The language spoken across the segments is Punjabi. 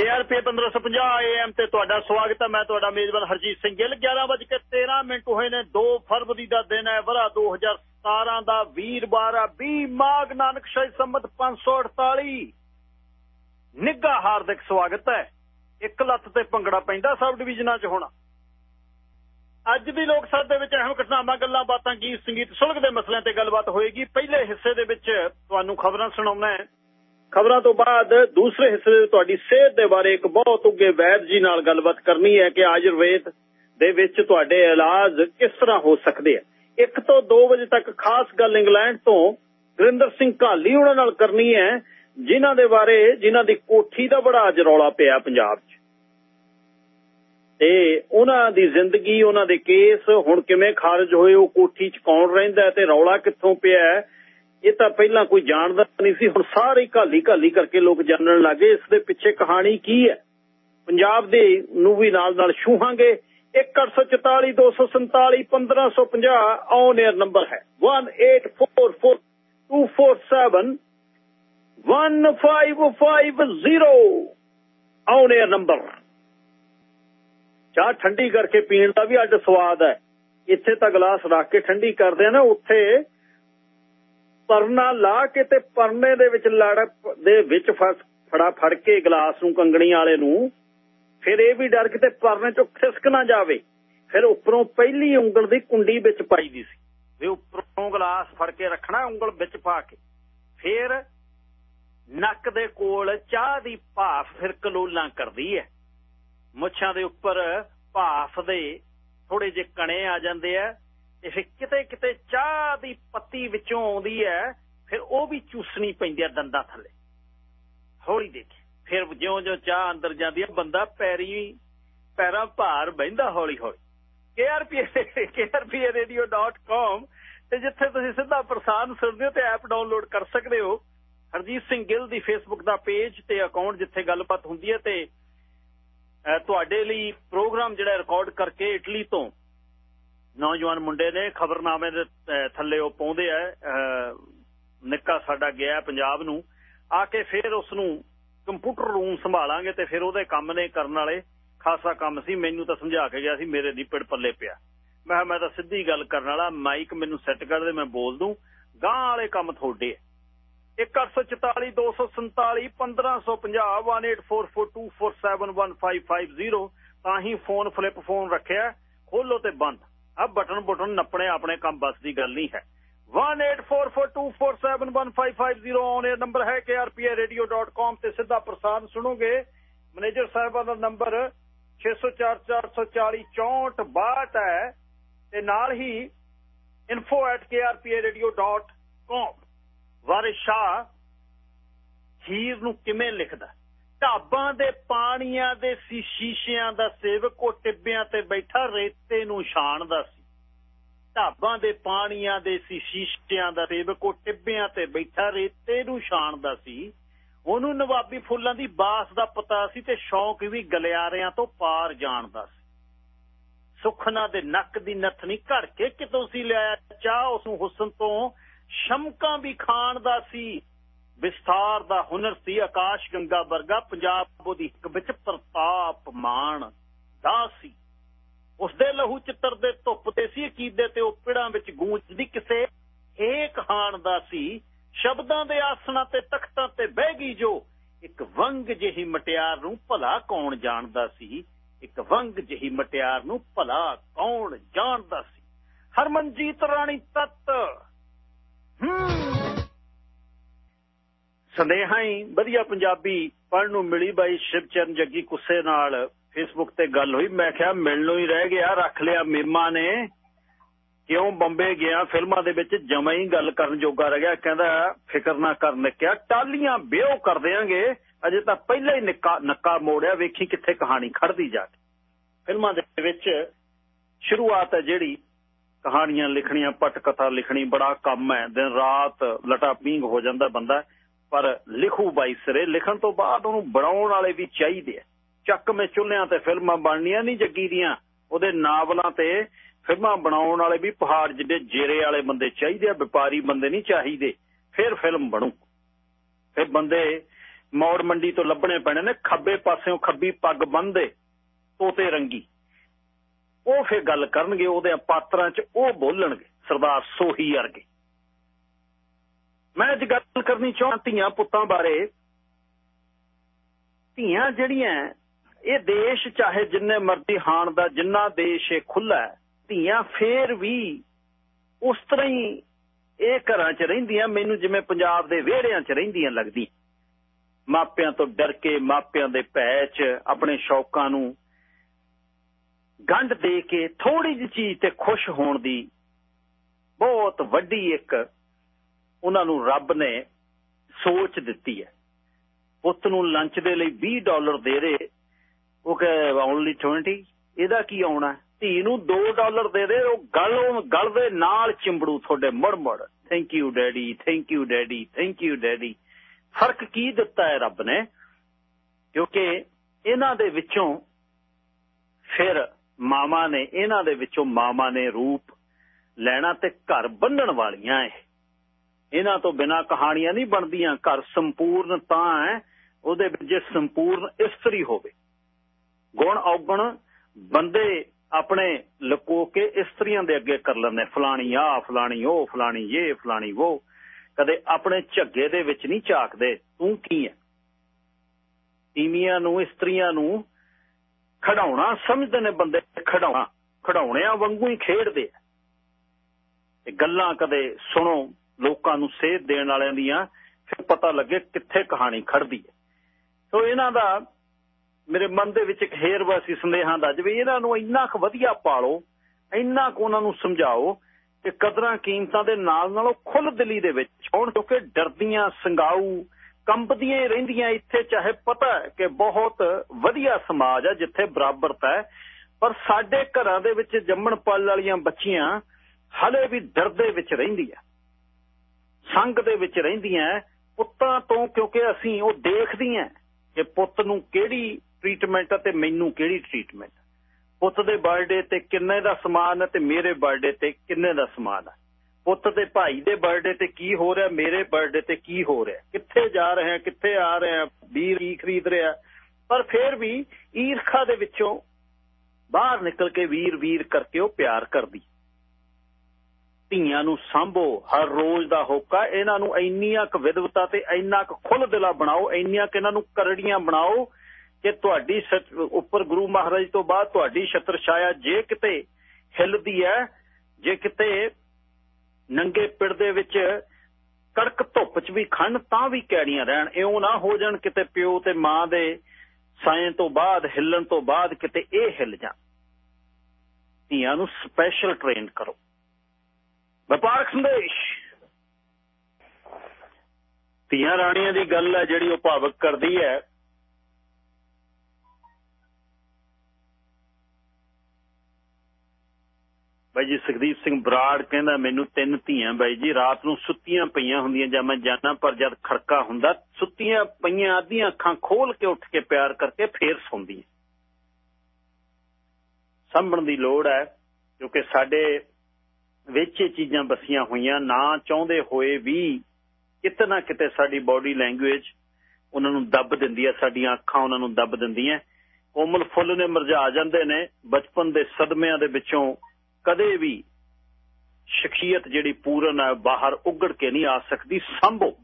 KRP 1550 AM ਤੇ ਤੁਹਾਡਾ ਸਵਾਗਤ ਹੈ। ਮੈਂ ਤੁਹਾਡਾ ਮੇਜ਼ਬਾਨ ਹਰਜੀਤ ਸਿੰਘ ਗਿੱਲ। 11:13 ਮਿੰਟ ਹੋਏ ਨੇ। 2 ਫਰਵਰੀ ਦਾ ਦਿਨ ਹੈ। ਵਰਾ 2017 ਦਾ ਵੀਰਵਾਰ ਆ 20 ਮਾਘ ਨਾਨਕ ਸ਼ਾਹੀ ਸੰਮਤ 548 ਨਿੱਘਾ ਹਾਰਦਿਕ ਸਵਾਗਤ ਹੈ। ਇੱਕ ਲੱਤ ਤੇ ਭੰਗੜਾ ਪੈਂਦਾ ਸਬ ਡਿਵੀਜ਼ਨਾਂ 'ਚ ਹੋਣਾ। ਅੱਜ ਦੀ ਲੋਕ ਸਭਾ ਦੇ ਵਿੱਚ ਅਹਿਮ ਘਟਨਾਵਾਂ, ਗੱਲਾਂ ਬਾਤਾਂ, ਗੀਤ ਸੰਗੀਤ, ਸੁਲਗ ਦੇ ਮਸਲਿਆਂ ਤੇ ਗੱਲਬਾਤ ਹੋਏਗੀ। ਪਹਿਲੇ ਹਿੱਸੇ ਦੇ ਵਿੱਚ ਤੁਹਾਨੂੰ ਖਬਰਾਂ ਸੁਣਾਉਣਾ ਹੈ। ਖਬਰਾਂ ਤੋਂ ਬਾਅਦ ਦੂਸਰੇ ਹਿੱਸੇ ਦੇ ਤੁਹਾਡੀ ਸਿਹਤ ਦੇ ਬਾਰੇ ਇੱਕ ਬਹੁਤ ਉੱਗੇ ਵੈਦ ਜੀ ਨਾਲ ਗੱਲਬਾਤ ਕਰਨੀ ਹੈ ਕਿ ਆਯੁਰਵੇਦ ਦੇ ਵਿੱਚ ਤੁਹਾਡੇ ਇਲਾਜ ਕਿਸ ਤਰ੍ਹਾਂ ਹੋ ਸਕਦੇ ਆ। 1 ਤੋਂ 2 ਵਜੇ ਤੱਕ ਖਾਸ ਗੱਲ ਇੰਗਲੈਂਡ ਤੋਂ ਗੁਰਿੰਦਰ ਸਿੰਘ ਘਾਲੀ ਉਹਨਾਂ ਨਾਲ ਕਰਨੀ ਹੈ, ਜਿਨ੍ਹਾਂ ਦੇ ਬਾਰੇ, ਜਿਨ੍ਹਾਂ ਦੀ ਕੋਠੀ ਦਾ ਬੜਾ ਅੱਜ ਰੌਲਾ ਪਿਆ ਪੰਜਾਬ 'ਚ। ਤੇ ਉਹਨਾਂ ਦੀ ਜ਼ਿੰਦਗੀ, ਉਹਨਾਂ ਦੇ ਕੇਸ ਹੁਣ ਕਿਵੇਂ ਖਾਰਜ ਹੋਏ, ਉਹ ਕੋਠੀ 'ਚ ਕੌਣ ਰਹਿੰਦਾ ਤੇ ਰੌਲਾ ਕਿੱਥੋਂ ਪਿਆ ਇਹ ਤਾਂ ਪਹਿਲਾਂ ਕੋਈ ਜਾਣਦਾ ਨਹੀਂ ਸੀ, ਹੁਣ ਸਾਰੇ ਘਾਲੀ ਘਾਲੀ ਕਰਕੇ ਲੋਕ ਜਾਣਨ ਲੱਗੇ ਇਸ ਦੇ ਪਿੱਛੇ ਕਹਾਣੀ ਕੀ ਹੈ? ਪੰਜਾਬ ਦੇ ਨੂੰ ਵੀ ਨਾਲ ਨਾਲ ਛੂਹਾਂਗੇ। 1844 247 1550 ਔਨ 에ਅਰ ਨੰਬਰ ਹੈ। 1844247 1550 ਔਨ 에ਅਰ ਨੰਬਰ ਚਾਹ ਠੰਡੀ ਕਰਕੇ ਪੀਣ ਦਾ ਵੀ ਅੱਡ ਸਵਾਦ ਹੈ। ਇੱਥੇ ਤਾਂ ਗਲਾਸ ਰੱਖ ਕੇ ਠੰਡੀ ਕਰਦੇ ਆ ਨਾ, ਉੱਥੇ ਪਰਨਾ ਲਾ ਕੇ ਤੇ ਪਰਨੇ ਦੇ ਵਿੱਚ ਲੜ ਦੇ ਵਿੱਚ ਫੜਾ ਫੜ ਕੇ ਗਲਾਸ ਨੂੰ ਕੰਗਣੀ ਵਾਲੇ ਨੂੰ, ਫਿਰ ਇਹ ਵੀ ਡਰ ਕਿਤੇ ਪਰਨੇ ਚੋਂ ਖਿਸਕ ਨਾ ਜਾਵੇ। ਫਿਰ ਉੱਪਰੋਂ ਪਹਿਲੀ ਉਂਗਲ ਦੀ ਕੁੰਡੀ ਵਿੱਚ ਪਾਈਦੀ ਸੀ। ਵੀ ਉੱਪਰੋਂ ਗਲਾਸ ਫੜ ਕੇ ਰੱਖਣਾ, ਉਂਗਲ ਵਿੱਚ ਪਾ ਕੇ। ਫਿਰ ਨੱਕ ਦੇ ਕੋਲ ਚਾਹ ਦੀ ਭਾਫ ਫਿਰ ਕਲੋਲਾਂ ਕਰਦੀ ਹੈ ਮੁੱਛਾਂ ਦੇ ਉੱਪਰ ਭਾਫ ਦੇ ਥੋੜੇ ਜਿਹੇ ਕਣੇ ਆ ਜਾਂਦੇ ਆ ਤੇ ਫਿਰ ਕਿਤੇ ਕਿਤੇ ਚਾਹ ਦੀ ਪੱਤੀ ਵਿੱਚੋਂ ਆਉਂਦੀ ਹੈ, ਫਿਰ ਉਹ ਵੀ ਚੂਸਣੀ ਪੈਂਦੀ ਹੈ ਦੰਦਾਂ ਥੱਲੇ। ਹੌਲੀ ਦੇਖੀ, ਫਿਰ ਜਿਉਂ-ਜਿਉਂ ਚਾਹ ਅੰਦਰ ਜਾਂਦੀ ਹੈ, ਬੰਦਾ ਪੈਰੀ, ਪੈਰਾਂ ਭਾਰ ਬਹਿੰਦਾ ਹੌਲੀ ਹੌਲੀ KRP krpradio.com ਤੇ ਜਿੱਥੇ ਤੁਸੀਂ ਸਿੱਧਾ ਪ੍ਰਸਾਰਣ ਸੁਣਦੇ ਹੋ ਤੇ ਐਪ ਡਾਊਨਲੋਡ ਕਰ ਸਕਦੇ ਹੋ। ਹਰਜੀਤ ਸਿੰਘ ਗਿੱਲ ਦੀ ਫੇਸਬੁੱਕ ਦਾ ਪੇਜ ਤੇ ਅਕਾਊਂਟ ਜਿੱਥੇ ਗੱਲਬਾਤ ਹੁੰਦੀ ਹੈ ਤੇ ਤੁਹਾਡੇ ਲਈ ਪ੍ਰੋਗਰਾਮ ਜਿਹੜਾ ਰਿਕਾਰਡ ਕਰਕੇ ਇਟਲੀ ਤੋਂ ਨੌਜਵਾਨ ਮੁੰਡੇ ਨੇ ਖਬਰਨਾਮੇ ਦੇ ਥੱਲੇ ਉਹ ਪਾਉਂਦੇ ਆ ਨਿੱਕਾ ਸਾਡਾ ਗਿਆ ਪੰਜਾਬ ਨੂੰ। ਆ ਕੇ ਫਿਰ ਉਸ ਨੂੰ ਕੰਪਿਊਟਰ ਰੂਮ ਸੰਭਾਲਾਂਗੇ ਤੇ ਫਿਰ ਉਹਦੇ ਕੰਮ ਨੇ ਕਰਨ ਵਾਲੇ ਖਾਸਾ ਕੰਮ ਸੀ। ਮੈਨੂੰ ਤਾਂ ਸਮਝਾ ਕੇ ਗਿਆ ਸੀ, ਮੇਰੇ ਦੀ ਪਿੜ ਪੱਲੇ ਪਿਆ। ਮੈਂ ਮੈਂ ਤਾਂ ਸਿੱਧੀ ਗੱਲ ਕਰਨ ਵਾਲਾ, ਮਾਈਕ ਮੈਨੂੰ ਸੈੱਟ ਕਰ ਦੇ, ਮੈਂ ਬੋਲ ਦੂੰ। ਗਾਂ ਵਾਲੇ ਕੰਮ ਤੁਹਾਡੇ 1844 247 1550 184424715550 ਤਾਂ ਹੀ ਫੋਨ ਫਲਿੱਪ ਫੋਨ ਰੱਖਿਆ, ਖੋਲੋ ਤੇ ਬੰਦ। ਆ ਬਟਨ ਬਟਨ ਨੱਪਣੇ ਆਪਣੇ ਕੰਮ ਬਸ ਦੀ ਗੱਲ ਨਹੀਂ ਹੈ। 18442471550 ਔਨ 에ਅਰ ਨੰਬਰ ਹੈ krpradio.com ਤੇ ਸਿੱਧਾ ਪ੍ਰਸਾਰਣ ਸੁਣੋਗੇ। ਮੈਨੇਜਰ ਸਾਹਿਬਾਂ ਦਾ ਨੰਬਰ 6044406462 ਹੈ ਤੇ ਨਾਲ ਹੀ info@krpradio.com ਵਾਰਿਸ ਸ਼ਾਹ ਹੀਰ ਨੂੰ ਕਿਵੇਂ ਲਿਖਦਾ? ਢਾਬਾਂ ਦੇ ਪਾਣੀਆਂ ਦੇ ਸੀ, ਸ਼ੀਸ਼ਿਆਂ ਦਾ ਸੇਵਕ, ਉਹ ਟਿੱਬਿਆਂ ਤੇ ਬੈਠਾ, ਰੇਤੇ ਨੂੰ ਛਾਣਦਾ ਸੀ। ਢਾਬਾਂ ਦੇ ਪਾਣੀਆਂ ਦੇ ਸੀ, ਸ਼ੀਸ਼ਿਆਂ ਦਾ ਸੇਵਕ, ਉਹ ਟਿੱਬਿਆਂ ਤੇ ਬੈਠਾ, ਰੇਤੇ ਨੂੰ ਛਾਣਦਾ ਸੀ। ਉਹਨੂੰ ਨਵਾਬੀ ਫੁੱਲਾਂ ਦੀ ਬਾਸ ਦਾ ਪਤਾ ਸੀ ਤੇ ਸ਼ੌਂਕ ਵੀ ਗਲਿਆਰਿਆਂ ਤੋਂ ਪਾਰ ਜਾਣਦਾ ਸੀ। ਸੁਖਨਾ ਦੇ ਨੱਕ ਦੀ ਨਥਨੀ ਘੜ ਕੇ ਕਿਤੋਂ ਸੀ ਲਿਆਇਆ, ਚਾਹ ਉਸ ਨੂੰ ਹੁਸਨ ਤੋਂ ਸ਼ਮਕਾਂ ਵੀ ਖਾਣ ਦਾ ਸੀ। ਵਿਸਥਾਰ ਦਾ ਹੁਨਰ ਸੀ ਆਕਾਸ਼ ਗੰਗਾ ਵਰਗਾ, ਪੰਜਾਬ ਉਹਦੀ ਇੱਕ ਵਿੱਚ ਪ੍ਰਤਾਪ ਮਾਨ ਦਾ ਸੀ। ਉਸ ਦੇ ਲਹੂ ਚਿੱਤਰ ਦੇ ਧੁੱਪ ਤੇ ਸੀ, ਅਕੀਦੇ ਤੇ ਉਹ ਪਿੜਾਂ ਵਿੱਚ ਗੂੰਜਦੀ ਕਿਸੇ ਏਕ ਹਾਣ ਦਾ ਸੀ। ਸ਼ਬਦਾਂ ਦੇ ਆਸਣਾ ਤੇ ਤਖਤਾਂ ਤੇ ਬਹਿ ਗਈ ਜੋ ਇੱਕ ਵੰਗ ਜਿਹੀ ਮਟਿਆਰ ਨੂੰ ਭਲਾ ਕੌਣ ਜਾਣਦਾ ਸੀ? ਇੱਕ ਵੰਗ ਜਿਹੀ ਮਟਿਆਰ ਨੂੰ ਭਲਾ ਕੌਣ ਜਾਣਦਾ ਸੀ? ਹਰਮਨਜੀਤ ਰਾਣੀ ਤਤ। ਹੂੰ। ਸੰਦੇਹਾਂ ਹੀ ਵਧੀਆ ਪੰਜਾਬੀ ਪੜਨ ਨੂੰ ਮਿਲੀ ਬਾਈ ਸ਼ਿਵਚਰਨ ਜੱਗੀ ਕੁੱਸੇ ਨਾਲ। ਫੇਸਬੁੱਕ ਤੇ ਗੱਲ ਹੋਈ, ਮੈਂ ਕਿਹਾ ਮਿਲਣੋਂ ਹੀ ਰਹਿ ਗਿਆ, ਰੱਖ ਲਿਆ ਮੇਮਾ ਨੇ। ਕਿਉਂ ਬੰਬੇ ਗਿਆ, ਫਿਲਮਾਂ ਦੇ ਵਿੱਚ ਜਮਾ ਹੀ ਗੱਲ ਕਰਨ ਜੋਗਾ ਰਹਿ ਗਿਆ, ਕਹਿੰਦਾ ਫਿਕਰ ਨਾ ਕਰ ਨਿਕਿਆ ਟਾਲੀਆਂ ਬਿਓ ਕਰ ਦੇਾਂਗੇ ਅਜੇ ਤਾਂ ਪਹਿਲਾਂ ਹੀ ਨਿੱਕਾ, ਨੱਕਾ ਮੋੜਿਆ, ਵੇਖੀ ਕਿੱਥੇ ਕਹਾਣੀ ਖੜਦੀ ਜਾ ਕੇ। ਫਿਲਮਾਂ ਦੇ ਵਿੱਚ ਸ਼ੁਰੂਆਤ ਹੈ ਜਿਹੜੀ, ਕਹਾਣੀਆਂ ਲਿਖਣੀਆਂ ਪਟ ਕਥਾ ਲਿਖਣੀ ਬੜਾ ਕੰਮ ਹੈ। ਦਿਨ ਰਾਤ ਲਟਾ ਪੀਂਗ ਹੋ ਜਾਂਦਾ ਬੰਦਾ। ਪਰ ਲਿਖੂ ਬਾਈ ਸਿਰੇ, ਲਿਖਣ ਤੋਂ ਬਾਅਦ ਉਹਨੂੰ ਬਣਾਉਣ ਵਾਲੇ ਵੀ ਚਾਹੀਦੇ ਆ। ਚੱਕ ਮੇ ਚੁੱਲ੍ਹਿਆਂ ਤੇ ਫਿਲਮਾਂ ਬਣਨੀਆਂ ਨਹੀਂ ਜੱਗੀ ਦੀਆਂ। ਉਹਦੇ ਨਾਵਲਾਂ ਤੇ ਫਿਲਮਾਂ ਬਣਾਉਣ ਵਾਲੇ ਵੀ ਪਹਾੜ ਜਿੱਡੇ ਜੇਰੇ ਵਾਲੇ ਬੰਦੇ ਚਾਹੀਦੇ ਆ, ਵਪਾਰੀ ਬੰਦੇ ਨਹੀਂ ਚਾਹੀਦੇ। ਫਿਰ ਫਿਲਮ ਬਣੂ। ਫਿਰ ਬੰਦੇ ਮੌੜ ਮੰਡੀ ਤੋਂ ਲੱਭਣੇ ਪੈਣੇ ਨੇ, ਖੱਬੇ ਪਾਸਿਓਂ ਖੱਬੀ ਪੱਗ ਬੰਨਦੇ ਤੋਤੇ ਰੰਗੀ। ਉਹ ਫਿਰ ਗੱਲ ਕਰਨਗੇ, ਉਹਦੇ ਪਾਤਰਾਂ 'ਚ ਉਹ ਬੋਲਣਗੇ, ਸਰਦਾਰ ਸੋਹੀ ਵਰਗੇ। ਮੈਂ ਅੱਜ ਗੱਲ ਕਰਨੀ ਚਾਹੁੰਦਾ ਧੀਆਂ ਪੁੱਤਾਂ ਬਾਰੇ। ਧੀਆਂ ਜਿਹੜੀਆਂ, ਇਹ ਦੇਸ਼ ਚਾਹੇ ਜਿੰਨੇ ਮਰਜ਼ੀ ਹਾਣ ਦਾ, ਜਿੰਨਾ ਦੇਸ਼ ਇਹ ਖੁੱਲਾ ਧੀਆਂ ਫੇਰ ਵੀ ਉਸ ਤਰ੍ਹਾਂ ਹੀ ਇਹ ਘਰਾਂ 'ਚ ਰਹਿੰਦੀਆਂ, ਮੈਨੂੰ ਜਿਵੇਂ ਪੰਜਾਬ ਦੇ ਵਿਹੜਿਆਂ 'ਚ ਰਹਿੰਦੀਆਂ ਲੱਗਦੀ ਮਾਪਿਆਂ ਤੋਂ ਡਰ ਕੇ, ਮਾਪਿਆਂ ਦੇ ਭੈ 'ਚ, ਆਪਣੇ ਸ਼ੌਕਾਂ ਨੂੰ ਗੰਢ ਦੇ ਕੇ ਥੋੜੀ ਜਿਹੀ ਚੀਜ਼ ਤੇ ਖੁਸ਼ ਹੋਣ ਦੀ ਬਹੁਤ ਵੱਡੀ ਇੱਕ ਉਹਨਾਂ ਨੂੰ ਰੱਬ ਨੇ ਸੋਚ ਦਿੱਤੀ ਹੈ। ਪੁੱਤ ਨੂੰ ਲੰਚ ਦੇ ਲਈ 20 ਡਾਲਰ ਦੇ ਦੇ। ਉਹ ਕਹੇ ਓਨਲੀ 20 ਇਹਦਾ ਕੀ ਆਉਣਾ ਧੀ ਨੂੰ 2 ਡਾਲਰ ਦੇ ਦੇ। ਉਹ ਗਲ ਗਲ ਦੇ ਨਾਲ ਚਿੰਬੜੂ ਤੁਹਾਡੇ ਮੜ ਮੜ thank you daddy thank you daddy thank you daddy ਫ਼ਰਕ ਕੀ ਦਿੱਤਾ ਹੈ ਰੱਬ ਨੇ? ਕਿਉਂਕਿ ਇਹਨਾਂ ਦੇ ਵਿੱਚੋਂ ਫਿਰ ਮਾਮਾ ਨੇ, ਇਹਨਾਂ ਦੇ ਵਿੱਚੋਂ ਮਾਮਾ ਨੇ ਰੂਪ ਲੈਣਾ ਤੇ ਘਰ ਬੰਨਣ ਵਾਲੀਆਂ ਇਹ। ਇਹਨਾਂ ਤੋਂ ਬਿਨਾ ਕਹਾਣੀਆਂ ਨਹੀਂ ਬਣਦੀਆਂ। ਘਰ ਸੰਪੂਰਨ ਤਾਂ ਹੈ, ਉਹਦੇ ਵਿੱਚ ਜੇ ਸੰਪੂਰਨ ਇਸਤਰੀ ਹੋਵੇ। ਗੁਣ ਔਗਣ ਬੰਦੇ ਆਪਣੇ ਲਕੋ ਕੇ ਇਸਤਰੀਆਂ ਦੇ ਅੱਗੇ ਕਰ ਲੈਂਦੇ ਫਲਾਣੀ ਆ ਫਲਾਣੀ ਉਹ, ਫਲਾਣੀ ਇਹ, ਫਲਾਣੀ ਉਹ ਕਦੇ ਆਪਣੇ ਝੱਗੇ ਦੇ ਵਿੱਚ ਨਹੀਂ ਝਾਕਦੇ। ਤੂੰ ਕੀ ਹੈ? ਤੀਵੀਆਂ ਨੂੰ, ਇਸਤਰੀਆਂ ਨੂੰ ਖੜਾਉਣਾ ਸਮਝਦੇ ਨੇ ਬੰਦੇ। ਖੜਾਉਣਾ ਖੜਾਉਣਿਆਂ ਵਾਂਗੂ ਹੀ ਖੇਡਦੇ ਆ। ਤੇ ਗੱਲਾਂ ਕਦੇ ਸੁਣੋ। ਲੋਕਾਂ ਨੂੰ ਸੇਧ ਦੇਣ ਵਾਲਿਆਂ ਦੀਆਂ ਫਿਰ ਪਤਾ ਲੱਗੇ ਕਿੱਥੇ ਕਹਾਣੀ ਖੜਦੀ ਹੈ। ਸੋ ਇਹਨਾਂ ਦਾ ਮੇਰੇ ਮਨ ਦੇ ਵਿੱਚ ਇੱਕ ਹੇਰਵਾਸੀ ਸੰਦੇਹਾਂ ਦਾ ਜਿਵੇਂ ਇਹਨਾਂ ਨੂੰ ਇੰਨਾ ਕੁ ਵਧੀਆ ਪਾਲੋ, ਇੰਨਾ ਕੁ ਉਹਨਾਂ ਨੂੰ ਸਮਝਾਓ ਕਿ ਕਦਰਾਂ ਕੀਮਤਾਂ ਦੇ ਨਾਲ ਨਾਲ ਉਹ ਖੁੱਲ ਦਿਲੀ ਦੇ ਵਿੱਚ ਹੋਣ ਕਿਉਂਕਿ ਡਰਦੀਆਂ, ਸੰਗਾਊ, ਕੰਬਦੀਆਂ ਰਹਿੰਦੀਆਂ ਇੱਥੇ, ਚਾਹੇ ਪਤਾ ਕਿ ਬਹੁਤ ਵਧੀਆ ਸਮਾਜ ਹੈ ਜਿੱਥੇ ਬਰਾਬਰਤਾ ਹੈ, ਪਰ ਸਾਡੇ ਘਰਾਂ ਦੇ ਵਿੱਚ ਜੰਮਣ ਪਲ ਵਾਲੀਆਂ ਬੱਚੀਆਂ ਹਲੇ ਵੀ ਡਰ ਦੇ ਵਿੱਚ ਰਹਿੰਦੀਆਂ। ਸੰਗ ਦੇ ਵਿੱਚ ਰਹਿੰਦੀਆਂ ਪੁੱਤਾਂ ਤੋਂ ਕਿਉਂਕਿ ਅਸੀਂ ਉਹ ਦੇਖਦੀਆਂ ਕਿ ਪੁੱਤ ਨੂੰ ਕਿਹੜੀ ਟ੍ਰੀਟਮੈਂਟ ਤੇ ਮੈਨੂੰ ਕਿਹੜੀ ਟ੍ਰੀਟਮੈਂਟ ਪੁੱਤ ਦੇ ਬਰਥਡੇ ਤੇ ਕਿੰਨੇ ਦਾ ਸਮਾਨ ਤੇ ਮੇਰੇ ਬਰਥਡੇ ਤੇ ਕਿੰਨੇ ਦਾ ਸਮਾਨ ਪੁੱਤ ਦੇ ਭਾਈ ਦੇ ਬਰਥਡੇ ਤੇ ਕੀ ਹੋ ਰਿਹਾ, ਮੇਰੇ ਬਰਥਡੇ ਤੇ ਕੀ ਹੋ ਰਿਹਾ, ਕਿੱਥੇ ਜਾ ਰਹੇ ਆ, ਕਿੱਥੇ ਆ ਰਹੇ ਆ ਵੀਰ ਕੀ ਖਰੀਦ ਰਿਹਾ ਪਰ ਫਿਰ ਵੀ ਈਰਖਾ ਦੇ ਵਿੱਚੋਂ ਬਾਹਰ ਨਿਕਲ ਕੇ ਵੀਰ ਵੀਰ ਕਰਕੇ ਉਹ ਪਿਆਰ ਕਰਦੀ ਧੀਆਂ ਨੂੰ ਸਾਂਭੋ, ਹਰ ਰੋਜ਼ ਦਾ ਹੋਕਾ। ਇਹਨਾਂ ਨੂੰ ਇੰਨੀਆਂ ਕੁ ਵਿਦਵਤਾ ਤੇ ਇੰਨਾ ਕੁ ਖੁੱਲ ਦਿਲਾ ਬਣਾਓ, ਇੰਨੀਆਂ ਕਿ ਇਹਨਾਂ ਨੂੰ ਕਰੜੀਆਂ ਬਣਾਓ ਕਿ ਤੁਹਾਡੀ ਉੱਪਰ ਗੁਰੂ ਮਹਾਰਾਜ ਤੋਂ ਬਾਅਦ ਤੁਹਾਡੀ ਛਤਰ ਛਾਇਆ ਜੇ ਕਿਤੇ ਹਿੱਲਦੀ ਹੈ, ਜੇ ਕਿਤੇ ਨੰਗੇ ਪਿੜ ਦੇ ਵਿੱਚ ਕੜਕ ਧੁੱਪ 'ਚ ਵੀ ਖੰਡ, ਤਾਂ ਵੀ ਕੈੜੀਆਂ ਰਹਿਣ। ਇਉਂ ਨਾ ਹੋ ਜਾਣ ਕਿਤੇ ਪਿਓ ਤੇ ਮਾਂ ਦੇ ਸਾਇਨ ਤੋਂ ਬਾਅਦ, ਹਿੱਲਣ ਤੋਂ ਬਾਅਦ ਕਿਤੇ ਇਹ ਹਿੱਲ ਜਾਣ। ਧੀਆਂ ਨੂੰ ਸਪੈਸ਼ਲ ਟ੍ਰੇਨ ਕਰੋ। ਵਪਾਰਕ ਸੰਦੇਸ਼। ਧੀਆਂ ਰਾਣੀਆਂ ਦੀ ਗੱਲ ਹੈ ਜਿਹੜੀ ਉਹ ਭਾਵਕ ਕਰਦੀ ਹੈ। ਬਾਈ ਜੀ, ਸੁਖਦੀਪ ਸਿੰਘ ਬਰਾੜ ਕਹਿੰਦਾ, ਮੈਨੂੰ ਤਿੰਨ ਧੀਆਂ ਬਾਈ ਜੀ, ਰਾਤ ਨੂੰ ਸੁੱਤੀਆਂ ਪਈਆਂ ਹੁੰਦੀਆਂ, ਜਾਂ ਮੈਂ ਜਾਣਾ, ਪਰ ਜਦ ਖੜਕਾ ਹੁੰਦਾ, ਸੁੱਤੀਆਂ ਪਈਆਂ ਆਧੀਆਂ ਅੱਖਾਂ ਖੋਲ ਕੇ ਉੱਠ ਕੇ ਪਿਆਰ ਕਰਕੇ ਫੇਰ ਸੌਂਦੀਆਂ ਸੰਭਣ ਦੀ ਲੋੜ ਹੈ, ਕਿਉਂਕਿ ਸਾਡੇ ਵਿੱਚ ਇਹ ਚੀਜ਼ਾਂ ਬਸੀਆਂ ਹੋਈਆਂ, ਨਾ ਚਾਹੁੰਦੇ ਹੋਏ ਵੀ ਕਿਤੇ ਨਾ ਕਿਤੇ ਸਾਡੀ ਬਾਡੀ ਲੈਂਗੁਏਜ ਉਹਨਾਂ ਨੂੰ ਦੱਬ ਦਿੰਦੀ ਹੈ ਸਾਡੀਆਂ ਅੱਖਾਂ ਉਹਨਾਂ ਨੂੰ ਦੱਬ ਦਿੰਦੀਆਂ। ਕੋਮਲ ਫੁੱਲ ਨੇ ਮਰਝਾ ਜਾਂਦੇ ਨੇ, ਬਚਪਨ ਦੇ ਸਦਮਿਆਂ ਦੇ ਵਿੱਚੋਂ ਕਦੇ ਵੀ ਸ਼ਖਸੀਅਤ ਜਿਹੜੀ ਪੂਰਨ ਹੈ ਬਾਹਰ ਉੱਗੜ ਕੇ ਨਹੀਂ ਆ ਸਕਦੀ, ਸੰਭੋ।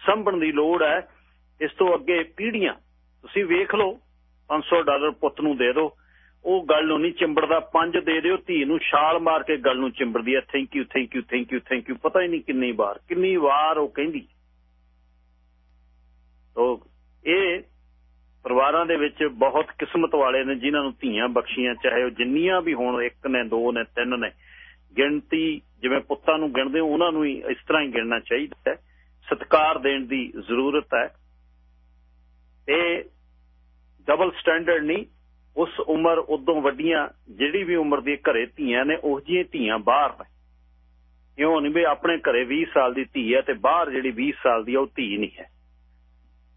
ਸੰਭਣ ਦੀ ਲੋੜ ਹੈ ਇਸ ਤੋਂ ਅੱਗੇ ਪੀੜ੍ਹੀਆਂ, ਤੁਸੀਂ ਵੇਖ ਲਓ 500 ਡਾਲਰ ਪੁੱਤ ਨੂੰ ਦੇ ਦਿਓ। ਉਹ ਗੱਲ ਨੂੰ ਨਹੀਂ ਚਿੰਬੜਦਾ, ਪੰਜ ਦੇ ਦਿਓ ਧੀ ਨੂੰ, ਛਾਲ ਮਾਰ ਕੇ ਗੱਲ ਨੂੰ ਚਿੰਬੜਦੀ ਹੈ thank you thank you thank you thank you ਪਤਾ ਹੀ ਨਹੀਂ ਕਿੰਨੀ ਵਾਰ ਕਿੰਨੀ ਵਾਰ ਉਹ ਕਹਿੰਦੀ। ਤੋ ਇਹ ਪਰਿਵਾਰਾਂ ਦੇ ਵਿੱਚ ਬਹੁਤ ਕਿਸਮਤ ਵਾਲੇ ਨੇ, ਜਿਨ੍ਹਾਂ ਨੂੰ ਧੀਆਂ ਬਖਸ਼ੀਆਂ, ਚਾਹੇ ਉਹ ਜਿੰਨੀਆਂ ਵੀ ਹੋਣ, ਇੱਕ ਨੇ, ਦੋ ਨੇ, ਤਿੰਨ ਨੇ, ਗਿਣਤੀ ਜਿਵੇਂ ਪੁੱਤਾਂ ਨੂੰ ਗਿਣਦੇ ਉਹਨਾਂ ਨੂੰ ਹੀ ਇਸ ਤਰ੍ਹਾਂ ਹੀ ਗਿਣਨਾ ਚਾਹੀਦਾ ਹੈ। ਸਤਿਕਾਰ ਦੇਣ ਦੀ ਜ਼ਰੂਰਤ ਹੈ। ਤੇ ਡਬਲ ਸਟੈਂਡਰਡ ਨਹੀਂ ਉਸ ਉਮਰ ਉਦੋਂ ਵੱਡੀਆਂ ਜਿਹੜੀ ਵੀ ਉਮਰ ਦੀ ਘਰੇ ਧੀਆਂ ਨੇ, ਉਹ ਜਿਹੀਆਂ ਧੀਆਂ ਬਾਹਰ ਨੇ। ਇਉਂ ਨਹੀਂ ਵੀ ਆਪਣੇ ਘਰੇ 20 ਸਾਲ ਦੀ ਧੀ ਹੈ ਤੇ ਬਾਹਰ ਜਿਹੜੀ 20 ਸਾਲ ਦੀ ਹੈ ਉਹ ਧੀ ਨਹੀਂ ਹੈ।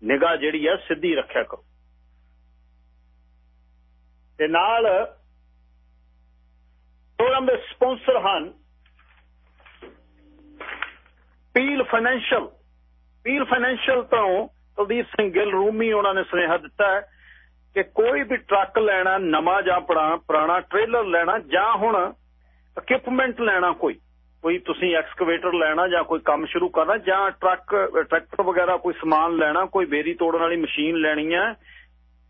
ਨਿਗਾਹ ਜਿਹੜੀ ਹੈ ਸਿੱਧੀ ਰੱਖਿਆ ਕਰੋ। ਤੇ ਨਾਲ ਪ੍ਰੋਗਰਾਮ ਦੇ ਸਪਾਂਸਰ ਹਨ ਪੀਲ ਫਾਈਨੈਂਸ਼ੀਅਲ। ਪੀਲ ਫਾਈਨੈਂਸ਼ੀਅਲ ਤੋਂ ਕੁਲਦੀਪ ਸਿੰਘ ਗਿੱਲ, ਰੂਮੀ ਉਹਨਾਂ ਨੇ ਸੁਨੇਹਾ ਦਿੱਤਾ ਹੈ। ਕਿ ਕੋਈ ਵੀ ਟਰੱਕ ਲੈਣਾ, ਨਵਾਂ ਜਾਂ ਪੁਰਾਣਾ ਟ੍ਰੇਲਰ ਲੈਣਾ ਜਾਂ ਹੁਣ ਇਕਵਿਪਮੈਂਟ ਲੈਣਾ ਕੋਈ ਕੋਈ ਤੁਸੀਂ ਐਕਸਕੇਵੇਟਰ ਲੈਣਾ ਜਾਂ ਕੋਈ ਕੰਮ ਸ਼ੁਰੂ ਕਰਨਾ ਜਾਂ ਟਰੱਕ, ਟਰੈਕਟਰ ਵਗੈਰਾ ਕੋਈ ਸਮਾਨ ਲੈਣਾ, ਕੋਈ ਬੇਰੀ ਤੋੜਨ ਵਾਲੀ ਮਸ਼ੀਨ ਲੈਣੀ ਹੈ,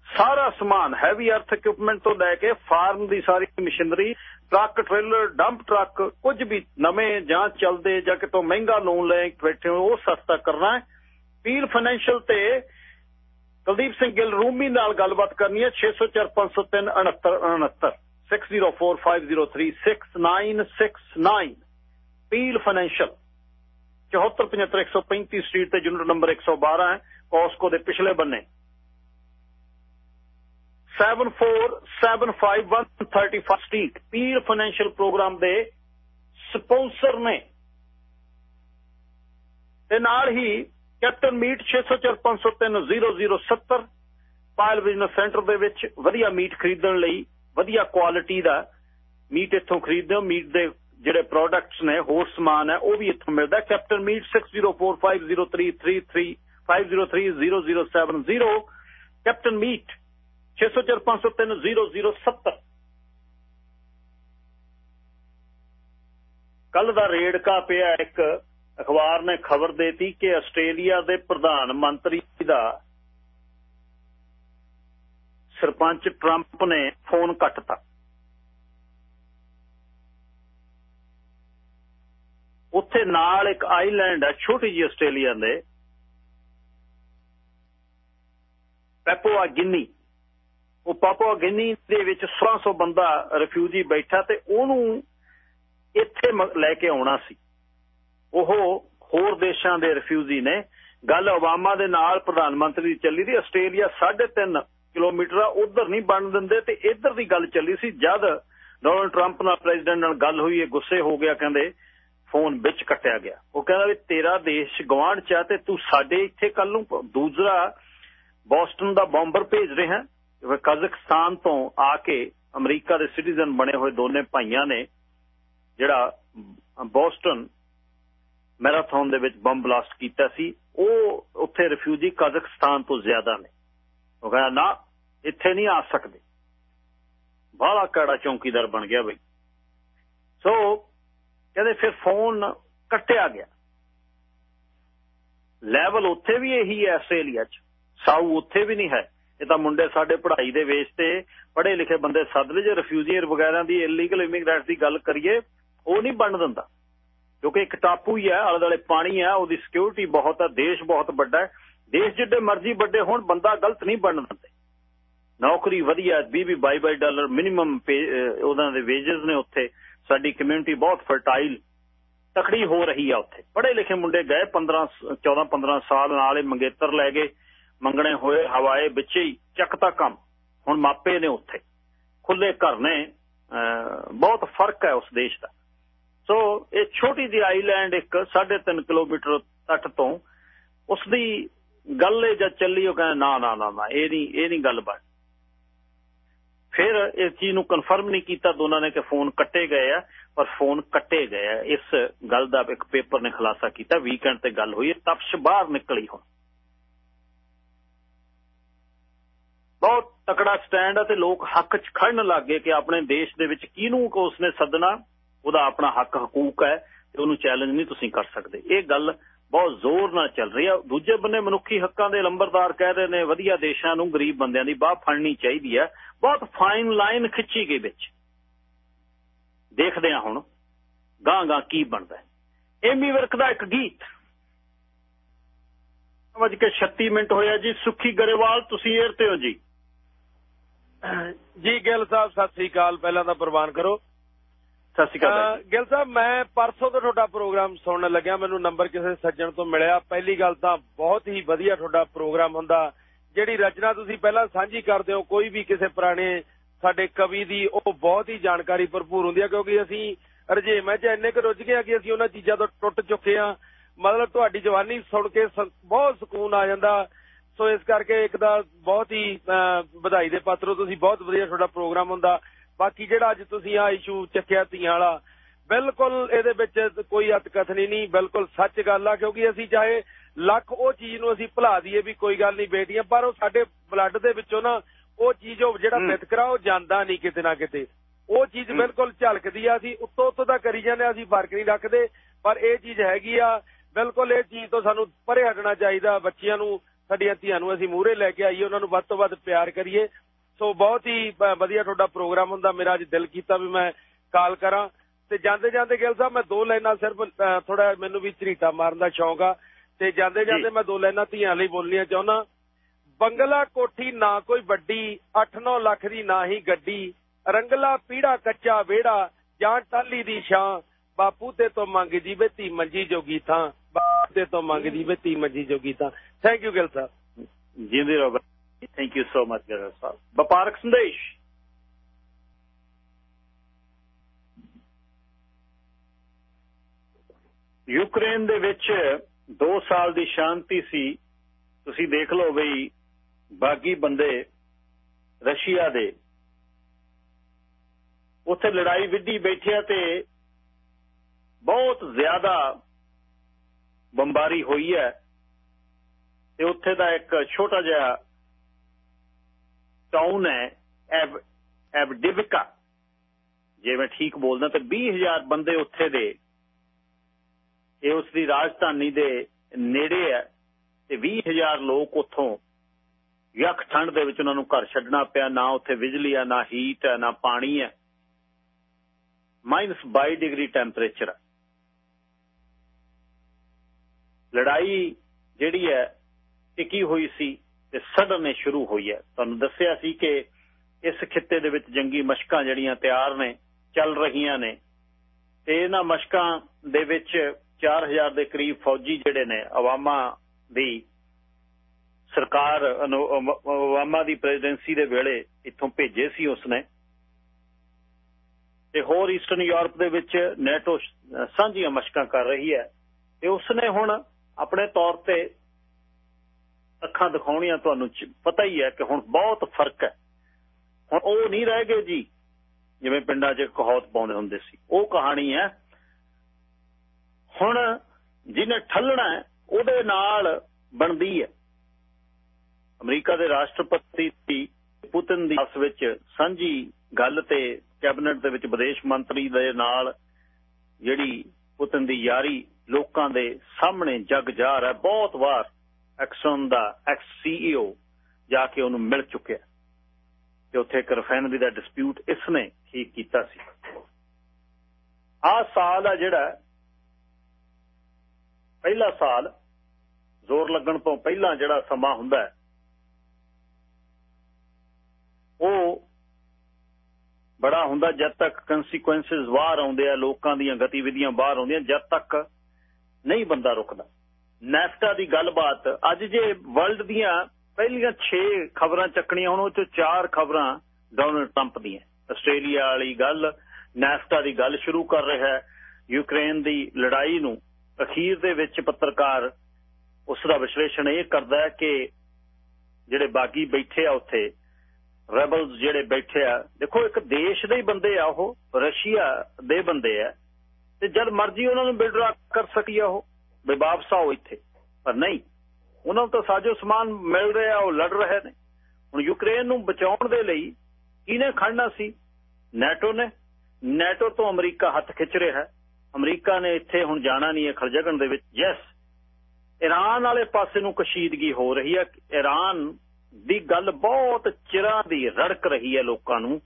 ਸਾਰਾ ਸਮਾਨ ਹੈਵੀ ਅਰਥ ਇਕਵਿਪਮੈਂਟ ਤੋਂ ਲੈ ਕੇ ਫਾਰਮ ਦੀ ਸਾਰੀ machinery truck trailer dump truck ਕੁਝ ਵੀ ਨਵੇਂ ਜਾਂ ਚਲਦੇ ਜਾਂ ਕਿਤੋਂ ਮਹਿੰਗਾ ਲੋਨ ਲੈ ਬੈਠੇ ਹੋ, ਉਹ ਸਸਤਾ ਕਰਨਾ ਪੀਲ ਫਾਈਨੈਂਸ਼ੀਅਲ ਤੇ ਕੁਲਦੀਪ ਸਿੰਘ ਗਿੱਲ, ਰੂਮੀ ਨਾਲ ਗੱਲਬਾਤ ਕਰਨੀ ਹੈ 604503 69 6045036969 ਪੀਲ ਫਾਈਨੈਂਸ਼ੀਅਲ 7475 ਸਟਰੀਟ ਤੇ ਯੂਨਿਟ ਨੰਬਰ 112 ਹੈ ਕੋਸਕੋ ਦੇ ਪਿਛਲੇ ਬੰਨੇ। 74751351 ਸਟਰੀਟ। ਪੀਲ ਫਾਈਨੈਂਸ਼ੀਅਲ ਪ੍ਰੋਗਰਾਮ ਦੇ ਸਪਾਂਸਰ ਨੇ। ਤੇ ਨਾਲ ਹੀ captain meat 6045030070 Payal business centre ਦੇ ਵਿੱਚ ਵਧੀਆ ਮੀਟ ਖਰੀਦਣ ਲਈ ਵਧੀਆ ਕੁਆਲਿਟੀ ਦਾ ਮੀਟ ਇੱਥੋਂ ਖਰੀਦਦੇ ਹੋ। ਮੀਟ ਦੇ ਜਿਹੜੇ ਪ੍ਰੋਡਕਟਸ ਨੇ, ਹੋਰ ਸਮਾਨ ਹੈ, ਉਹ ਵੀ ਇੱਥੋਂ ਮਿਲਦਾ। ਕੈਪਟਨ ਮੀਟ 60450333 50300070 ਕੈਪਟਨ ਮੀਟ 6045030070 ਕੱਲ ਦਾ ਰੇੜਕਾ ਪਿਆ ਇੱਕ ਅਖਬਾਰ ਨੇ ਖਬਰ ਦੇਤੀ ਕਿ ਆਸਟ੍ਰੇਲੀਆ ਦੇ ਪ੍ਰਧਾਨ ਮੰਤਰੀ ਦਾ ਸਰਪੰਚ ਟਰੰਪ ਨੇ ਫੋਨ ਕੱਟਤਾ। ਉੱਥੇ ਨਾਲ ਇੱਕ ਆਈਲੈਂਡ ਹੈ, ਛੋਟੀ ਜਿਹੀ ਆਸਟ੍ਰੇਲੀਆ ਦੇ। ਪੈਪੂਆ ਗਿਨੀ। ਉਹ ਪਾਪੂਆ ਗਿਨੀ ਦੇ ਵਿੱਚ 1600 ਬੰਦਾ ਰਿਫਿਊਜੀ ਬੈਠਾ ਤੇ ਉਹਨੂੰ ਇੱਥੇ ਲੈ ਕੇ ਆਉਣਾ ਸੀ। ਉਹ ਹੋਰ ਦੇਸ਼ਾਂ ਦੇ ਰਿਫਿਊਜੀ ਨੇ। ਗੱਲ ਓਬਾਮਾ ਦੇ ਨਾਲ ਪ੍ਰਧਾਨ ਮੰਤਰੀ ਦੀ ਚੱਲੀ ਦੀ ਆਸਟ੍ਰੇਲੀਆ 3.5 ਕਿਲੋਮੀਟਰ ਆ, ਉਧਰ ਨਹੀਂ ਬਣ ਦਿੰਦੇ ਤੇ ਇੱਧਰ ਦੀ ਗੱਲ ਚੱਲੀ ਸੀ, ਜਦ ਡੋਨਲਡ ਟਰੰਪ ਨਾਲ ਪ੍ਰੈਜ਼ੀਡੈਂਟ ਨਾਲ ਗੱਲ ਹੋਈ, ਇਹ ਗੁੱਸੇ ਹੋ ਗਿਆ, ਕਹਿੰਦੇ ਫੋਨ ਵਿੱਚ ਕੱਟਿਆ ਗਿਆ। ਉਹ ਕਹਿੰਦਾ ਵੀ ਤੇਰਾ ਦੇਸ਼ ਗਵਾਂਢ ਚ ਆ ਤੇ ਤੂੰ ਸਾਡੇ ਇੱਥੇ ਕੱਲ ਨੂੰ ਦੂਜਰਾ ਬੋਸਟਨ ਦਾ ਬੰਬਰ ਭੇਜ ਰਿਹਾ। ਹੈ ਕਜ਼ਕਸਤਾਨ ਤੋਂ ਆ ਕੇ ਅਮਰੀਕਾ ਦੇ ਸਿਟੀਜ਼ਨ ਬਣੇ ਹੋਏ ਦੋਨੇ ਭਾਈਆਂ ਨੇ, ਜਿਹੜਾ ਬੋਸਟਨ ਮੈਰਾਥਨ ਦੇ ਵਿੱਚ ਬੰਬ ਬਲਾਸਟ ਕੀਤਾ ਸੀ, ਉਹ ਉੱਥੇ ਰਿਫਿਊਜੀ ਕਜ਼ਕਸਤਾਨ ਤੋਂ ਜ਼ਿਆਦਾ ਨੇ। ਉਹ ਕਹਿੰਦਾ, ਨਾ, ਇੱਥੇ ਨਹੀਂ ਆ ਸਕਦੇ। ਬਾਹਲਾ ਕੜਾ ਚੌਕੀਦਾਰ ਬਣ ਗਿਆ ਬਈ। ਸੋ ਕਹਿੰਦੇ ਫਿਰ ਫੋਨ ਕੱਟਿਆ ਗਿਆ। ਲੈਵਲ ਉੱਥੇ ਵੀ ਇਹੀ ਹੈ ਆਸਟ੍ਰੇਲੀਆ 'ਚ। ਸਾਊ ਉੱਥੇ ਵੀ ਨਹੀਂ ਹੈ। ਇਹ ਤਾਂ ਮੁੰਡੇ ਸਾਡੇ ਪੜ੍ਹਾਈ ਦੇ ਵੇਸ ਤੇ ਪੜ੍ਹੇ ਲਿਖੇ ਬੰਦੇ ਸੱਦ ਲਏ। ਜੇ ਰਿਫਿਊਜੀ ਵਗੈਰਾ ਦੀ ਇਲੀਗਲ ਇਮੀਗ੍ਰੈਂਟ ਦੀ ਗੱਲ ਕਰੀਏ, ਉਹ ਨਹੀਂ ਬਣ ਦਿੰਦਾ। ਕਿਉਂਕਿ ਇੱਕ ਟਾਪੂ ਹੀ ਹੈ, ਆਲੇ ਦੁਆਲੇ ਪਾਣੀ ਹੈ, ਉਹਦੀ ਸਿਕਿਉਰਿਟੀ ਬਹੁਤ ਹੈ, ਦੇਸ਼ ਬਹੁਤ ਵੱਡਾ ਹੈ। ਦੇਸ਼ ਜਿੱਡੇ ਮਰਜ਼ੀ ਵੱਡੇ ਹੋਣ, ਬੰਦਾ ਗਲਤ ਨਹੀਂ ਬਣ ਦਿੰਦੇ। ਨੌਕਰੀ ਵਧੀਆ 20 22 22 ਡਾਲਰ ਮਿਨੀਮਮ ਉਹਨਾਂ ਦੇ ਵੇਜਸ ਨੇ ਉੱਥੇ। ਸਾਡੀ ਕਮਿਊਨਿਟੀ ਬਹੁਤ ਫਰਟਾਈਲ ਤਕੜੀ ਹੋ ਰਹੀ ਆ ਉੱਥੇ। ਪੜ੍ਹੇ ਲਿਖੇ ਮੁੰਡੇ ਗਏ 15 14 15 ਸਾਲ, ਨਾਲ ਇਹ ਮੰਗੇਤਰ ਲੈ ਗਏ। ਮੰਗਣੇ ਹੋਏ, ਹਵਾਏ ਵਿੱਚ ਹੀ ਚੱਕਤਾ ਕੰਮ। ਹੁਣ ਮਾਪੇ ਨੇ ਉੱਥੇ। ਖੁੱਲੇ ਘਰ ਨੇ ਬਹੁਤ ਫ਼ਰਕ ਹੈ ਉਸ ਦੇਸ਼ ਦਾ। ਸੋ ਇਹ ਛੋਟੀ ਜਿਹੀ ਆਈਲੈਂਡ ਇੱਕ 3.5 ਕਿਲੋਮੀਟਰ ਤੱਟ ਤੋਂ ਉਸ ਦੀ ਗੱਲ ਇਹ ਜਦ ਚੱਲੀ, ਉਹ ਕਹਿੰਦਾ, ਨਾ ਨਾ ਨਾ ਨਾ, ਇਹ ਨਹੀਂ ਇਹ ਨਹੀਂ ਗੱਲ ਬਣ ਫਿਰ ਇਸ ਚੀਜ਼ ਨੂੰ ਕਨਫਰਮ ਨਹੀਂ ਕੀਤਾ ਦੋਨਾਂ ਨੇ ਕਿ ਫੋਨ ਕੱਟੇ ਗਏ ਆ, ਪਰ ਫੋਨ ਕੱਟੇ ਗਏ ਆ। ਇਸ ਗੱਲ ਦਾ ਇੱਕ ਪੇਪਰ ਨੇ ਖੁਲਾਸਾ ਕੀਤਾ ਵੀਕਐਂਡ ਤੇ ਗੱਲ ਹੋਈ ਤਪਸ਼ ਬਾਹਰ ਨਿਕਲੀ ਹੁਣ। ਬਹੁਤ ਤਕੜਾ ਸਟੈਂਡ ਆ ਤੇ ਲੋਕ ਹੱਕ 'ਚ ਖੜਨ ਲੱਗ ਗਏ ਕਿ ਆਪਣੇ ਦੇਸ਼ ਦੇ ਵਿੱਚ ਕਿਹਨੂੰ ਉਸਨੇ ਸੱਦਣਾ। ਉਹਦਾ ਆਪਣਾ ਹੱਕ, ਹਕੂਕ ਹੈ ਤੇ ਉਹਨੂੰ ਚੈਲੰਜ ਨਹੀਂ ਤੁਸੀਂ ਕਰ ਸਕਦੇ। ਇਹ ਗੱਲ ਬਹੁਤ ਜ਼ੋਰ ਨਾਲ ਚੱਲ ਰਹੀ ਹੈ ਦੂਜੇ ਬੰਨੇ ਮਨੁੱਖੀ ਹੱਕਾਂ ਦੇ ਲੰਬਰਦਾਰ ਕਹਿ ਰਹੇ ਨੇ, ਵਧੀਆ ਦੇਸ਼ਾਂ ਨੂੰ ਗਰੀਬ ਬੰਦਿਆਂ ਦੀ ਬਾਹ ਫੜਨੀ ਚਾਹੀਦੀ ਹੈ। ਬਹੁਤ ਫਾਈਨ ਲਾਈਨ ਖਿੱਚੀ ਗਈ ਵਿੱਚ। ਦੇਖਦੇ ਹਾਂ ਹੁਣ ਗਾਂ ਗਾਂ ਕੀ ਬਣਦਾ ਐਮੀ ਵਿਰਕ ਦਾ ਇੱਕ ਗੀਤ। ਵਜ ਕੇ 36 ਮਿੰਟ ਹੋਇਆ ਜੀ। ਸੁਖੀ ਗਰੇਵਾਲ, ਤੁਸੀਂ ਏਰ ਤੇ ਹੋ ਜੀ। ਜੀ ਗਿੱਲ ਸਾਹਿਬ, ਸਤਿ ਸ੍ਰੀ ਅਕਾਲ। ਪਹਿਲਾਂ ਤਾਂ ਪ੍ਰਵਾਨ ਕਰੋ। ਸਤਿ ਸ਼੍ਰੀ ਅਕਾਲ ਗਿਲ ਸਾਹਿਬ ਮੈਂ ਪਰਸੋਂ ਤੋਂ ਤੁਹਾਡਾ ਪ੍ਰੋਗਰਾਮ ਸੁਣਨ ਲੱਗਿਆ। ਮੈਨੂੰ ਨੰਬਰ ਕਿਸੇ ਸੱਜਣ ਤੋਂ ਮਿਲਿਆ। ਪਹਿਲੀ ਗੱਲ ਤਾਂ ਬਹੁਤ ਹੀ ਵਧੀਆ ਤੁਹਾਡਾ ਪ੍ਰੋਗਰਾਮ ਹੁੰਦਾ ਜਿਹੜੀ ਰਚਨਾ ਤੁਸੀਂ ਪਹਿਲਾਂ ਸਾਂਝੀ ਕਰਦੇ ਹੋ ਕੋਈ ਵੀ ਕਿਸੇ ਪੁਰਾਣੇ ਸਾਡੇ ਕਵੀ ਦੀ ਉਹ ਬਹੁਤ ਹੀ ਜਾਣਕਾਰੀ ਭਰਪੂਰ ਹੁੰਦੀ ਹੈ ਕਿਉਂਕਿ ਅਸੀਂ ਰਜੇਵੇਂ 'ਚ ਇੰਨੇ ਕੁ ਰੁੱਝ ਗਏ ਕਿ ਅਸੀਂ ਉਹਨਾਂ ਚੀਜ਼ਾਂ ਤੋਂ ਟੁੱਟ ਚੁੱਕੇ ਆ। ਮਤਲਬ ਤੁਹਾਡੀ ਜਵਾਨੀ ਸੁਣ ਕੇ ਬਹੁਤ ਸਕੂਨ ਆ ਜਾਂਦਾ। ਸੋ ਇਸ ਕਰਕੇ ਇੱਕ ਦਾ ਬਹੁਤ ਹੀ ਵਧਾਈ ਦੇ ਪਾਤਰੋ ਤੁਸੀਂ ਬਹੁਤ ਵਧੀਆ ਤੁਹਾਡਾ ਪ੍ਰੋਗਰਾਮ ਹੁੰਦਾ। ਬਾਕੀ ਜਿਹੜਾ ਅੱਜ ਤੁਸੀਂ ਆ ਇਸ਼ੂ ਚੱਕਿਆ ਧੀਆਂ ਵਾਲਾ ਬਿਲਕੁਲ ਇਹਦੇ ਵਿੱਚ ਕੋਈ ਅਤਕਥਨੀ ਨਹੀਂ ਬਿਲਕੁਲ ਸੱਚ ਗੱਲ ਆ ਕਿਉਂਕਿ ਅਸੀਂ ਚਾਹੇ ਲੱਖ ਉਹ ਚੀਜ਼ ਨੂੰ ਅਸੀਂ ਭੁਲਾ ਦਈਏ ਵੀ ਕੋਈ ਗੱਲ ਨਹੀਂ ਬੇਟੀਆਂ ਪਰ ਉਹ ਸਾਡੇ ਬਲੱਡ ਦੇ ਵਿੱਚੋਂ ਨਾ ਉਹ ਚੀਜ਼ ਉਹ ਜਿਹੜਾ। ਵਿਤਕਰਾ ਉਹ ਜਾਂਦਾ ਨਹੀਂ ਕਿਤੇ ਨਾ ਕਿਤੇ ਉਹ ਚੀਜ਼। ਬਿਲਕੁਲ ਝਲਕਦੀ ਆ ਅਸੀਂ ਉੱਤੋਂ ਉੱਤੋਂ ਦਾ ਕਰੀ ਜਾਂਦੇ ਆ ਅਸੀਂ ਫ਼ਰਕ ਨਹੀਂ ਰੱਖਦੇ ਪਰ ਇਹ ਚੀਜ਼ ਹੈਗੀ ਆ ਬਿਲਕੁਲ ਇਹ ਚੀਜ਼ ਤੋਂ ਸਾਨੂੰ ਪਰੇ ਹਟਣਾ ਚਾਹੀਦਾ ਬੱਚਿਆਂ ਨੂੰ ਸਾਡੀਆਂ ਧੀਆਂ ਨੂੰ ਅਸੀਂ ਮੂਹਰੇ ਲੈ ਕੇ ਆਈਏ ਉਹਨਾਂ ਨੂੰ ਵੱਧ ਤੋਂ ਵੱਧ ਪਿਆਰ ਕਰੀਏ ਸੋ ਬਹੁਤ ਹੀ ਵਧੀਆ ਤੁਹਾਡਾ ਪ੍ਰੋਗਰਾਮ ਹੁੰਦਾ। ਮੇਰਾ ਅੱਜ ਦਿਲ ਕੀਤਾ ਵੀ ਮੈਂ ਕਾਲ ਕਰਾਂ। ਤੇ ਜਾਂਦੇ ਜਾਂਦੇ ਗਿਲ ਸਾਹਿਬ ਮੈਂ ਦੋ ਲਾਈਨਾਂ ਸਿਰਫ ਥੋੜਾ ਮੈਨੂੰ ਵੀ ਝਰੀਟਾ ਮਾਰਨ ਦਾ ਸ਼ੌਂਕ ਆ। ਤੇ ਜਾਂਦੇ ਜਾਂਦੇ ਮੈਂ ਦੋ ਲਾਈਨਾਂ ਧੀਆਂ ਲਈ ਬੋਲਣੀਆਂ ਚਾਹੁੰਦਾ। ਬੰਗਲਾ ਕੋਠੀ ਨਾ ਕੋਈ ਵੱਡੀ 8-9 ਲੱਖ ਦੀ ਨਾ ਹੀ ਗੱਡੀ। ਰੰਗਲਾ ਪੀੜਾ ਕੱਚਾ ਵਿਹੜਾ ਜਾਂ ਟਾਲੀ ਦੀ ਛਾਂ। ਬਾਪੂ ਤੇ ਤੋਂ ਮੰਗਦੀ ਵੇ ਧੀ ਮੰਜੀ ਜੋਗੀ ਥਾਂ। ਬਾਪੂ ਤੇ ਤੋਂ ਮੰਗਦੀ ਵੇ ਧੀ ਮੰਜੀ ਜੋਗੀ ਥਾਂ। Thank you Gill Sahib. ਜਿੰਦੇ ਰਹੋ। ਥੈਂਕ ਯੂ ਸੋ ਮਚ ਗਰਲ ਸਾਹਿਬ ਵਪਾਰਕ ਸੰਦੇਸ਼ ਯੂਕਰੇਨ ਦੇ ਵਿੱਚ 2 ਸਾਲ ਦੀ ਸ਼ਾਂਤੀ ਸੀ। ਤੁਸੀਂ ਦੇਖ ਲਓ ਬਈ, ਬਾਗੀ ਬੰਦੇ ਰਸ਼ੀਆ ਦੇ। ਉੱਥੇ ਲੜਾਈ ਵਿੱਢੀ ਬੈਠਿਆ ਤੇ ਬਹੁਤ ਜ਼ਿਆਦਾ ਬੰਬਾਰੀ ਹੋਈ ਹੈ। ਤੇ ਉੱਥੇ ਦਾ ਇੱਕ ਛੋਟਾ ਜਿਹਾ ਟਾਊਨ ਹੈ ਐਬ ਜੇ ਮੈਂ ਠੀਕ ਬੋਲਦਾ ਤੇ 20000 ਬੰਦੇ ਉੱਥੇ ਦੇ, ਇਹ ਉਸ ਦੀ ਰਾਜਧਾਨੀ ਦੇ ਨੇੜੇ ਹੈ ਤੇ 20000 ਲੋਕ ਉੱਥੋਂ ਯਖ ਠੰਡ ਦੇ ਵਿੱਚ ਉਹਨਾਂ ਨੂੰ ਘਰ ਛੱਡਣਾ ਪਿਆ। ਨਾ ਉੱਥੇ ਬਿਜਲੀ ਆ ਨਾ ਹੀਟ ਹੈ, ਨਾ ਪਾਣੀ ਹੈ। -22 ਡਿਗਰੀ ਟੈਂਪਰੇਚਰ ਹੈ। ਲੜਾਈ ਜਿਹੜੀ ਹੈ ਟਿਕੀ ਹੋਈ ਸੀ। ਤੇ ਸਡਨ ਸ਼ੁਰੂ ਹੋਈ ਹੈ। ਤੁਹਾਨੂੰ ਦੱਸਿਆ ਸੀ ਕਿ ਇਸ ਖਿੱਤੇ ਦੇ ਵਿੱਚ ਜੰਗੀ ਮਸ਼ਕਾਂ ਜਿਹੜੀਆਂ ਤਿਆਰ ਨੇ, ਚੱਲ ਰਹੀਆਂ ਨੇ। ਤੇ ਇਹਨਾਂ ਮਸ਼ਕਾਂ ਦੇ ਵਿੱਚ 4000 ਦੇ ਕਰੀਬ ਫੌਜੀ ਜਿਹੜੇ ਨੇ, ਅਵਾਮਾ ਦੀ ਸਰਕਾਰ, ਅਨੁ- ਦੀ ਪ੍ਰੈਜ਼ੀਡੈਂਸੀ ਦੇ ਵੇਲੇ ਇੱਥੋਂ ਭੇਜੇ ਸੀ ਉਸਨੇ ਤੇ ਹੋਰ ਈਸਟਰਨ ਯੂਰਪ ਦੇ ਵਿੱਚ ਨੈਟੋ ਸਾਂਝੀਆਂ ਮਸ਼ਕਾਂ ਕਰ ਰਹੀ ਹੈ। ਤੇ ਉਸਨੇ ਹੁਣ ਆਪਣੇ ਤੌਰ ਤੇ ਅੱਖਾਂ ਦਿਖਾਉਣੀਆਂ ਤੁਹਾਨੂੰ ਪਤਾ ਹੀ ਹੈ ਕਿ ਹੁਣ ਬਹੁਤ ਫ਼ਰਕ ਹੈ। ਹੁਣ ਉਹ ਨਹੀਂ ਰਹਿ ਗਏ ਜੀ ਜਿਵੇਂ ਪਿੰਡਾਂ 'ਚ ਕਹੌਤ ਪਾਉਂਦੇ ਹੁੰਦੇ ਸੀ। ਉਹ ਕਹਾਣੀ ਹੈ ਹੁਣ ਜਿਹਨੇ ਠੱਲਣਾ ਹੈ, ਉਹਦੇ ਨਾਲ ਬਣਦੀ ਹੈ। ਅਮਰੀਕਾ ਦੇ ਰਾਸ਼ਟਰਪਤੀ ਦੀ ਪੁਤਿਨ ਦੀ ਆਪਸ ਵਿੱਚ ਸਾਂਝੀ ਗੱਲ ਤੇ ਕੈਬਨਿਟ ਦੇ ਵਿੱਚ ਵਿਦੇਸ਼ ਮੰਤਰੀ ਦੇ ਨਾਲ ਜਿਹੜੀ ਪੁਤਿਨ ਦੀ ਯਾਰੀ ਲੋਕਾਂ ਦੇ ਸਾਹਮਣੇ ਜਗ ਜਾਰ ਹੈ। ਬਹੁਤ ਵਾਰ ਐਕਸਨ ਦਾ ਐਕਸ ਸੀਈਓ ਜਾ ਕੇ ਉਹਨੂੰ ਮਿਲ ਚੁੱਕਿਆ। ਤੇ ਉੱਥੇ ਇੱਕ ਰਿਫਾਈਨਰੀ ਦਾ ਡਿਸਪਿਊਟ ਇਸਨੇ ਠੀਕ ਕੀਤਾ ਸੀ। ਆਹ ਸਾਲ ਆ ਜਿਹੜਾ ਪਹਿਲਾ ਸਾਲ ਜ਼ੋਰ ਲੱਗਣ ਤੋਂ ਪਹਿਲਾਂ ਜਿਹੜਾ ਸਮਾਂ ਹੁੰਦਾ ਹੈ, ਉਹ ਬੜਾ ਹੁੰਦਾ ਜਦ ਤੱਕ ਕਨਸੀਕੁਐਂਸਸ ਬਾਹਰ ਆਉਂਦੇ ਆ, ਲੋਕਾਂ ਦੀਆਂ ਗਤੀਵਿਧੀਆਂ ਬਾਹਰ ਆਉਂਦੀਆਂ, ਜਦ ਤੱਕ ਨਹੀਂ ਬੰਦਾ ਰੁਕਦਾ। ਨੈਫਟਾ ਦੀ ਗੱਲਬਾਤ। ਅੱਜ ਜੇ ਵਰਲਡ ਦੀਆਂ ਪਹਿਲੀਆਂ 6 ਖਬਰਾਂ ਚੱਕਣੀਆਂ ਹੁਣ, ਉਹ ਚੋਂ 4 ਖਬਰਾਂ ਡੋਨਲਡ ਟਰੰਪ ਦੀਆਂ। ਆਸਟ੍ਰੇਲੀਆ ਵਾਲੀ ਗੱਲ ਨੈਫਟਾ ਦੀ ਗੱਲ ਸ਼ੁਰੂ ਕਰ ਰਿਹਾ ਹੈ। ਯੂਕਰੇਨ ਦੀ ਲੜਾਈ ਨੂੰ ਅਖੀਰ ਦੇ ਵਿੱਚ ਪੱਤਰਕਾਰ ਉਸ ਦਾ ਵਿਸ਼ਲੇਸ਼ਣ ਇਹ ਕਰਦਾ ਹੈ ਕਿ ਜਿਹੜੇ ਬਾਗੀ ਬੈਠੇ ਆ ਉੱਥੇ ਰੈਬਲਸ ਜਿਹੜੇ ਬੈਠੇ ਆ, ਦੇਖੋ ਇੱਕ ਦੇਸ਼ ਦੇ ਹੀ ਬੰਦੇ ਆ ਉਹ, ਰਸ਼ੀਆ ਦੇ ਬੰਦੇ ਆ। ਤੇ ਜਦ ਮਰਜ਼ੀ ਉਹਨਾਂ ਨੂੰ ਬਿਲਡਰਾ ਕਰ ਸਕੀ ਆ ਉਹ। ਵੀ ਵਾਪਸ ਆਓ ਇੱਥੇ। ਪਰ ਨਹੀਂ, ਉਹਨਾਂ ਨੂੰ ਤਾਂ ਸਾਜੋ ਸਮਾਨ ਮਿਲ ਰਿਹਾ, ਉਹ ਲੜ ਰਹੇ ਨੇ। ਹੁਣ ਯੂਕਰੇਨ ਨੂੰ ਬਚਾਉਣ ਦੇ ਲਈ ਕਿਹਨੇ ਖੜਨਾ ਸੀ? ਨੈਟੋ ਨੇ। ਨੈਟੋ ਤੋਂ ਅਮਰੀਕਾ ਹੱਥ ਖਿੱਚ ਰਿਹਾ। ਹੈ ਅਮਰੀਕਾ ਨੇ ਇੱਥੇ ਹੁਣ ਜਾਣਾ ਨਹੀਂ ਹੈ ਖਲਜਗਣ ਦੇ ਵਿੱਚ। ਯੈਸ ਈਰਾਨ ਵਾਲੇ ਪਾਸੇ ਨੂੰ ਕਸ਼ੀਦਗੀ ਹੋ ਰਹੀ ਹੈ। ਈਰਾਨ ਦੀ ਗੱਲ ਬਹੁਤ ਚਿਰਾਂ ਦੀ ਰੜਕ ਰਹੀ ਹੈ ਲੋਕਾਂ ਨੂੰ।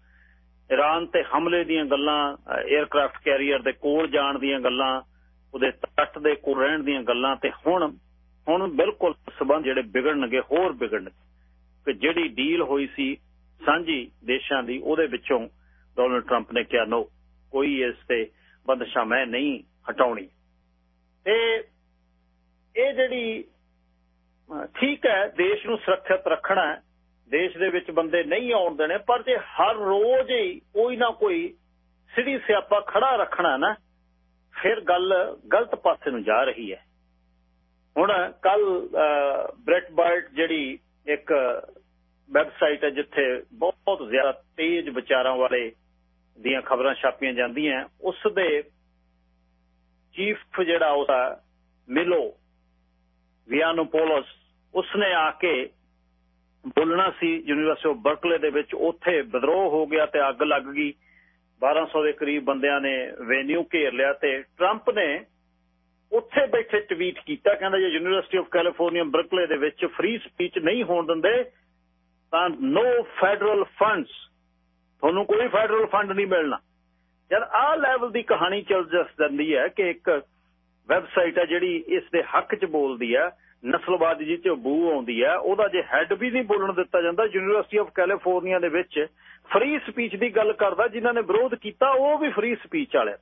ਈਰਾਨ ਤੇ ਹਮਲੇ ਦੀਆਂ ਗੱਲਾਂ 에ਅਰਕ੍ਰਾਫਟ ਕੈਰੀਅਰ ਦੇ ਕੋਲ ਜਾਣ ਦੀਆਂ ਗੱਲਾਂ ਉਹਦੇ ਤੱਟ ਦੇ ਕੋਲ ਰਹਿਣ ਦੀਆਂ ਗੱਲਾਂ ਤੇ ਹੁਣ ਹੁਣ ਬਿਲਕੁਲ ਸਬੰਧ ਜਿਹੜੇ ਵਿਗੜਨਗੇ, ਹੋਰ ਵਿਗੜਨਗੇ। ਕਿ ਜਿਹੜੀ ਡੀਲ ਹੋਈ ਸੀ ਸਾਂਝੀ ਦੇਸ਼ਾਂ ਦੀ, ਉਹਦੇ ਵਿੱਚੋਂ ਡੋਨਲਡ ਟਰੰਪ ਨੇ ਕਿਹਾ ਨੋ ਕੋਈ ਇਸ ਤੇ ਬੰਦਸ਼ਾ ਮੈਂ ਨਹੀਂ ਹਟਾਉਣੀ। ਤੇ ਇਹ ਜਿਹੜੀ ਠੀਕ ਹੈ, ਦੇਸ਼ ਨੂੰ ਸੁਰੱਖਿਅਤ ਰੱਖਣਾ ਦੇਸ਼ ਦੇ ਵਿੱਚ ਬੰਦੇ ਨਹੀਂ ਆਉਣ ਦੇਣੇ, ਪਰ ਜੇ ਹਰ ਰੋਜ਼ ਹੀ ਕੋਈ ਨਾ ਕੋਈ ਸਿੜੀ ਸਿਆਪਾ ਖੜਾ ਰੱਖਣਾ ਨਾ ਫਿਰ ਗੱਲ ਗਲਤ ਪਾਸੇ ਨੂੰ ਜਾ ਰਹੀ ਹੈ। ਹੁਣ ਕੱਲ ਬ੍ਰੈਟ ਬਾਰਟ ਜਿਹੜੀ ਇੱਕ ਵੈਬਸਾਈਟ ਹੈ ਜਿੱਥੇ ਬਹੁਤ ਜ਼ਿਆਦਾ ਤੇਜ਼ ਵਿਚਾਰਾਂ ਵਾਲੇ ਦੀਆਂ ਖਬਰਾਂ ਛਾਪੀਆਂ ਜਾਂਦੀਆਂ, ਉਸ ਦੇ ਚੀਫ ਜਿਹੜਾ ਉਹਦਾ ਮਿਲੋ, ਵਿਆਨੋਪੋਲਸ, ਉਸਨੇ ਆ ਕੇ ਬੋਲਣਾ ਸੀ, ਯੂਨੀਵਰਸਿਟੀ ਆਫ ਬਰਕਲੇ ਦੇ ਵਿੱਚ, ਉੱਥੇ ਵਿਦਰੋਹ ਹੋ ਗਿਆ ਤੇ ਅੱਗ ਲੱਗ ਗਈ। 1200 ਦੇ ਕਰੀਬ ਬੰਦਿਆਂ ਨੇ ਵੈਨਿਊ ਘੇਰ ਲਿਆ ਤੇ ਟਰੰਪ ਨੇ ਉੱਥੇ ਬੈਠੇ ਟਵੀਟ ਕੀਤਾ, ਕਹਿੰਦਾ ਜੇ ਯੂਨੀਵਰਸਿਟੀ ਆਫ ਕੈਲੀਫੋਰਨੀਆ ਬਰਕਲੇ ਦੇ ਵਿੱਚ ਫ੍ਰੀ ਸਪੀਚ ਨਹੀਂ ਹੋਣ ਦਿੰਦੇ, ਤਾਂ ਨੋ ਫੈਡਰਲ ਫੰਡਸ ਤੁਹਾਨੂੰ ਕੋਈ ਫੈਡਰਲ ਫੰਡ ਨਹੀਂ ਮਿਲਣਾ। ਜਦ ਆਹ ਲੈਵਲ ਦੀ ਕਹਾਣੀ ਚੱਲ ਜਾਂਦੀ ਹੈ ਕਿ ਇੱਕ ਵੈਬਸਾਈਟ ਹੈ ਜਿਹੜੀ ਇਸ ਦੇ ਹੱਕ 'ਚ ਬੋਲਦੀ ਹੈ ਨਸਲਵਾਦ ਜੀ 'ਚ ਬੂ ਆਉਂਦੀ ਹੈ ਉਹਦਾ ਜੇ ਹੈੱਡ ਵੀ ਨਹੀਂ ਬੋਲਣ ਦਿੱਤਾ ਜਾਂਦਾ ਯੂਨੀਵਰਸਿਟੀ ਆਫ ਕੈਲੀਫੋਰਨੀਆ ਦੇ ਵਿੱਚ ਫ੍ਰੀ ਸਪੀਚ ਦੀ ਗੱਲ ਕਰਦਾ, ਜਿਨ੍ਹਾਂ ਨੇ ਵਿਰੋਧ ਕੀਤਾ, ਉਹ ਵੀ ਫ੍ਰੀ ਸਪੀਚ ਵਾਲੇ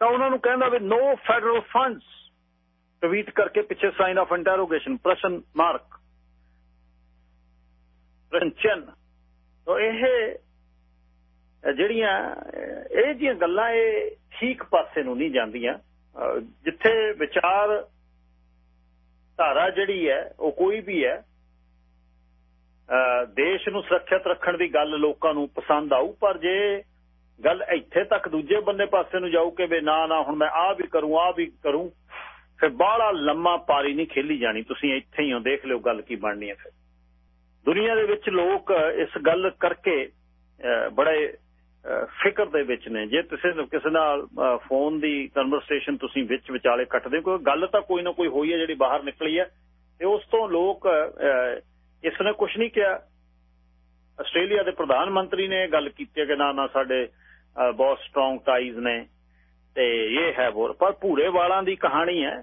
ਤਾਂ ਉਹਨਾਂ ਨੂੰ ਕਹਿੰਦਾ ਵੀ ਨੋ ਫੈਡਰਲ ਫੰਡਸ ਟਵੀਟ ਕਰਕੇ ਪਿੱਛੇ ਸਾਈਨ ਆਫ ਇੰਟਰੋਗੇਸ਼ਨ ਪ੍ਰਸ਼ਨ ਮਾਰਕ ਪ੍ਰਸ਼ਨ ਤਾਂ ਇਹ ਜਿਹੜੀਆਂ, ਇਹ ਜੀਆਂ ਗੱਲਾਂ ਇਹ ਠੀਕ ਪਾਸੇ ਨੂੰ ਨਹੀਂ ਜਾਂਦੀਆਂ। ਜਿੱਥੇ ਵਿਚਾਰ ਧਾਰਾ ਜਿਹੜੀ ਹੈ, ਉਹ ਕੋਈ ਵੀ ਹੈ ਦੇਸ਼ ਨੂੰ ਸੁਰੱਖਿਅਤ ਰੱਖਣ ਦੀ ਗੱਲ ਲੋਕਾਂ ਨੂੰ ਪਸੰਦ ਆਊ, ਪਰ ਜੇ ਗੱਲ ਇੱਥੇ ਤੱਕ ਦੂਜੇ ਬੰਨੇ ਪਾਸੇ ਨੂੰ ਜਾਊ ਕਿ ਵੇ ਨਾ ਨਾ, ਹੁਣ ਮੈਂ ਆਹ ਵੀ ਕਰੂੰ, ਆਹ ਵੀ ਕਰੂੰ, ਫਿਰ ਬਾਹਲਾ ਲੰਮਾ ਪਾਰੀ ਨਹੀਂ ਖੇਲੀ ਜਾਣੀ। ਤੁਸੀਂ ਇੱਥੇ ਹੀ ਹੋ, ਦੇਖ ਲਿਓ ਗੱਲ ਕੀ ਬਣਨੀ ਹੈ ਫਿਰ। ਦੁਨੀਆ ਦੇ ਵਿੱਚ ਲੋਕ ਇਸ ਗੱਲ ਕਰਕੇ ਬੜੇ ਫਿਕਰ ਦੇ ਵਿੱਚ ਨੇ। ਜੇ ਕਿਸੇ ਕਿਸੇ ਨਾਲ ਫੋਨ ਦੀ ਕਨਵਰਸੇਸ਼ਨ ਤੁਸੀਂ ਵਿੱਚ ਵਿਚਾਲੇ ਕੱਟਦੇ ਕੋਈ ਗੱਲ ਤਾਂ ਕੋਈ ਨਾ ਕੋਈ ਹੋਈ ਹੈ ਜਿਹੜੀ ਬਾਹਰ ਨਿਕਲੀ ਹੈ ਤੇ ਉਸ ਤੋਂ ਲੋਕ ਇਸ ਨੇ ਕੁਝ ਨਹੀਂ ਕਿਹਾ। ਆਸਟ੍ਰੇਲੀਆ ਦੇ ਪ੍ਰਧਾਨ ਮੰਤਰੀ ਨੇ ਗੱਲ ਕੀਤੀ ਕਿ ਨਾ ਨਾ ਸਾਡੇ ਬਹੁਤ ਸਟਰੋਂਗ ਟਾਈਜ਼ ਨੇ ਤੇ ਇਹ ਹੈ ਹੋਰ। ਪਰ ਭੂਰੇ ਵਾਲਾਂ ਦੀ ਕਹਾਣੀ ਹੈ।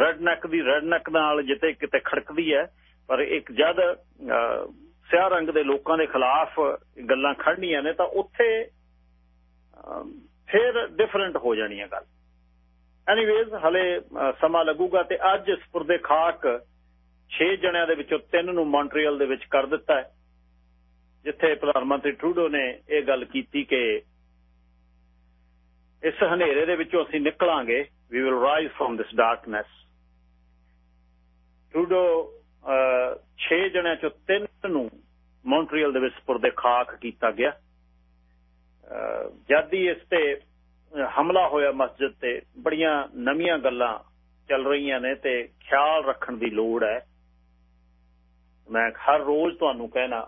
ਰੈਡ ਨੈਕ ਦੀ ਰੈਡ ਨੈਕ ਨਾਲ ਜਿੱਤੇ ਕਿਤੇ ਖੜਕਦੀ ਹੈ, ਪਰ ਇੱਕ ਜਦ ਸਿਆਹ ਰੰਗ ਦੇ ਲੋਕਾਂ ਦੇ ਖਿਲਾਫ ਗੱਲਾਂ ਖੜਨੀਆਂ ਨੇ ਤਾਂ ਉੱਥੇ ਫਿਰ ਡਿਫਰੈਂਟ ਹੋ ਜਾਣੀ ਹੈ ਗੱਲ। ਐਨੀਵੇਜ਼ ਹਲੇ ਸਮਾਂ ਲੱਗੂਗਾ ਤੇ ਅੱਜ ਸਪੁਰਦੇ ਖਾਕ 6 ਜਣਿਆਂ ਦੇ ਵਿੱਚੋਂ 3 ਨੂੰ ਮੌਂਟਰੀਅਲ ਦੇ ਵਿੱਚ ਕਰ ਦਿੱਤਾ ਹੈ, ਜਿੱਥੇ ਪ੍ਰਧਾਨ ਮੰਤਰੀ ਟਰੂਡੋ ਨੇ ਇਹ ਗੱਲ ਕੀਤੀ ਕਿ ਇਸ ਹਨੇਰੇ ਦੇ ਵਿੱਚੋਂ ਅਸੀਂ ਨਿਕਲਾਂਗੇ we will rise from this darkness Trudeau 6 ਜਣਿਆਂ ਚੋਂ 3 ਨੂੰ ਮੌਂਟਰੀਅਲ ਦੇ ਵਿੱਚ ਸਪੁਰਦੇ ਖਾਕ ਕੀਤਾ ਗਿਆ। ਜਦ ਹੀ ਇਸ ਤੇ ਹਮਲਾ ਹੋਇਆ ਮਸਜਿਦ ਤੇ, ਬੜੀਆਂ ਨਵੀਆਂ ਗੱਲਾਂ ਚੱਲ ਰਹੀਆਂ ਨੇ ਤੇ ਖਿਆਲ ਰੱਖਣ ਦੀ ਲੋੜ ਹੈ। ਮੈਂ ਹਰ ਰੋਜ਼ ਤੁਹਾਨੂੰ ਕਹਿਣਾ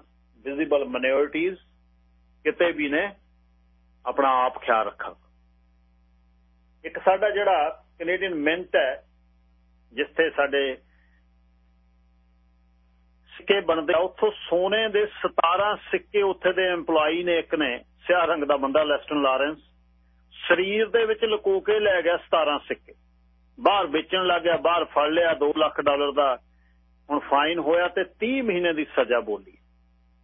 ਵਿਜ਼ੀਬਲ ਮਾਈਨੋਰਿਟੀਜ਼ ਕਿਤੇ ਵੀ ਨੇ, ਆਪਣਾ ਆਪ ਖਿਆਲ ਰੱਖਣ ਇੱਕ ਸਾਡਾ ਜਿਹੜਾ ਕੈਨੇਡੀਅਨ ਮਿੰਟ ਹੈ, ਜਿੱਥੇ ਸਾਡੇ ਸਿੱਕੇ ਬਣਦੇ ਆ। ਉੱਥੋਂ ਸੋਨੇ ਦੇ 17 ਸਿੱਕੇ ਉੱਥੇ ਦੇ EMPLOYEE ਨੇ, ਇੱਕ ਨੇ, ਸਿਆਹ ਰੰਗ ਦਾ ਬੰਦਾ, ਲੈਸਟਨ ਲਾਰੈਂਸ। ਸਰੀਰ ਦੇ ਵਿੱਚ ਲੁਕੋ ਕੇ ਲੈ ਗਿਆ 17 ਸਿੱਕੇ। ਬਾਹਰ ਵੇਚਣ ਲੱਗ ਗਿਆ, ਬਾਹਰ ਫੜ ਲਿਆ 2 ਲੱਖ ਡਾਲਰ ਦਾ ਹੁਣ ਫਾਈਨ ਹੋਇਆ ਤੇ 30 ਮਹੀਨੇ ਦੀ ਸਜ਼ਾ ਬੋਲੀ।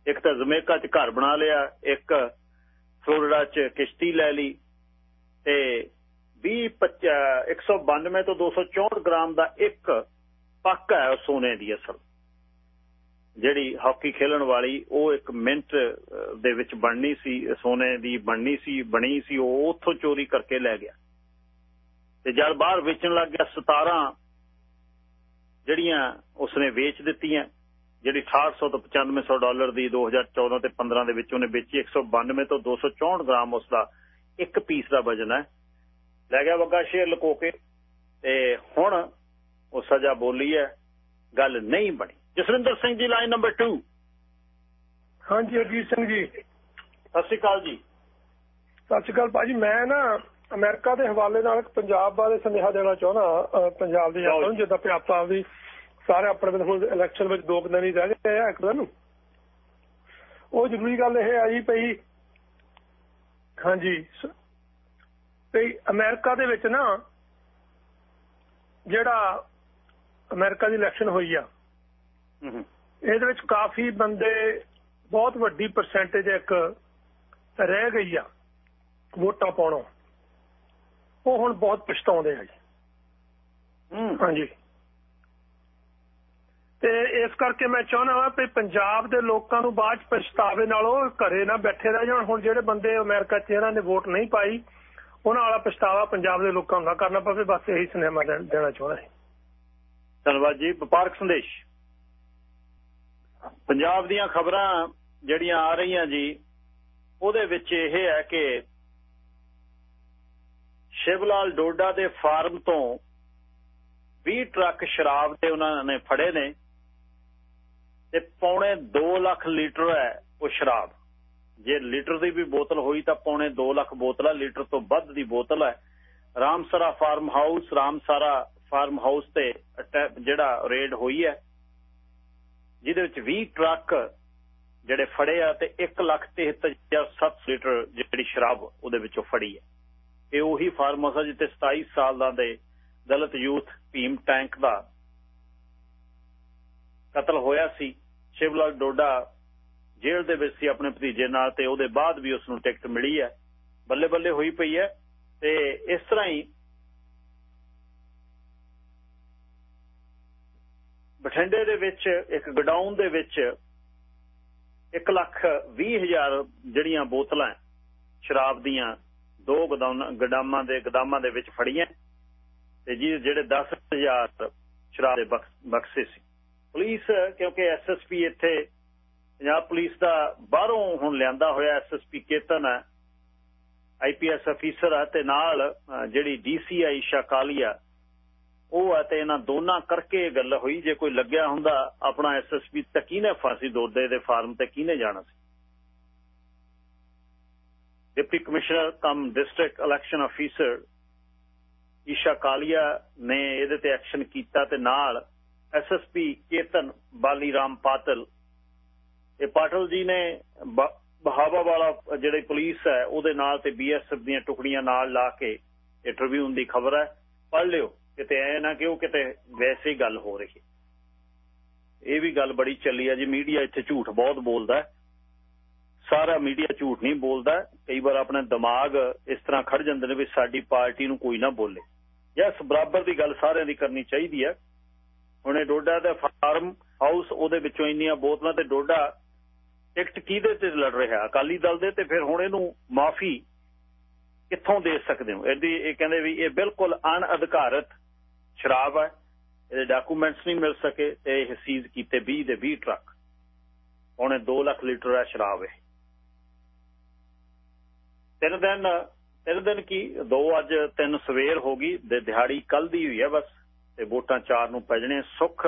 ਇੱਕ ਤਾਂ ਜ਼ਮੇਕਾ 'ਚ ਘਰ ਬਣਾ ਲਿਆ, ਇੱਕ ਫਲੋਰੀਡਾ 'ਚ ਕਿਸ਼ਤੀ ਲੈ ਲਈ ਤੇ 20 192 ਤੋਂ 264 ਗ੍ਰਾਮ ਦਾ ਇੱਕ ਪੱਕ ਹੈ ਸੋਨੇ ਦੀ ਅਸਲ। ਜਿਹੜੀ ਹਾਕੀ ਖੇਲਣ ਵਾਲੀ, ਉਹ ਇੱਕ ਮਿੰਟ ਦੇ ਵਿੱਚ ਬਣਨੀ ਸੀ, ਸੋਨੇ ਦੀ ਬਣਨੀ ਸੀ, ਬਣੀ ਸੀ, ਉਹ ਉੱਥੋਂ ਚੋਰੀ ਕਰਕੇ ਲੈ ਗਿਆ। ਤੇ ਜਦ ਬਾਹਰ ਵੇਚਣ ਲੱਗ ਗਿਆ 17 ਜਿਹੜੀਆਂ ਉਸਨੇ ਵੇਚ ਦਿੱਤੀਆਂ, ਜਿਹੜੀ 6800 ਤੋਂ 9500 ਡਾਲਰ ਦੀ 2014 ਤੇ 15 ਦੇ ਵਿੱਚ ਉਹਨੇ ਵੇਚੀ 192 ਤੋਂ 264 ਗ੍ਰਾਮ ਉਸ ਦਾ ਇੱਕ ਪੀਸ ਦਾ ਵਜਨ ਹੈ। ਲੈ ਗਿਆ ਵੱਗਾ ਸ਼ੇਰ ਲਕੋ ਕੇ, ਤੇ ਹੁਣ ਉਹ ਸਜ਼ਾ ਬੋਲੀ ਹੈ, ਗੱਲ ਨਹੀਂ ਬਣੀ। ਜਸਵਿੰਦਰ ਸਿੰਘ ਜੀ ਲਾਈਨ ਨੰਬਰ 2 ਹਾਂਜੀ ਅਜੀਤ ਸਿੰਘ ਜੀ। ਸਤਿ ਸ਼੍ਰੀ ਅਕਾਲ ਜੀ। ਸਤਿ ਸ਼੍ਰੀ ਅਕਾਲ ਭਾਜੀ ਮੈਂ ਨਾ ਅਮਰੀਕਾ ਦੇ ਹਵਾਲੇ ਨਾਲ ਪੰਜਾਬ ਬਾਰੇ ਸੰਦੇਹਾ ਦੇਣਾ ਚਾਹੁੰਦਾ ਪੰਜਾਬ ਦੀ ਜਨਤਾ ਨੂੰ ਜਿੱਦਾਂ ਪਿਆਪਾ ਵੀ ਸਾਰੇ ਆਪਣੇ ਹੁਣ ਇਲੈਕਸ਼ਨ ਵਿੱਚ ਦੋ ਦਿਨ ਹੀ ਰਹਿ ਗਏ ਆ ਇੱਕ ਦਿਨ। ਉਹ ਜ਼ਰੂਰੀ ਗੱਲ ਇਹ ਆਈ ਪਈ ਹਾਂਜੀ ਤੇ ਅਮਰੀਕਾ ਦੇ ਵਿੱਚ ਨਾ ਜਿਹੜਾ ਅਮਰੀਕਾ ਦੀ ਇਲੈਕਸ਼ਨ ਹੋਈ ਆ ਇਹਦੇ ਵਿੱਚ ਕਾਫੀ ਬੰਦੇ ਬਹੁਤ ਵੱਡੀ ਪਰਸੈਂਟੇਜ ਇੱਕ ਰਹਿ ਗਈ ਆ ਵੋਟਾਂ ਪਾਉਣੋਂ। ਉਹ ਹੁਣ ਬਹੁਤ ਪਛਤਾਉਂਦੇ ਆ ਜੀ। ਹਾਂਜੀ। ਤੇ ਇਸ ਕਰਕੇ ਮੈਂ ਚਾਹੁੰਦਾ ਹਾਂ ਕਿ ਪੰਜਾਬ ਦੇ ਲੋਕਾਂ ਨੂੰ ਬਾਅਦ ਪਛਤਾਵੇ ਨਾਲੋਂ ਘਰੇ ਨਾ ਬੈਠੇ ਰਹਿ ਜਾਣ। ਹੁਣ ਜਿਹੜੇ ਬੰਦੇ ਅਮਰੀਕਾ 'ਚ ਇਹਨਾਂ ਨੇ ਵੋਟ ਨਹੀਂ ਪਾਈ ਉਹਨਾਂ ਵਾਲਾ ਪਛਤਾਵਾ ਪੰਜਾਬ ਦੇ ਲੋਕਾਂ ਦਾ ਕਰਨਾ ਪਵੇ। ਬਸ ਇਹੀ ਸੁਨੇਹਾ ਦੇਣਾ ਚਾਹੁੰਦਾ ਹਾਂ ਧੰਨਵਾਦ ਜੀ। ਵਪਾਰਕ ਸੰਦੇਸ਼। ਪੰਜਾਬ ਦੀਆਂ ਖਬਰਾਂ ਜਿਹੜੀਆਂ ਆ ਰਹੀਆਂ ਜੀ, ਉਹਦੇ ਵਿੱਚ ਇਹ ਹੈ ਕਿ ਸ਼ਿਵਲਾਲ ਡੋਡਾ ਦੇ ਫਾਰਮ ਤੋਂ 20 ਟਰੱਕ ਸ਼ਰਾਬ ਤੇ ਉਹਨਾਂ ਨੇ ਫੜੇ ਨੇ ਤੇ ਪੌਣੇ 2 ਲੱਖ ਲੀਟਰ ਹੈ ਉਹ ਸ਼ਰਾਬ। ਜੇ ਲੀਟਰ ਦੀ ਵੀ ਬੋਤਲ ਹੋਈ ਤਾਂ ਪੌਣੇ 2 ਲੱਖ ਬੋਤਲਾਂ ਲੀਟਰ ਤੋਂ ਵੱਧ ਦੀ ਬੋਤਲ ਹੈ। Ramsara farm house, Ramsara farm house ਤੇ ਜਿਹੜਾ ਰੇਡ ਹੋਈ ਹੈ ਜਿਹਦੇ ਵਿੱਚ 20 ਟਰੱਕ ਜਿਹੜੇ ਫੜੇ ਆ ਤੇ 1 ਲੱਖ 737 ਲੀਟਰ ਜਿਹੜੀ ਸ਼ਰਾਬ ਉਹਦੇ ਵਿੱਚੋਂ ਫੜੀ ਹੈ। ਇਹ ਉਹੀ ਫਾਰਮ ਹਾਊਸ ਜਿੱਥੇ 27 ਸਾਲ ਦਾ ਦੇ ਦਲਿਤ ਯੂਥ ਭੀਮ ਟੈਂਕ ਦਾ ਕਤਲ ਹੋਇਆ ਸੀ। ਸ਼ਿਵਲਾਲ ਡੋਡਾ ਜੇਲ੍ਹ ਦੇ ਵਿੱਚ ਸੀ ਆਪਣੇ ਭਤੀਜੇ ਨਾਲ ਤੇ ਉਹਦੇ ਬਾਅਦ ਵੀ ਉਸ ਨੂੰ ਟਿਕਟ ਮਿਲੀ ਹੈ। ਬੱਲੇ ਬੱਲੇ ਹੋਈ ਪਈ ਹੈ ਤੇ ਇਸ ਤਰ੍ਹਾਂ ਹੀ ਬਠਿੰਡੇ ਦੇ ਵਿੱਚ, ਇੱਕ ਗਡਾਊਨ ਦੇ ਵਿੱਚ 1 ਲੱਖ 20 ਹਜ਼ਾਰ ਜਿਹੜੀਆਂ ਬੋਤਲਾਂ ਸ਼ਰਾਬ ਦੀਆਂ, ਦੋ ਗਦਾਮਾਂ ਦੇ ਗਦਾਮਾਂ ਦੇ ਵਿੱਚ ਫੜੀਆਂ ਤੇ ਜੀ ਜਿਹੜੇ 10000 ਸ਼ਰਾਬ ਦੇ ਬਕਸੇ ਸੀ। ਪੁਲਿਸ, ਕਿਉਂਕਿ ਐਸਐਸਪੀ ਇੱਥੇ ਪੰਜਾਬ ਪੁਲਿਸ ਦਾ ਬਾਹਰੋਂ ਹੁਣ ਲਿਆਂਦਾ ਹੋਇਆ ਐਸਐਸਪੀ ਕੇਤਨ ਹੈ ਆਈਪੀਐਸ ਅਫੀਸਰ ਹੈ ਤੇ ਨਾਲ ਜਿਹੜੀ ਡੀਸੀਆਈ ਸ਼ਾਕਾਲੀਆ ਉਹ ਹੈ ਤੇ ਇਹਨਾਂ ਦੋਨਾਂ ਕਰਕੇ ਇਹ ਗੱਲ ਹੋਈ, ਜੇ ਕੋਈ ਲੱਗਿਆ ਹੁੰਦਾ ਆਪਣਾ ਐਸਐਸਪੀ ਤਾਂ ਕਿਹਨੇ ਫਾਂਸੀ ਦੋਦੇ ਦੇ ਫਾਰਮ ਤੇ ਕਿਹਨੇ ਜਾਣਾ ਸੀ? Deputy commissioner cum district election officer Isha Kalia ਨੇ ਇਹਦੇ ਤੇ ਐਕਸ਼ਨ ਕੀਤਾ ਤੇ ਨਾਲ ਐਸਐਸਪੀ ਕੇਤਨ ਬਾਲੀ ਰਾਮ ਪਾਤਲ, ਇਹ ਪਾਟਲ ਜੀ ਨੇ ਬਹਾਵਾ ਵਾਲਾ ਜਿਹੜੀ ਪੁਲਿਸ ਹੈ ਉਹਦੇ ਨਾਲ ਤੇ ਬੀਐਸਐਫ ਦੀਆਂ ਟੁਕੜੀਆਂ ਨਾਲ ਲਾ ਕੇ ਇਹ ਟ੍ਰਿਬਿਊਨ ਦੀ ਖਬਰ ਹੈ, ਪੜ੍ਹ ਲਿਓ। ਕਿਤੇ ਐ ਨਾ ਕਿ ਉਹ ਕਿਤੇ ਵੈਸੇ ਗੱਲ ਹੋ ਰਹੀ। ਇਹ ਵੀ ਗੱਲ ਬੜੀ ਚੱਲੀ ਆ ਜੀ, ਮੀਡੀਆ ਇੱਥੇ ਝੂਠ ਬਹੁਤ ਬੋਲਦਾ ਸਾਰਾ ਮੀਡੀਆ ਝੂਠ ਨਹੀਂ ਬੋਲਦਾ। ਕਈ ਵਾਰ ਆਪਣਾ ਦਿਮਾਗ ਇਸ ਤਰ੍ਹਾਂ ਖੜ ਜਾਂਦੇ ਨੇ ਵੀ ਸਾਡੀ ਪਾਰਟੀ ਨੂੰ ਕੋਈ ਨਾ ਬੋਲੇ। ਯਸ ਬਰਾਬਰ ਦੀ ਗੱਲ ਸਾਰਿਆਂ ਦੀ ਕਰਨੀ ਚਾਹੀਦੀ ਹੈ। ਹੁਣੇ ਡੋਡਾ ਦਾ ਫਾਰਮ ਹਾਊਸ, ਉਹਦੇ ਵਿੱਚੋਂ ਇੰਨੀਆਂ ਬੋਤਲਾਂ ਤੇ ਡੋਡਾ ਟਿਕਟ ਕਿਹਦੇ ਤੇ ਲੜ ਰਿਹਾ? ਅਕਾਲੀ ਦਲ ਦੇ ਤੇ ਫਿਰ ਹੁਣ ਇਹਨੂੰ ਮਾਫੀ ਕਿੱਥੋਂ ਦੇ ਸਕਦੇ ਹੋ? ਇਹਦੀ ਇਹ ਕਹਿੰਦੇ ਵੀ ਇਹ ਬਿਲਕੁਲ ਅਣਅਧਿਕਾਰਤ ਸ਼ਰਾਬ ਹੈ, ਇਹਦੇ ਡਾਕੂਮੈਂਟਸ ਨਹੀਂ ਮਿਲ ਸਕੇ ਤੇ ਇਹ ਸੀਜ਼ ਕੀਤੇ 20 ਦੇ 20 ਟਰੱਕ ਉਹਨੇ 2 ਲੱਖ ਲੀਟਰ ਹੈ ਸ਼ਰਾਬ ਹੈ ਤਿੰਨ ਦਿਨ ਤਿੰਨ ਦਿਨ ਕੀ, ਦੋ ਅੱਜ ਤਿੰਨ ਸਵੇਰ ਹੋ ਗਈ, ਤੇ ਦਿਹਾੜੀ ਕੱਲ ਦੀ ਹੋਈ ਹੈ ਬਸ, ਤੇ ਵੋਟਾਂ ਚਾਰ ਨੂੰ ਪੈ ਜਣੇ, ਸੁੱਖ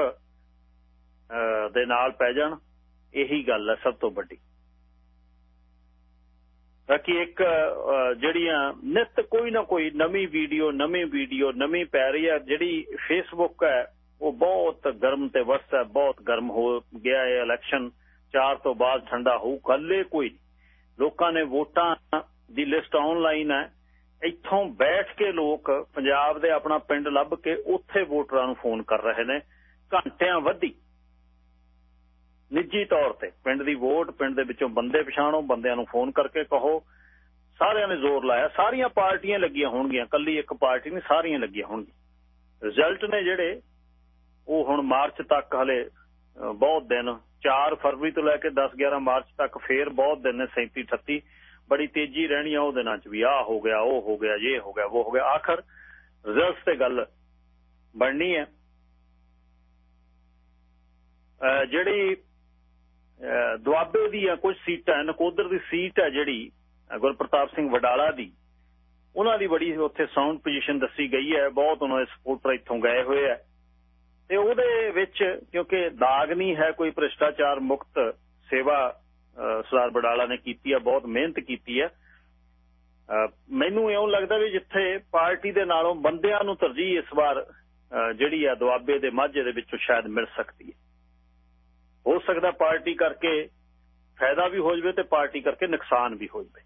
ਦੇ ਨਾਲ ਪੈ ਜਾਣ, ਇਹੀ ਗੱਲ ਹੈ ਸਭ ਤੋਂ ਵੱਡੀ। ਬਾਕੀ ਇੱਕ ਜਿਹੜੀਆਂ ਨਿਤ ਕੋਈ ਨਾ ਕੋਈ ਨਵੀਂ ਵੀਡੀਓ ਨਵੀਂ ਵੀਡੀਓ, ਨਵੀਂ ਪੈ ਰਹੀ ਹੈ ਜਿਹੜੀ ਫੇਸਬੁੱਕ ਹੈ, ਉਹ ਬਹੁਤ ਗਰਮ ਤੇ WhatsApp ਬਹੁਤ ਗਰਮ ਹੋ ਗਿਆ ਹੈ ਇਲੈਕਸ਼ਨ ਚਾਰ ਤੋਂ ਬਾਅਦ ਠੰਡਾ ਹੋਊ, ਕੱਲੇ ਕੋਈ ਲੋਕਾਂ ਨੇ ਵੋਟਾਂ ਦੀ ਲਿਸਟ ਆਨਲਾਈਨ ਹੈ। ਇੱਥੋਂ ਬੈਠ ਕੇ ਲੋਕ ਪੰਜਾਬ ਦੇ ਆਪਣਾ ਪਿੰਡ ਲੱਭ ਕੇ ਉੱਥੇ ਵੋਟਰਾਂ ਨੂੰ ਫੋਨ ਕਰ ਰਹੇ ਨੇ। ਘੰਟਿਆਂ ਵੱਧੀ ਨਿੱਜੀ ਤੌਰ ਤੇ ਪਿੰਡ ਦੀ ਵੋਟ, ਪਿੰਡ ਦੇ ਵਿੱਚੋਂ ਬੰਦੇ ਪਛਾਣੋ, ਬੰਦਿਆਂ ਨੂੰ ਫੋਨ ਕਰਕੇ ਕਹੋ। ਸਾਰਿਆਂ ਨੇ ਜ਼ੋਰ ਲਾਇਆ। ਸਾਰੀਆਂ ਪਾਰਟੀਆਂ ਲੱਗੀਆਂ ਹੋਣਗੀਆਂ। ਕੱਲੀ ਇੱਕ ਪਾਰਟੀ ਨਹੀਂ, ਸਾਰੀਆਂ ਲੱਗੀਆਂ ਹੋਣਗੀਆਂ। ਰਿਜ਼ਲਟ ਨੇ ਜਿਹੜੇ, ਉਹ ਹੁਣ ਮਾਰਚ ਤੱਕ ਹਲੇ ਬਹੁਤ ਦਿਨ 4 ਫਰਵਰੀ ਤੋਂ ਲੈ ਕੇ 10 11 ਮਾਰਚ ਤੱਕ ਫੇਰ ਬਹੁਤ ਦਿਨ ਨੇ 37 38 ਬੜੀ ਤੇਜ਼ੀ ਰਹਿਣੀ ਆ ਉਹ ਦਿਨਾਂ 'ਚ ਵੀ। ਆ ਹੋ ਗਿਆ, ਉਹ ਹੋ ਗਿਆ, ਇਹ ਹੋ ਗਿਆ, ਉਹ ਹੋ ਗਿਆ। ਆਖਰ ਰਿਜ਼ਲਟਸ ਤੇ ਗੱਲ ਬਣਨੀ ਹੈ। ਜਿਹੜੀ ਦੁਆਬੇ ਦੀਆਂ ਕੁਝ ਸੀਟਾਂ, ਨਕੋਦਰ ਦੀ ਸੀਟ ਹੈ ਜਿਹੜੀ ਗੁਰਪ੍ਰਤਾਪ ਸਿੰਘ ਵਡਾਲਾ ਦੀ, ਉਹਨਾਂ ਦੀ ਬੜੀ ਉੱਥੇ ਸਾਊਂਡ ਪੋਜੀਸ਼ਨ ਦੱਸੀ ਗਈ ਹੈ, ਬਹੁਤ ਉਹਨਾਂ ਦੇ ਸਪੋਰਟਰ ਇੱਥੋਂ ਗਏ ਹੋਏ ਆ ਤੇ ਉਹਦੇ ਵਿੱਚ ਕਿਉਂਕਿ ਦਾਗ ਨਹੀਂ ਹੈ, ਕੋਈ ਭ੍ਰਿਸ਼ਟਾਚਾਰ ਮੁਕਤ ਸੇਵਾ ਸਰਦਾਰ ਬਡਾਲਾ ਨੇ ਕੀਤੀ ਹੈ, ਬਹੁਤ ਮਿਹਨਤ ਕੀਤੀ ਹੈ। ਮੈਨੂੰ ਇਉਂ ਲੱਗਦਾ ਵੀ ਜਿੱਥੇ ਪਾਰਟੀ ਦੇ ਨਾਲੋਂ ਬੰਦਿਆਂ ਨੂੰ ਤਰਜੀਹ ਇਸ ਵਾਰ ਜਿਹੜੀ ਆ ਦੁਆਬੇ ਦੇ ਮਾਝੇ ਦੇ ਵਿੱਚੋਂ ਸ਼ਾਇਦ ਮਿਲ ਸਕਦੀ ਹੈ। ਹੋ ਸਕਦਾ ਪਾਰਟੀ ਕਰਕੇ ਫਾਇਦਾ ਵੀ ਹੋ ਜਵੇ ਤੇ ਪਾਰਟੀ ਕਰਕੇ ਨੁਕਸਾਨ ਵੀ ਹੋ ਜਵੇ।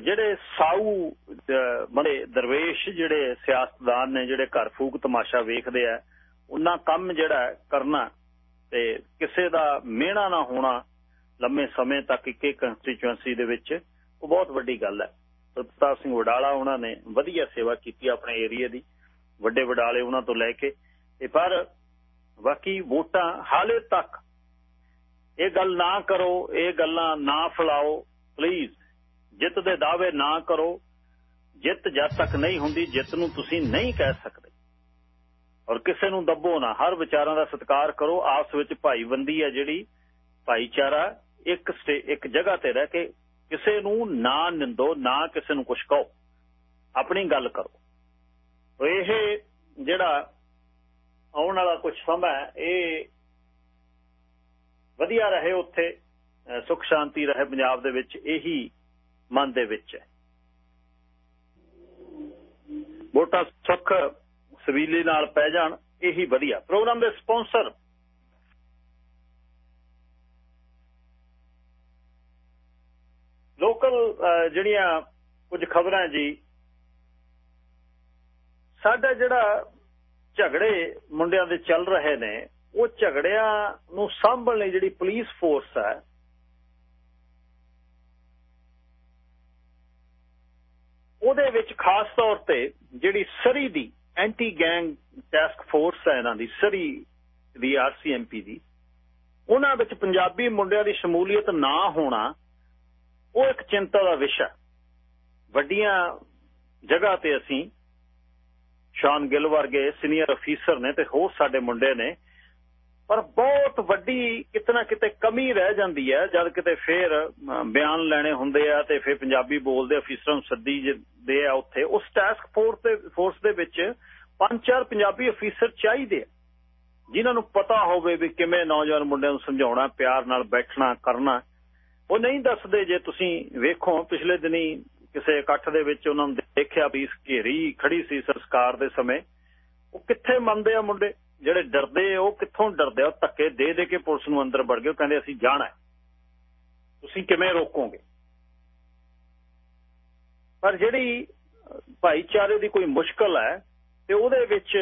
ਜਿਹੜੇ ਸਾਊ ਬੜੇ ਦਰਵੇਸ਼ ਜਿਹੜੇ ਸਿਆਸਤਦਾਨ ਨੇ, ਜਿਹੜੇ ਘਰ ਫੂਕ ਤਮਾਸ਼ਾ ਵੇਖਦੇ ਆ, ਉਹਨਾਂ ਕੰਮ ਜਿਹੜਾ ਕਰਨਾ ਤੇ ਕਿਸੇ ਦਾ ਮਿਹਣਾ ਨਾ ਹੋਣਾ ਲੰਮੇ ਸਮੇਂ ਤੱਕ ਇੱਕ ਕੰਸਟੀਚੁਐਂਸੀ ਦੇ ਵਿੱਚ, ਉਹ ਬਹੁਤ ਵੱਡੀ ਗੱਲ ਹੈ। ਪ੍ਰਤਾਪ ਸਿੰਘ ਵਡਾਲਾ ਉਹਨਾਂ ਨੇ ਵਧੀਆ ਸੇਵਾ ਕੀਤੀ ਆਪਣੇ ਏਰੀਆ ਦੀ, ਵੱਡੇ ਵਡਾਲੇ ਉਹਨਾਂ ਤੋਂ ਲੈ ਕੇ। ਤੇ ਪਰ ਬਾਕੀ ਵੋਟਾਂ ਹਾਲੇ ਤੱਕ ਇਹ ਗੱਲ ਨਾ ਕਰੋ, ਇਹ ਗੱਲਾਂ ਨਾ ਫਲਾਓ ਪਲੀਜ਼ ਜਿੱਤ ਦੇ ਦਾਅਵੇ ਨਾ ਕਰੋ। ਜਿੱਤ ਜਦ ਤੱਕ ਨਹੀਂ ਹੁੰਦੀ, ਜਿੱਤ ਨੂੰ ਤੁਸੀਂ ਨਹੀਂ ਕਹਿ ਸਕਦੇ। ਔਰ ਕਿਸੇ ਨੂੰ ਦੱਬੋ ਨਾ, ਹਰ ਵਿਚਾਰਾਂ ਦਾ ਸਤਿਕਾਰ ਕਰੋ। ਆਪਸ ਵਿੱਚ ਭਾਈਬੰਦੀ ਹੈ ਜਿਹੜੀ, ਭਾਈਚਾਰਾ ਇੱਕ ਇੱਕ ਜਗ੍ਹਾ ਤੇ ਰਹਿ ਕੇ ਕਿਸੇ ਨੂੰ ਨਾ ਨਿੰਦੋ, ਨਾ ਕਿਸੇ ਨੂੰ ਕੁਝ ਕਹੋ। ਆਪਣੀ ਗੱਲ ਕਰੋ। ਇਹ ਜਿਹੜਾ ਆਉਣ ਵਾਲਾ ਕੁਝ ਸਮਾਂ ਇਹ ਵਧੀਆ ਰਹੇ ਉੱਥੇ ਸੁਖ ਸ਼ਾਂਤੀ ਰਹੇ ਪੰਜਾਬ ਦੇ ਵਿੱਚ, ਇਹੀ ਮਨ ਦੇ ਵਿੱਚ ਹੈ। ਵੋਟਾਂ ਸੁੱਖ ਸਵੀਲੀ ਨਾਲ ਪੈ ਜਾਣ, ਇਹੀ ਵਧੀਆ। ਪ੍ਰੋਗਰਾਮ ਦੇ ਸਪਾਂਸਰ ਲੋਕਲ ਜਿਹੜੀਆਂ ਕੁਝ ਖਬਰਾਂ ਜੀ, ਸਾਡਾ ਜਿਹੜਾ ਝਗੜੇ ਮੁੰਡਿਆਂ ਦੇ ਚੱਲ ਰਹੇ ਨੇ, ਉਹ ਝਗੜਿਆਂ ਨੂੰ ਸਾਂਭਣ ਲਈ ਜਿਹੜੀ ਪੁਲਿਸ ਫੋਰਸ ਹੈ, ਉਹਦੇ ਵਿੱਚ ਖਾਸ ਤੌਰ ਤੇ ਜਿਹੜੀ ਸਰੀ ਦੀ ਐਂਟੀ ਗੈਂਗ ਟਾਸਕ ਫੋਰਸ ਹੈ ਇਹਨਾਂ ਦੀ, ਸਰੀ ਦੀ ਆਰਸੀਐਮਪੀ ਦੀ, ਉਹਨਾਂ ਵਿੱਚ ਪੰਜਾਬੀ ਮੁੰਡਿਆਂ ਦੀ ਸ਼ਮੂਲੀਅਤ ਨਾ ਹੋਣਾ, ਉਹ ਇੱਕ ਚਿੰਤਾ ਦਾ ਵਿਸ਼ਾ ਵੱਡੀਆਂ ਜਗ੍ਹਾ ਤੇ ਅਸੀਂ ਸ਼ਾਨ ਗਿੱਲ ਵਰਗੇ ਸੀਨੀਅਰ ਅਫੀਸਰ ਨੇ ਤੇ ਹੋਰ ਸਾਡੇ ਮੁੰਡੇ ਨੇ। ਪਰ ਬਹੁਤ ਵੱਡੀ ਕਿਤਨਾ ਕਿਤੇ ਕਮੀ ਰਹਿ ਜਾਂਦੀ ਹੈ, ਜਦ ਕਿਤੇ ਫੇਰ ਬਿਆਨ ਲੈਣੇ ਹੁੰਦੇ ਆ ਤੇ ਫੇਰ ਪੰਜਾਬੀ ਬੋਲਦੇ ਅਫੀਸਰਾਂ ਨੂੰ ਸੱਦੀ ਦੇ ਆ ਉੱਥੇ। ਉਸ ਟਾਸਕ ਫੋਰਸ ਦੇ ਫੋਰਸ ਦੇ ਵਿੱਚ ਪੰਜ ਚਾਰ ਪੰਜਾਬੀ ਅਫੀਸਰ ਚਾਹੀਦੇ ਆ, ਜਿਨ੍ਹਾਂ ਨੂੰ ਪਤਾ ਹੋਵੇ ਵੀ ਕਿਵੇਂ ਨੌਜਵਾਨ ਮੁੰਡਿਆਂ ਨੂੰ ਸਮਝਾਉਣਾ, ਪਿਆਰ ਨਾਲ ਬੈਠਣਾ, ਕਰਨਾ। ਉਹ ਨਹੀਂ ਦੱਸਦੇ ਜੇ ਤੁਸੀਂ ਵੇਖੋ, ਪਿਛਲੇ ਦਿਨੀ ਕਿਸੇ ਇਕੱਠ ਦੇ ਵਿੱਚ ਉਹਨਾਂ ਨੂੰ ਦੇਖਿਆ ਵੀ ਘੇਰੀ ਖੜੀ ਸੀ ਸੰਸਕਾਰ ਦੇ ਸਮੇਂ, ਉਹ ਕਿੱਥੇ ਮੰਨਦੇ ਆ ਮੁੰਡੇ? ਜਿਹੜੇ ਡਰਦੇ ਉਹ ਕਿੱਥੋਂ ਡਰਦੇ ਆ? ਧੱਕੇ ਦੇ ਦੇ ਕੇ ਪੁਲਿਸ ਨੂੰ ਅੰਦਰ ਵੜ ਗਏ, ਉਹ ਕਹਿੰਦੇ ਅਸੀਂ ਜਾਣਾ ਤੁਸੀਂ ਕਿਵੇਂ ਰੋਕੋਗੇ? ਪਰ ਜਿਹੜੀ ਭਾਈਚਾਰੇ ਦੀ ਕੋਈ ਮੁਸ਼ਕਲ ਹੈ, ਤੇ ਉਹਦੇ ਵਿੱਚ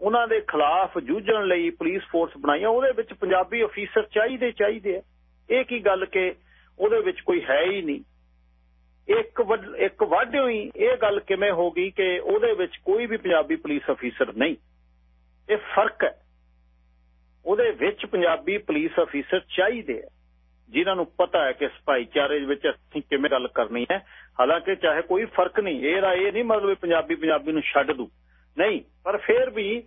ਉਹਨਾਂ ਦੇ ਖਿਲਾਫ ਜੂਝਣ ਲਈ ਪੁਲਿਸ ਫੋਰਸ ਬਣਾਈਆਂ, ਉਹਦੇ ਵਿੱਚ ਪੰਜਾਬੀ ਅਫੀਸਰ ਚਾਹੀਦੇ ਚਾਹੀਦੇ ਆ। ਇਹ ਕੀ ਗੱਲ ਕਿ ਉਹਦੇ ਵਿੱਚ ਕੋਈ ਹੈ ਹੀ ਨਹੀਂ। ਇੱਕ ਇੱਕ ਵਾਢਿਓ ਹੀ ਇਹ ਗੱਲ ਕਿਵੇਂ ਹੋ ਗਈ ਕਿ ਉਹਦੇ ਵਿੱਚ ਕੋਈ ਵੀ ਪੰਜਾਬੀ ਪੁਲਿਸ ਅਫੀਸਰ ਨਹੀਂ। ਇਹ ਫ਼ਰਕ ਹੈ। ਉਹਦੇ ਵਿੱਚ ਪੰਜਾਬੀ ਪੁਲਿਸ ਅਫੀਸਰ ਚਾਹੀਦੇ ਆ। ਜਿਨ੍ਹਾਂ ਨੂੰ ਪਤਾ ਹੈ ਕਿ ਇਸ ਭਾਈਚਾਰੇ ਵਿੱਚ ਅਸੀਂ ਕਿਵੇਂ ਗੱਲ ਕਰਨੀ ਹੈ। ਹਾਲਾਂਕਿ ਚਾਹੇ ਕੋਈ ਫ਼ਰਕ ਨਹੀਂ ਇਹਦਾ ਇਹ ਨਹੀਂ ਮਤਲਬ ਪੰਜਾਬੀ ਪੰਜਾਬੀ ਨੂੰ ਛੱਡ ਦੂ। ਨਹੀਂ, ਪਰ ਫਿਰ ਵੀ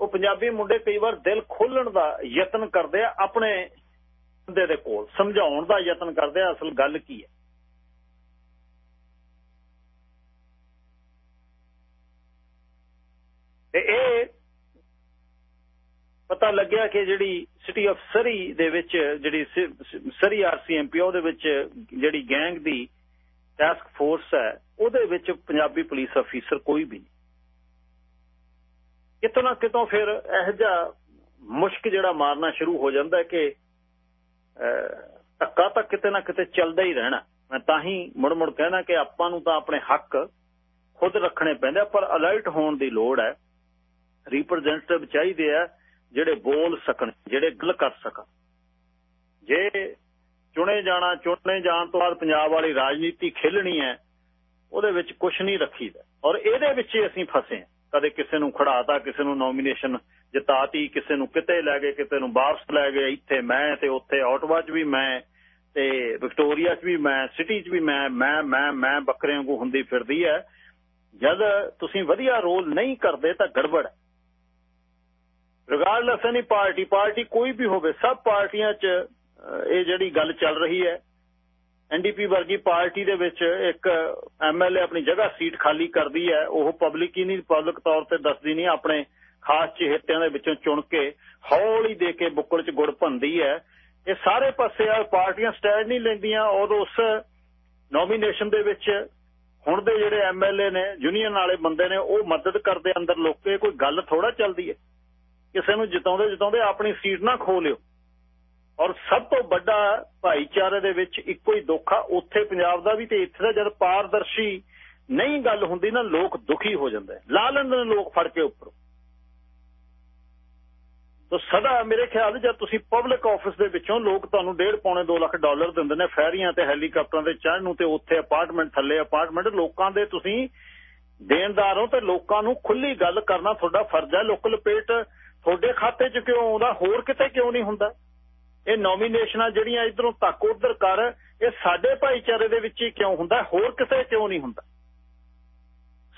ਉਹ ਪੰਜਾਬੀ ਮੁੰਡੇ ਕਈ ਵਾਰ ਦਿਲ ਖੋਲਣ ਦਾ ਯਤਨ ਕਰਦੇ ਆ, ਆਪਣੇ ਬੰਦੇ ਦੇ ਕੋਲ, ਸਮਝਾਉਣ ਦਾ ਯਤਨ ਕਰਦੇ ਆ, ਅਸਲ ਗੱਲ ਕੀ ਹੈ। ਤੇ ਇਹ ਪਤਾ ਲੱਗਿਆ ਕਿ ਜਿਹੜੀ ਸਿਟੀ ਆਫ ਸਰੀ ਦੇ ਵਿੱਚ ਜਿਹੜੀ ਸਰੀ ਆਰਸੀਐਮਪੀ ਉਹਦੇ ਵਿੱਚ ਜਿਹੜੀ ਗੈਂਗ ਦੀ ਟਾਸਕ ਫੋਰਸ ਹੈ, ਉਹਦੇ ਵਿੱਚ ਪੰਜਾਬੀ ਪੁਲਿਸ ਅਫੀਸਰ ਕੋਈ ਵੀ ਨਹੀਂ। ਕਿਤੋਂ ਨਾ ਕਿਤੋਂ ਫਿਰ ਇਹ ਜਿਹਾ ਮੁਸ਼ਕ ਜਿਹੜਾ ਮਾਰਨਾ ਸ਼ੁਰੂ ਹੋ ਜਾਂਦਾ ਕਿ ਧੱਕਾ ਤਾਂ ਕਿਤੇ ਨਾ ਕਿਤੇ ਚੱਲਦਾ ਹੀ ਰਹਿਣਾ। ਮੈਂ ਤਾਂ ਹੀ ਮੁੜ ਮੁੜ ਕਹਿਣਾ ਕਿ ਆਪਾਂ ਨੂੰ ਤਾਂ ਆਪਣੇ ਹੱਕ ਖੁਦ ਰੱਖਣੇ ਪੈਂਦੇ ਪਰ ਅਲਰਟ ਹੋਣ ਦੀ ਲੋੜ ਹੈ। ਰਿਪਰੈਜ਼ੈਂਟੇਟਿਵ ਚਾਹੀਦੇ ਆ ਜਿਹੜੇ ਬੋਲ ਸਕਣ, ਜਿਹੜੇ ਗੱਲ ਕਰ ਸਕਣ। ਜੇ ਚੁਣੇ ਜਾਣਾ, ਚੁਣੇ ਜਾਣ ਤੋਂ ਬਾਅਦ ਪੰਜਾਬ ਵਾਲੀ ਰਾਜਨੀਤੀ ਖੇਲਣੀ ਹੈ, ਉਹਦੇ ਵਿੱਚ ਕੁਝ ਨਹੀਂ ਰੱਖੀਦਾ। ਔਰ ਇਹਦੇ ਵਿੱਚ ਹੀ ਅਸੀਂ ਫਸੇ ਹਾਂ। ਕਦੇ ਕਿਸੇ ਨੂੰ ਖੜਾਤਾ, ਕਿਸੇ ਨੂੰ ਨੋਮੀਨੇਸ਼ਨ ਜਿਤਾਤੀ, ਕਿਸੇ ਨੂੰ ਕਿਤੇ ਲੈ ਗਏ, ਕਿਤੇ ਨੂੰ ਵਾਪਸ ਲੈ ਗਏ, ਇੱਥੇ ਮੈਂ ਤੇ ਉੱਥੇ ਆਟਵਾ 'ਚ ਵੀ ਮੈਂ ਤੇ ਵਿਕਟੋਰੀਆ 'ਚ ਵੀ ਮੈਂ ਸਿਟੀ 'ਚ ਵੀ ਮੈਂ ਮੈਂ ਮੈਂ ਮੈਂ ਬੱਕਰੇ ਵਾਂਗੂ ਹੁੰਦੀ ਫਿਰਦੀ ਹੈ। ਜਦ ਤੁਸੀਂ ਵਧੀਆ ਰੋਲ ਨਹੀਂ ਕਰਦੇ ਤਾਂ ਗੜਬੜ ਰਿਗਾਰਡਲੈਸ ਐਨੀ ਪਾਰਟੀ ਪਾਰਟੀ ਕੋਈ ਵੀ ਹੋਵੇ, ਸਭ ਪਾਰਟੀਆਂ 'ਚ ਇਹ ਜਿਹੜੀ ਗੱਲ ਚੱਲ ਰਹੀ ਹੈ ਐਨਡੀਪੀ ਵਰਗੀ ਪਾਰਟੀ ਦੇ ਵਿੱਚ ਇੱਕ ਐਮਐਲਏ ਆਪਣੀ ਜਗ੍ਹਾ ਸੀਟ ਖਾਲੀ ਕਰਦੀ ਹੈ, ਉਹ ਪਬਲਿਕ ਹੀ ਨਹੀਂ ਪਬਲਿਕ ਤੌਰ ਤੇ ਦੱਸਦੀ ਨਹੀਂ, ਆਪਣੇ ਖਾਸ ਚਿਹਤਿਆਂ ਦੇ ਵਿੱਚੋਂ ਚੁਣ ਕੇ ਹੌਲੀ ਦੇ ਕੇ ਬੁੱਕਲ 'ਚ ਗੁੜ ਭੰਦੀ ਹੈ। ਇਹ ਸਾਰੇ ਪਾਸੇ ਆ, ਪਾਰਟੀਆਂ ਸਟੈਂਡ ਨਹੀਂ ਲੈਂਦੀਆਂ, ਔਰ ਉਸ ਨੋਮੀਨੇਸ਼ਨ ਦੇ ਵਿੱਚ ਹੁਣ ਦੇ ਜਿਹੜੇ ਐਮਐਲਏ ਨੇ ਯੂਨੀਅਨ ਵਾਲੇ ਬੰਦੇ ਨੇ, ਉਹ ਮਦਦ ਕਰਦੇ ਅੰਦਰ ਲੋਕੇ ਕੋਈ ਗੱਲ ਥੋੜਾ ਚੱਲਦੀ ਹੈ। ਕਿਸੇ ਨੂੰ ਜਿਤਾਉਂਦੇ ਜਿਤਾਉਂਦੇ ਆਪਣੀ ਸੀਟ ਨਾ ਖੋ ਲਿਓ। ਔਰ ਸਭ ਤੋਂ ਵੱਡਾ ਭਾਈਚਾਰੇ ਦੇ ਵਿੱਚ ਇੱਕੋ ਹੀ ਦੁੱਖ ਆ, ਉੱਥੇ ਪੰਜਾਬ ਦਾ ਵੀ ਤੇ ਇੱਥੇ ਦਾ ਜਦ ਪਾਰਦਰਸ਼ੀ ਨਹੀਂ ਗੱਲ ਹੁੰਦੀ ਨਾ, ਲੋਕ ਦੁਖੀ ਹੋ ਜਾਂਦੇ ਲਾ ਲੈਂਦੇ ਨੇ ਲੋਕ ਫੜ ਕੇ ਉੱਪਰ। ਤੋ ਸਦਾ ਮੇਰੇ ਖਿਆਲ ਜਦ ਤੁਸੀਂ ਪਬਲਿਕ ਆਫਿਸ ਦੇ ਵਿੱਚੋਂ ਲੋਕ ਤੁਹਾਨੂੰ 1.5 ਪੌਣੇ 2 ਲੱਖ ਡਾਲਰ ਦਿੰਦੇ ਨੇ ਫੈਰੀਆਂ ਤੇ ਹੈਲੀਕਾਪਟਰਾਂ ਦੇ ਚੜ੍ਹਨ ਨੂੰ ਤੇ ਉੱਥੇ ਅਪਾਰਟਮੈਂਟ ਥੱਲੇ ਅਪਾਰਟਮੈਂਟ ਲੋਕਾਂ ਦੇ ਤੁਸੀਂ ਦੇਣਦਾਰ ਹੋ ਤੇ ਲੋਕਾਂ ਨੂੰ ਖੁੱਲੀ ਗੱਲ ਕਰਨਾ ਤੁਹਾਡਾ ਫਰਜ਼ ਹੈ ਲੋਕਲ ਪੇਟ ਤੁਹਾਡੇ ਖਾਤੇ 'ਚ ਕਿਉਂ ਆਉਂਦਾ? ਹੋਰ ਕਿਤੇ ਕਿਉਂ ਨਹੀਂ ਹੁੰਦਾ? ਇਹ ਨੋਮੀਨੇਸ਼ਨਾਂ ਜਿਹੜੀਆਂ ਇਧਰੋਂ ਤੱਕ ਉਧਰ ਕਰ ਇਹ ਸਾਡੇ ਭਾਈਚਾਰੇ ਦੇ ਵਿੱਚ ਹੀ ਕਿਉਂ ਹੁੰਦਾ? ਹੋਰ ਕਿਸੇ ਕਿਉਂ ਨਹੀਂ ਹੁੰਦਾ?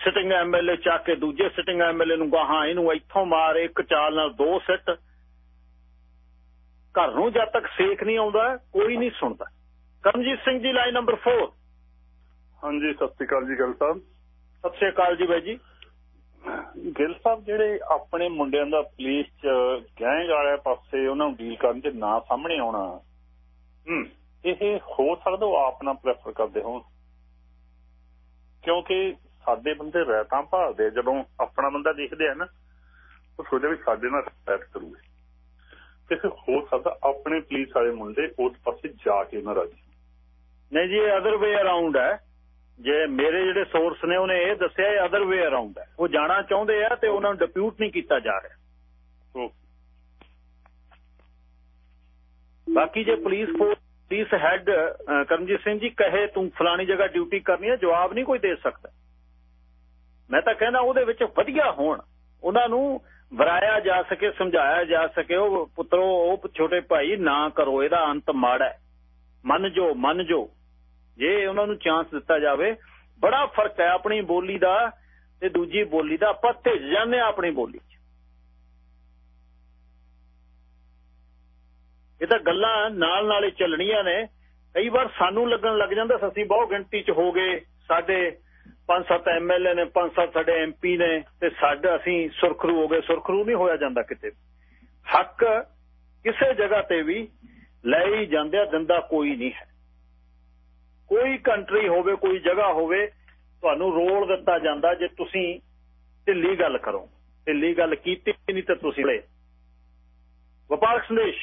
ਸਿਟਿੰਗ ਐਮਐਲਏ ਚੱਕ ਕੇ ਦੂਜੇ ਸਿਟਿੰਗ ਐਮਐਲਏ ਨੂੰ ਗਾਹਾਂ ਇਹਨੂੰ ਇੱਥੋਂ ਮਾਰ ਇੱਕ ਚਾਲ ਨਾਲ ਦੋ ਸਿੱਟ ਘਰ ਨੂੰ ਜਦ ਤੱਕ ਸੇਖ ਨਹੀਂ ਆਉਂਦਾ ਕੋਈ ਨਹੀਂ ਸੁਣਦਾ। ਕਰਮਜੀਤ ਸਿੰਘ ਜੀ ਲਾਈਨ ਨੰਬਰ 4 ਹਾਂਜੀ ਸਤਿ ਸ੍ਰੀ ਅਕਾਲ ਜੀ ਗੱਲ ਸਾਹਿਬ। ਸਤਿ ਸ੍ਰੀ ਅਕਾਲ ਜੀ ਬਾਈ ਜੀ। ਗਿੱਲ ਸਾਹਿਬ, ਜਿਹੜੇ ਆਪਣੇ ਮੁੰਡਿਆਂ ਦਾ ਪੁਲਿਸ ਚ ਗੈਂਗ ਵਾਲੇ ਪਾਸੇ ਉਹਨਾਂ ਨੂੰ ਡੀਲ ਕਰਨ ਚ ਨਾ ਸਾਹਮਣੇ ਆਉਣਾ, ਹੂੰ, ਇਹ ਹੋ ਸਕਦਾ ਉਹ ਆਪ ਨਾ ਪ੍ਰੈਫਰ ਕਰਦੇ ਹੋਣ। ਕਿਉਂਕਿ ਸਾਡੇ ਬੰਦੇ ਰਹਿਤਾਂ ਭਾਲਦੇ ਜਦੋਂ ਆਪਣਾ ਬੰਦਾ ਦੇਖਦੇ ਆ ਨਾ, ਉਹ ਸੋਚਦੇ ਵੀ ਸਾਡੇ ਨਾਲ ਰਿਸਪੈਕਟ ਕਰੂਗੇ। ਤੇ ਫਿਰ ਹੋ ਸਕਦਾ ਆਪਣੇ ਪੁਲਿਸ ਵਾਲੇ ਮੁੰਡੇ ਉਸ ਪਾਸੇ ਜਾ ਕੇ ਨਾ ਰਾਜੀ ਨਹੀਂ ਜੀ ਇਹ ਅਦਰ ਵੇ ਅਰਾਊਂਡ ਹੈ। ਜੇ ਮੇਰੇ ਜਿਹੜੇ ਸੋਰਸ ਨੇ ਉਹਨੇ ਇਹ ਦੱਸਿਆ ਇਹ ਅਦਰ ਵੇ ਅਰਾਊਂਡ ਹੈ। ਉਹ ਜਾਣਾ ਚਾਹੁੰਦੇ ਆ ਤੇ ਉਹਨਾਂ ਨੂੰ ਡਿਪਿਊਟ ਨਹੀਂ ਕੀਤਾ ਜਾ ਰਿਹਾ। ਬਾਕੀ ਜੇ police force police head Karamjit Singh ji ਕਹੇ ਤੂੰ ਫਲਾਣੀ ਜਗ੍ਹਾ ਡਿਊਟੀ ਕਰਨੀ ਹੈ ਜਵਾਬ ਨਹੀਂ ਕੋਈ ਦੇ ਸਕਦਾ। ਮੈਂ ਤਾਂ ਕਹਿੰਦਾ ਉਹਦੇ ਵਿੱਚ ਵਧੀਆ ਹੋਣ। ਉਹਨਾਂ ਨੂੰ ਵਰਾਇਆ ਜਾ ਸਕੇ ਸਮਝਾਇਆ ਜਾ ਸਕੇ ਉਹ ਪੁੱਤਰੋ ਉਹ ਛੋਟੇ ਭਾਈ ਨਾ ਕਰੋ ਇਹਦਾ ਅੰਤ ਮਾੜਾ ਹੈ। ਮੰਨ ਜੋ ਮੰਨ ਜੋ। ਜੇ ਉਹਨਾਂ ਨੂੰ ਚਾਂਸ ਦਿੱਤਾ ਜਾਵੇ, ਬੜਾ ਫ਼ਰਕ ਹੈ ਆਪਣੀ ਬੋਲੀ ਦਾ ਤੇ ਦੂਜੀ ਬੋਲੀ ਦਾ। ਆਪਾਂ ਧਿਜ ਜਾਂਦੇ ਆ ਆਪਣੀ ਬੋਲੀ 'ਚ। ਇਹ ਤਾਂ ਗੱਲਾਂ ਨਾਲ ਨਾਲ ਹੀ ਚੱਲਣੀਆਂ ਨੇ। ਕਈ ਵਾਰ ਸਾਨੂੰ ਲੱਗਣ ਲੱਗ ਜਾਂਦਾ, ਅਸੀਂ ਬਹੁਤ ਗਿਣਤੀ 'ਚ ਹੋ ਗਏ। ਸਾਡੇ ਪੰਜ ਸੱਤ ਐਮਐਲਏ ਨੇ ਪੰਜ ਸੱਤ ਸਾਡੇ ਐਮਪੀ ਨੇ ਤੇ ਸਾਡਾ ਅਸੀਂ ਸੁਰਖਰੂ ਹੋ ਗਏ। ਸੁਰਖਰੂ ਨਹੀਂ ਹੋਇਆ ਜਾਂਦਾ ਕਿਤੇ ਹੱਕ ਕਿਸੇ ਜਗ੍ਹਾ ਤੇ ਵੀ ਲੈ ਹੀ ਜਾਂਦੇ ਆ, ਦਿੰਦਾ ਕੋਈ ਨਹੀਂ ਹੈ। ਕੋਈ ਕੰਟਰੀ ਹੋਵੇ, ਕੋਈ ਜਗ੍ਹਾ ਹੋਵੇ, ਤੁਹਾਨੂੰ ਰੋਲ ਦਿੱਤਾ ਜਾਂਦਾ ਜੇ ਤੁਸੀਂ ਢਿੱਲੀ ਗੱਲ ਕਰੋ। ਢਿੱਲੀ ਗੱਲ ਕੀਤੀ ਨਹੀਂ ਤਾਂ ਤੁਸੀਂ ਲੈ ਵਪਾਰਕ ਸੰਦੇਸ਼।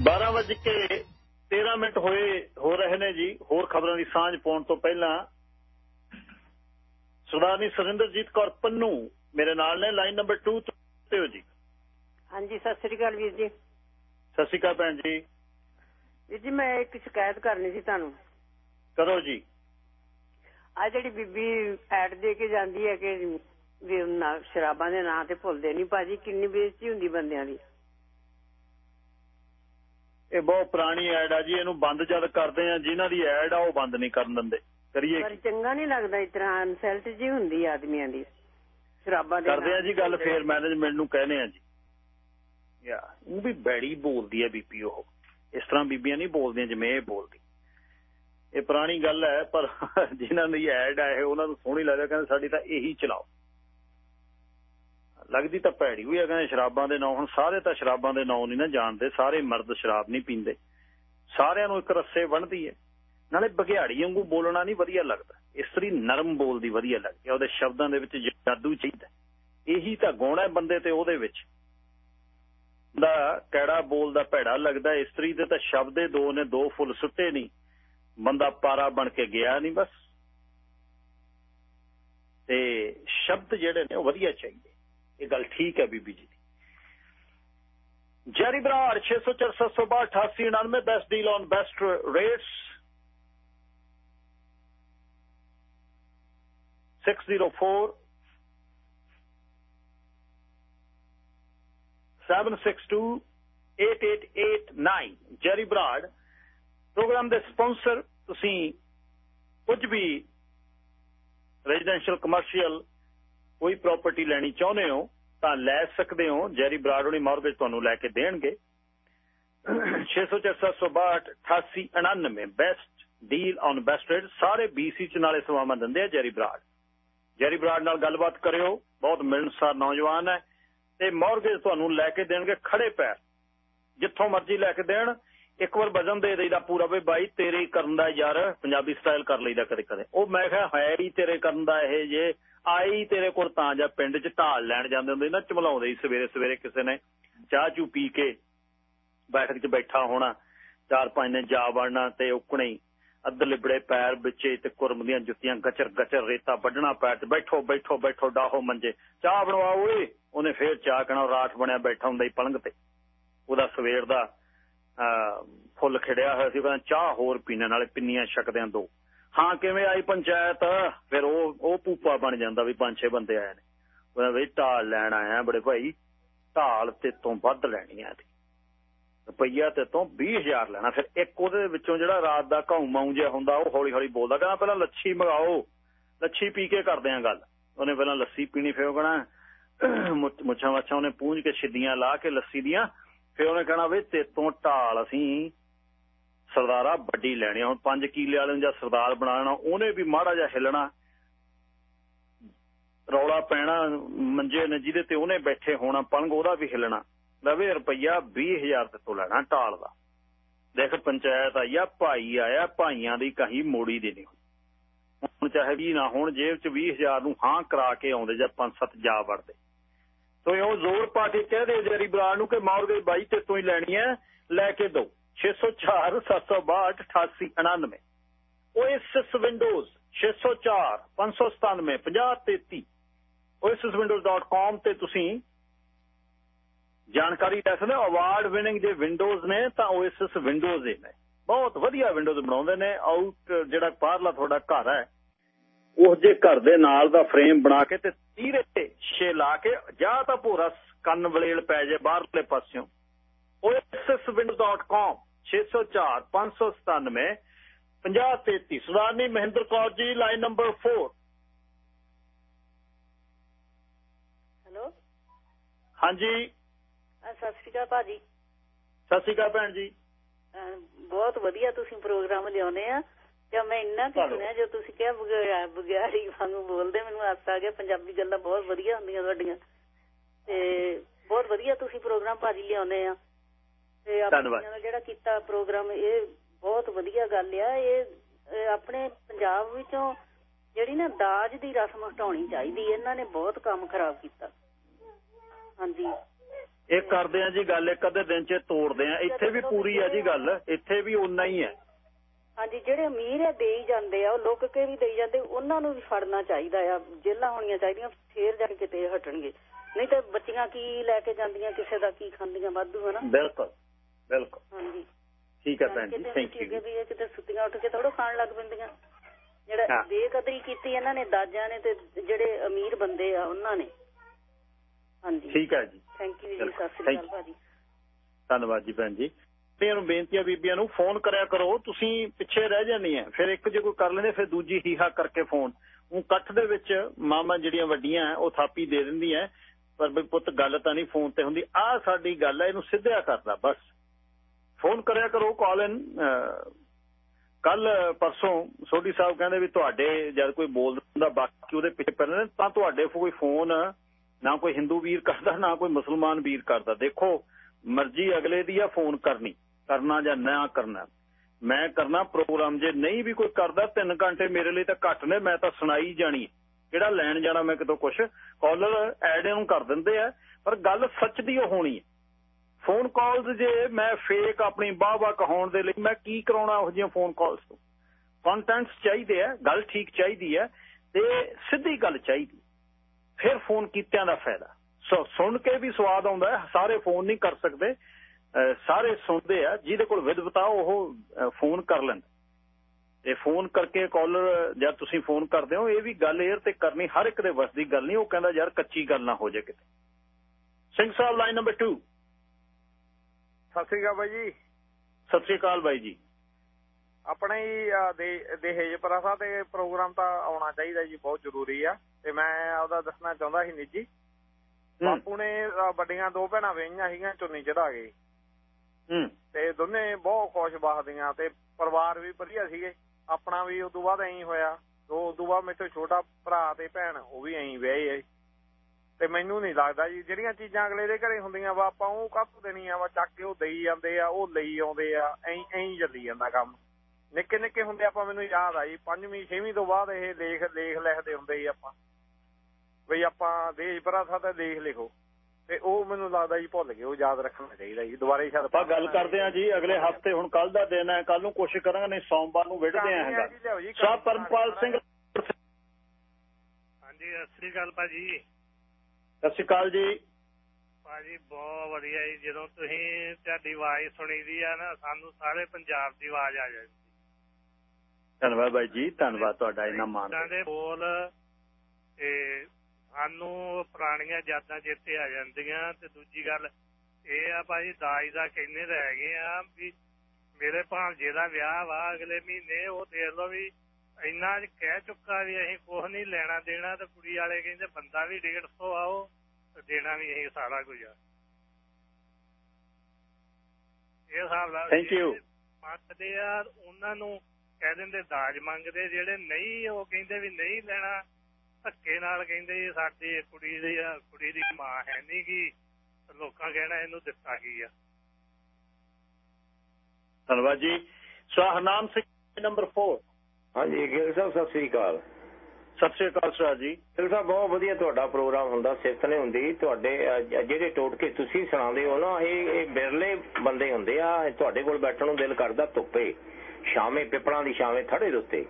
ਬਾਰਾਂ ਵਜੇ ਕੇ 13 ਮਿੰਟ ਹੋਏ, ਹੋ ਰਹੇ ਨੇ ਜੀ। ਹੋਰ ਖਬਰਾਂ ਦੀ ਸਾਂਝ ਪਾਉਣ ਤੋਂ ਪਹਿਲਾਂ ਸਰਦਾਰਨੀ ਸੁਰਿੰਦਰਜੀਤ ਕੌਰ ਪੰਨੂ ਮੇਰੇ ਨਾਲ ਨੇ। ਲਾਈਨ ਨੰਬਰ 2 ਤੇ ਹੋ ਜੀ। ਹਾਂਜੀ ਸਤਿ ਸ੍ਰੀ ਅਕਾਲ ਵੀਰ ਜੀ। ਸਤਿ ਸ਼੍ਰੀ ਅਕਾਲ ਭੈਣ ਜੀ। ਵੀਰ ਜੀ ਮੈਂ ਇੱਕ ਸ਼ਿਕਾਇਤ ਕਰਨੀ ਸੀ ਤੁਹਾਨੂੰ। ਕਰੋ ਜੀ। ਆ ਜਿਹੜੀ ਬੀਬੀ ਐਡ ਦੇ ਕੇ ਜਾਂਦੀ ਹੈ ਕਿ ਵੀ ਨਾ- ਸ਼ਰਾਬਾਂ ਦੇ ਨਾਂ ਤੇ ਭੁੱਲਦੇ ਨਹੀਂ ਭਾਜੀ ਕਿੰਨੀ ਬੇਇੱਜ਼ਤੀ ਹੁੰਦੀ ਬੰਦਿਆਂ ਦੀ। ਇਹ ਬਹੁਤ ਪੁਰਾਣੀ ਐਡ ਆ ਜੀ ਇਹਨੂੰ ਬੰਦ ਜਦ ਕਰਦੇ ਆ ਜਿਨ੍ਹਾਂ ਦੀ ਐਡ ਆ ਉਹ ਬੰਦ ਨਹੀਂ ਕਰਨ ਦਿੰਦੇ। ਕਰੀਏ ਪਰ? ਚੰਗਾ ਨਹੀਂ ਲੱਗਦਾ ਇਸ ਤਰ੍ਹਾਂ ਇਨਸਲਟ ਜੀ ਹੁੰਦੀ ਆਦਮੀਆਂ ਦੀ। ਸ਼ਰਾਬਾਂ ਦੇ ਕਰਦੇ ਆ ਜੀ ਗੱਲ ਫੇਰ ਮੈਨੇਜਮੈਂਟ ਨੂੰ ਕਹਿੰਦੇ ਆ ਜੀ। ਯਾ ਉਹ ਵੀ ਬੈੜੀ ਬੋਲਦੀ ਹੈ ਬੀਪੀ ਉਹ। ਇਸ ਤਰ੍ਹਾਂ ਬੀਬੀਆਂ ਨਹੀਂ ਬੋਲਦੀਆਂ ਜਿਵੇਂ ਇਹ ਬੋਲਦੀ। ਇਹ ਪੁਰਾਣੀ ਗੱਲ ਹੈ ਪਰ ਜਿਨ੍ਹਾਂ ਦੀ ਐਡ ਆ ਇਹ ਉਹਨਾਂ ਨੂੰ ਸੋਹਣੀ ਲੱਗਦਾ ਕਹਿੰਦੇ ਸਾਡੀ ਤਾਂ ਇਹੀ ਚਲਾਓ। ਲੱਗਦੀ ਤਾਂ ਭੈੜੀ ਹੋਈ ਆ ਕਹਿੰਦੇ ਸ਼ਰਾਬਾਂ ਦੇ ਨਾਂ ਹੁਣ ਸਾਰੇ ਤਾਂ ਸ਼ਰਾਬਾਂ ਦੇ ਨਾਂ ਨਹੀਂ ਨਾ ਜਾਣਦੇ ਸਾਰੇ ਮਰਦ ਸ਼ਰਾਬ ਨਹੀਂ ਪੀਂਦੇ। ਸਾਰਿਆਂ ਨੂੰ ਇੱਕ ਰੱਸੇ ਬਣਦੀ ਹੈ। ਨਾਲੇ ਬਘਿਆੜੀ ਵਾਂਗੂ ਬੋਲਣਾ ਨਹੀਂ ਵਧੀਆ ਲੱਗਦਾ। ਇਸਤਰੀ ਨਰਮ ਬੋਲਦੀ ਵਧੀਆ ਲੱਗਦੀ ਉਹਦੇ ਸ਼ਬਦਾਂ ਦੇ ਵਿੱਚ ਜਾਦੂ ਚਾਹੀਦਾ ਇਹੀ ਤਾਂ ਗੁਣ ਹੈ ਬੰਦੇ ਤੇ ਉਹਦੇ ਵਿੱਚ। ਦਾ ਕਿਹੜਾ ਬੋਲਦਾ ਭੈੜਾ ਲੱਗਦਾ, ਇਸਤਰੀ ਦੇ ਤਾਂ ਸ਼ਬਦੇ ਦੋ ਨੇ, ਦੋ ਫੁੱਲ ਸੁੱਟੇ ਨਹੀਂ। ਬੰਦਾ ਪਾਰਾ ਬਣ ਕੇ ਗਿਆ ਨਹੀਂ ਬਸ। ਤੇ ਸ਼ਬਦ ਜਿਹੜੇ ਨੇ ਉਹ ਵਧੀਆ ਚਾਹੀਦੇ। ਇਹ ਗੱਲ ਠੀਕ ਹੈ ਬੀਬੀ ਜੀ ਦੀ। Jerry Brar 604 best deal on best rates. 604 762-8889 Jerry Brar programme ਦੇ ਸਪਾਂਸਰ ਤੁਸੀਂ ਕੁਝ ਵੀ ਰੈਜ਼ੀਡੈਂਸ਼ੀਅਲ ਕਮਰਸ਼ੀਅਲ ਕੋਈ ਪ੍ਰਾਪਰਟੀ ਲੈਣੀ ਚਾਹੁੰਦੇ ਹੋ, ਤਾਂ ਲੈ ਸਕਦੇ ਹੋ। ਜੈਰੀ ਬਰਾੜ ਉਹਨੀ ਮਾਰਗੇਜ ਤੁਹਾਨੂੰ ਲੈ ਕੇ ਦੇਣਗੇ। 604 best deal on best rate ਸਾਰੇ BC ਚ ਨਾਲੇ ਸੇਵਾਵਾਂ ਦਿੰਦੇ ਆ ਜੈਰੀ ਬਰਾਡ ਜੈਰੀ ਬਰਾੜ ਨਾਲ ਗੱਲਬਾਤ ਕਰਿਓ। ਬਹੁਤ ਮਿਲਣਸਾਰ ਨੌਜਵਾਨ ਹੈ ਤੇ ਮਾਰਗੇਜ ਤੁਹਾਨੂੰ ਲੈ ਕੇ ਦੇਣਗੇ ਖੜੇ ਪੈਰ। ਜਿੱਥੋਂ ਮਰਜ਼ੀ ਲੈ ਕੇ ਦੇਣ, ਇੱਕ ਵਾਰ ਵਜਨ ਦੇ ਦੇਈਦਾ ਪੂਰਾ ਵੀ ਬਾਈ, ਤੇਰੇ ਹੀ ਕਰਨ ਦਾ ਯਾਰ, ਪੰਜਾਬੀ ਸਟਾਈਲ ਕਰ ਲਈਦਾ ਕਦੇ ਕਦੇ। ਉਹ ਮੈਂ ਕਿਹਾ, ਹੈ ਹੀ ਤੇਰੇ ਕਰਨ ਦਾ ਇਹ ਜੇ ਆਈ ਤੇਰੇ ਕੋਲ ਤਾਂ ਜਾਂ ਪਿੰਡ 'ਚ ਢਾਲ ਲੈਣ ਜਾਂਦੇ ਹੁੰਦੇ ਨਾ, ਚਮਲਾਉਂਦੇ ਸੀ ਸਵੇਰੇ ਸਵੇਰੇ ਕਿਸੇ ਨੇ। ਚਾਹ ਚੂ ਪੀ ਕੇ ਬੈਠਕ 'ਚ ਬੈਠਾ ਹੋਣਾ, ਚਾਰ ਪੰਜ ਨੇ ਜਾ ਵੜਨਾ ਤੇ ਉਕਣੇ ਅੱਧ ਲਿਬੜੇ ਪੈਰ ਵਿੱਚੇ ਤੇ ਕੁਰਮ ਦੀਆਂ ਜੁੱਤੀਆਂ ਗਚਰ ਗਚਰ ਰੇਤਾ ਵੱਢਣਾ ਪੈਰ 'ਚ ਬੈਠੋ ਬੈਠੋ ਬੈਠੋ ਡਾਹੋ ਮੰਜੇ। ਚਾਹ ਬਣਵਾ ਓਏ। ਉਹਨੇ ਫੇਰ ਚਾਹ ਕਹਣਾ ਰਾਠ ਬਣਿਆ ਬੈਠਾ ਹੁੰਦਾ ਹੀ ਪਲੰਗ ਤੇ। ਉਹਦਾ ਸਵੇਰ ਦਾ ਅਹ, ਫੁੱਲ ਖਿੜਿਆ ਹੋਇਆ ਸੀ ਕਹਿੰਦਾ ਚਾਹ ਹੋਰ ਪੀਣ ਨਾਲੇ ਪਿੰਨੀਆਂ ਛਕਦਿਆਂ ਦੋ। ਹਾਂ ਕਿਵੇਂ ਆਈ ਪੰਚਾਇਤ? ਫਿਰ ਉਹ ਉਹ ਪੂਪਾ ਬਣ ਜਾਂਦਾ ਵੀ ਪੰਜ ਛੇ ਬੰਦੇ ਆਏ ਨੇ। ਉਹਦਾ ਵੀ ਢਾਲ ਲੈਣ ਆਇਆ ਬੜੇ ਭਾਈ। ਢਾਲ ਤੇ ਤੋਂ ਵੱਧ ਲੈਣੀ ਆ ਤੇ ਰੁਪਈਆ ਤੇ ਤੋਂ 20000 ਲੈਣਾ। ਫਿਰ ਇੱਕ ਉਹਦੇ ਵਿੱਚੋਂ ਜਿਹੜਾ ਰਾਤ ਦਾ ਘਾਉ ਮਾਉ ਜਿਹਾ ਹੁੰਦਾ, ਉਹ ਹੌਲੀ ਹੌਲੀ ਬੋਲਦਾ। ਕਹਿੰਦਾ ਪਹਿਲਾਂ ਲੱਛੀ ਮੰਗਾਓ। ਲੱਛੀ ਪੀ ਕੇ ਕਰਦੇ ਆਂ ਗੱਲ। ਉਹਨੇ ਪਹਿਲਾਂ ਲੱਸੀ ਪੀਣੀ, ਫਿਰ ਉਹ ਕਹਣਾ, ਮੁੱਛਾਂ ਵਾਛਾਂ ਉਹਨੇ ਪੂੰਝ ਕੇ ਛਿੱਦੀਆਂ ਲਾ ਕੇ ਲੱਸੀ ਦੀਆਂ। ਫਿਰ ਉਹਨੇ ਕਹਣਾ ਵੀ ਤੇਤੋਂ ਢਾਲ ਅਸੀਂ ਸਰਦਾਰਾ ਵੱਡੀ ਲੈਣੀ ਹੁਣ 5 ਕਿਲੇ ਵਾਲੇ ਨੂੰ ਜਾਂ ਸਰਦਾਰ ਬਣਾਉਣਾ, ਉਹਨੇ ਵੀ ਮਾੜਾ ਜਿਹਾ ਹਿੱਲਣਾ। ਰੌਲਾ ਪੈਣਾ, ਮੰਜੇ ਨੇ ਜਿਹਦੇ ਤੇ ਉਹਨੇ ਬੈਠੇ ਹੋਣਾ ਪਲੰਗ ਉਹਦਾ ਵੀ ਹਿੱਲਣਾ। ਲਵੇ ਰੁਪਈਆ 20000 ਤੇ ਤੋਂ ਲੈਣਾ ਟਾਲ ਦਾ। ਦੇਖ, ਪੰਚਾਇਤ ਆਈ ਆ, ਭਾਈ ਆਇਆ, ਭਾਈਆਂ ਦੀ ਕਹੀ ਮੋੜੀ ਦੇਣੀ ਹੁਣ ਚਾਹੇ ਵੀ ਨਾ ਹੁਣ, ਜੇਬ ਚ 20000 ਨੂੰ ਹਾਂ ਕਰਾ ਕੇ ਆਉਂਦੇ ਜਾਂ ਪੰਜ ਸੱਤ ਜਾ ਵੜਦੇ। ਤੋ ਉਹ ਜ਼ੋਰ ਪਾ ਕੇ ਕਹਿ ਦੇ ਜਰੀ ਬਰਾੜ ਨੂੰ ਕਿ ਮੌਰਗੇਜ ਬਾਈ ਤੇ ਤੂੰ ਹੀ ਲੈਣੀ ਹੈ, ਲੈ ਕੇ ਦੋ। 604 762 8899 ਓਐਸਐਸ ਵਿੰਡੋਜ਼ 604 597 5033 oasiswindows.com ਤੇ ਤੁਸੀਂ ਜਾਣਕਾਰੀ ਲੈ ਸਕਦੇ ਹੋ ਅਵਾਰਡ ਵਿਨਿੰਗ ਜੇ ਵਿੰਡੋਜ਼ ਨੇ ਤਾਂ ਓਐਸਐਸ ਵਿੰਡੋਜ਼ ਹੀ ਨੇ। ਬਹੁਤ ਵਧੀਆ ਵਿੰਡੋਜ਼ ਬਣਾਉਂਦੇ ਨੇ ਆਊਟ ਜਿਹੜਾ ਬਾਹਰਲਾ ਤੁਹਾਡਾ ਘਰ ਹੈ ਉਸ ਜੇ ਘਰ ਦੇ ਨਾਲ ਦਾ ਫਰੇਮ ਬਣਾ ਕੇ ਤੇ ਤੀਰੇ ਤੇ ਛੇ ਲਾ ਕੇ ਜਾਂ ਤਾਂ ਭੋਰਾ ਕੰਨ ਵਲੇਲ ਪੈ ਜੇ ਬਾਹਰਲੇ ਪਾਸਿਓਂ। osswindows.com 604 597 5033 ਸੁਦਾਨੀ Mahinder Kaur ji line number 4 hello ਹਾਂਜੀ। ਸਤਿ ਸ਼੍ਰੀ ਅਕਾਲ ਭਾਜੀ। ਸਤਿ ਸ਼੍ਰੀ ਅਕਾਲ ਭੈਣ ਜੀ। ਅਹ ਬਹੁਤ ਵਧੀਆ ਤੁਸੀਂ ਪ੍ਰੋਗਰਾਮ ਲਿਆਉਨੇ ਆ। ਤੇ ਮੈਂ ਇੰਨਾ ਕੁ ਸੁਣਿਆ ਜੋ ਤੁਸੀਂ ਕਿਹਾ ਬੁਗਿਆ- ਬੁਗਿਆੜੀ ਵਾਂਗੂ ਬੋਲਦੇ ਮੈਨੂੰ ਆਸ ਆ ਗਿਆ ਪੰਜਾਬੀ ਗੱਲਾਂ ਬਹੁਤ ਵਧੀਆ ਹੁੰਦੀਆਂ ਤੁਹਾਡੀਆਂ। ਤੇ ਬਹੁਤ ਵਧੀਆ ਤੁਸੀਂ ਪ੍ਰੋਗਰਾਮ ਭਾਜੀ ਲਿਆਉਨੇ ਆ। ਤੇ। ਆਪਣੇ ਨਾਲ ਜਿਹੜਾ ਕੀਤਾ ਪ੍ਰੋਗਰਾਮ ਇਹ ਬਹੁਤ ਵਧੀਆ ਗੱਲ ਆ। ਇਹ ਆਪਣੇ ਪੰਜਾਬ ਵਿੱਚੋਂ ਜਿਹੜੀ ਨਾ ਦਾਜ ਦੀ ਰਸਮ ਹਟਾਉਣੀ ਚਾਹੀਦੀ ਇਹਨਾਂ ਨੇ ਬਹੁਤ ਕੰਮ ਖਰਾਬ ਕੀਤਾ। ਹਾਂਜੀ। ਇਹ ਕਰਦੇ ਆ ਜੀ ਗੱਲ ਇੱਕ ਅੱਧੇ ਦਿਨ ਚ ਤੋੜਦੇ ਆ। ਇੱਥੇ ਵੀ ਪੂਰੀ ਆ ਜੀ ਗੱਲ ਇੱਥੇ ਵੀ ਉਨਾ ਹੀ ਹੈ ਹਾਂਜੀ ਜਿਹੜੇ ਅਮੀਰ ਹੈ ਦੇਈ ਜਾਂਦੇ ਆ ਉਹ ਲੁੱਕ ਕੇ ਵੀ ਦੇਈ ਜਾਂਦੇ ਉਹਨਾਂ ਨੂੰ ਵੀ ਫੜਨਾ ਚਾਹੀਦਾ ਆ ਜੇਲਾਂ ਹੋਣੀਆਂ ਚਾਹੀਦੀਆਂ ਫੇਰ ਜਾ ਕੇ ਕਿਤੇ ਹਟਣਗੇ। ਨਹੀਂ ਤਾਂ ਬੱਚੀਆਂ ਕੀ ਲੈ ਕੇ ਜਾਂਦੀਆਂ ਕਿਸੇ ਦਾ ਕੀ ਖਾਂਦੀਆਂ ਵਾਧੂ ਹਨਾ? ਬਿਲਕੁਲ ਬਿਲਕੁਲ। ਹਾਂਜੀ। ਠੀਕ ਹੈ ਭੈਣ ਜੀ ਥੈਂਕ ਯੂ ਵੀ ਇਹ ਕਿਤੇ ਸੁੱਤੀਆਂ ਉੱਠ ਕੇ ਥੋੜੋ ਖਾਣ ਲੱਗ ਪੈਂਦੀਆਂ। ਜਿਹੜਾ। ਬੇਕਦਰੀ ਕੀਤੀ ਇਹਨਾਂ ਨੇ ਦਾਜਾਂ ਨੇ ਤੇ ਜਿਹੜੇ ਅਮੀਰ ਬੰਦੇ ਆ ਉਹਨਾਂ ਨੇ। ਹਾਂਜੀ। ਠੀਕ ਹੈ ਜੀ। ਥੈਂਕ ਯੂ ਜੀ ਬਿਲਕੁਲ। ਸਤਿ ਸ੍ਰੀ Thank ਅਕਾਲ ਭਾਜੀ। ਧੰਨਵਾਦ ਜੀ ਭੈਣ ਜੀ। ਤੇ ਨੂੰ ਬੇਨਤੀ ਆ ਬੀਬੀਆਂ ਨੂੰ ਫੋਨ ਕਰਿਆ ਕਰੋ ਤੁਸੀਂ ਪਿੱਛੇ ਰਹਿ ਜਾਂਦੀਆਂ ਫਿਰ ਇੱਕ ਜੇ ਕੋਈ ਕਰ ਲੈਂਦੇ ਫਿਰ ਦੂਜੀ ਹੀਹਾ ਕਰਕੇ ਫੋਨ। ਉਹ ਇਕੱਠ ਦੇ ਵਿੱਚ ਮਾਮਾ ਜਿਹੜੀਆਂ ਵੱਡੀਆਂ ਉਹ ਥਾਪੀ ਦੇ ਦਿੰਦੀਆਂ ਪਰ ਵੀ ਪੁੱਤ ਗੱਲ ਤਾਂ ਨਹੀਂ ਫੋਨ ਤੇ ਹੁੰਦੀ। ਆਹ ਸਾਡੀ ਗੱਲ ਹੈ ਇਹਨੂੰ ਸਿੱਧਿਆ ਕਰਦਾ ਬਸ। ਫੋਨ ਕਰਿਆ ਕਰੋ ਕਾਲ ਇਨ ਕੱਲ ਪਰਸੋਂ ਸੋਢੀ ਸਾਹਿਬ ਕਹਿੰਦੇ ਵੀ ਤੁਹਾਡੇ ਜਦ ਕੋਈ ਬੋਲਦਾ ਬਾਕੀ ਉਹਦੇ ਪਿੱਛੇ ਨੇ ਤਾਂ ਤੁਹਾਡੇ ਕੋਈ ਫੋਨ ਨਾ ਕੋਈ ਹਿੰਦੂ ਵੀਰ ਕਰਦਾ, ਨਾ ਕੋਈ ਮੁਸਲਮਾਨ ਵੀਰ ਕਰਦਾ। ਦੇਖੋ, ਮਰਜ਼ੀ ਅਗਲੇ ਦੀ ਆ, ਫੋਨ ਕਰਨੀ। ਕਰਨਾ ਜਾਂ ਨਾ ਕਰਨਾ। ਮੈਂ ਕਰਨਾ ਪ੍ਰੋਗਰਾਮ, ਜੇ ਨਹੀਂ ਵੀ ਕੋਈ ਕਰਦਾ 3 ਘੰਟੇ ਮੇਰੇ ਲਈ ਤਾਂ ਘੱਟ ਨੇ, ਮੈਂ ਤਾਂ ਸੁਣਾਈ ਜਾਣੀ ਕਿਹੜਾ ਲੈਣ ਜਾਣਾ ਮੈਂ ਕਿਤੋਂ ਕੁਛ? ਕਾਲਰ ਐਡ ਨੂੰ ਕਰ ਦਿੰਦੇ ਆ, ਪਰ ਗੱਲ ਸੱਚ ਦੀ ਉਹ ਹੋਣੀ ਹੈ। ਫੋਨ ਕਾਲਸ ਜੇ ਮੈਂ ਫੇਕ ਆਪਣੀ ਵਾਹ ਵਾਹ ਕਹਾਉਣ ਦੇ ਲਈ, ਮੈਂ ਕੀ ਕਰਾਉਣਾ ਉਹ ਜਿਹੀਆਂ ਫੋਨ ਕਾਲਸ ਤੋਂ? ਕੰਟੈਂਟਸ ਚਾਹੀਦੇ ਆ, ਗੱਲ ਠੀਕ ਚਾਹੀਦੀ ਹੈ ਤੇ ਸਿੱਧੀ ਗੱਲ ਚਾਹੀਦੀ। ਫਿਰ ਫੋਨ ਕੀਤਿਆਂ ਦਾ ਫਾਇਦਾ। ਸੋ ਸੁਣ ਕੇ ਵੀ ਸਵਾਦ ਆਉਂਦਾ ਸਾਰੇ ਫੋਨ ਨਹੀਂ ਕਰ ਸਕਦੇ। ਸਾਰੇ ਸੁਣਦੇ ਆ ਜਿਹਦੇ ਕੋਲ ਵਿਦਵਤਾ ਉਹ ਫੋਨ ਕਰ ਲੈਂਦਾ। ਤੇ ਫੋਨ ਕਰਕੇ ਕਾਲਰ ਜਦ ਤੁਸੀਂ ਫੋਨ ਕਰਦੇ ਹੋ ਇਹ ਵੀ ਗੱਲ 에ਅਰ ਤੇ ਕਰਨੀ ਹਰ ਇੱਕ ਦੇ ਵੱਸ ਦੀ ਗੱਲ ਨਹੀਂ ਉਹ ਕਹਿੰਦਾ ਯਾਰ ਕੱਚੀ ਗੱਲ ਨਾ ਹੋ ਜਾਏ ਕਿਤੇ। ਸਿੰਘ ਸਾਹਿਬ ਲਾਈਨ ਨੰਬਰ 2 ਸਤਿ ਸ੍ਰੀ ਅਕਾਲ ਬਾਈ ਜੀ। ਸਤਿ ਸ੍ਰੀ ਅਕਾਲ ਬਾਈ ਜੀ। ਆਪਣੇ ਹੀ ਦੇਹੇਜ ਪ੍ਰਥਾ ਤੇ ਪ੍ਰੋਗਰਾਮ ਤਾਂ ਆਉਣਾ ਚਾਹੀਦਾ ਜੀ ਬਹੁਤ ਜ਼ਰੂਰੀ ਆ। ਤੇ ਮੈਂ ਆਪਦਾ ਦੱਸਣਾ ਚਾਹੁੰਦਾ ਸੀ ਨਿੱਜੀ। ਬਾਪੂ ਨੇ ਵੱਡੀਆਂ ਦੋ ਭੈਣਾਂ ਵੇਈਆਂ ਸੀਗੀਆਂ ਚੁੰਨੀ ਚੜਾ ਹੂੰ। ਤੇ ਦੋਨੇ ਬਹੁਤ ਖੁਸ਼ ਬਾਹਦੀਆਂ ਤੇ ਪਰਿਵਾਰ ਵੀ ਵਧੀਆ ਸੀਗੇ। ਆਪਣਾ ਵੀ ਉਸ ਤੋਂ ਬਾਅਦ ਐਂ ਹੋਇਆ। ਦੋ ਉਸ ਤੋਂ ਬਾਅਦ ਮੇਰੇ ਤੋਂ ਛੋਟਾ ਭਰਾ ਤੇ ਭੈਣ ਉਹ ਵੀ ਐਂ ਵਿਆਹੇ ਆ ਤੇ ਮੈਨੂੰ ਨਹੀਂ ਲੱਗਦਾ ਜੀ ਜਿਹੜੀਆਂ ਚੀਜ਼ਾਂ ਅਗਲੇ ਦੇ ਘਰੇ ਹੁੰਦੀਆਂ ਵਾ ਆਪਾਂ ਉਹ ਕੱਪ ਦੇਣੀਆਂ ਵਾ? ਚੱਕ ਕੇ ਉਹ ਦੇਈ ਜਾਂਦੇ ਆ ਉਹ ਲਈ ਆਉਂਦੇ ਆ ਐਂ ਐਂ ਚੱਲੀ ਜਾਂਦਾ ਕੰਮ। ਨਿੱਕੇ ਨਿੱਕੇ ਹੁੰਦੇ ਆਪਾਂ ਮੈਨੂੰ ਯਾਦ ਆਈ ਪੰਜਵੀਂ ਛੇਵੀਂ ਤੋਂ ਬਾਅਦ ਇਹ ਲੇਖ ਲੇਖ ਲਿਖਦੇ ਹੁੰਦੇ ਸੀ ਆਪਾਂ। ਬਈ ਆਪਾਂ ਦੇਸ਼ ਪ੍ਰਥਾ ਦਾ ਲੇਖ ਲਿਖੋ। ਤੇ ਉਹ ਮੈਨੂੰ ਲੱਗਦਾ ਜੀ ਭੁੱਲ ਗਏ ਉਹ ਯਾਦ ਰੱਖਣਾ ਚਾਹੀਦਾ ਜੀ ਦੁਬਾਰੇ ਸ਼ਾਇਦ ਆਪਾਂ ਗੱਲ ਕਰਦੇ ਹਾਂ ਜੀ ਅਗਲੇ ਹਫ਼ਤੇ ਹੁਣ ਕੱਲ ਦਾ ਦਿਨ ਹੈ ਕੱਲ ਨੂੰ ਕੋਸ਼ਿਸ਼ ਕਰਾਂਗੇ ਨਹੀਂ ਸੋਮਵਾਰ ਨੂੰ ਵਿੜਦੇ ਆਂ ਹੈਗਾ ਸਾਹਿਬ ਪਰਮਪਾਲ ਸਿੰਘ ਹਾਂਜੀ ਸਤਿ ਸ੍ਰੀ ਅਕਾਲ ਭਾਜੀ। ਸਤਿ ਸ਼੍ਰੀ ਅਕਾਲ ਜੀ। ਭਾਜੀ ਬਹੁਤ ਵਧੀਆ ਜੀ ਜਦੋਂ ਤੁਸੀਂ ਤੁਹਾਡੀ ਆਵਾਜ਼ ਸੁਣੀਦੀ ਆ ਨਾ ਸਾਨੂੰ ਸਾਰੇ ਪੰਜਾਬ ਦੀ ਆਵਾਜ਼ ਆ ਜਾਂਦੀ। ਧੰਨਵਾਦ ਬਾਈ ਜੀ ਧੰਨਵਾਦ ਤੁਹਾਡਾ ਮਾਣ। ਇਦਾਂ ਦੇ ਬੋਲ ਤੇ ਸਾਨੂੰ ਪੁਰਾਣੀਆਂ ਯਾਦਾਂ ਚੇਤੇ ਆ ਜਾਂਦੀਆਂ। ਤੇ ਦੂਜੀ ਗੱਲ ਇਹ ਆ ਭਾਜੀ ਦਾਜ ਦਾ ਕਹਿੰਦੇ ਰਹਿ ਗਏ ਆ ਵੀ ਮੇਰੇ ਭਾਂਜੇ ਦਾ ਵਿਆਹ ਵਾ ਅਗਲੇ ਮਹੀਨੇ ਉਹ ਦੇਖ ਲਓ ਵੀ ਇੰਨਾ ਕਹਿ ਚੁੱਕਾ ਵੀ ਅਸੀਂ ਕੁਝ ਨਹੀਂ ਲੈਣਾ ਦੇਣਾ ਤੇ ਕੁੜੀ ਵਾਲੇ ਕਹਿੰਦੇ ਬੰਦਾ ਵੀ 150 ਆਓ ਤੇ ਦੇਣਾ ਵੀ ਅਸੀਂ ਸਾਰਾ ਕੁਝ ਆ। ਇਹ ਨਾਲ Thank you. ਮੰਗਦੇ ਆ ਉਹਨਾਂ ਨੂੰ ਕਹਿ ਦਿੰਦੇ ਦਾਜ ਮੰਗਦੇ ਜਿਹੜੇ ਨਹੀਂ ਉਹ ਕਹਿੰਦੇ ਵੀ ਨਹੀਂ ਲੈਣਾ। ਧੱਕੇ ਨਾਲ ਕਹਿੰਦੇ ਸਾਡੀ ਕੁੜੀ ਦੀ ਆ ਕੁੜੀ ਦੀ ਮਾਂ ਹੈ ਨਹੀਂ ਗੀ। ਲੋਕਾਂ ਕਹਿਣਾ ਇਹਨੂੰ ਦਿੱਤਾ ਕੀ ਆ। ਧੰਨਵਾਦ ਜੀ। ਸੋ ਹਰਨਾਮ ਸਿੰਘ ਨੰਬਰ 4 ਹਾਂਜੀ ਗਿੱਲ ਸਾਹਿਬ ਸਤਿ ਸ੍ਰੀ ਅਕਾਲ। ਸਤਿ ਸ਼੍ਰੀ ਅਕਾਲ ਸਰ ਜੀ। ਗਿੱਲ ਸਾਹਿਬ ਬਹੁਤ ਵਧੀਆ ਤੁਹਾਡਾ ਪ੍ਰੋਗਰਾਮ ਹੁੰਦਾ ਸਿਫਤ ਨਹੀਂ ਹੁੰਦੀ। ਤੁਹਾਡੇ ਜਿਹੜੇ ਟੋਟਕੇ ਤੁਸੀਂ ਸੁਣਾਉਂਦੇ ਹੋ ਨਾ ਇਹ ਇਹ ਬਿਰਲੇ ਬੰਦੇ ਹੁੰਦੇ ਆ ਤੁਹਾਡੇ ਕੋਲ ਬੈਠਣ ਨੂੰ ਦਿਲ ਕਰਦਾ ਧੁੱਪੇ। ਸ਼ਾਮੇ ਪਿੱਪਲਾਂ ਦੀ ਛਾਵੇਂ ਥੜੇ ਦੇ ਉੱਤੇ।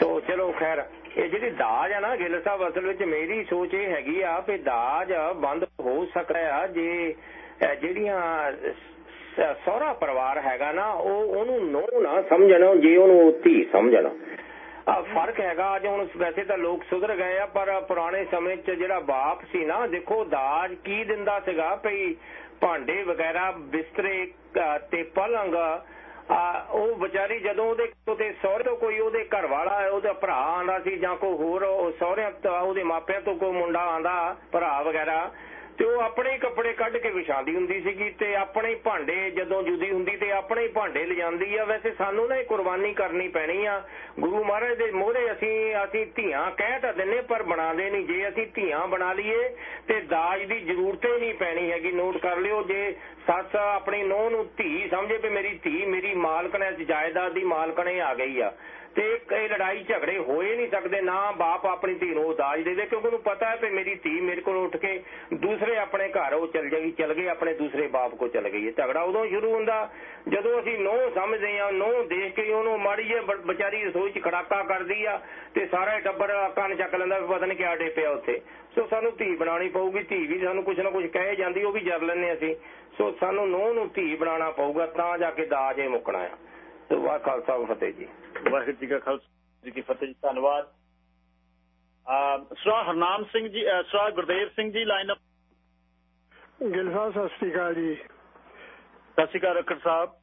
ਸੋ ਚਲੋ ਖੈਰ, ਇਹ ਜਿਹੜੀ ਦਾਜ ਆ ਨਾ ਗਿੱਲ ਸਾਹਿਬ, ਅਸਲ ਵਿੱਚ ਮੇਰੀ ਸੋਚ ਇਹ ਹੈਗੀ ਆ ਕਿ ਦਾਜ ਬੰਦ ਹੋ ਸਕਦਾ ਆ ਜੇ ਜਿਹੜੀਆਂ ਸਹੁਰਾ ਪਰਿਵਾਰ ਹੈਗਾ ਨਾ, ਉਹ ਉਹਨੂੰ ਨੋ ਨਾ ਸਮਝਣ, ਜੇ ਉਹਨੂੰ ਧੀ ਸਮਝਣ। ਆ ਫ਼ਰਕ ਹੈਗਾ, ਅੱਜ ਹੁਣ ਵੈਸੇ ਤਾਂ ਲੋਕ ਸੁਧਰ ਗਏ ਆ, ਪਰ ਪੁਰਾਣੇ ਸਮੇਂ 'ਚ ਜਿਹੜਾ ਬਾਪ ਸੀ ਨਾ, ਦੇਖੋ ਦਾਜ ਕੀ ਦਿੰਦਾ ਸੀਗਾ, ਭਈ ਭਾਂਡੇ ਵਗੈਰਾ, ਬਿਸਤਰੇ ਤੇ ਪਲੰਗ ਉਹ ਵਿਚਾਰੀ ਜਦੋਂ ਉਹਦੇ ਉਹਦੇ ਸਹੁਰੇ ਤੋਂ ਕੋਈ ਉਹਦੇ ਘਰ ਵਾਲਾ ਉਹਦਾ ਭਰਾ ਆਂਦਾ ਸੀ ਜਾਂ ਕੋਈ ਹੋਰ ਸਹੁਰਿਆਂ ਤੋਂ, ਉਹਦੇ ਮਾਪਿਆਂ ਤੋਂ ਕੋਈ ਮੁੰਡਾ ਆਂਦਾ ਭਰਾ ਵਗੈਰਾ ਤੇ ਉਹ ਆਪਣੇ ਹੀ ਕੱਪੜੇ ਕੱਢ ਕੇ ਵਿਛਾਉਂਦੀ ਹੁੰਦੀ ਸੀਗੀ ਤੇ ਆਪਣੇ ਹੀ ਭਾਂਡੇ ਜਦੋਂ ਜੁਦੀ ਹੁੰਦੀ ਤੇ ਆਪਣੇ ਹੀ ਭਾਂਡੇ ਲਿਜਾਂਦੀ ਆ। ਵੈਸੇ ਸਾਨੂੰ ਨਾ ਇਹ ਕੁਰਬਾਨੀ ਕਰਨੀ ਪੈਣੀ ਆ। ਗੁਰੂ ਮਹਾਰਾਜ ਦੇ ਮੋਹਰੇ ਅਸੀਂ ਅਸੀਂ ਧੀਆਂ ਕਹਿ ਤਾਂ ਦਿੰਨੇ, ਪਰ ਬਣਾਉਂਦੇ ਨਹੀਂ। ਜੇ ਅਸੀਂ ਧੀਆਂ ਬਣਾ ਲਈਏ ਤੇ ਦਾਜ ਦੀ ਜ਼ਰੂਰਤ ਹੀ ਨਹੀਂ ਪੈਣੀ ਹੈਗੀ। ਨੋਟ ਕਰ ਲਿਓ, ਜੇ ਸੱਸ ਆਪਣੀ ਨੂੰਹ ਨੂੰ ਧੀ ਸਮਝੇ ਵੀ ਮੇਰੀ ਧੀ, ਮੇਰੀ ਮਾਲਕਣ ਹੈ ਜਾਇਦਾਦ ਦੀ ਮਾਲਕਣ ਇਹ ਆ ਗਈ ਆ। ਤੇ ਇਹ ਲੜਾਈ ਝਗੜੇ ਹੋਏ ਨਹੀਂ ਸਕਦੇ, ਨਾ ਬਾਪ ਆਪਣੀ ਧੀ ਨੂੰ ਦਾਜ ਦੇਵੇ ਕਿਉਂਕਿ ਉਹਨੂੰ ਪਤਾ ਹੈ ਕਿ ਮੇਰੀ ਧੀ ਮੇਰੇ ਕੋਲ ਉੱਠ ਕੇ ਦੂਸਰੇ ਆਪਣੇ ਘਰ ਉਹ ਚਲ ਜਾਏਗੀ, ਚਲ ਗਈ ਆਪਣੇ ਦੂਸਰੇ ਬਾਪ ਕੋਲ ਚਲ ਗਈ ਝਗੜਾ ਉਦੋਂ ਸ਼ੁਰੂ ਹੁੰਦਾ, ਜਦੋਂ ਅਸੀਂ ਨੋ ਸਮਝਦੇ ਆ ਨੋ ਦੇਖ ਕੇ ਉਹਨੂੰ ਮਾੜੀ ਜਿਹੀ ਵਿਚਾਰੀ ਰਸੋਈ 'ਚ ਖੜਾਕਾ ਕਰਦੀ ਆ ਤੇ ਸਾਰਾ ਹੀ ਟੱਬਰ ਕੰਨ ਚੱਕ ਲੈਂਦਾ ਵੀ ਪਤਾ ਨਹੀਂ ਕਿਆ ਡੇ ਪਿਆ ਉੱਥੇ। ਸੋ ਸਾਨੂੰ ਧੀ ਬਣਾਉਣੀ ਪਊਗੀ, ਧੀ ਵੀ ਸਾਨੂੰ ਕੁਝ ਨਾ ਕੁਝ ਕਹੇ ਜਾਂਦੀ, ਉਹ ਵੀ ਜਰ ਲੈਂਦੇ ਅਸੀਂ। ਸੋ ਸਾਨੂੰ ਨੋ ਨੂੰ ਧੀ ਬਣਾਉਣਾ ਪਊਗਾ, ਤਾਂ ਜਾ ਕੇ ਦਾਜ ਇਹ ਮੁੱਕਣਾ ਆ। ਸੋ ਵਾਹ ਖਾਲਸਾ ਫਤਿਹ ਜੀ। ਵਾਹਿਗੁਰੂ ਜੀ ਕਾ ਖਾਲਸਾ ਜੀ ਕੀ ਫਤਿਹ ਜੀ ਧੰਨਵਾਦ। ਆ ਸਰਾ ਹਰਨਾਮ ਸਿੰਘ ਜੀ ਸਰਾ ਗੁਰਦੇਵ ਸਿੰਘ ਜੀ ਲਾਈਨ ਅਪ ਗਿੱਲ ਸਾਹਿਬ ਸਤਿ ਸ੍ਰੀ ਅਕਾਲ ਜੀ। ਸਤਿ ਸ਼੍ਰੀ ਅਕਾਲ ਰੱਖੜ ਸਾਹਿਬ।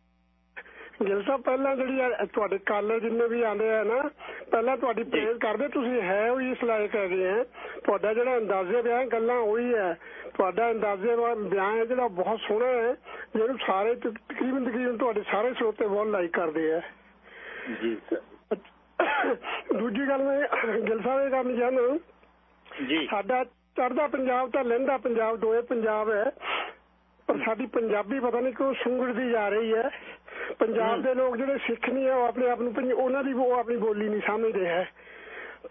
ਗਿੱਲ ਸਾਹਿਬ ਪਹਿਲਾਂ ਜਿਹੜੀ ਆ ਤੁਹਾਡੇ ਕਾਲਰ ਜਿੰਨੇ ਵੀ ਆਉਂਦੇ ਆ ਨਾ ਪਹਿਲਾਂ ਤੁਹਾਡੀ ਪ੍ਰੇਜ਼ ਕਰਦੇ ਤੁਸੀਂ ਹੈ ਉਹ ਇਸ ਲਾਇਕ ਹੈਗੇ ਆ। ਤੁਹਾਡਾ ਜਿਹੜਾ ਅੰਦਾਜ਼ੇ ਬਿਆਨ ਗੱਲਾਂ ਉਹੀ ਹੈ ਤੁਹਾਡਾ ਅੰਦਾਜ਼ੇ ਬਿਆਨ ਹੈ ਜਿਹੜਾ ਬਹੁਤ ਸੋਹਣਾ ਹੈ ਜਿਹਨੂੰ ਸਾਰੇ ਤਕ- ਤਕਰੀਬਨ ਤਕਰੀਬਨ ਤੁਹਾਡੇ ਸਾਰੇ ਸਰੋਤੇ ਬਹੁਤ ਲਾਈਕ ਕਰਦੇ ਆ। ਜੀ ਸਰ। ਦੂਜੀ ਗੱਲ ਮੈਂ ਗਿੱਲ ਸਾਹਿਬ ਇਹ ਕਰਨੀ ਚਾਹੁੰਦਾ ਜੀ। ਸਾਡਾ ਚੜਦਾ ਪੰਜਾਬ ਤਾਂ ਲਹਿੰਦਾ ਪੰਜਾਬ ਦੋਏ ਪੰਜਾਬ ਹੈ ਪਰ ਸਾਡੀ ਪੰਜਾਬੀ ਪਤਾ ਨਹੀਂ ਕਿਉਂ ਸੁੰਗੜਦੀ ਜਾ ਰਹੀ ਹੈ। ਪੰਜਾਬ ਦੇ ਲੋਕ ਜਿਹੜੇ ਸਿੱਖ ਨਹੀਂ ਹੈ ਉਹ ਆਪਣੇ ਆਪ ਨੂੰ ਪੰਜ- ਉਹਨਾਂ ਦੀ ਉਹ ਆਪਣੀ ਬੋਲੀ ਨਹੀਂ ਸਮਝਦੇ ਹੈ।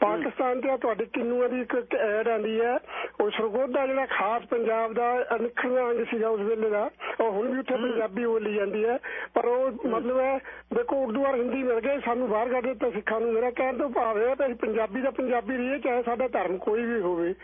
ਪਾਕਿਸਤਾਨ ਤੇ ਤੁਹਾਡੇ ਕਿੰਨੂਆਂ ਦੀ ਇੱਕ ਐਡ ਆਂਦੀ ਹੈ। ਉਹ ਸਰਗੋਧਾ ਜਿਹੜਾ ਖਾਸ ਪੰਜਾਬ ਦਾ ਅਨਿਖੜਵਾਂ ਅੰਗ ਸੀਗਾ ਉਸ ਵੇਲੇ ਦਾ ਉਹ ਹੁਣ ਵੀ ਉੱਥੇ ਪੰਜਾਬੀ ਬੋਲੀ ਜਾਂਦੀ ਹੈ। ਪਰ ਉਹ ਮਤਲਬ ਹੈ ਦੇਖੋ ਉਰਦੂ ਔਰ ਹਿੰਦੀ ਮਿਲ ਗਏ ਸਾਨੂੰ ਬਾਹਰ ਕੱਢ ਦਿੱਤਾ ਸਿੱਖਾਂ ਨੂੰ। ਮੇਰਾ ਕਹਿਣ ਤੋਂ ਭਾਵ ਹੈ ਕਿ ਪੰਜਾਬੀ ਦਾ ਪੰਜਾਬੀ ਰਹੀਏ ਚਾਹੇ ਸਾਡਾ ਧਰਮ ਕੋਈ ਵੀ ਹੋਵੇ।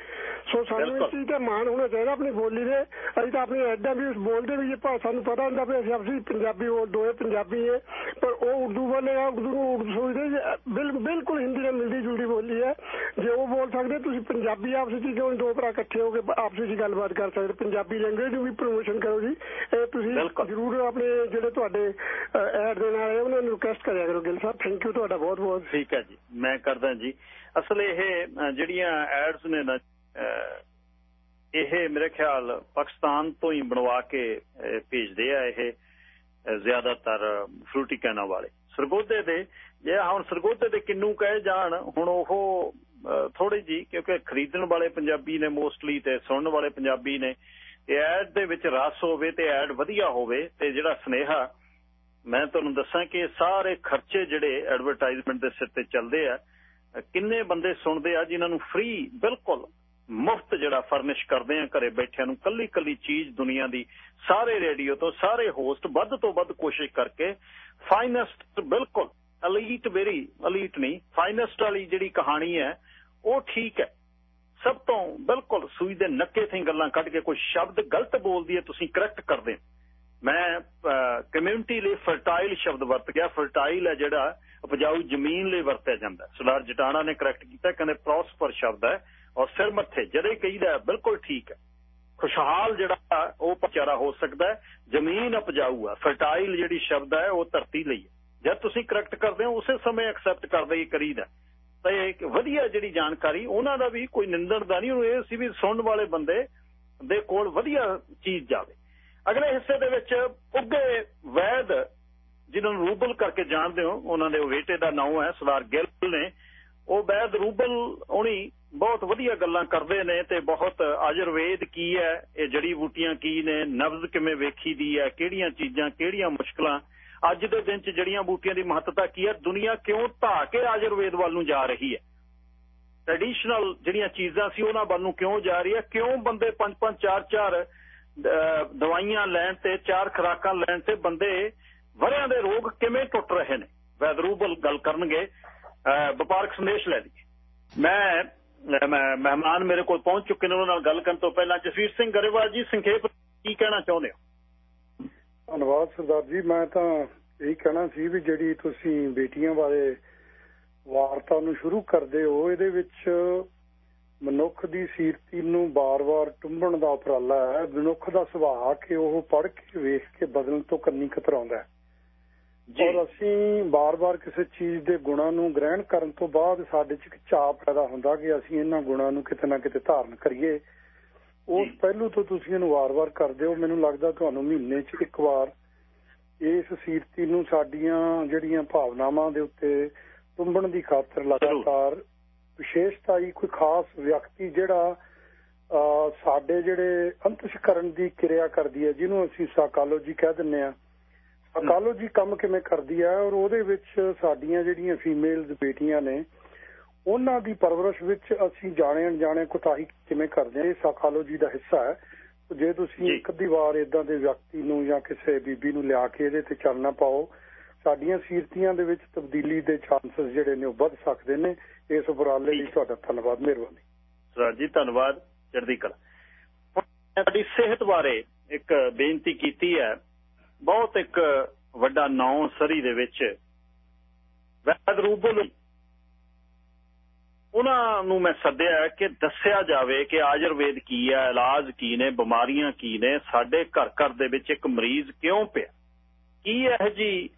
ਸੋ ਸਾਨੂੰ ਇਸ। ਚੀਜ਼ ਤੇ ਮਾਣ ਹੋਣਾ ਚਾਹੀਦਾ ਆਪਣੀ ਬੋਲੀ ਦੇ ਅਸੀਂ ਤਾਂ ਆਪਣੀ ਐਡਾ ਵੀ ਬੋਲਦੇ ਵੀ ਜੇ ਭਾ ਸਾਨੂੰ ਪਤਾ ਹੁੰਦਾ ਵੀ ਅਸੀਂ ਆਪਸੀ ਪੰਜਾਬੀ ਬੋਲ ਦੋਏ ਪੰਜਾਬੀ ਹੈ ਪਰ ਉਹ ਉਰਦੂ ਬੋਲੇਗਾ ਉਰਦੂ ਨੂੰ ਉਰਦੂ ਸੋਚਦੇ ਬਿਲਕੁਲ ਹਿੰਦੀ ਨਾਲ ਮਿਲਦੀ ਜੁਲਦੀ ਬੋਲੀ ਹੈ। ਜੇ ਉਹ ਬੋਲ ਸਕਦੇ ਤੁਸੀਂ ਪੰਜਾਬੀ ਆਪਸ ਵਿੱਚ ਕਿਉਂ ਦੋ ਭਰਾ ਇਕੱਠੇ ਹੋ ਕੇ ਆਪਸ ਵਿੱਚ ਗੱਲਬਾਤ ਕਰ ਸਕਦੇ? ਪੰਜਾਬੀ ਲੈਂਗੁਏਜ ਨੂੰ ਵੀ ਪ੍ਰੋਮੋਸ਼ਨ ਕਰੋ ਜੀ। ਇਹ ਤੁਸੀਂ। ਜ਼ਰੂਰ ਆਪਣੇ ਜਿਹੜੇ ਤੁਹਾਡੇ ਐਡ ਦੇ ਨਾਲ ਉਹਨਾਂ ਨੂੰ ਰਿਕਵੈਸਟ ਕਰਿਆ ਕਰੋ ਗਿੱਲ ਸਾਹਿਬ। ਥੈਂਕ ਯੂ ਤੁਹਾਡਾ ਬਹੁਤ ਬਹੁਤ। ਠੀਕ ਹੈ ਜੀ। ਮੈਂ ਕਰਦਾ ਜੀ। ਅਸਲ ਇਹ ਜਿਹੜੀਆਂ ਐਡਸ ਨੇ ਨਾ ਇਹ ਮੇਰੇ ਖਿਆਲ ਪਾਕਿਸਤਾਨ ਤੋਂ ਹੀ ਬਣਵਾ ਕੇ ਭੇਜਦੇ ਆ ਇਹ ਜ਼ਿਆਦਾਤਰ ਫਰੂਟੀ ਕੈਨਾ ਵਾਲੇ। ਸਰਗੋਧੇ ਦੇ ਜੇ ਹੁਣ ਸਰਗੋਧੇ ਦੇ ਕਿੰਨੂ ਕਹੇ ਜਾਣ, ਹੁਣ ਉਹ ਥੋੜੀ ਜੀ ਕਿਉਂਕਿ ਖਰੀਦਣ ਵਾਲੇ ਪੰਜਾਬੀ ਨੇ ਮੋਸਟਲੀ ਤੇ ਸੁਣਨ ਵਾਲੇ ਪੰਜਾਬੀ ਨੇ ਤੇ ਐਡ ਦੇ ਵਿੱਚ ਰਸ ਹੋਵੇ ਤੇ ਐਡ ਵਧੀਆ ਹੋਵੇ ਤੇ ਜਿਹੜਾ ਸਨੇਹਾ, ਮੈਂ ਤੁਹਾਨੂੰ ਦੱਸਾਂ ਕਿ ਸਾਰੇ ਖਰਚੇ ਜਿਹੜੇ ਐਡਵਰਟਾਈਜ਼ਮੈਂਟ ਦੇ ਸਿਰ ਤੇ ਚੱਲਦੇ ਆ, ਕਿੰਨੇ ਬੰਦੇ ਸੁਣਦੇ ਆ ਜਿਨ੍ਹਾਂ ਨੂੰ ਫ੍ਰੀ ਬਿਲਕੁਲ ਮੁਫਤ ਜਿਹੜਾ ਫਰਨਿਸ਼ ਕਰਦੇ ਆ ਘਰੇ ਬੈਠਿਆਂ ਨੂੰ ਕੱਲੀ ਕੱਲੀ ਚੀਜ਼ ਦੁਨੀਆ ਦੀ, ਸਾਰੇ ਰੇਡੀਓ ਤੋਂ, ਸਾਰੇ ਹੋਸਟ ਵੱਧ ਤੋਂ ਵੱਧ ਕੋਸ਼ਿਸ਼ ਕਰਕੇ ਫਾਈਨੈਸਟ ਬਿਲਕੁਲ ਅਲੀਟ ਵੇਰੀ ਅਲੀਟ ਨਹੀਂ ਫਾਈਨੈਸਟ ਵਾਲੀ ਜਿਹੜੀ ਕਹਾਣੀ ਹੈ, ਉਹ ਠੀਕ ਹੈ। ਸਭ ਤੋਂ ਬਿਲਕੁਲ ਸੂਈ ਦੇ ਨੱਕੇ ਤੇ ਗੱਲਾਂ ਕੱਢ ਕੇ ਕੋਈ ਸ਼ਬਦ ਗਲਤ ਬੋਲਦੀ ਹੈ, ਤੁਸੀਂ ਕਰੈਕਟ ਕਰਦੇ ਹੋ। ਮੈਂ ਕਮਿਊਨਿਟੀ ਲਈ ਫਰਟਾਈਲ ਸ਼ਬਦ ਵਰਤ ਗਿਆ। ਫਰਟਾਈਲ ਹੈ ਜਿਹੜਾ ਉਪਜਾਊ ਜ਼ਮੀਨ ਲਈ ਵਰਤਿਆ ਜਾਂਦਾ ਹੈ। ਸਰਦਾਰ ਜਟਾਣਾ ਨੇ ਕਰੈਕਟ ਕੀਤਾ, ਕਹਿੰਦੇ ਪ੍ਰੋਸਪਰ ਸ਼ਬਦ ਹੈ ਔਰ ਸਿਰ ਮੱਥੇ ਜਦੇ ਕਹੀਦਾ ਬਿਲਕੁਲ ਠੀਕ ਹੈ। ਖੁਸ਼ਹਾਲ ਜਿਹੜਾ ਉਹ ਪਚਾਰਾ ਹੋ ਸਕਦਾ ਜ਼ਮੀਨ ਉਪਜਾਊ ਹੈ। ਫਰਟਾਈਲ ਜਿਹੜੀ ਸ਼ਬਦ ਹੈ, ਉਹ ਧਰਤੀ ਲਈ ਹੈ। ਜਦ ਤੁਸੀਂ ਕਰੈਕਟ ਕਰਦੇ ਹੋ, ਉਸੇ ਸਮੇਂ ਐਕਸੈਪਟ ਕਰਦੇ ਹੀ ਕਰੀਦਾ ਤਾਂ ਇਹ ਵਧੀਆ ਜਿਹੜੀ ਜਾਣਕਾਰੀ, ਉਹਨਾਂ ਦਾ ਵੀ ਕੋਈ ਨਿੰਦਣ ਦਾ ਨਹੀਂ, ਉਹ ਇਹ ਸੀ ਵੀ ਸੁਣਨ ਵਾਲੇ ਬੰਦੇ ਦੇ ਕੋਲ ਵਧੀਆ ਚੀਜ਼ ਜਾਵੇ। ਅਗਲੇ ਹਿੱਸੇ ਦੇ ਵਿੱਚ ਉੱਗੇ ਵੈਦ, ਜਿਨ੍ਹਾਂ ਨੂੰ ਰੂਬਲ ਕਰਕੇ ਜਾਣਦੇ ਹੋ, ਉਹਨਾਂ ਦੇ ਬੇਟੇ ਦਾ ਨਾਮ ਹੈ, ਸਰਦਾਰ ਗਿੱਲ ਨੇ। ਉਹ ਵੈਦ ਰੂਬਲ ਉਹਨੀ ਬਹੁਤ ਵਧੀਆ ਗੱਲਾਂ ਕਰਦੇ ਨੇ ਤੇ ਬਹੁਤ ਆਯੁਰਵੇਦ ਕੀ ਹੈ, ਇਹ ਜੜੀ ਬੂਟੀਆਂ ਕੀ ਨੇ, ਨਬਜ਼ ਕਿਵੇਂ ਵੇਖੀ ਦੀ ਹੈ, ਕਿਹੜੀਆਂ ਚੀਜ਼ਾਂ, ਕਿਹੜੀਆਂ ਮੁਸ਼ਕਲਾਂ ਅੱਜ ਦੇ ਦਿਨ 'ਚ ਜੜੀਆਂ ਬੂਟੀਆਂ ਦੀ ਮਹੱਤਤਾ ਕੀ ਹੈ? ਦੁਨੀਆ ਕਿਉਂ ਧਾ ਕੇ ਆਯੁਰਵੇਦ ਵੱਲ ਨੂੰ ਜਾ ਰਹੀ ਹੈ? ਟ੍ਰੈਡੀਸ਼ਨਲ ਜਿਹੜੀਆਂ ਚੀਜ਼ਾਂ ਸੀ ਉਹਨਾਂ ਵੱਲ ਨੂੰ ਕਿਉਂ ਜਾ ਰਹੀ ਹੈ? ਕਿਉਂ ਬੰਦੇ ਪੰਜ ਪੰਜ ਚਾਰ ਚਾਰ ਦਵਾਈਆਂ ਲੈਣ ਤੇ, ਚਾਰ ਖਰਾਕਾਂ ਲੈਣ ਤੇ ਬੰਦੇ ਵਰਿਆਂ ਦੇ ਰੋਗ ਕਿਵੇਂ ਟੁੱਟ ਰਹੇ ਨੇ? ਵੈਦਰੂਬਲ ਗੱਲ ਕਰਨਗੇ ਵਪਾਰਕ ਸੰਦੇਸ਼ ਲੈ ਲਈ ਮੈਂ, ਮਹਿਮਾਨ ਮੇਰੇ ਕੋਲ ਪਹੁੰਚ ਚੁੱਕੇ ਨੇ, ਉਹਨਾਂ ਨਾਲ ਗੱਲ ਕਰਨ ਤੋਂ ਪਹਿਲਾਂ ਜਸਵੀਰ ਸਿੰਘ ਗਰੇਵਾਲ ਜੀ, ਸੰਖੇਪ, ਕੀ ਕਹਿਣਾ ਚਾਹੁੰਦੇ ਹੋ? ਧੰਨਵਾਦ ਸਰਦਾਰ ਜੀ। ਮੈਂ ਤਾਂ ਇਹ ਕਹਿਣਾ ਸੀ ਵੀ ਜਿਹੜੀ ਤੁਸੀਂ ਬੇਟੀਆਂ ਬਾਰੇ ਵਾਰਤਾ ਨੂੰ ਸ਼ੁਰੂ ਕਰਦੇ ਹੋ ਇਹਦੇ ਵਿੱਚ ਮਨੁੱਖ ਦੀ ਸੀਰਤੀ ਨੂੰ ਬਾਰ-ਬਾਰ ਟੁੰਬਣ ਦਾ ਉਪਰਾਲਾ ਹੈ। ਮਨੁੱਖ ਦਾ ਸੁਭਾਅ ਕਿ ਉਹ ਪੜ੍ਹ ਕੇ ਵੇਖ ਕੇ ਬਦਲਣ ਤੋਂ ਕੰਨੀ ਕਤਰਾਉਂਦਾ ਔਰ ਅਸੀਂ ਬਾਰ-ਬਾਰ ਕਿਸੇ ਚੀਜ਼ ਦੇ ਗੁਣਾਂ ਨੂੰ ਗ੍ਰਹਿਣ ਕਰਨ ਤੋਂ ਬਾਅਦ ਸਾਡੇ 'ਚ ਇੱਕ ਚਾਹ ਪੈਦਾ ਹੁੰਦਾ ਕਿ ਅਸੀਂ ਇਹਨਾਂ ਗੁਣਾਂ ਨੂੰ ਕਿਤੇ ਨਾ ਕਿਤੇ ਧਾਰਨ ਕਰੀਏ। ਉਸ ਪਹਿਲੂ ਤੋਂ ਤੁਸੀਂ ਇਹਨੂੰ ਵਾਰ-ਵਾਰ ਕਰਦੇ ਹੋ ਮੈਨੂੰ ਲੱਗਦਾ ਤੁਹਾਨੂੰ ਮਹੀਨੇ 'ਚ ਇੱਕ ਵਾਰ ਇਸ ਸੀਰਤੀ ਨੂੰ ਸਾਡੀਆਂ ਜਿਹੜੀਆਂ ਭਾਵਨਾਵਾਂ ਦੇ ਉੱਤੇ ਟੁੰਬਣ ਦੀ ਖਾਤਰ ਲਗਾਤਾਰ ਵਿਸ਼ੇਸ਼ਤਾ ਹੀ ਕੋਈ ਖਾਸ ਵਿਅਕਤੀ ਜਿਹੜਾ ਸਾਡੇ ਜਿਹੜੇ ਅੰਤਸ਼ਕਰਨ ਦੀ ਕਿਰਿਆ ਕਰਦੀ ਹੈ ਜਿਹਨੂੰ ਅਸੀਂ ਸਾਈਕੋਲੋਜੀ ਕਹਿ ਦਿੰਨੇ ਆ ਸਾਈਕੋਲੋਜੀ ਕੰਮ ਕਿਵੇਂ ਕਰਦੀ ਹੈ ਔਰ ਉਹਦੇ ਵਿੱਚ ਸਾਡੀਆਂ ਜਿਹੜੀਆਂ ਫੀਮੇਲਸ ਬੇਟੀਆਂ ਨੇ ਉਹਨਾਂ ਦੀ ਪਰਵਰਿਸ਼ ਵਿੱਚ ਅਸੀਂ ਜਾਣੇ ਅਣਜਾਣੇ ਕੋਤਾਹੀ ਕਿਵੇਂ ਕਰਦੇ ਆ ਇਹ ਸਾਈਕੋਲੋਜੀ ਦਾ ਹਿੱਸਾ ਹੈ। ਜੇ ਤੁਸੀਂ ਇੱਕ ਅੱਧੀ ਵਾਰ ਇਦਾਂ ਦੇ ਵਿਅਕਤੀ ਨੂੰ ਜਾਂ ਕਿਸੇ ਬੀਬੀ ਨੂੰ ਲਿਆ ਕੇ ਇਹਦੇ ਤੇ ਚੱਲਣਾ ਪਾਓ ਸਾਡੀਆਂ ਸੀਰਤੀਆਂ ਦੇ ਵਿੱਚ ਤਬਦੀਲੀ ਦੇ ਚਾਂਸਸ ਜਿਹੜੇ ਨੇ ਉਹ ਵੱਧ ਸਕਦੇ ਨੇ। ਇਸ ਉਪਰਾਲੇ ਲਈ ਤੁਹਾਡਾ ਧੰਨਵਾਦ ਮਿਹਰਬਾਨੀ। ਸਰ ਜੀ ਧੰਨਵਾਦ। ਚੜ੍ਹਦੀ ਕਲਾ। ਸਾਡੀ ਸਿਹਤ ਬਾਰੇ ਇੱਕ ਬੇਨਤੀ ਕੀਤੀ ਹੈ। ਬਹੁਤ ਇੱਕ ਵੱਡਾ ਨਾਂ ਸਰੀ ਦੇ ਵਿੱਚ ਵੈਦ ਰੂਬਲ ਉਹਨਾਂ ਨੂੰ ਮੈਂ ਸੱਦਿਆ ਕਿ ਦੱਸਿਆ ਜਾਵੇ ਕਿ ਆਯੁਰਵੇਦ ਕੀ ਹੈ, ਇਲਾਜ ਕੀ ਨੇ, ਬਿਮਾਰੀਆਂ ਕੀ ਨੇ, ਸਾਡੇ ਘਰ ਘਰ ਦੇ ਵਿੱਚ ਇੱਕ ਮਰੀਜ਼ ਕਿਉਂ ਪਿਆ? ਕੀ ਇਹ ਜੀ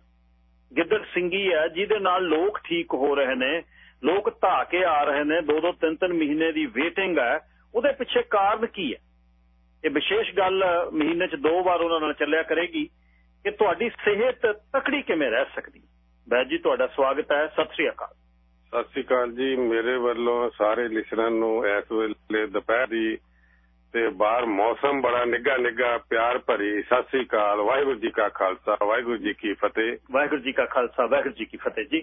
ਗਿੱਦੜ ਸਿੰਘੀ ਹੈ, ਜਿਹਦੇ ਨਾਲ ਲੋਕ ਠੀਕ ਹੋ ਰਹੇ ਨੇ, ਲੋਕ ਧਾ ਕੇ ਆ ਰਹੇ ਨੇ, ਦੋ ਦੋ, ਤਿੰਨ ਤਿੰਨ ਮਹੀਨੇ ਦੀ ਵੇਟਿੰਗ ਹੈ, ਉਹਦੇ ਪਿੱਛੇ ਕਾਰਨ ਕੀ ਹੈ? ਇਹ ਵਿਸ਼ੇਸ਼ ਗੱਲ ਮਹੀਨੇ 'ਚ ਦੋ ਵਾਰ ਉਹਨਾਂ ਨਾਲ ਚੱਲਿਆ ਕਰੇਗੀ ਕਿ ਤੁਹਾਡੀ ਸਿਹਤ ਤਕੜੀ ਕਿਵੇਂ ਰਹਿ ਸਕਦੀ ਬੈਜ ਜੀ, ਤੁਹਾਡਾ ਸਵਾਗਤ ਹੈ, ਸਤਿ ਸ੍ਰੀ ਅਕਾਲ। ਸਤਿ ਸ੍ਰੀ ਅਕਾਲ ਜੀ। ਮੇਰੇ ਵੱਲੋਂ ਸਾਰੇ ਲਿਸਨਰਾਂ ਨੂੰ ਇਸ ਵੇਲੇ ਦੁਪਹਿਰ ਦੀ ਤੇ ਬਾਹਰ ਮੌਸਮ ਬੜਾ ਨਿੱਗਾ ਨਿੱਗਾ ਪਿਆਰ ਭਰੀ ਸਤਿ ਸ੍ਰੀ ਅਕਾਲ। ਵਾਹਿਗੁਰੂ ਜੀ ਕਾ ਖਾਲਸਾ ਵਾਹਿਗੁਰੂ ਜੀ ਕੀ ਫਤਿਹ। ਵਾਹਿਗੁਰੂ ਜੀ ਕਾ ਖਾਲਸਾ ਵਾਹਿਗੁਰੂ ਜੀ ਕੀ ਫਤਿਹ ਜੀ।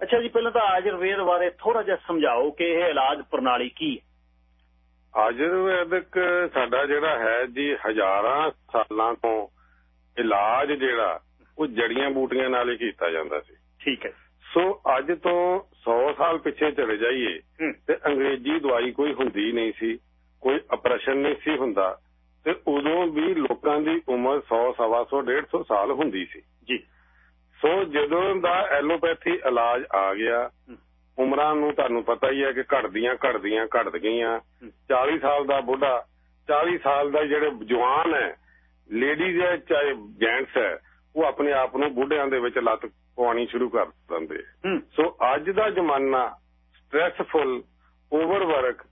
ਅੱਛਾ ਜੀ ਪਹਿਲਾਂ ਤਾਂ ਆਯੁਰਵੇਦ ਬਾਰੇ ਥੋੜਾ ਜਿਹਾ ਸਮਝਾਓ ਕਿ ਇਹ ਇਲਾਜ ਪ੍ਰਣਾਲੀ ਕੀ ਹੈ। ਆਯੁਰਵੈਦਿਕ ਸਾਡਾ ਜਿਹੜਾ ਹੈ ਜੀ ਹਜ਼ਾਰਾਂ ਸਾਲਾਂ ਤੋਂ ਇਲਾਜ ਜਿਹੜਾ ਉਹ ਜੜੀਆਂ ਬੂਟੀਆਂ ਨਾਲ ਹੀ ਕੀਤਾ ਜਾਂਦਾ ਸੀ। ਠੀਕ ਹੈ ਸੋ ਅੱਜ ਤੋਂ 100 ਸਾਲ ਪਿੱਛੇ ਚਲੇ ਜਾਈਏ ਤੇ ਅੰਗਰੇਜ਼ੀ ਦਵਾਈ ਕੋਈ ਹੁੰਦੀ ਨਹੀਂ ਸੀ ਕੋਈ ਆਪਰੇਸ਼ਨ ਨਹੀਂ ਸੀ ਹੁੰਦਾ ਤੇ ਉਦੋਂ ਵੀ ਲੋਕਾਂ ਦੀ ਉਮਰ 100 ਸਵਾ 100 150 ਸਾਲ ਹੁੰਦੀ ਸੀ। ਜੀ। ਸੋ ਜਦੋਂ ਦਾ ਐਲੋਪੈਥੀ ਇਲਾਜ ਆ ਗਿਆ ਉਮਰਾਂ ਨੂੰ ਤੁਹਾਨੂੰ ਪਤਾ ਹੀ ਹੈ ਕਿ ਘਟਦੀਆਂ ਘਟਦੀਆਂ ਘਟ ਗਈਆਂ। 40 ਸਾਲ ਦਾ ਬੁੱਢਾ 40 ਸਾਲ ਦਾ ਜਿਹੜੇ ਜਵਾਨ ਹੈ ਲੇਡੀਜ਼ ਹੈ ਚਾਹੇ ਜੈਂਟਸ ਹੈ ਉਹ ਆਪਣੇ ਆਪ ਨੂੰ ਬੁੱਢਿਆਂ ਦੇ ਵਿੱਚ ਲੱਤ ਪਵਾਉਣੀ ਸ਼ੁਰੂ ਕਰ ਦਿੰਦੇ। ਸੋ ਅੱਜ ਦਾ ਜ਼ਮਾਨਾ ਸਟ੍ਰੈਸਫੁਲ ਓਵਰਵਰਕ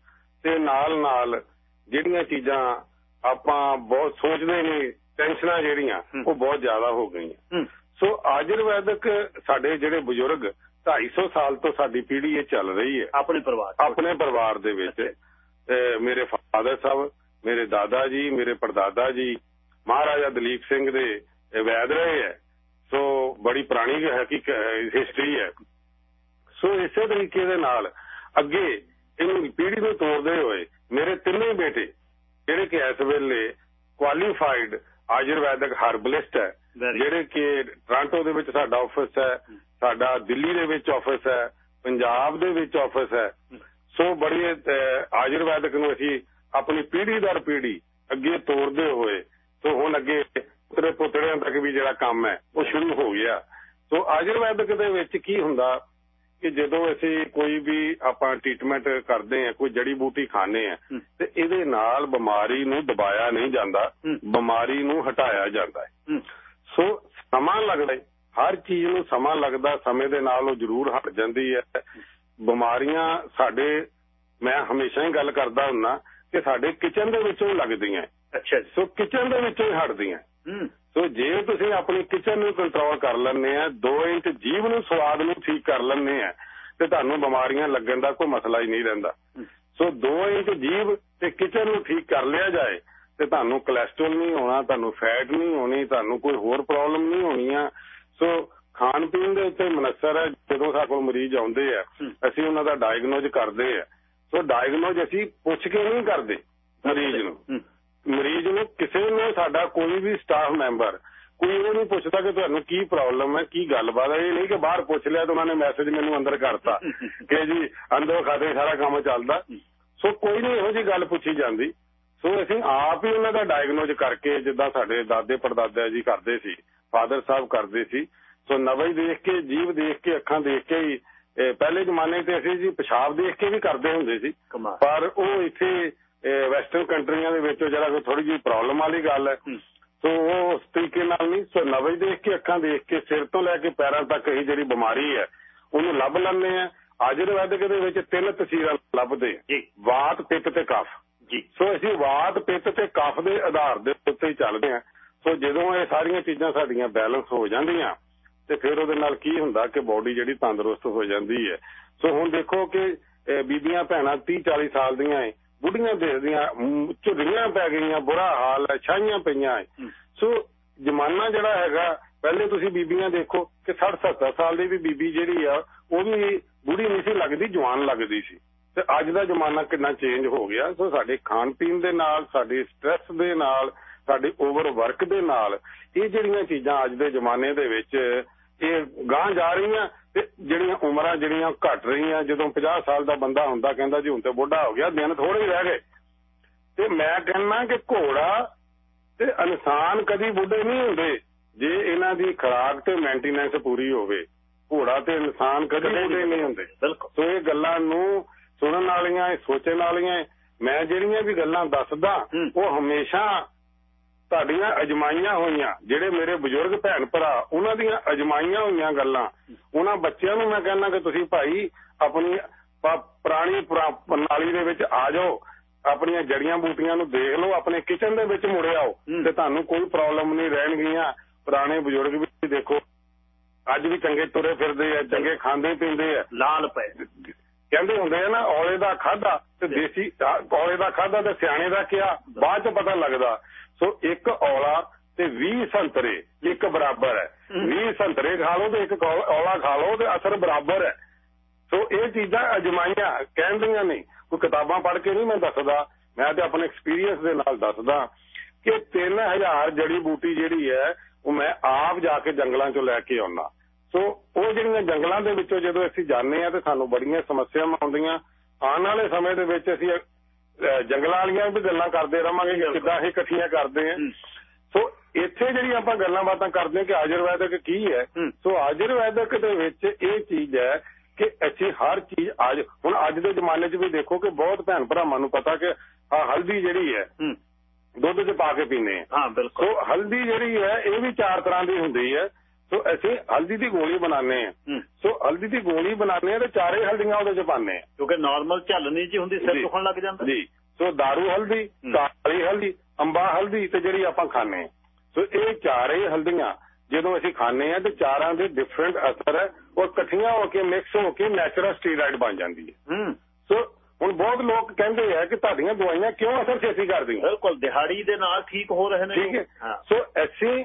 ਤੇ ਨਾਲ ਨਾਲ ਜਿਹੜੀਆਂ ਚੀਜ਼ਾਂ ਆਪਾਂ ਬਹੁਤ ਸੋਚਦੇ ਨਹੀਂ ਟੈਨਸ਼ਨਾਂ ਜਿਹੜੀਆਂ ਉਹ ਬਹੁਤ ਜ਼ਿਆਦਾ ਹੋ ਗਈਆਂ। ਸੋ ਆਯੁਰਵੈਦਿਕ ਸਾਡੇ ਜਿਹੜੇ ਬਜ਼ੁਰਗ 250 ਸਾਲ ਤੋਂ ਸਾਡੀ ਪੀੜ੍ਹੀ ਇਹ ਚੱਲ ਰਹੀ ਹੈ। ਆਪਣੇ ਪਰਿਵਾਰ ਆਪਣੇ ਪਰਿਵਾਰ ਦੇ ਵਿੱਚ। ਮੇਰੇ ਫਾਦਰ ਸਾਹਿਬ ਮੇਰੇ ਦਾਦਾ ਜੀ ਮੇਰੇ ਪਰਦਾਦਾ ਜੀ ਮਹਾਰਾਜਾ ਦਲੀਪ ਸਿੰਘ ਦੇ ਵੈਦ ਰਹੇ ਹੈ। ਸੋ ਬੜੀ ਪੁਰਾਣੀ ਹਕੀਕਤ ਹਿਸਟਰੀ ਹੈ। ਸੋ ਇਸੇ ਤਰੀਕੇ ਦੇ ਨਾਲ ਅੱਗੇ ਇਹਨੂੰ ਪੀੜ੍ਹੀ ਨੂੰ ਤੋੜਦੇ ਹੋਏ ਮੇਰੇ ਤਿੰਨੇ ਬੇਟੇ ਜਿਹੜੇ ਕਿ ਇਸ ਵੇਲੇ ਕੁਆਲੀਫਾਈਡ ਆਯੁਰਵੈਦਿਕ ਹਰਬਲਿਸਟ ਹੈ ਜਿਹੜੇ ਕਿ ਟ੍ਰਾਂਟੋ ਦੇ ਵਿੱਚ ਸਾਡਾ ਆਫਿਸ ਹੈ ਸਾਡਾ ਦਿੱਲੀ ਦੇ ਵਿੱਚ ਆਫਿਸ ਹੈ ਪੰਜਾਬ ਦੇ ਵਿੱਚ ਆਫਿਸ ਹੈ। ਸੋ ਬੜੀ ਆਯੁਰਵੈਦਿਕ ਨੂੰ ਅਸੀਂ ਆਪਣੀ ਪੀੜ੍ਹੀ ਦਰ ਪੀੜ੍ਹੀ ਅੱਗੇ ਤੋੜਦੇ ਹੋਏ ਸੋ ਹੁਣ ਅੱਗੇ ਪੁੱਤਰੇ ਪੁੱਤੜਿਆਂ ਤੱਕ ਵੀ ਜਿਹੜਾ ਕੰਮ ਹੈ ਉਹ ਸ਼ੁਰੂ ਹੋ ਗਿਆ। ਸੋ ਆਯੁਰਵੈਦਿਕ ਦੇ ਵਿੱਚ ਕੀ ਹੁੰਦਾ ਕਿ ਜਦੋਂ ਅਸੀਂ ਕੋਈ ਵੀ ਆਪਾਂ ਟ੍ਰੀਟਮੈਂਟ ਕਰਦੇ ਆ ਕੋਈ ਜੜੀ ਬੂਟੀ ਖਾਣੇ ਆ ਤੇ ਇਹਦੇ ਨਾਲ ਬਿਮਾਰੀ ਨੂੰ ਦਬਾਇਆ ਨਹੀਂ ਜਾਂਦਾ ਬਿਮਾਰੀ ਨੂੰ ਹਟਾਇਆ ਜਾਂਦਾ ਹੈ। ਸੋ ਸਮਾਂ ਲੱਗਦਾ ਹਰ ਚੀਜ਼ ਨੂੰ ਸਮਾਂ ਲੱਗਦਾ ਸਮੇਂ ਦੇ ਨਾਲ ਉਹ ਜ਼ਰੂਰ ਹਟ ਜਾਂਦੀ ਹੈ। ਬਿਮਾਰੀਆਂ ਸਾਡੇ ਮੈਂ ਹਮੇਸ਼ਾ ਹੀ ਗੱਲ ਕਰਦਾ ਹੁੰਨਾ ਕਿ ਸਾਡੇ ਕਿਚਨ ਦੇ ਵਿੱਚੋਂ ਲੱਗਦੀਆਂ ਅੱਛਾ ਸੋ ਕਿਚਨ ਦੇ ਵਿੱਚੋਂ ਹੀ ਹਟਦੀਆਂ ਸੋ ਜੇ ਤੁਸੀਂ ਆਪਣੀ ਕਿਚਨ ਨੂੰ ਕੰਟਰੋਲ ਕਰ ਲੈਂਦੇ ਆ 2 ਇੰਚ ਜੀਭ ਨੂੰ ਸਵਾਦ ਨੂੰ ਠੀਕ ਕਰ ਲੈਂਦੇ ਆ ਤੇ ਤੁਹਾਨੂੰ ਬਿਮਾਰੀਆਂ ਲੱਗਣ ਦਾ ਕੋਈ ਮਸਲਾ ਹੀ ਨਹੀਂ ਰਹਿੰਦਾ। ਸੋ 2 ਇੰਚ ਜੀਭ ਤੇ ਕਿਚਨ ਨੂੰ ਠੀਕ ਕਰ ਲਿਆ ਜਾਏ ਤੇ ਤੁਹਾਨੂੰ ਕੋਲੇਸਟ੍ਰੋਲ ਨਹੀਂ ਹੋਣਾ ਤੁਹਾਨੂੰ ਫੈਟ ਨਹੀਂ ਹੋਣੀ ਤੁਹਾਨੂੰ ਕੋਈ ਹੋਰ ਪ੍ਰੋਬਲਮ ਨਹੀਂ ਹੋਣੀ ਆ। ਸੋ ਖਾਣ ਪੀਣ ਦੇ ਉੱਤੇ ਮਨਸਰ ਹੈ ਜਦੋਂ ਸਾਡੇ ਕੋਲ ਮਰੀਜ਼ ਆਉਂਦੇ ਆ ਅਸੀਂ ਉਹਨਾਂ ਦਾ ਡਾਇਗਨੋਜ਼ ਕਰਦੇ ਆ। ਸੋ ਡਾਇਗਨੋਜ਼ ਅਸੀਂ ਪੁੱਛ ਕੇ ਨਹੀਂ ਕਰਦੇ ਮਰੀਜ਼ ਨੂੰ। ਮਰੀਜ਼ ਨੂੰ ਕਿਸੇ ਨੂੰ ਸਾਡਾ ਕੋਈ ਵੀ ਸਟਾਫ ਮੈਂਬਰ ਕੋਈ ਇਹ ਨਹੀਂ ਪੁੱਛਦਾ ਕਿ ਤੁਹਾਨੂੰ ਕੀ ਪ੍ਰੋਬਲਮ ਹੈ ਕੀ ਗੱਲਬਾਤ ਹੈ। ਇਹ ਨਹੀਂ ਕਿ ਬਾਹਰ ਪੁੱਛ ਲਿਆ ਤਾਂ ਉਹਨਾਂ ਨੇ ਮੈਸੇਜ ਮੈਨੂੰ ਅੰਦਰ ਕਰਤਾ ਕਿ ਜੀ ਅੰਦਰੋਂ ਖਾਤੇ ਸਾਰਾ ਕੰਮ ਚੱਲਦਾ। ਸੋ ਕੋਈ ਨਹੀਂ ਇਹੋ ਜੀ ਗੱਲ ਪੁੱਛੀ ਜਾਂਦੀ। ਸੋ ਅਸੀਂ ਆਪ ਹੀ ਉਹਨਾਂ ਦਾ ਡਾਇਗਨੋਜ਼ ਕਰਕੇ ਜਿੱਦਾਂ ਸਾਡੇ ਦਾਦੇ ਪੜਦਾਦਾ ਜੀ ਕਰਦੇ ਸੀ ਫਾਦਰ ਸਾਹਿਬ ਕਰਦੇ ਸੀ। ਸੋ ਨਵਈ ਦੇਖ ਕੇ ਜੀਵ ਦੇਖ ਕੇ ਅੱਖਾਂ ਦੇਖ ਕੇ ਹੀ ਪਹਿਲੇ ਜ਼ਮਾਨੇ ਤੇ ਅਸੀਂ ਜੀ ਪਿਸ਼ਾਬ ਦੇਖ ਕੇ ਵੀ ਕਰਦੇ ਹੁੰਦੇ ਸੀ। ਪਰ ਉਹ ਇੱਥੇ ਵੈਸਟਰਨ ਕੰਟਰੀਆਂ ਦੇ ਵਿੱਚ ਜਰਾ ਕੋਈ ਥੋੜੀ ਜਿਹੀ ਪ੍ਰੋਬਲਮ ਵਾਲੀ ਗੱਲ ਹੈ। ਸੋ ਉਹ ਉਸ ਤਰੀਕੇ ਨਾਲ ਨਹੀਂ ਸੋ ਨਵਈ ਦੇਖ ਕੇ ਅੱਖਾਂ ਦੇਖ ਕੇ ਸਿਰ ਤੋਂ ਲੈ ਕੇ ਪੈਰਾਂ ਤੱਕ ਇਹ ਜਿਹੜੀ ਬਿਮਾਰੀ ਹੈ ਉਹਨੂੰ ਲੱਭ ਲੈਂਦੇ ਆ ਆਯੁਰਵੈਦਿਕ ਦੇ ਵਿੱਚ ਤਿੰਨ ਤਸੀਰਾਂ ਲੱਭਦੇ ਆ ਜੀ। ਵਾਤ ਪਿੱਤ ਤੇ ਕਫ। ਜੀ। ਸੋ ਅਸੀਂ ਵਾਤ ਪਿੱਤ ਤੇ ਕਫ ਦੇ ਆਧਾਰ ਦੇ ਉੱਤੇ ਹੀ ਚੱਲਦੇ ਹਾਂ। ਸੋ ਜਦੋਂ ਇਹ ਸਾਰੀਆਂ ਚੀਜ਼ਾਂ ਸਾਡੀਆਂ ਬੈਲੈਂਸ ਹੋ ਜਾਂਦੀਆਂ ਤੇ ਫਿਰ ਉਹਦੇ ਨਾਲ ਕੀ ਹੁੰਦਾ ਕਿ ਬਾਡੀ ਜਿਹੜੀ ਤੰਦਰੁਸਤ ਹੋ ਜਾਂਦੀ ਹੈ। ਸੋ ਹੁਣ ਦੇਖੋ ਕਿ ਬੀਬੀਆਂ ਭੈਣਾਂ 30 40 ਸਾਲ ਦੀਆਂ ਏ। ਬੁੱਢੀਆਂ ਦੇਖਦੀਆਂ ਮ, ਝੁੱਗੀਆਂ ਪੈ ਗਈਆਂ ਬੁਰਾ ਹਾਲ ਹੈ ਛਾਈਆਂ ਪਈਆਂ ਏ ਸੋ ਜ਼ਮਾਨਾ ਜਿਹੜਾ ਹੈਗਾ ਪਹਿਲੇ ਤੁਸੀਂ ਬੀਬੀਆਂ ਦੇਖੋ ਕਿ 60 70 ਸਾਲ ਦੀ ਵੀ ਬੀਬੀ ਜਿਹੜੀ ਆ ਉਹ ਵੀ ਬੁੜੀ ਨਹੀਂ ਸੀ ਲੱਗਦੀ ਜਵਾਨ ਲੱਗਦੀ ਸੀ। ਤੇ ਅੱਜ ਦਾ ਜ਼ਮਾਨਾ ਕਿੰਨਾ ਚੇਂਜ ਹੋ ਗਿਆ। ਸੋ ਸਾਡੇ ਖਾਣ ਪੀਣ ਦੇ ਨਾਲ ਸਾਡੇ ਸਟ੍ਰੈਸ ਦੇ ਨਾਲ ਸਾਡੇ ਓਵਰ ਵਰਕ ਦੇ ਨਾਲ ਇਹ ਜਿਹੜੀਆਂ ਚੀਜ਼ਾਂ ਅੱਜ ਦੇ ਜ਼ਮਾਨੇ ਦੇ ਵਿੱਚ ਇਹ ਗਾਂ ਜਾ ਰਹੀਆਂ ਤੇ ਜਿਹੜੀਆਂ ਉਮਰਾਂ ਜਿਹੜੀਆਂ ਘਟ ਰਹੀਆਂ ਜਦੋਂ 50 ਸਾਲ ਦਾ ਬੰਦਾ ਹੁੰਦਾ ਕਹਿੰਦਾ ਜੀ ਹੁਣ ਤੇ ਬੁੱਢਾ ਹੋ ਗਿਆ ਦਿਨ ਥੋੜੇ ਹੀ ਰਹਿ ਗਏ। ਤੇ ਮੈਂ ਕਹਿੰਦਾ ਕਿ ਘੋੜਾ ਤੇ ਇਨਸਾਨ ਕਦੀ ਬੁੱਢੇ ਨਹੀਂ ਹੁੰਦੇ। ਜੇ ਇਹਨਾਂ ਦੀ ਖੁਰਾਕ ਤੇ ਮੇਨਟੇਨੈਂਸ ਪੂਰੀ ਹੋਵੇ ਘੋੜਾ ਤੇ ਇਨਸਾਨ ਕਦੀ ਬੁੱਢੇ ਨਹੀਂ ਹੁੰਦੇ। ਬਿਲਕੁਲ। ਸੋ ਇਹ ਗੱਲਾਂ ਨੂੰ ਸੁਣਨ ਵਾਲੀਆਂ ਇਹ ਸੋਚਣ ਵਾਲੀਆਂ ਮੈਂ ਜਿਹੜੀਆਂ ਵੀ ਗੱਲਾਂ ਦੱਸਦਾ। ਉਹ ਹਮੇਸ਼ਾ ਤੁਹਾਡੀਆਂ ਅਜਮਾਈਆਂ ਹੋਈਆਂ ਜਿਹੜੇ ਮੇਰੇ ਬਜ਼ੁਰਗ ਭੈਣ ਭਰਾ ਉਹਨਾਂ ਦੀਆਂ ਅਜਮਾਈਆਂ ਹੋਈਆਂ ਗੱਲਾਂ ਉਹਨਾਂ ਬੱਚਿਆਂ ਨੂੰ ਮੈਂ ਕਹਿੰਦਾ ਕਿ ਤੁਸੀਂ ਭਾਈ ਆਪਣੀ ਪੁਰਾਣੀ ਪੁਰਾ- ਪ੍ਰਣਾਲੀ ਦੇ ਵਿੱਚ ਆ ਜਾਓ ਆਪਣੀਆਂ ਜੜੀਆਂ ਬੂਟੀਆਂ ਨੂੰ ਦੇਖ ਲਓ ਆਪਣੇ ਕਿਚਨ ਦੇ ਵਿੱਚ ਮੁੜ ਆਓ। ਤੇ ਤੁਹਾਨੂੰ ਕੋਈ ਪ੍ਰੋਬਲਮ ਨਹੀਂ ਰਹਿਣਗੀਆਂ ਪੁਰਾਣੇ ਬਜ਼ੁਰਗ ਵੀ ਦੇਖੋ ਅੱਜ ਵੀ ਚੰਗੇ ਤੁਰੇ ਫਿਰਦੇ ਆ ਚੰਗੇ ਖਾਂਦੇ ਪੀਂਦੇ ਆ ਲਾਲ ਪੈ ਕਹਿੰਦੇ ਹੁੰਦੇ ਆ ਨਾ ਔਲੇ ਦਾ ਖਾਦਾ ਤੇ ਦੇਸੀ ਔਲੇ ਦਾ ਖਾਦਾ ਤੇ ਸਿਆਣੇ ਦਾ ਕਿਹਾ ਬਾਅਦ ਚ ਪਤਾ ਲੱਗਦਾ। ਸੋ ਇੱਕ ਔਲਾ ਤੇ 20 ਸੰਤਰੇ ਇੱਕ ਬਰਾਬਰ ਹੈ। 20 ਸੰਤਰੇ ਖਾ ਲਓ ਤੇ ਇੱਕ ਔਲਾ ਖਾ ਲਓ ਤੇ ਅਸਰ ਬਰਾਬਰ ਹੈ। ਸੋ ਇਹ ਚੀਜ਼ਾਂ ਅਜਮਾਈਆਂ ਕਹਿੰਦੀਆਂ ਨਹੀਂ। ਕੋਈ ਕਿਤਾਬਾਂ ਪੜ੍ਹ ਕੇ ਨਹੀਂ ਮੈਂ ਦੱਸਦਾ। ਮੈਂ ਤੇ ਆਪਣੇ ਐਕਸਪੀਰੀਅੰਸ ਦੇ ਨਾਲ ਦੱਸਦਾ ਕਿ 3000 ਜੜੀ ਬੂਟੀ ਜਿਹੜੀ ਹੈ ਉਹ ਮੈਂ ਆਪ ਜਾ ਕੇ ਜੰਗਲਾਂ ਚੋਂ ਲੈ ਕੇ ਆਉਣਾ ਸੋ ਉਹ ਜਿਹੜੀਆਂ ਜੰਗਲਾਂ ਦੇ ਵਿੱਚੋਂ ਜਦੋਂ ਅਸੀਂ ਜਾਂਦੇ ਆ ਤੇ ਸਾਨੂੰ ਬੜੀਆਂ ਸਮੱਸਿਆਵਾਂ ਆਉਂਦੀਆਂ ਆਉਣ ਵਾਲੇ ਸਮੇਂ ਦੇ ਵਿੱਚ ਅਸੀਂ ਜੰਗਲਾਂ ਵਾਲੀਆਂ ਵੀ ਗੱਲਾਂ ਕਰਦੇ ਰਵਾਂਗੇ ਕਿ ਕਿੱਦਾਂ ਇਹ ਇਕੱਠੀਆਂ ਕਰਦੇ ਆ ਸੋ ਇੱਥੇ ਜਿਹੜੀ ਆਪਾਂ ਗੱਲਾਂ ਬਾਤਾਂ ਕਰਦੇ ਕਿ ਆਯੁਰਵੈਦਿਕ ਕੀ ਹੈ। ਸੋ ਆਯੁਰਵੈਦਿਕ ਦੇ ਵਿੱਚ ਇਹ ਚੀਜ਼ ਹੈ ਕਿ ਅਸੀਂ ਹਰ ਚੀਜ਼ ਅੱਜ ਹੁਣ ਅੱਜ ਦੇ ਜ਼ਮਾਨੇ 'ਚ ਵੀ ਦੇਖੋ ਕਿ ਬਹੁਤ ਭੈਣ ਭਰਾਵਾਂ ਨੂੰ ਪਤਾ ਕਿ ਹਲਦੀ ਜਿਹੜੀ ਹੈ ਦੁੱਧ 'ਚ ਪਾ ਕੇ ਆ ਹਾਂ ਬਿਲਕੁਲ। ਸੋ ਹਲਦੀ ਜਿਹੜੀ ਹੈ ਇਹ ਵੀ ਚਾਰ ਤਰ੍ਹਾਂ ਦੀ ਹੁੰਦੀ ਹੈ। ਸੋ ਅਸੀਂ ਹਲਦੀ ਦੀ ਗੋਲੀ ਬਣਾਉਂਦੇ ਆ ਹੂੰ। ਸੋ ਹਲਦੀ ਦੀ ਗੋਲੀ ਬਣਾਉਂਦੇ ਆ ਤੇ ਚਾਰੇ ਹਲਦੀਆਂ ਉਹਦੇ 'ਚ ਪਾਉਂਦੇ ਆ ਕਿਉਂਕਿ ਨਾਰਮਲ ਝੱਲਣੀ ਜੀ ਹੁੰਦੀ ਸਿਰ। ਦੁਖਣ ਲੱਗ ਜਾਂਦਾ। ਜੀ। ਸੋ दारू ਹਲਦੀ ਹੂੰ। ਕਾਲੀ ਹਲਦੀ ਅੰਬਾ ਹਲਦੀ ਤੇ ਜਿਹੜੀ ਆਪਾਂ ਖਾਂਦੇ ਹਾਂ। ਸੋ ਇਹ ਚਾਰੇ ਹਲਦੀਆਂ ਜਦੋਂ ਅਸੀਂ ਖਾਂਦੇ ਆ ਤੇ ਚਾਰਾਂ ਦੇ ਡਿਫਰੈਂਟ ਅਸਰ ਹੈ ਉਹ ਇਕੱਠੀਆਂ ਹੋ ਕੇ ਮਿਕਸ ਹੋ ਕੇ ਨੈਚੁਰਲ ਸਟੀਰਾਇਡ ਬਣ ਜਾਂਦੀ ਹੈ। ਹੂੰ। ਸੋ ਹੁਣ ਬਹੁਤ ਲੋਕ ਕਹਿੰਦੇ ਆ ਕਿ ਤੁਹਾਡੀਆਂ ਦਵਾਈਆਂ ਕਿਉਂ ਅਸਰ ਛੇਤੀ ਕਰਦੀਆਂ? ਬਿਲਕੁਲ ਦਿਹਾੜੀ ਦੇ ਨਾਲ ਠੀਕ ਹੋ ਰਹੇ ਨੇ ਠੀਕ ਹੈ। ਹਾਂ। ਸੋ ਅਸੀਂ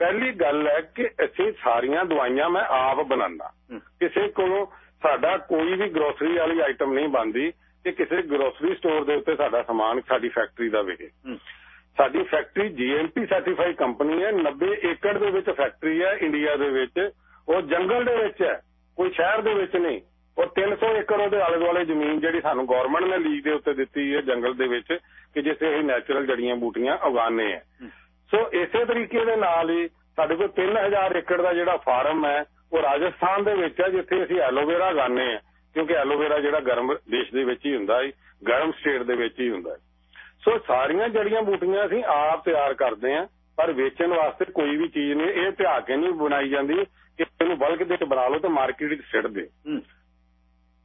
ਪਹਿਲੀ ਗੱਲ ਹੈ ਕਿ ਅਸੀਂ ਸਾਰੀਆਂ ਦਵਾਈਆਂ ਮੈਂ ਆਪ ਬਣਾਉਂਦਾ। ਕਿਸੇ ਕੋਲੋਂ ਸਾਡਾ ਕੋਈ ਵੀ ਗਰੋਸਰੀ ਵਾਲੀ ਆਈਟਮ ਨਹੀਂ ਬਣਦੀ ਕਿ ਕਿਸੇ ਗਰੋਸਰੀ ਸਟੋਰ ਦੇ ਉੱਤੇ ਸਾਡਾ ਸਮਾਨ ਸਾਡੀ ਫੈਕਟਰੀ ਦਾ ਵਿਕੇ। ਸਾਡੀ ਫੈਕਟਰੀ ਜੀਐਮਪੀ ਸਰਟੀਫਾਈਡ ਕੰਪਨੀ ਹੈ 90 ਏਕੜ ਦੇ ਵਿੱਚ ਫੈਕਟਰੀ ਹੈ ਇੰਡੀਆ ਦੇ ਵਿੱਚ। ਉਹ ਜੰਗਲ ਦੇ ਵਿੱਚ ਹੈ ਕੋਈ ਸ਼ਹਿਰ ਦੇ ਵਿੱਚ ਨਹੀਂ। ਉਹ 300 ਏਕੜ ਉਹਦੇ ਆਲੇ ਦੁਆਲੇ ਜ਼ਮੀਨ ਜਿਹੜੀ ਸਾਨੂੰ ਗਵਰਨਮੈਂਟ ਨੇ ਲੀਜ਼ ਦੇ ਉੱਤੇ ਦਿੱਤੀ ਹੈ ਜੰਗਲ ਦੇ ਵਿੱਚ ਕਿ ਜਿੱਥੇ ਅਸੀਂ ਨੈਚੁਰਲ ਜੜੀਆਂ ਬੂਟੀਆਂ ਉਗਾਉਂਦੇ ਆ। ਸੋ ਇਸੇ ਤਰੀਕੇ ਦੇ ਨਾਲ ਹੀ ਸਾਡੇ ਕੋਲ 3000 ਏਕੜ ਦਾ ਜਿਹੜਾ ਫਾਰਮ ਹੈ ਉਹ ਰਾਜਸਥਾਨ ਦੇ ਵਿੱਚ ਹੈ ਜਿੱਥੇ ਅਸੀਂ ਐਲੋਵੇਰਾ ਉਗਾਉਂਦੇ ਆ ਕਿਉਂਕਿ ਐਲੋਵੇਰਾ ਜਿਹੜਾ ਗਰਮ ਦੇਸ਼ ਦੇ ਵਿੱਚ ਹੀ ਹੁੰਦਾ ਹੈ ਗਰਮ ਸਟੇਟ ਦੇ ਵਿੱਚ ਹੀ ਹੁੰਦਾ ਹੈ। ਸੋ ਸਾਰੀਆਂ ਜੜੀਆਂ ਬੂਟੀਆਂ ਅਸੀਂ ਆਪ ਤਿਆਰ ਕਰਦੇ ਆ ਪਰ ਵੇਚਣ ਵਾਸਤੇ ਕੋਈ ਵੀ ਚੀਜ਼ ਨਹੀਂ ਇਹ ਧਿਆ ਕੇ ਨਹੀਂ ਬਣਾਈ ਜਾਂਦੀ ਕਿ ਇਹਨੂੰ ਬਲਕ ਦੇ ਵਿੱਚ ਬਣਾ ਲਓ ਤੇ ਮਾਰਕੀਟ ਵਿੱਚ ਸਿੱਟ ਦੇ ਹੂੰ।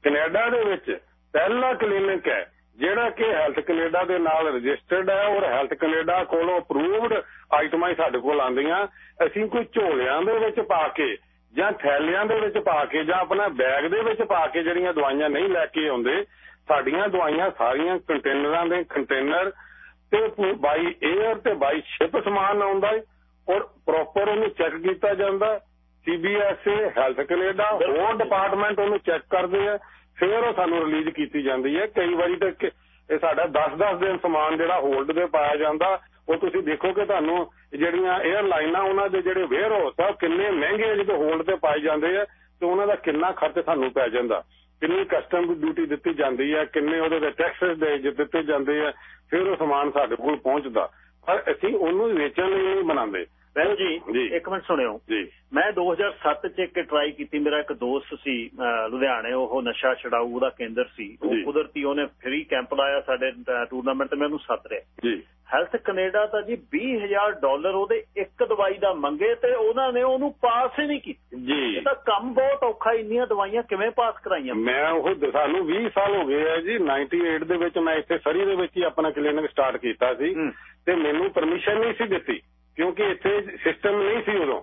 ਕੈਨੇਡਾ ਦੇ ਵਿੱਚ ਪਹਿਲਾ ਕਲੀਨਿਕ ਹੈ ਜਿਹੜਾ ਕਿ ਹੈਲਥ ਕੈਨੇਡਾ ਦੇ ਨਾਲ ਰਜਿਸਟਰਡ ਹੈ ਔਰ ਹੈਲਥ ਕੈਨੇਡਾ ਕੋਲੋਂ ਅਪਰੂਵਡ ਆਈਟਮਾਂ ਹੀ ਸਾਡੇ ਕੋਲ ਆਉਂਦੀਆਂ। ਅਸੀਂ ਕੋਈ ਝੋਲਿਆਂ ਦੇ ਵਿੱਚ ਪਾ ਕੇ ਜਾਂ ਥੈਲਿਆਂ ਦੇ ਵਿੱਚ ਪਾ ਕੇ ਜਾਂ ਆਪਣਾ ਬੈਗ ਦੇ ਵਿੱਚ ਪਾ ਕੇ ਜਿਹੜੀਆਂ ਦਵਾਈਆਂ ਨਹੀਂ ਲੈ ਕੇ ਆਉਂਦੇ ਸਾਡੀਆਂ ਦਵਾਈਆਂ ਸਾਰੀਆਂ ਕੰਟੇਨਰਾਂ ਦੇ ਕੰਟੇਨਰ ਤੇ ਬਾਈ 에ਅਰ ਤੇ ਬਾਈ ਸ਼ਿਪ ਸਮਾਨ ਆਉਂਦਾ ਹੈ ਔਰ ਪ੍ਰੋਪਰ ਉਹਨੂੰ ਚੈੱਕ ਕੀਤਾ ਜਾਂਦਾ। ਸੀਬੀਐਸਏ ਹੈਲਥ ਕੈਨੇਡਾ ਹੋਰ ਡਿਪਾਰਟਮੈਂਟ ਉਹਨੂੰ ਚੈੱਕ ਕਰਦੇ ਆ। ਫਿਰ ਉਹ ਸਾਨੂੰ ਰਿਲੀਜ਼ ਕੀਤੀ ਜਾਂਦੀ ਹੈ। ਕਈ ਵਾਰੀ ਤਾਂ ਇਹ ਸਾਡਾ 10-10 ਦਿਨ ਸਮਾਨ ਜਿਹੜਾ ਹੋਲਡ ਤੇ ਪਾਇਆ ਜਾਂਦਾ, ਉਹ ਤੁਸੀਂ ਦੇਖੋਗੇ ਤੁਹਾਨੂੰ ਜਿਹੜੀਆਂ 에ਅਰਲਾਈਨਾਂ ਉਹਨਾਂ ਦੇ ਜਿਹੜੇ ਵੇਅਰ ਹਾਊਸ ਆ ਉਹ ਕਿੰਨੇ ਮਹਿੰਗੇ ਜਦੋਂ ਹੋਲਡ ਤੇ ਪਾਏ ਜਾਂਦੇ ਆ, ਤੇ ਉਹਨਾਂ ਦਾ ਕਿੰਨਾ ਖਰਚ ਸਾਨੂੰ ਪੈ ਜਾਂਦਾ। ਕਿੰਨੀ ਕਸਟਮ ਡਿਊਟੀ ਦਿੱਤੀ ਜਾਂਦੀ ਹੈ ਕਿੰਨੇ ਉਹਦੇ ਤੇ ਟੈਕਸਸ ਦੇ ਦਿੱਤੇ ਜਾਂਦੇ ਆ, ਫਿਰ ਉਹ ਸਮਾਨ ਸਾਡੇ ਕੋਲ ਪਹੁੰਚਦਾ। ਪਰ ਅਸੀਂ ਉਹਨੂੰ ਵੇਚਣ ਲਈ ਨਹੀਂ ਬਣਾਉਂਦੇ ਵੈਲ ਜੀ। ਇੱਕ ਮਿੰਟ ਸੁਣਿਓ। ਮੈਂ 2007 ਚ ਇੱਕ ਟਰਾਈ ਕੀਤੀ ਮੇਰਾ ਇੱਕ ਦੋਸਤ ਸੀ ਲੁਧਿਆਣੇ ਉਹ ਨਸ਼ਾ ਛਡਾਊ ਦਾ ਕੇਂਦਰ ਸੀ। ਉਹ। ਕੁਦਰਤੀ ਉਹਨੇ ਫ੍ਰੀ ਕੈਂਪ ਲਾਇਆ ਸਾਡੇ ਟੂਰਨਾਮੈਂਟ ਤੇ ਮੈਨੂੰ ਸੱਦ ਰਿਹਾ ਹੈਲਥ ਕੈਨੇਡਾ ਤਾਂ ਜੀ 20000 ਡਾਲਰ ਉਹਦੇ ਇੱਕ ਦਵਾਈ ਦਾ ਮੰਗੇ ਤੇ ਉਹਨਾਂ ਨੇ ਉਹਨੂੰ ਪਾਸ ਹੀ ਨਹੀਂ ਕੀਤਾ। ਜੀ। ਇਹ ਤਾਂ ਕੰਮ ਬਹੁਤ ਔਖਾ ਇੰਨੀਆਂ ਦਵਾਈਆਂ ਕਿਵੇਂ ਪਾਸ ਕਰਾਈਆਂ? ਮੈਂ ਉਹ ਸਾਨੂੰ 20 ਸਾਲ ਹੋ ਗਏ ਆ ਜੀ 98 ਦੇ ਵਿੱਚ ਮੈਂ ਇੱਥੇ ਸਰੀ ਦੇ ਵਿੱਚ ਹੀ ਆਪਣਾ ਕਲੀਨਿਕ ਸਟਾਰਟ ਕੀਤਾ ਸੀ। ਤੇ ਮੈਨੂੰ ਪਰਮਿਸ਼ਨ ਨਹੀਂ ਸੀ ਦਿੱਤੀ। ਕਿਉਂਕਿ ਇੱਥੇ ਸਿਸਟਮ ਨਹੀਂ ਸੀ ਉਦੋਂ।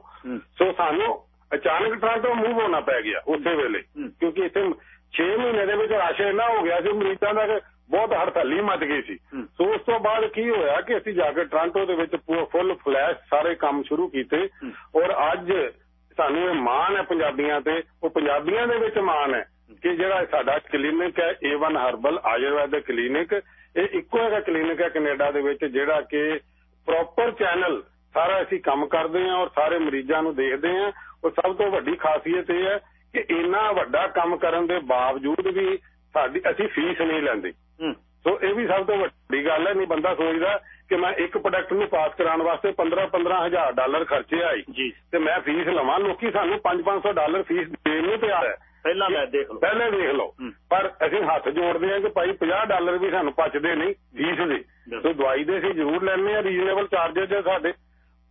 ਸੋ ਸਾਨੂੰ ਅਚਾਨਕ ਟ੍ਰਾਂਟੋ ਮੂਵ ਹੋਣਾ ਪੈ ਗਿਆ ਉਸੇ ਵੇਲੇ। ਕਿਉਂਕਿ ਇੱਥੇ 6 ਮਹੀਨੇ ਦੇ ਵਿੱਚ ਰਸ਼ ਇੰਨਾ ਹੋ ਗਿਆ ਸੀ ਮਰੀਜ਼ਾਂ ਦਾ ਬਹੁਤ ਹੜਤਾਲੀ ਮਚ ਗਈ ਸੀ। ਸੋ ਉਸ ਤੋਂ ਬਾਅਦ ਕੀ ਹੋਇਆ ਕਿ ਅਸੀਂ ਜਾ ਕੇ ਟ੍ਰਾਂਟੋ ਦੇ ਵਿੱਚ ਫੁੱਲ ਫਲੈਸ਼ ਸਾਰੇ ਕੰਮ ਸ਼ੁਰੂ ਕੀਤੇ। ਔਰ ਅੱਜ ਸਾਨੂੰ ਇਹ ਮਾਣ ਹੈ ਪੰਜਾਬੀਆਂ ਤੇ ਉਹ ਪੰਜਾਬੀਆਂ ਦੇ ਵਿੱਚ ਮਾਣ ਹੈ ਕਿ ਜਿਹੜਾ ਸਾਡਾ ਕਲੀਨਿਕ ਹੈ A1 ਹਰਬਲ ਆਯੁਰਵੈਦਿਕ ਕਲੀਨਿਕ ਇਹ ਇੱਕੋ ਹੈਗਾ ਕਲੀਨਿਕ ਹੈ ਕੈਨੇਡਾ ਦੇ ਵਿੱਚ ਜਿਹੜਾ ਕਿ ਪ੍ਰੋਪਰ ਚੈਨਲ ਸਾਰਾ ਅਸੀਂ ਕੰਮ ਕਰਦੇ ਹਾਂ ਔਰ ਸਾਰੇ ਮਰੀਜ਼ਾਂ ਨੂੰ ਦੇਖਦੇ ਹਾਂ। ਔਰ ਸਭ ਤੋਂ ਵੱਡੀ ਖਾਸੀਅਤ ਇਹ ਹੈ ਕਿ ਇੰਨਾ ਵੱਡਾ ਕੰਮ ਕਰਨ ਦੇ ਬਾਵਜੂਦ ਵੀ ਸਾਡੀ ਅਸੀਂ ਫੀਸ ਨਹੀਂ ਲੈਂਦੇ। ਸੋ ਇਹ ਵੀ ਸਭ ਤੋਂ ਵੱਡੀ ਗੱਲ ਹੈ। ਨਹੀਂ ਬੰਦਾ ਸੋਚਦਾ ਕਿ ਮੈਂ ਇੱਕ ਪ੍ਰੋਡਕਟ ਨੂੰ ਪਾਸ ਕਰਾਉਣ ਵਾਸਤੇ 15-15 ਹਜ਼ਾਰ ਡਾਲਰ ਖਰਚੇ ਆਈ ਤੇ ਮੈਂ ਫੀਸ ਲਵਾਂ। ਲੋਕੀ ਸਾਨੂੰ 5-500 ਡਾਲਰ ਫੀਸ ਦੇਣ ਨੂੰ ਤਿਆਰ ਹੈ। ਪਹਿਲਾਂ ਮੈਂ ਦੇਖ ਲਓ। ਪਹਿਲੇ ਦੇਖ ਲਓ। ਪਰ ਅਸੀਂ ਹੱਥ ਜੋੜਦੇ ਹਾਂ ਕਿ ਭਾਈ 50 ਡਾਲਰ ਵੀ ਸਾਨੂੰ ਪਚਦੇ ਨਹੀਂ। ਫੀਸ ਦੇ। ਸੋ ਦਵਾਈ ਦੇ ਅਸੀਂ ਜ਼ਰੂਰ ਲੈਣੇ ਆ ਰੀਜ਼ਨੇਬਲ ਚਾਰजेस ਹੈ ਸਾਡੇ।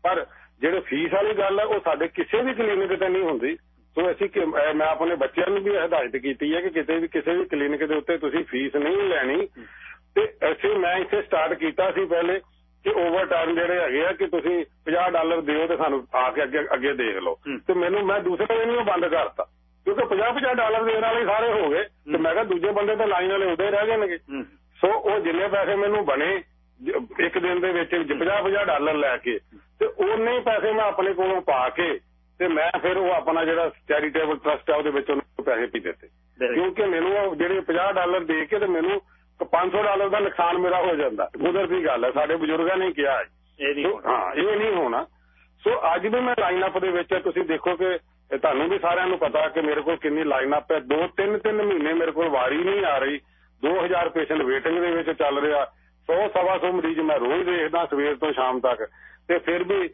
ਪਰ ਜਿਹੜੇ ਫੀਸ ਵਾਲੀ ਗੱਲ ਹੈ ਉਹ ਸਾਡੇ ਕਿਸੇ ਵੀ ਕਲੀਨਿਕ ਤੇ ਨਹੀਂ ਹੁੰਦੀ। ਸੋ ਅਸੀਂ ਮੈਂ ਆਪਣੇ ਬੱਚਿਆਂ ਨੂੰ ਵੀ ਹਦਾਇਤ ਕੀਤੀ ਹੈ ਕਿ ਕਿਤੇ ਵੀ ਕਿਸੇ ਵੀ ਕਲੀਨਿਕ ਦੇ ਉੱਤੇ ਤੁਸੀਂ ਫੀਸ ਨਹੀਂ ਲੈਣੀ। ਤੇ ਅਸੀਂ ਮੈਂ ਇੱਥੇ ਸਟਾਰਟ ਕੀਤਾ ਸੀ ਪਹਿਲੇ ਕਿ ਓਵਰ ਟਾਈਮ ਜਿਹੜੇ ਹੈਗੇ ਆ ਕਿ ਤੁਸੀਂ 50 ਡਾਲਰ ਦਿਓ ਤੇ ਸਾਨੂੰ ਆ ਕੇ ਅੱਗੇ ਅੱਗੇ ਦੇਖ ਲਓ। ਹੂੰ। ਤੇ ਮੈਨੂੰ ਮੈਂ ਦੂਸਰੇ ਦਿਨ ਹੀ ਉਹ ਬੰਦ ਕਰਤਾ। ਕਿਉਂਕਿ 50-50 ਡਾਲਰ ਦੇਣ ਵਾਲੇ ਸਾਰੇ ਹੋ ਗਏ। ਤੇ ਮੈਂ ਕਿਹਾ ਦੂਜੇ ਬੰਦੇ ਤਾਂ ਲਾਈਨ ਵਾਲੇ ਉਦੇ ਰਹਿ ਜਾਣਗੇ। ਹੂੰ। ਸੋ ਉਹ ਜਿੰਨੇ ਪੈਸੇ ਮੈਨੂੰ ਬਣੇ ਇੱਕ ਦਿਨ ਦੇ ਵਿੱਚ 50-50 ਡਾਲਰ ਲੈ ਕੇ ਤੇ ਉਹਨੇ ਹੀ ਪੈਸੇ ਮੈਂ ਆਪਣੇ ਕੋਲੋਂ ਪਾ ਕੇ ਤੇ ਮੈਂ ਫਿਰ ਉਹ ਆਪਣਾ ਜਿਹੜਾ ਚੈਰੀਟੇਬਲ ਟਰਸਟ ਹੈ ਉਹਦੇ ਵਿੱਚ ਉਹਨੂੰ ਪੈਸੇ ਵੀ ਦਿੱਤੇ. ਕਿਉਂਕਿ ਮੈਨੂੰ ਉਹ ਜਿਹੜੇ 50 ਡਾਲਰ ਦੇ ਕੇ ਤੇ ਮੈਨੂੰ 500 ਡਾਲਰ ਦਾ ਨੁਕਸਾਨ ਮੇਰਾ ਹੋ ਜਾਂਦਾ। ਕੁਦਰਤੀ ਗੱਲ ਹੈ ਸਾਡੇ ਬਜ਼ੁਰਗਾਂ ਨੇ ਕਿਹਾ ਹੈ। ਇਹ ਨਹੀਂ ਹੋਣਾ। ਸੋ ਅੱਜ ਵੀ ਮੈਂ ਲਾਈਨ ਅਪ ਦੇ ਵਿੱਚ ਤੁਸੀਂ ਦੇਖੋ ਕਿ ਤੁਹਾਨੂੰ ਵੀ ਸਾਰਿਆਂ ਨੂੰ ਪਤਾ ਕਿ ਮੇਰੇ ਕੋਲ ਕਿੰਨੀ ਲਾਈਨ ਅਪ ਹੈ। ਦੋ ਤਿੰਨ ਤਿੰਨ ਮਹੀਨੇ ਮੇਰੇ ਕੋਲ ਵਾਰੀ ਨਹੀਂ ਆ ਰਹੀ। 2000 ਪੇਸ਼ੈਂਟ ਵੇਟਿੰਗ ਦੇ ਵਿੱਚ ਚੱਲ ਰਿਹਾ। 100 ਸਵਾ ਸੌ ਮਰੀਜ਼ ਮੈਂ ਰੋਜ਼ ਦੇਖਦਾ ਸਵੇਰ ਤੋਂ ਸ਼ਾਮ ਤੱਕ। ਤੇ ਫਿਰ ਵੀ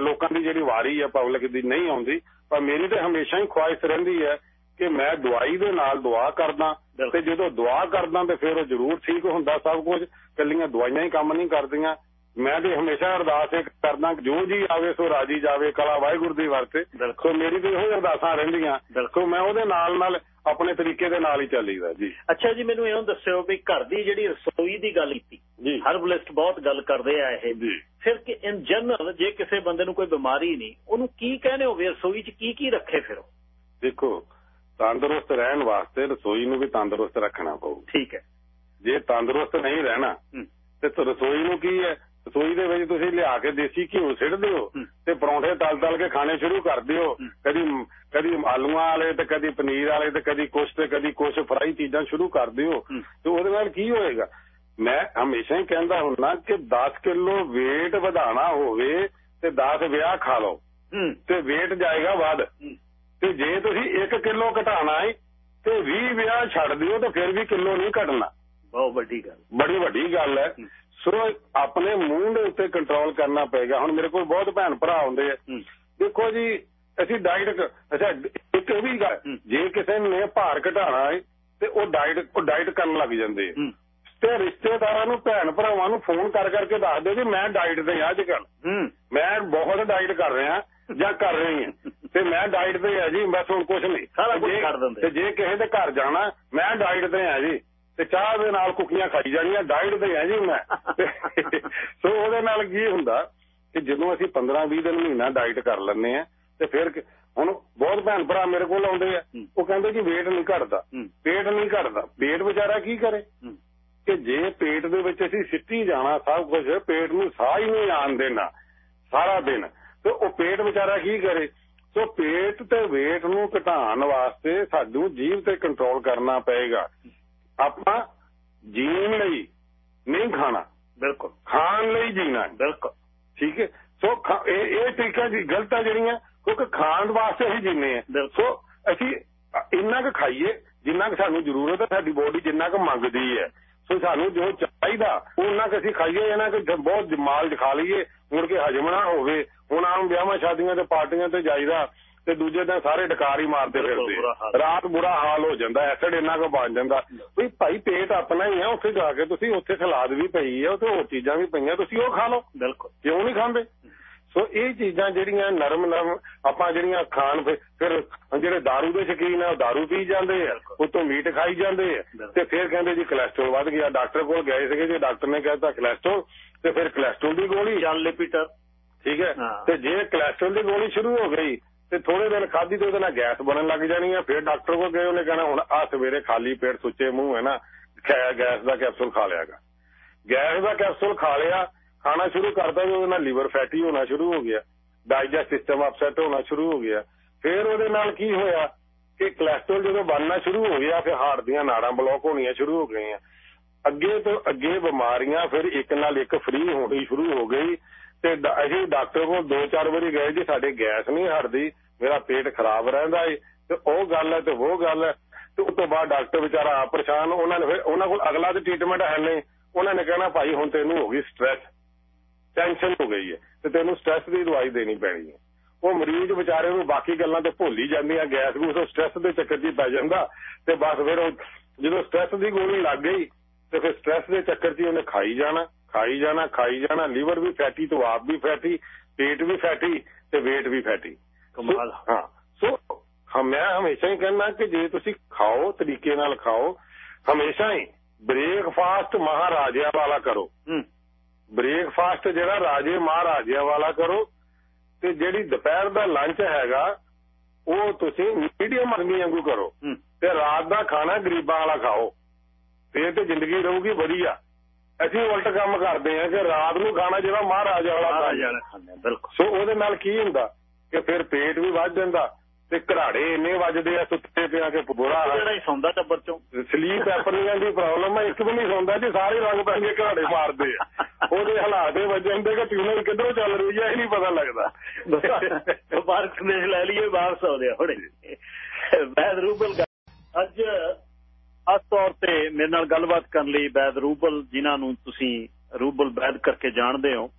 ਲੋਕਾਂ ਦੀ ਜਿਹੜੀ ਵਾਰੀ ਹੈ ਪਬਲਿਕ ਦੀ ਨਹੀਂ ਆਉਂਦੀ। ਪਰ ਮੇਰੀ ਤੇ ਹਮੇਸ਼ਾ ਹੀ ਖੁਆਇਸ਼ ਰਹਿੰਦੀ ਹੈ ਕਿ ਮੈਂ ਦਵਾਈ ਦੇ ਨਾਲ ਦੁਆ ਕਰਦਾ। ਤੇ ਜਦੋਂ ਦੁਆ ਕਰਦਾ ਤੇ ਫਿਰ ਉਹ ਜ਼ਰੂਰ ਠੀਕ ਹੁੰਦਾ ਸਭ ਕੁਝ। ਕੱਲੀਆਂ ਦਵਾਈਆਂ ਹੀ ਕੰਮ ਨਹੀਂ ਕਰਦੀਆਂ। ਮੈਂ ਤੇ ਹਮੇਸ਼ਾ ਅਰਦਾਸ ਇਹ ਕਰਦਾ ਕਿ ਜੋ ਜੀ ਆਵੇ ਸੋ ਰਾਜੀ ਜਾਵੇ ਕਲਾ ਵਾਹਿਗੁਰੂ ਦੀ ਵਰਤੇ। ਸੋ ਮੇਰੀ ਤੇ ਇਹੋ ਅਰਦਾਸਾਂ ਰਹਿੰਦੀਆਂ। ਸੋ ਮੈਂ ਉਹਦੇ ਨਾਲ ਨਾਲ ਆਪਣੇ ਤਰੀਕੇ ਦੇ ਨਾਲ ਹੀ ਚੱਲੀਦਾ ਜੀ। ਅੱਛਾ ਜੀ ਮੈਨੂੰ ਇਹੋ ਦੱਸਿਓ ਵੀ ਘਰ ਦੀ ਜਿਹੜੀ ਰਸੋਈ ਦੀ ਗੱਲ ਕੀਤੀ ਜੀ। ਹਰਬਲਿਸਟ ਬਹੁਤ ਗੱਲ ਕਰਦੇ ਆ ਇਹ। ਫਿਰ ਕਿ ਇਨ ਜਨਰਲ ਜੇ ਕਿਸੇ ਬੰਦੇ ਨੂੰ ਕੋਈ ਬਿਮਾਰੀ ਨਹੀਂ ਉਹਨੂੰ ਕੀ ਕਹਿੰਦੇ ਹੋਵੇ ਰਸੋਈ 'ਚ ਕੀ ਕੀ ਰੱਖੇ ਫਿਰ? ਦੇਖੋ ਤੰਦਰੁਸਤ ਰਹਿਣ ਵਾਸਤੇ ਰਸੋਈ ਨੂੰ ਵੀ ਤੰਦਰੁਸਤ ਰੱਖਣਾ ਪਊ। ਠੀਕ ਹੈ। ਜੇ ਤੰਦਰੁਸਤ ਨਹੀਂ ਰਹਿਣਾ ਤ- ਰਸੋਈ ਨੂੰ ਕੀ ਹੈ? ਰਸੋਈ ਦੇ ਵਿੱਚ ਤੁਸੀਂ ਲਿਆ ਕੇ ਦੇਸੀ ਘਿਓ ਸਿੱਟ ਦਿਓ ਹੂੰ। ਤੇ ਪਰੌਂਠੇ ਤਲ ਤਲ ਕੇ ਖਾਣੇ ਸ਼ੁਰੂ ਕਰ ਦਿਓ ਹੂੰ। ਕਦੀ ਕਦੀ ਆਲੂਆਂ ਵਾਲੇ ਤੇ ਕਦੀ ਪਨੀਰ ਵਾਲੇ ਤੇ ਕਦੀ ਕੁਛ ਤੇ ਕਦੀ ਕੁਛ ਫਰਾਈ ਚੀਜ਼ਾਂ ਸ਼ੁਰੂ ਕਰ ਦਿਓ ਹੂੰ। ਤੇ ਉਹਦੇ ਨਾਲ ਕੀ ਹੋਏਗਾ ਮੈਂ ਹਮੇਸ਼ਾ ਹੀ ਕਹਿੰਦਾ ਹੁੰਨਾ ਕਿ 10 ਕਿਲੋ weight ਵਧਾਣਾ ਹੋਵੇ ਤੇ 10 ਵਿਆਹ ਖਾ ਲਓ ਤੇ weight ਜਾਏਗਾ ਵੱਧ। ਤੇ ਜੇ ਤੁਸੀਂ 1 ਕਿਲੋ ਘਟਾਣਾ ਹੈ ਤੇ 20 ਵਿਆਹ ਛੱਡ ਦਿਓ ਤੇ ਫਿਰ ਵੀ ਕਿਲੋ ਨਹੀਂ ਘਟਣਾ ਬਹੁਤ ਵੱਡੀ ਗੱਲ ਬੜੀ ਵੱਡੀ ਗੱਲ ਹੂੰ। ਸੋ ਆਪਣੇ ਮੂੰਹ ਦੇ ਉੱਤੇ ਕੰਟਰੋਲ ਕਰਨਾ ਪਏਗਾ ਹੁਣ ਮੇਰੇ ਕੋਲ ਬਹੁਤ ਭੈਣ ਭਰਾ ਆਉਂਦੇ ਆ। ਦੇਖੋ ਜੀ ਅਸੀਂ ਡਾਈਟ ਅੱਛਾ ਇੱਕ ਇਹ ਵੀ ਗੱਲ। ਜੇ ਕਿਸੇ ਨੇ ਭਾਰ ਘਟਾਣਾ ਹੈ ਤੇ ਉਹ ਡਾਈਟ ਉਹ ਡਾਈਟ ਕਰਨ ਲੱਗ ਜਾਂਦੇ ਆ। ਤੇ ਰਿਸ਼ਤੇਦਾਰਾਂ ਨੂੰ ਭੈਣ ਭਰਾਵਾਂ ਨੂੰ ਫੋਨ ਕਰ ਕਰਕੇ ਦੱਸਦੇ ਜੀ ਮੈਂ ਡਾਈਟ ਤੇ ਆ ਅੱਜ ਕੱਲ ਮੈਂ ਬਹੁਤ ਡਾਈਟ ਕਰ ਰਿਹਾ ਜਾਂ ਕਰ ਰਹੀ ਹਾਂ। ਤੇ ਮੈਂ ਡਾਈਟ ਤੇ ਆ ਜੀ ਬਸ ਹੁਣ ਕੁਝ ਨਹੀਂ। ਸਾਰਾ ਕੁਝ ਛੱਡ ਦਿੰਦੇ। ਤੇ ਜੇ ਕਿਸੇ ਦੇ ਘਰ ਜਾਣਾ ਮੈਂ ਡਾਈਟ ਤੇ ਆ ਜੀ। ਤੇ ਚਾਹ ਦੇ ਨਾਲ ਕੁਕੀਆਂ ਖਾਈ ਜਾਣੀਆਂ ਡਾਈਟ ਤੇ ਹੈ ਜੀ ਮੈਂ। ਸੋ ਉਹਦੇ ਨਾਲ ਕੀ ਹੁੰਦਾ ਕਿ ਜਦੋਂ ਅਸੀਂ 15-20 ਦਿਨ ਮਹੀਨਾ ਡਾਈਟ ਕਰ ਲੈਂਦੇ ਆ ਤੇ ਫਿਰ ਹੁਣ ਬਹੁਤ ਭੈਣ ਭਰਾ ਮੇਰੇ ਕੋਲ ਆਉਂਦੇ ਆ। ਉਹ ਕਹਿੰਦੇ ਕਿ weight ਨਹੀਂ ਘਟਦਾ। ਪੇਟ ਨਹੀਂ ਘਟਦਾ। ਪੇਟ ਵਿਚਾਰਾ ਕੀ ਕਰੇ? ਕਿ ਜੇ ਪੇਟ ਦੇ ਵਿੱਚ ਅਸੀਂ ਸਿੱਟੀ ਜਾਣਾ ਸਭ ਕੁਝ ਪੇਟ ਨੂੰ ਸਾਹ ਹੀ ਨਹੀਂ ਆਣ ਦੇਣਾ ਸਾਰਾ ਦਿਨ। ਤੇ ਉਹ ਪੇਟ ਵਿਚਾਰਾ ਕੀ ਕਰੇ? ਸੋ ਪੇਟ ਤੇ weight ਨੂੰ ਘਟਾਉਣ ਵਾਸਤੇ ਸਾਨੂੰ ਜੀਵ ਤੇ ਕੰਟਰੋਲ ਕਰਨਾ ਪਏਗਾ। ਆਪਾਂ ਜੀਣ ਲਈ ਨਹੀਂ ਖਾਣਾ। ਬਿਲਕੁਲ। ਖਾਣ ਲਈ ਜੀਣਾ। ਬਿਲਕੁਲ। ਠੀਕ ਹੈ? ਸੋ ਇਹ ਇਹ ਤਰੀਕਾ ਜੀ ਗਲਤ ਆ ਜਿਹੜੀਆਂ ਕਿਉਂਕਿ ਖਾਣ ਵਾਸਤੇ ਹੀ। ਜੀਨੇ ਆ ਸੋ ਅਸੀਂ ਇੰਨਾ ਕੁ ਖਾਈਏ ਜਿੰਨਾ ਕੁ ਸਾਨੂੰ ਜ਼ਰੂਰਤ ਹੈ ਸਾਡੀ ਬੋਡੀ ਜਿੰਨਾ ਕੁ ਮੰਗਦੀ ਹੈ। ਸੋ ਸਾਨੂੰ ਜੋ ਚਾਹੀਦਾ ਉਹਨਾਂ ਕੁ ਅਸੀਂ ਖਾਈਏ ਇਹਨਾਂ ਕਿ ਬਹੁਤ ਮਾਲ ਖਾ ਲਈਏ। ਮੁੜ ਕੇ ਹਜਮ ਨਾ ਹੋਵੇ। ਹੁਣ ਆਮ ਵਿਆਹਾਂ ਸ਼ਾਦੀਆਂ ਤੇ ਪਾਰਟੀਆਂ ਤੇ ਜਾਈਦਾ ਤੇ ਦੂਜੇ ਦਿਨ ਸਾਰੇ ਡਕਾਰ ਹੀ ਮਾਰਦੇ ਬਿਲਕੁਲ, ਫਿਰਦੇ ਬੁਰਾ ਹਾਲ। ਰਾਤ ਬੁਰਾ ਹਾਲ ਹੋ ਜਾਂਦਾ ਐਸਿਡ ਇੰਨਾ ਕੁ ਬਣ ਜਾਂਦਾ ਵੀ ਭਾਈ ਪੇਟ ਆਪਣਾ ਹੀ ਆ ਉੱਥੇ ਜਾ ਕੇ ਤੁਸੀਂ ਉੱਥੇ ਸਲਾਦ ਵੀ ਪਈ ਆ ਉੱਥੇ ਹੋਰ ਚੀਜ਼ਾਂ ਵੀ ਪਈਆਂ ਤੁਸੀਂ ਉਹ ਖਾ ਲਓ ਬਿਲਕੁਲ ਕਿਉਂ ਨਹੀਂ ਖਾਂਦੇ ਸੋ ਇਹ ਚੀਜ਼ਾਂ ਜਿਹੜੀਆਂ ਨਰਮ ਨਰਮ ਆਪਾਂ ਜਿਹੜੀਆਂ ਖਾਣ ਫਿਰ- ਫਿਰ ਜਿਹੜੇ दारू ਦੇ ਸ਼ਕੀਨ ਆ ਉਹ दारू ਪੀ ਜਾਂਦੇ ਆ ਉਤੋਂ ਮੀਟ ਖਾਈ ਜਾਂਦੇ ਆ ਤੇ ਫਿਰ ਕਹਿੰਦੇ ਜੀ ਕੋਲੇਸਟ੍ਰੋਲ ਵੱਧ ਗਿਆ ਡਾਕਟਰ ਕੋਲ ਗਏ ਸੀਗੇ ਜੇ ਡਾਕਟਰ ਨੇ ਕਹਿਤਾ ਕੋਲੇਸਟ੍ਰੋਲ ਤੇ ਫਿਰ ਕੋਲੇਸਟ੍ਰੋਲ ਦੀ ਗੋਲੀ ਚੱਲ ਲਿਪੀਟਰ ਠੀਕ ਹੈ ਹਾਂ। ਤੇ ਜੇ ਕੋਲੇਸਟ੍ਰੋਲ ਦੀ ਗੋਲੀ ਸ਼ੁਰੂ ਹੋ ਗਈ ਤੇ ਥੋੜੇ ਦਿਨ ਖਾਧੀ ਤੇ ਉਹਦੇ ਨਾਲ ਗੈਸ ਬਣਨ ਲੱਗ ਜਾਣੀ ਆ, ਫਿਰ ਡਾਕਟਰ ਕੋਲ ਗਏ, ਉਹਨੇ ਕਹਿਣਾ ਹੁਣ ਆ ਸਵੇਰੇ ਖਾਲੀ ਪੇਟ ਸੁੱਚੇ ਮੂੰਹ ਹੈ ਨਾ ਗੈਸ ਦਾ ਕੈਪਸੂਲ ਖਾ ਲਿਆਗਾ ਗੈਸ ਦਾ ਕੈਪਸੂਲ ਖਾ ਲਿਆ, ਖਾਣਾ ਸ਼ੁਰੂ ਕਰਦਾ ਤੇ ਉਹਦੇ ਨਾਲ ਲੀਵਰ ਫੈਟੀ ਹੋਣਾ ਸ਼ੁਰੂ ਹੋ ਗਿਆ ਡਾਈਜੈਸਟ ਸਿਸਟਮ ਅਪਸੈਟ ਹੋਣਾ ਸ਼ੁਰੂ ਹੋ ਗਿਆ। ਫਿਰ ਉਹਦੇ ਨਾਲ ਕੀ ਹੋਇਆ ਕਿ ਕੋਲੇਸਟ੍ਰੋਲ ਜਦੋਂ ਬਣਨਾ ਸ਼ੁਰੂ ਹੋ ਗਿਆ, ਫਿਰ ਹਾਰਟ ਦੀਆਂ ਨਾੜਾਂ ਬਲੌਕ ਹੋਣੀਆਂ ਸ਼ੁਰੂ ਹੋ ਗਈਆਂ। ਅੱਗੇ ਤੋਂ ਅੱਗੇ ਬਿਮਾਰੀਆਂ ਫਿਰ ਇੱਕ ਨਾਲ ਇੱਕ ਫ੍ਰੀ ਹੋਣੀ ਸ਼ੁਰੂ ਹੋ ਗਈ। ਤੇ ਅਸੀਂ ਡਾਕਟਰ ਕੋਲ ਦੋ ਚਾਰ ਵਾਰੀ ਗਏ ਜੀ, ਸਾਡੇ ਗੈਸ ਨਹੀਂ ਹਟਦੀ, ਮੇਰਾ ਪੇਟ ਖਰਾਬ ਰਹਿੰਦਾ ਏ। ਤੇ ਉਹ ਗੱਲ ਹੈ ਤੇ ਉਹ ਗੱਲ ਹੈ। ਤੇ ਉਸ ਤੋਂ ਬਾਅਦ ਡਾਕਟਰ ਵਿਚਾਰਾ ਆਪ ਪਰੇਸ਼ਾਨ, ਉਹਨਾਂ ਨੇ ਫਿਰ ਉਹਨਾਂ ਕੋਲ ਅਗਲਾ ਤੇ ਟ੍ਰੀਟਮੈਂਟ ਹੈ ਨਹੀਂ। ਉਹਨਾਂ ਨੇ ਕਹਿਣਾ, ਭਾਈ, ਹੁਣ ਤੈਨੂੰ ਹੋ ਗਈ ਸਟ੍ਰੈਸ ਟੈਨਸ਼ਨ ਹੋ ਗਈ ਹੈ ਤੇ ਤੈਨੂੰ ਸਟ੍ਰੈਸ ਦੀ ਦਵਾਈ ਦੇਣੀ ਪੈਣੀ ਹੈ ਉਹ ਮਰੀਜ਼ ਵਿਚਾਰੇ ਨੂੰ ਬਾਕੀ ਗੱਲਾਂ ਤੇ ਭੁੱਲ ਹੀ ਜਾਂਦੀਆਂ। ਗੈਸ ਗੂਸ ਉਹ ਸਟ੍ਰੈਸ ਦੇ ਚੱਕਰ 'ਚ ਪੈ ਜਾਂਦਾ। ਤੇ ਬਸ ਫਿਰ ਉਹ ਜਦੋਂ ਸਟ੍ਰੈਸ ਦੀ ਗੋਲੀ ਲੱਗ ਗਈ, ਤੇ ਫਿਰ ਸਟ੍ਰੈਸ ਦੇ ਚੱਕਰ 'ਚ ਹੀ ਉਹਨੇ ਖਾਈ ਜਾਣਾ। ਖਾਈ ਜਾਣਾ ਖਾਈ ਜਾਣਾ ਲੀਵਰ ਵੀ ਫੈਟੀ ਤੋਂ ਆਪ ਵੀ ਫੈਟੀ ਪੇਟ ਵੀ ਫੈਟੀ ਤੇ weight ਵੀ ਫੈਟੀ। ਕਮਾਲ। ਹਾਂ ਸੋ ਮੈਂ ਹਮੇਸ਼ਾ ਹੀ ਕਹਿੰਦਾ ਕਿ ਜੇ ਤੁਸੀਂ ਖਾਓ ਤਰੀਕੇ ਨਾਲ ਖਾਓ ਹਮੇਸ਼ਾ ਹੀ ਬ੍ਰੇਕਫਾਸਟ ਮਹਾਰਾਜਿਆਂ ਵਾਲਾ ਕਰੋ। ਬ੍ਰੇਕਫਾਸਟ ਜਿਹੜਾ ਰਾਜੇ ਮਹਾਰਾਜਿਆਂ ਵਾਲਾ ਕਰੋ ਤੇ ਜਿਹੜੀ ਦੁਪਹਿਰ ਦਾ ਲੰਚ ਹੈਗਾ ਉਹ ਤੁਸੀਂ ਮੀਡੀਅਮ ਆਦਮੀ ਵਾਂਗੂ ਕਰੋ ਤੇ ਰਾਤ ਦਾ ਖਾਣਾ ਗਰੀਬਾਂ ਵਾਲਾ ਖਾਓ। ਫੇਰ ਤੇ ਜ਼ਿੰਦਗੀ ਰਹੂਗੀ ਵਧੀਆ। ਅਸੀਂ ਉਲਟ ਕੰਮ ਕਰਦੇ ਹਾਂ ਕਿ ਰਾਤ ਨੂੰ ਖਾਣਾ ਜਿਹੜਾ ਮਹਾਰਾਜਾ ਵਾਲਾ ਮਹਾਰਾਜ ਖਾਈਏ। ਵਾਲਾ ਖਾਂਦੇ ਆ, ਬਿਲਕੁਲ। ਸੋ ਉਹਦੇ ਨਾਲ ਕੀ ਹੁੰਦਾ ਕਿ ਫਿਰ ਪੇਟ ਵੀ ਵੱਧ ਜਾਂਦਾ ਤੇ ਘਰਾੜੇ ਇੰਨੇ ਵੱਜਦੇ ਆ ਸੁੱਤੇ ਪਿਆ ਕਿ ਬੁਰਾ ਹਾਲ। ਜਿਹੜਾ ਹੀ ਸੌਂਦਾ ਟੱਬਰ ਚੋਂ। ਸਲੀਪ ਐਪਨੀਆ ਦੀ ਪ੍ਰੋਬਲਮ ਹੈ ਇੱਕ ਵੀ ਨਹੀਂ ਸੌਂਦਾ ਜੀ ਸਾਰੇ ਰੰਗ ਪੈਂਦੇ ਘਰਾੜੇ ਮਾਰਦੇ ਆ। ਉਹਦੇ ਹਾਲਾਤ ਇਹ ਵਜੇ ਹੁੰਦੇ ਕਿ ਟਿਊਨਲ ਕਿੱਧਰੋਂ ਚੱਲ ਰਹੀ ਹੈ ਇਹ ਨਹੀਂ ਪਤਾ ਲੱਗਦਾ। ਵਪਾਰਕ ਸੰਦੇਸ਼ ਲੈ ਲਈਏ ਵਾਪਸ ਆਉਂਦੇ ਆ ਹੁਣੇ। ਰੂਬਲ ਅੱਜ ਖਾਸ ਤੌਰ ਤੇ ਮੇਰੇ ਨਾਲ ਗੱਲਬਾਤ ਕਰਨ ਲਈ ਵੈਦ ਰੂਬਲ ਜਿਨ੍ਹਾਂ ਨੂੰ ਤੁਸੀਂ ਰੂਬਲ ਵੈਦ ਕਰਕੇ ਜਾਣਦੇ ਹੋ,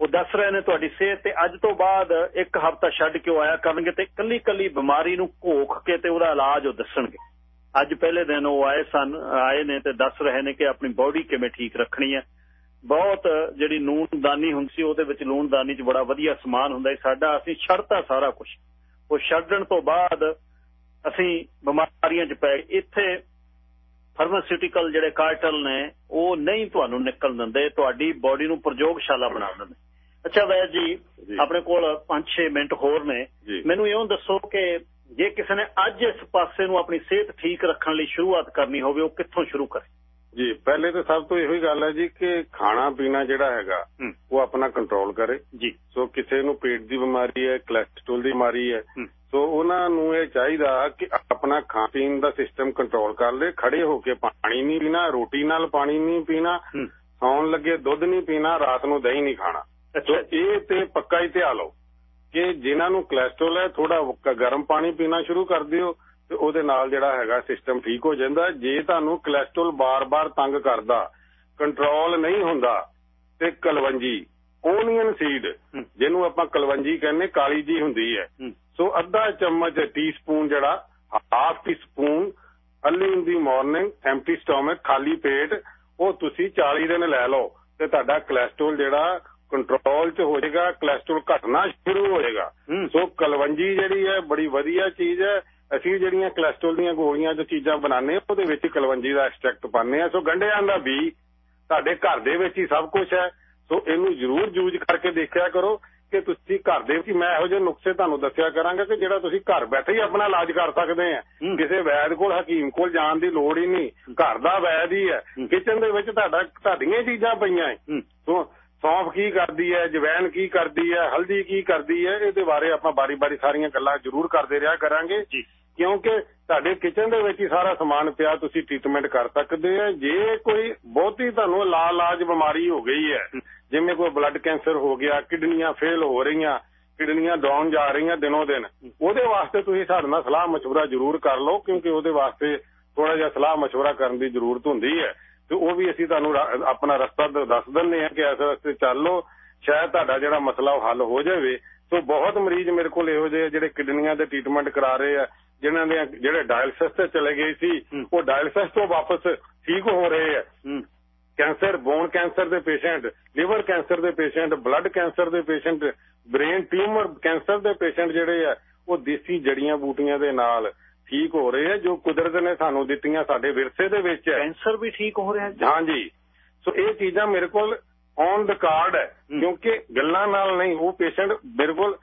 ਉਹ ਦੱਸ ਰਹੇ ਨੇ ਤੁਹਾਡੀ ਸਿਹਤ ਤੇ ਅੱਜ ਤੋਂ ਬਾਅਦ ਇੱਕ ਹਫ਼ਤਾ ਛੱਡ ਕੇ ਉਹ ਆਇਆ ਕਰਨਗੇ ਤੇ ਕੱਲੀ ਕੱਲੀ ਬਿਮਾਰੀ ਨੂੰ ਘੋਖ ਕੇ ਤੇ ਉਹਦਾ ਇਲਾਜ ਉਹ ਦੱਸਣਗੇ। ਅੱਜ ਪਹਿਲੇ ਦਿਨ ਉਹ ਆਏ ਸਨ, ਆਏ ਨੇ ਤੇ ਦੱਸ ਰਹੇ ਨੇ ਕਿ ਆਪਣੀ ਬਾਡੀ ਕਿਵੇਂ ਠੀਕ ਰੱਖਣੀ ਹੈ। ਬਹੁਤ ਜਿਹੜੀ ਨੂਨਦਾਨੀ ਹੁੰਦੀ ਸੀ, ਉਹਦੇ ਵਿੱਚ ਲੂਣਦਾਨੀ 'ਚ ਬੜਾ ਵਧੀਆ ਸਮਾਨ ਹੁੰਦਾ ਸੀ। ਸਾਡਾ ਅਸੀਂ ਛੱਡਤਾ ਸਾਰਾ ਕੁਝ ਉਹ ਛੱਡਣ ਤੋਂ ਬਾਅਦ ਅਸੀਂ ਬਿਮਾਰੀਆਂ 'ਚ ਪੈ ਇੱਥੇ ਫਾਰਮਾਸਿਊਟੀਕਲ ਜਿਹੜੇ ਕਾਰਟਲ ਨੇ ਉਹ ਨਹੀਂ ਤੁਹਾਨੂੰ ਨਿਕਲ ਦਿੰਦੇ ਤੁਹਾਡੀ ਬਾਡੀ ਨੂੰ ਪ੍ਰਯੋਗਸ਼ਾਲਾ ਬਣਾ ਦਿੰਦੇ ਅੱਛਾ ਵੈਦ ਜੀ। ਆਪਣੇ ਕੋਲ 5-6 ਮਿੰਟ ਹੋਰ ਨੇ। ਮੈਨੂੰ ਇਉਂ ਦੱਸੋ ਕਿ ਜੇ ਕਿਸੇ ਨੇ ਅੱਜ ਇਸ ਪਾਸੇ ਨੂੰ ਆਪਣੀ ਸਿਹਤ ਠੀਕ ਰੱਖਣ ਲਈ ਸ਼ੁਰੂਆਤ ਕਰਨੀ ਹੋਵੇ ਉਹ ਕਿੱਥੋਂ ਸ਼ੁਰੂ ਕਰੇ ਜੀ ਪਹਿਲੇ ਤਾਂ ਸਭ ਤੋਂ ਇਹੋ ਹੀ ਗੱਲ ਹੈ ਜੀ ਕਿ ਖਾਣਾ ਪੀਣਾ ਜਿਹੜਾ ਹੈਗਾ ਹੂੰ। ਉਹ ਆਪਣਾ ਕੰਟਰੋਲ ਕਰੇ ਜੀ ਸੋ ਕਿਸੇ ਨੂੰ ਪੇਟ ਦੀ ਬਿਮਾਰੀ ਹੈ ਕੋਲੇਸਟ੍ਰੋਲ ਦੀ ਬਿਮਾਰੀ ਹੈ ਹੂੰ। ਸੋ ਉਹਨਾਂ ਨੂੰ ਇਹ ਚਾਹੀਦਾ ਕਿ ਆਪਣਾ ਖਾਣ ਪੀਣ ਦਾ ਸਿਸਟਮ ਕੰਟਰੋਲ ਕਰ ਲੈ ਖੜੇ ਹੋ ਕੇ ਪਾਣੀ ਨਹੀਂ ਪੀਣਾ ਰੋਟੀ ਨਾਲ ਪਾਣੀ ਨਹੀਂ ਪੀਣਾ ਹੂੰ। ਸੌਣ ਲੱਗੇ ਦੁੱਧ ਨਹੀਂ ਪੀਣਾ ਰਾਤ ਨੂੰ ਦਹੀਂ ਨਹੀਂ ਖਾਣਾ ਸੋ ਅੱਛਾ ਇਹ ਤੇ ਪੱਕਾ ਹੀ ਧਿਆਨ ਲਓ ਕਿ ਜਿਨ੍ਹਾਂ ਨੂੰ ਕੋਲੇਸਟ੍ਰੋਲ ਹੈ ਥੋੜਾ ਗਰਮ ਪਾਣੀ ਪੀਣਾ ਸ਼ੁਰੂ ਕਰ ਦਿਓ ਤੇ ਉਹਦੇ ਨਾਲ ਜਿਹੜਾ ਹੈਗਾ ਸਿਸਟਮ ਠੀਕ ਹੋ ਜਾਂਦਾ ਜੇ ਤੁਹਾਨੂੰ ਕੋਲੇਸਟ੍ਰੋਲ ਬਾਰ-ਬਾਰ ਤੰਗ ਕਰਦਾ ਕੰਟਰੋਲ ਨਹੀਂ ਹੁੰਦਾ ਤੇ ਕਲਵੰਜੀ ਓਨੀਅਨ ਸੀਡ। ਜਿਹਨੂੰ ਆਪਾਂ ਕਲਵੰਜੀ ਕਹਿੰਦੇ ਕਾਲੀ ਜੀ ਹੁੰਦੀ ਹੈ। ਸੋ ਅੱਧਾ ਚਮਚ ਟੀਸਪੂਨ ਜਿਹੜਾ half teaspoon early in the morning empty stomach ਖਾਲੀ ਪੇਟ ਉਹ ਤੁਸੀਂ 40 ਦਿਨ ਲੈ ਲਓ ਤੇ ਤੁਹਾਡਾ ਕੋਲੇਸਟ੍ਰੋਲ ਜਿਹੜਾ ਕੰਟਰੋਲ 'ਚ ਹੋ ਜਾਏਗਾ ਕੋਲੇਸਟ੍ਰੋਲ ਘਟਣਾ ਸ਼ੁਰੂ ਹੋ ਜਾਏਗਾ ਹੂੰ। ਸੋ ਕਲਵੰਜੀ ਜਿਹੜੀ ਹੈ ਬੜੀ ਵਧੀਆ ਚੀਜ਼ ਹੈ ਅਸੀਂ ਜਿਹੜੀਆਂ ਕੋਲੇਸਟ੍ਰੋਲ ਦੀਆਂ ਗੋਲੀਆਂ ਜੋ ਚੀਜ਼ਾਂ ਬਣਾਉਂਦੇ ਹਾਂ ਉਹਦੇ ਵਿੱਚ ਕਲਵੰਜੀ ਦਾ ਐਕਸਟ੍ਰੈਕਟ ਪਾਉਂਦੇ ਆ ਸੋ ਗੰਢਿਆਂ ਦਾ ਵੀ ਤੁਹਾਡੇ ਘਰ ਦੇ ਵਿੱਚ ਹੀ ਸਭ ਕੁਝ ਹੈ। ਸੋ ਇਹਨੂੰ ਜ਼ਰੂਰ ਯੂਜ਼ ਕਰਕੇ ਦੇਖਿਆ ਕਰੋ ਕਿ ਤੁਸੀਂ ਘਰ ਦੇ ਵਿੱਚ ਮੈਂ ਇਹੋ ਜਿਹੇ ਨੁਕਸੇ ਤੁਹਾਨੂੰ ਦੱਸਿਆ ਕਰਾਂਗਾ ਕਿ ਜਿਹੜਾ ਤੁਸੀਂ ਘਰ ਬੈਠੇ ਹੀ ਆਪਣਾ ਇਲਾਜ ਕਰ ਸਕਦੇ ਆ। ਕਿਸੇ ਵੈਦ ਕੋਲ ਹਕੀਮ ਕੋਲ ਜਾਣ ਦੀ ਲੋੜ ਹੀ ਨਹੀਂ। ਘਰ ਦਾ ਵੈਦ ਹੀ ਹੈ। ਕਿਚਨ ਦੇ ਵਿੱਚ ਤੁਹਾਡਾ ਤੁਹਾਡੀਆਂ ਚੀਜ਼ਾਂ ਪਈਆਂ ਹੈ। ਸੋ ਸੌਂਫ ਕੀ ਕਰਦੀ ਹੈ ਜਵੈਨ ਕੀ ਕਰਦੀ ਹੈ ਹਲਦੀ ਕੀ ਕਰਦੀ ਹੈ ਇਹਦੇ ਬਾਰੇ ਆਪਾਂ ਬਾਰੀ-ਬਾਰੀ ਸਾਰੀਆਂ ਗੱਲਾਂ ਜ਼ਰੂਰ ਕਰਦੇ ਰਿਹਾ ਕਰਾਂਗੇ। ਕਿਉਂਕਿ ਤੁਹਾਡੇ ਕਿਚਨ ਦੇ ਵਿੱਚ ਹੀ ਸਾਰਾ ਸਮਾਨ ਪਿਆ ਤੁਸੀਂ ਟ੍ਰੀਟਮੈਂਟ ਕਰ ਸਕਦੇ ਆ ਜੇ ਕੋਈ ਬਹੁਤੀ ਤੁਹਾਨੂੰ ਲਾਲਾਜ ਬਿਮਾਰੀ ਹੋ ਗਈ ਹੈ ਜਿਵੇਂ ਕੋਈ ਬਲੱਡ ਕੈਂਸਰ ਹੋ ਗਿਆ ਕਿਡਨੀਆਂ ਫੇਲ ਹੋ ਰਹੀਆਂ ਕਿਡਨੀਆਂ ਡਾਊਨ ਜਾ ਰਹੀਆਂ ਦਿਨੋਂ ਦਿਨ ਉਹਦੇ ਵਾਸਤੇ ਤੁਸੀਂ ਸਾਡੇ ਨਾਲ ਸਲਾਹ مشورہ ਜ਼ਰੂਰ ਕਰ ਲਓ ਕਿਉਂਕਿ ਉਹਦੇ ਵਾਸਤੇ ਥੋੜਾ ਜਿਹਾ ਸਲਾਹ مشورہ ਕਰਨ ਦੀ ਜ਼ਰੂਰਤ ਹੁੰਦੀ ਹੈ ਤੇ ਉਹ ਵੀ ਅਸੀਂ ਤੁਹਾਨੂੰ ਆਪਣਾ ਰਸਤਾ ਦੱਸ ਦਿੰਦੇ ਆ ਕਿ ਇਸ ਰਸਤੇ ਚੱਲੋ ਸ਼ਾਇਦ ਤੁਹਾਡਾ ਜਿਹੜਾ ਮਸਲਾ ਉਹ ਹੱਲ ਹੋ ਜਾਵੇ ਸੋ ਬਹੁਤ ਮਰੀਜ਼ ਮੇਰੇ ਕੋਲ ਇਹੋ ਜਿਹੇ ਜਿਹੜੇ ਕਿਡਨੀਆਂ ਦੇ ਟ੍ਰੀਟਮੈਂਟ ਕਰਾ ਰਹੇ ਆ ਜਿਨ੍ਹਾਂ ਦੇ ਜਿਹੜੇ ਡਾਇਲਸਿਸ ਤੇ ਚਲੇ ਗਏ ਸੀ ਉਹ ਡਾਇਲਸਿਸ ਤੋਂ ਵਾਪਸ ਠੀਕ ਹੋ ਰਹੇ ਆ। ਕੈਂਸਰ ਬੋਨ ਕੈਂਸਰ ਦੇ ਪੇਸ਼ੈਂਟ ਲਿਵਰ ਕੈਂਸਰ ਦੇ ਪੇਸ਼ੈਂਟ ਬਲੱਡ ਕੈਂਸਰ ਦੇ ਪੇਸ਼ੈਂਟ ਬ੍ਰੇਨ ਟਿਊਮਰ ਕੈਂਸਰ ਦੇ ਪੇਸ਼ੈਂਟ ਜਿਹੜੇ ਆ ਉਹ ਦੇਸੀ ਜੜੀਆਂ ਬੂਟੀਆਂ ਦੇ ਨਾਲ ਠੀਕ ਹੋ ਰਹੇ ਆ ਜੋ ਕੁਦਰਤ ਨੇ ਸਾਨੂੰ ਦਿੱਤੀਆਂ ਸਾਡੇ ਵਿਰਸੇ ਦੇ ਵਿੱਚ ਹੈ ਕੈਂਸਰ ਵੀ ਠੀਕ ਹੋ ਰਿਹਾ ਹਾਂਜੀ। ਸੋ ਇਹ ਚੀਜ਼ਾਂ ਮੇਰੇ ਕੋਲ ਔਨ ਦਾ ਕਾਰਡ ਹੈ ਕਿਉਂਕਿ ਗੱਲਾਂ ਨਾਲ ਨਹੀਂ ਉਹ ਪੇਸ਼ੈਂਟ ਮੇਰੇ ਕੋਲ